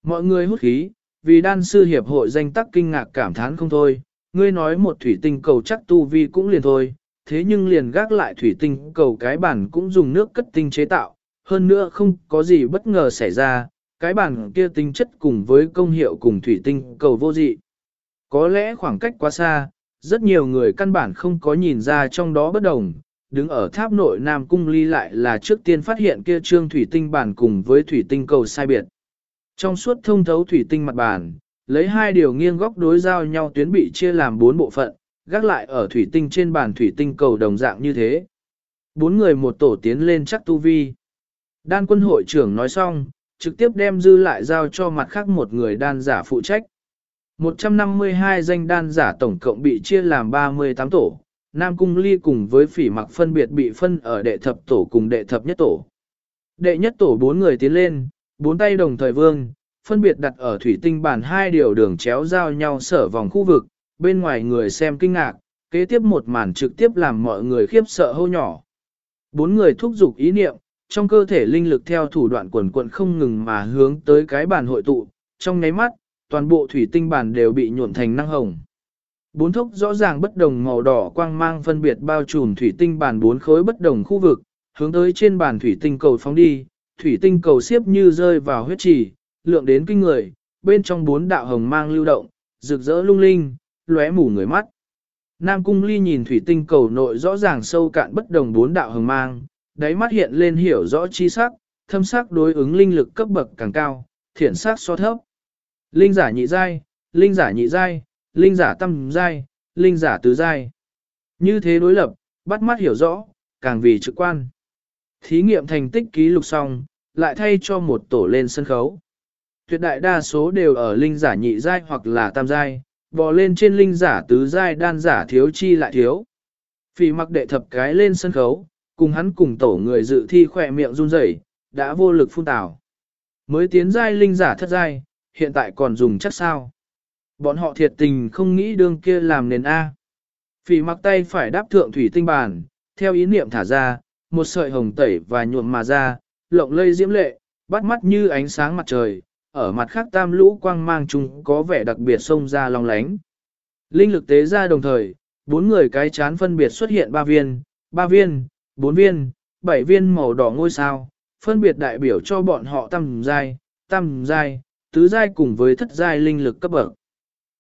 Mọi người hút khí, vì đan sư hiệp hội danh tắc kinh ngạc cảm thán không thôi, ngươi nói một thủy tinh cầu chắc tu vi cũng liền thôi, thế nhưng liền gác lại thủy tinh cầu cái bàn cũng dùng nước cất tinh chế tạo, hơn nữa không có gì bất ngờ xảy ra, cái bàn kia tinh chất cùng với công hiệu cùng thủy tinh cầu vô dị. Có lẽ khoảng cách quá xa, rất nhiều người căn bản không có nhìn ra trong đó bất đồng, đứng ở tháp nội Nam Cung ly lại là trước tiên phát hiện kia trương thủy tinh bản cùng với thủy tinh cầu sai biệt. Trong suốt thông thấu thủy tinh mặt bàn, lấy hai điều nghiêng góc đối giao nhau tuyến bị chia làm bốn bộ phận, gác lại ở thủy tinh trên bàn thủy tinh cầu đồng dạng như thế. Bốn người một tổ tiến lên chắc tu vi. Đan quân hội trưởng nói xong, trực tiếp đem dư lại giao cho mặt khác một người đan giả phụ trách. 152 danh đan giả tổng cộng bị chia làm 38 tổ, Nam Cung Ly cùng với phỉ mặc phân biệt bị phân ở đệ thập tổ cùng đệ thập nhất tổ. Đệ nhất tổ bốn người tiến lên, bốn tay đồng thời vương, phân biệt đặt ở thủy tinh bản hai điều đường chéo giao nhau sở vòng khu vực, bên ngoài người xem kinh ngạc, kế tiếp một màn trực tiếp làm mọi người khiếp sợ hô nhỏ. Bốn người thúc giục ý niệm, trong cơ thể linh lực theo thủ đoạn quần quận không ngừng mà hướng tới cái bàn hội tụ, trong nháy mắt, toàn bộ thủy tinh bản đều bị nhuộn thành năng hồng. Bốn thốc rõ ràng bất đồng màu đỏ quang mang phân biệt bao trùm thủy tinh bàn bốn khối bất đồng khu vực, hướng tới trên bàn thủy tinh cầu phóng đi, thủy tinh cầu xiếp như rơi vào huyết trì, lượng đến kinh người, bên trong bốn đạo hồng mang lưu động, rực rỡ lung linh, lóe mù người mắt. Nam Cung Ly nhìn thủy tinh cầu nội rõ ràng sâu cạn bất đồng bốn đạo hồng mang, đáy mắt hiện lên hiểu rõ chi sắc, thâm sắc đối ứng linh lực cấp bậc càng cao, thiển sắc so thấp. Linh giả nhị giai, linh giả nhị giai, linh giả tam giai, linh giả tứ giai. Như thế đối lập, bắt mắt hiểu rõ, càng vì trực quan. Thí nghiệm thành tích ký lục xong, lại thay cho một tổ lên sân khấu. Tuyệt đại đa số đều ở linh giả nhị giai hoặc là tam giai, bò lên trên linh giả tứ giai đan giả thiếu chi lại thiếu. Phỉ mặc đệ thập cái lên sân khấu, cùng hắn cùng tổ người dự thi khỏe miệng run rẩy, đã vô lực phun tào. Mới tiến giai linh giả thất giai, hiện tại còn dùng chắc sao. Bọn họ thiệt tình không nghĩ đương kia làm nền A. Phỉ mặc tay phải đáp thượng thủy tinh bàn, theo ý niệm thả ra, một sợi hồng tẩy và nhuộm mà ra, lộng lây diễm lệ, bắt mắt như ánh sáng mặt trời, ở mặt khác tam lũ quang mang chung có vẻ đặc biệt sông ra long lánh. Linh lực tế ra đồng thời, bốn người cái chán phân biệt xuất hiện ba viên, ba viên, bốn viên, bảy viên màu đỏ ngôi sao, phân biệt đại biểu cho bọn họ tam giai, tam giai, tứ giai cùng với thất giai linh lực cấp bậc.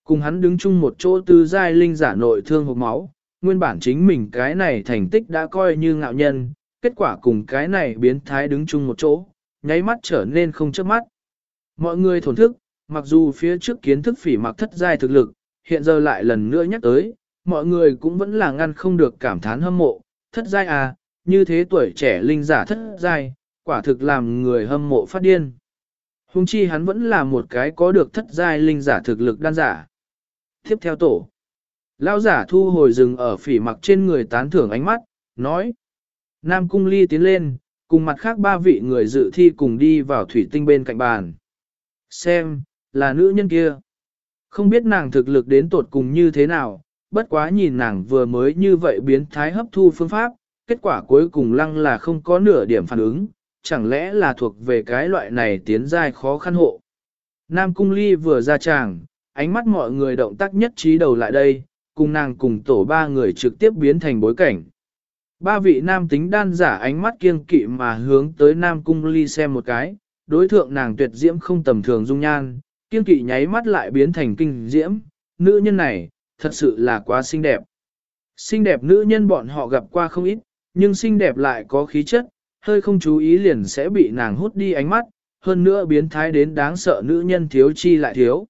Cùng hắn đứng chung một chỗ tứ giai linh giả nội thương hộp máu, nguyên bản chính mình cái này thành tích đã coi như ngạo nhân, kết quả cùng cái này biến thái đứng chung một chỗ, nháy mắt trở nên không chớp mắt. Mọi người thổn thức, mặc dù phía trước kiến thức phỉ mặc thất giai thực lực, hiện giờ lại lần nữa nhắc tới, mọi người cũng vẫn là ngăn không được cảm thán hâm mộ, thất giai à, như thế tuổi trẻ linh giả thất giai, quả thực làm người hâm mộ phát điên. Hùng chi hắn vẫn là một cái có được thất giai linh giả thực lực đan giả. Tiếp theo tổ, lao giả thu hồi rừng ở phỉ mặc trên người tán thưởng ánh mắt, nói. Nam cung ly tiến lên, cùng mặt khác ba vị người dự thi cùng đi vào thủy tinh bên cạnh bàn. Xem, là nữ nhân kia. Không biết nàng thực lực đến tột cùng như thế nào, bất quá nhìn nàng vừa mới như vậy biến thái hấp thu phương pháp, kết quả cuối cùng lăng là không có nửa điểm phản ứng, chẳng lẽ là thuộc về cái loại này tiến giai khó khăn hộ. Nam Cung Ly vừa ra tràng, ánh mắt mọi người động tác nhất trí đầu lại đây, cùng nàng cùng tổ ba người trực tiếp biến thành bối cảnh. Ba vị nam tính đan giả ánh mắt kiêng kỵ mà hướng tới Nam Cung Ly xem một cái, đối thượng nàng tuyệt diễm không tầm thường dung nhan, kiêng kỵ nháy mắt lại biến thành kinh diễm, nữ nhân này, thật sự là quá xinh đẹp. Xinh đẹp nữ nhân bọn họ gặp qua không ít, nhưng xinh đẹp lại có khí chất, hơi không chú ý liền sẽ bị nàng hút đi ánh mắt, hơn nữa biến thái đến đáng sợ nữ nhân thiếu chi lại thiếu.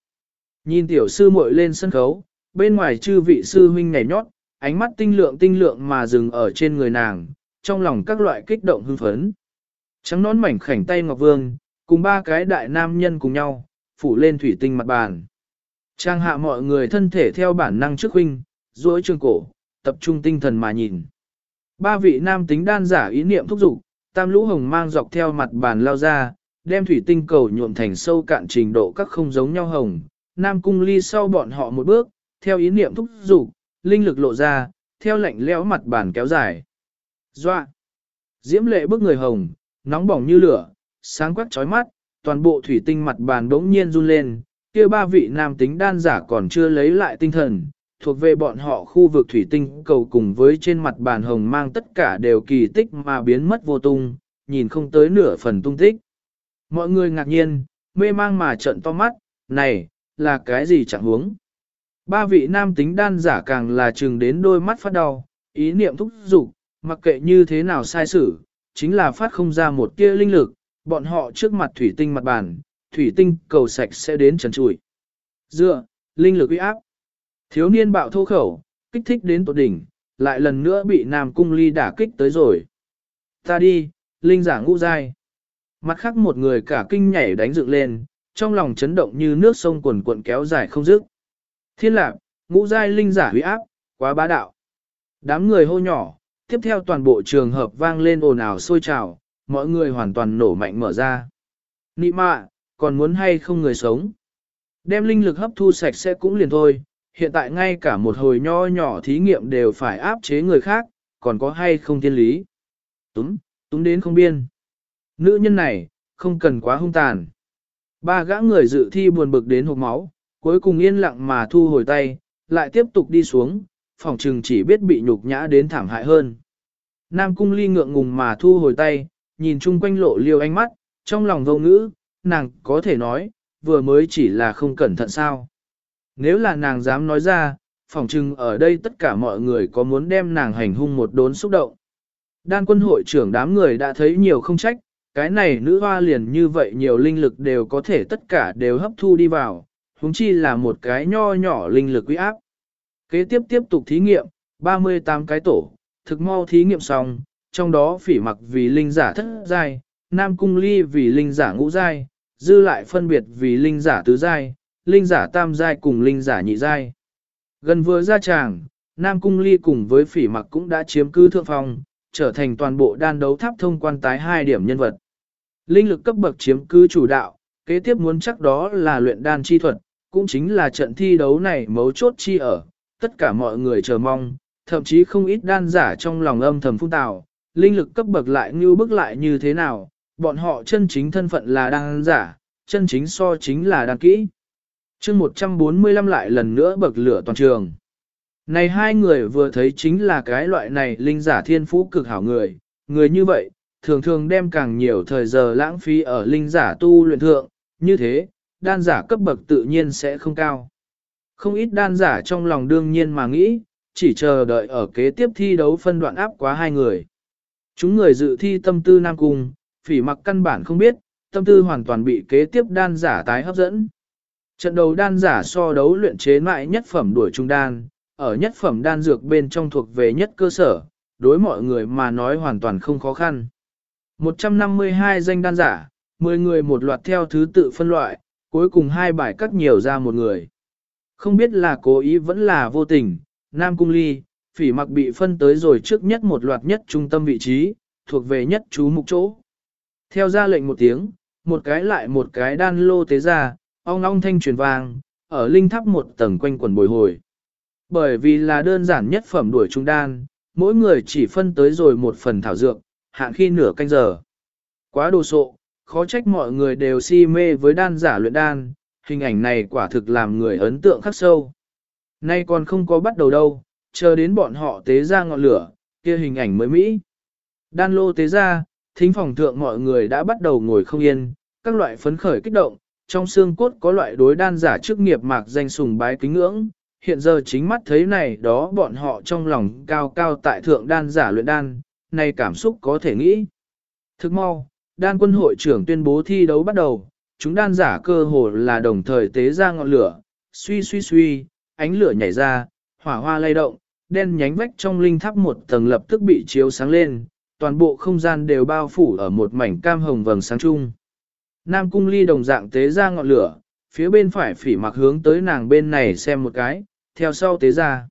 Nhìn tiểu sư muội lên sân khấu, bên ngoài chư vị sư huynh nhảy nhót, ánh mắt tinh lượng tinh lượng mà dừng ở trên người nàng, trong lòng các loại kích động hưng phấn. Trắng nón mảnh khảnh tay Ngọc Vương, cùng ba cái đại nam nhân cùng nhau, phủ lên thủy tinh mặt bàn. Trang hạ mọi người thân thể theo bản năng trước huynh, duỗi trường cổ, tập trung tinh thần mà nhìn. Ba vị nam tính đan giả ý niệm thúc giục, tam lũ hồng mang dọc theo mặt bàn lao ra, đem thủy tinh cầu nhuộm thành sâu cạn trình độ các không giống nhau hồng. Nam cung ly sau bọn họ một bước, theo ý niệm thúc giục, linh lực lộ ra, theo lạnh lẽo mặt bàn kéo dài. Doa! Diễm lệ bước người hồng, nóng bỏng như lửa, sáng quắc chói mắt, toàn bộ thủy tinh mặt bàn đống nhiên run lên, kia ba vị nam tính đan giả còn chưa lấy lại tinh thần, thuộc về bọn họ khu vực thủy tinh cầu cùng với trên mặt bàn hồng mang tất cả đều kỳ tích mà biến mất vô tung, nhìn không tới nửa phần tung tích. Mọi người ngạc nhiên, mê mang mà trận to mắt, này, là cái gì chẳng huống. Ba vị nam tính đan giả càng là trừng đến đôi mắt phát đau, ý niệm thúc giục, mặc kệ như thế nào sai sử, chính là phát không ra một tia linh lực, bọn họ trước mặt thủy tinh mặt bàn, thủy tinh cầu sạch sẽ đến trần trụi. Dựa, linh lực uy áp. Thiếu niên bạo thô khẩu, kích thích đến tột đỉnh, lại lần nữa bị Nam Cung Ly đả kích tới rồi. Ta đi, linh giả ngũ dai. Mặt khác một người cả kinh nhảy đánh dựng lên, trong lòng chấn động như nước sông cuồn cuộn kéo dài không dứt. Thiên lạc, ngũ giai linh giả huy áp, quá bá đạo. Đám người hô nhỏ, tiếp theo toàn bộ trường hợp vang lên ồn ào sôi trào, mọi người hoàn toàn nổ mạnh mở ra. Nị mạ, còn muốn hay không người sống? Đem linh lực hấp thu sạch sẽ cũng liền thôi, hiện tại ngay cả một hồi nho nhỏ thí nghiệm đều phải áp chế người khác, còn có hay không thiên lý. Túm, túm đến không biên. Nữ nhân này, không cần quá hung tàn. Ba gã người dự thi buồn bực đến hộp máu, cuối cùng yên lặng mà thu hồi tay, lại tiếp tục đi xuống, phòng trừng chỉ biết bị nhục nhã đến thảm hại hơn. Nam cung ly ngượng ngùng mà thu hồi tay, nhìn chung quanh lộ liêu ánh mắt, trong lòng vô ngữ, nàng có thể nói, vừa mới chỉ là không cẩn thận sao. Nếu là nàng dám nói ra, phỏng trừng ở đây tất cả mọi người có muốn đem nàng hành hung một đốn xúc động. Đan quân hội trưởng đám người đã thấy nhiều không trách, cái này nữ hoa liền như vậy nhiều linh lực đều có thể tất cả đều hấp thu đi vào, huống chi là một cái nho nhỏ linh lực quý áp. Kế tiếp tiếp tục thí nghiệm, 38 cái tổ, thực mau thí nghiệm xong, trong đó phỉ mặc vì linh giả thất giai, nam cung ly vì linh giả ngũ giai, dư lại phân biệt vì linh giả tứ giai, linh giả tam giai cùng linh giả nhị giai. Gần vừa ra tràng, nam cung ly cùng với phỉ mặc cũng đã chiếm cứ thượng phong, trở thành toàn bộ đan đấu tháp thông quan tái hai điểm nhân vật. Linh lực cấp bậc chiếm cứ chủ đạo, kế tiếp muốn chắc đó là luyện đan chi thuật, cũng chính là trận thi đấu này mấu chốt chi ở, tất cả mọi người chờ mong, thậm chí không ít đan giả trong lòng âm thầm phung tạo, linh lực cấp bậc lại như bức lại như thế nào, bọn họ chân chính thân phận là đan giả, chân chính so chính là đan kỹ. chương 145 lại lần nữa bậc lửa toàn trường. Này hai người vừa thấy chính là cái loại này linh giả thiên phú cực hảo người, người như vậy, thường thường đem càng nhiều thời giờ lãng phí ở linh giả tu luyện thượng, như thế, đan giả cấp bậc tự nhiên sẽ không cao. Không ít đan giả trong lòng đương nhiên mà nghĩ, chỉ chờ đợi ở kế tiếp thi đấu phân đoạn áp quá hai người. Chúng người dự thi tâm tư nam cung, phỉ mặc căn bản không biết, tâm tư hoàn toàn bị kế tiếp đan giả tái hấp dẫn. Trận đầu đan giả so đấu luyện chế mại nhất phẩm đuổi trung đan, ở nhất phẩm đan dược bên trong thuộc về nhất cơ sở, đối mọi người mà nói hoàn toàn không khó khăn. 152 danh đan giả, 10 người một loạt theo thứ tự phân loại, cuối cùng hai bài cắt nhiều ra một người. Không biết là cố ý vẫn là vô tình, Nam Cung Ly, phỉ mặc bị phân tới rồi trước nhất một loạt nhất trung tâm vị trí, thuộc về nhất chú mục chỗ. Theo ra lệnh một tiếng, một cái lại một cái đan lô tế ra, ong ong thanh truyền vang, ở linh tháp một tầng quanh quần bồi hồi. Bởi vì là đơn giản nhất phẩm đuổi trung đan, mỗi người chỉ phân tới rồi một phần thảo dược, hạn khi nửa canh giờ. Quá đồ sộ, khó trách mọi người đều si mê với đan giả luyện đan, hình ảnh này quả thực làm người ấn tượng khắc sâu. Nay còn không có bắt đầu đâu, chờ đến bọn họ tế ra ngọn lửa, kia hình ảnh mới mỹ. Đan lô tế ra, thính phòng thượng mọi người đã bắt đầu ngồi không yên, các loại phấn khởi kích động, trong xương cốt có loại đối đan giả chức nghiệp mạc danh sùng bái kính ngưỡng, hiện giờ chính mắt thấy này đó bọn họ trong lòng cao cao tại thượng đan giả luyện đan, này cảm xúc có thể nghĩ. Thức mau, đan quân hội trưởng tuyên bố thi đấu bắt đầu, chúng đan giả cơ hồ là đồng thời tế ra ngọn lửa, suy suy suy, ánh lửa nhảy ra, hỏa hoa lay động, đen nhánh vách trong linh tháp một tầng lập tức bị chiếu sáng lên, toàn bộ không gian đều bao phủ ở một mảnh cam hồng vầng sáng chung. Nam cung ly đồng dạng tế ra ngọn lửa, phía bên phải phỉ mặc hướng tới nàng bên này xem một cái, theo sau tế ra.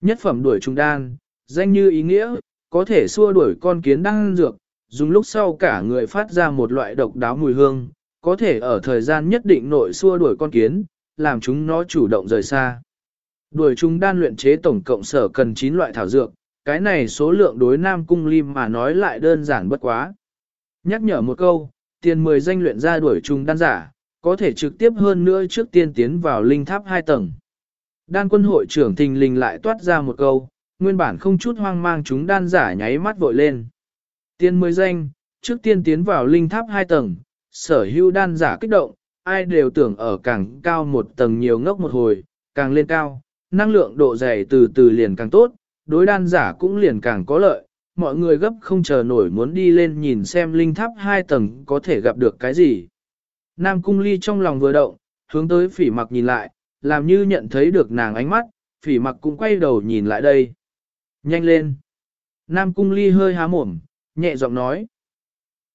Nhất phẩm đuổi trùng đan, danh như ý nghĩa, có thể xua đuổi con kiến đang dược, dùng lúc sau cả người phát ra một loại độc đáo mùi hương, có thể ở thời gian nhất định nội xua đuổi con kiến, làm chúng nó chủ động rời xa. Đuổi trùng đan luyện chế tổng cộng sở cần 9 loại thảo dược, cái này số lượng đối Nam Cung Lim mà nói lại đơn giản bất quá. Nhắc nhở một câu, tiền 10 danh luyện ra đuổi trùng đan giả, có thể trực tiếp hơn nữa trước tiên tiến vào linh tháp 2 tầng. Đan quân hội trưởng thình lình lại toát ra một câu, nguyên bản không chút hoang mang chúng đan giả nháy mắt vội lên. Tiên mới danh, trước tiên tiến vào linh tháp 2 tầng, sở hữu đan giả kích động, ai đều tưởng ở càng cao một tầng nhiều ngốc một hồi, càng lên cao, năng lượng độ dày từ từ liền càng tốt, đối đan giả cũng liền càng có lợi, mọi người gấp không chờ nổi muốn đi lên nhìn xem linh tháp hai tầng có thể gặp được cái gì. Nam cung ly trong lòng vừa động, hướng tới phỉ mặc nhìn lại, làm như nhận thấy được nàng ánh mắt, phỉ mặc cũng quay đầu nhìn lại đây. Nhanh lên! Nam cung ly hơi há mồm, nhẹ giọng nói.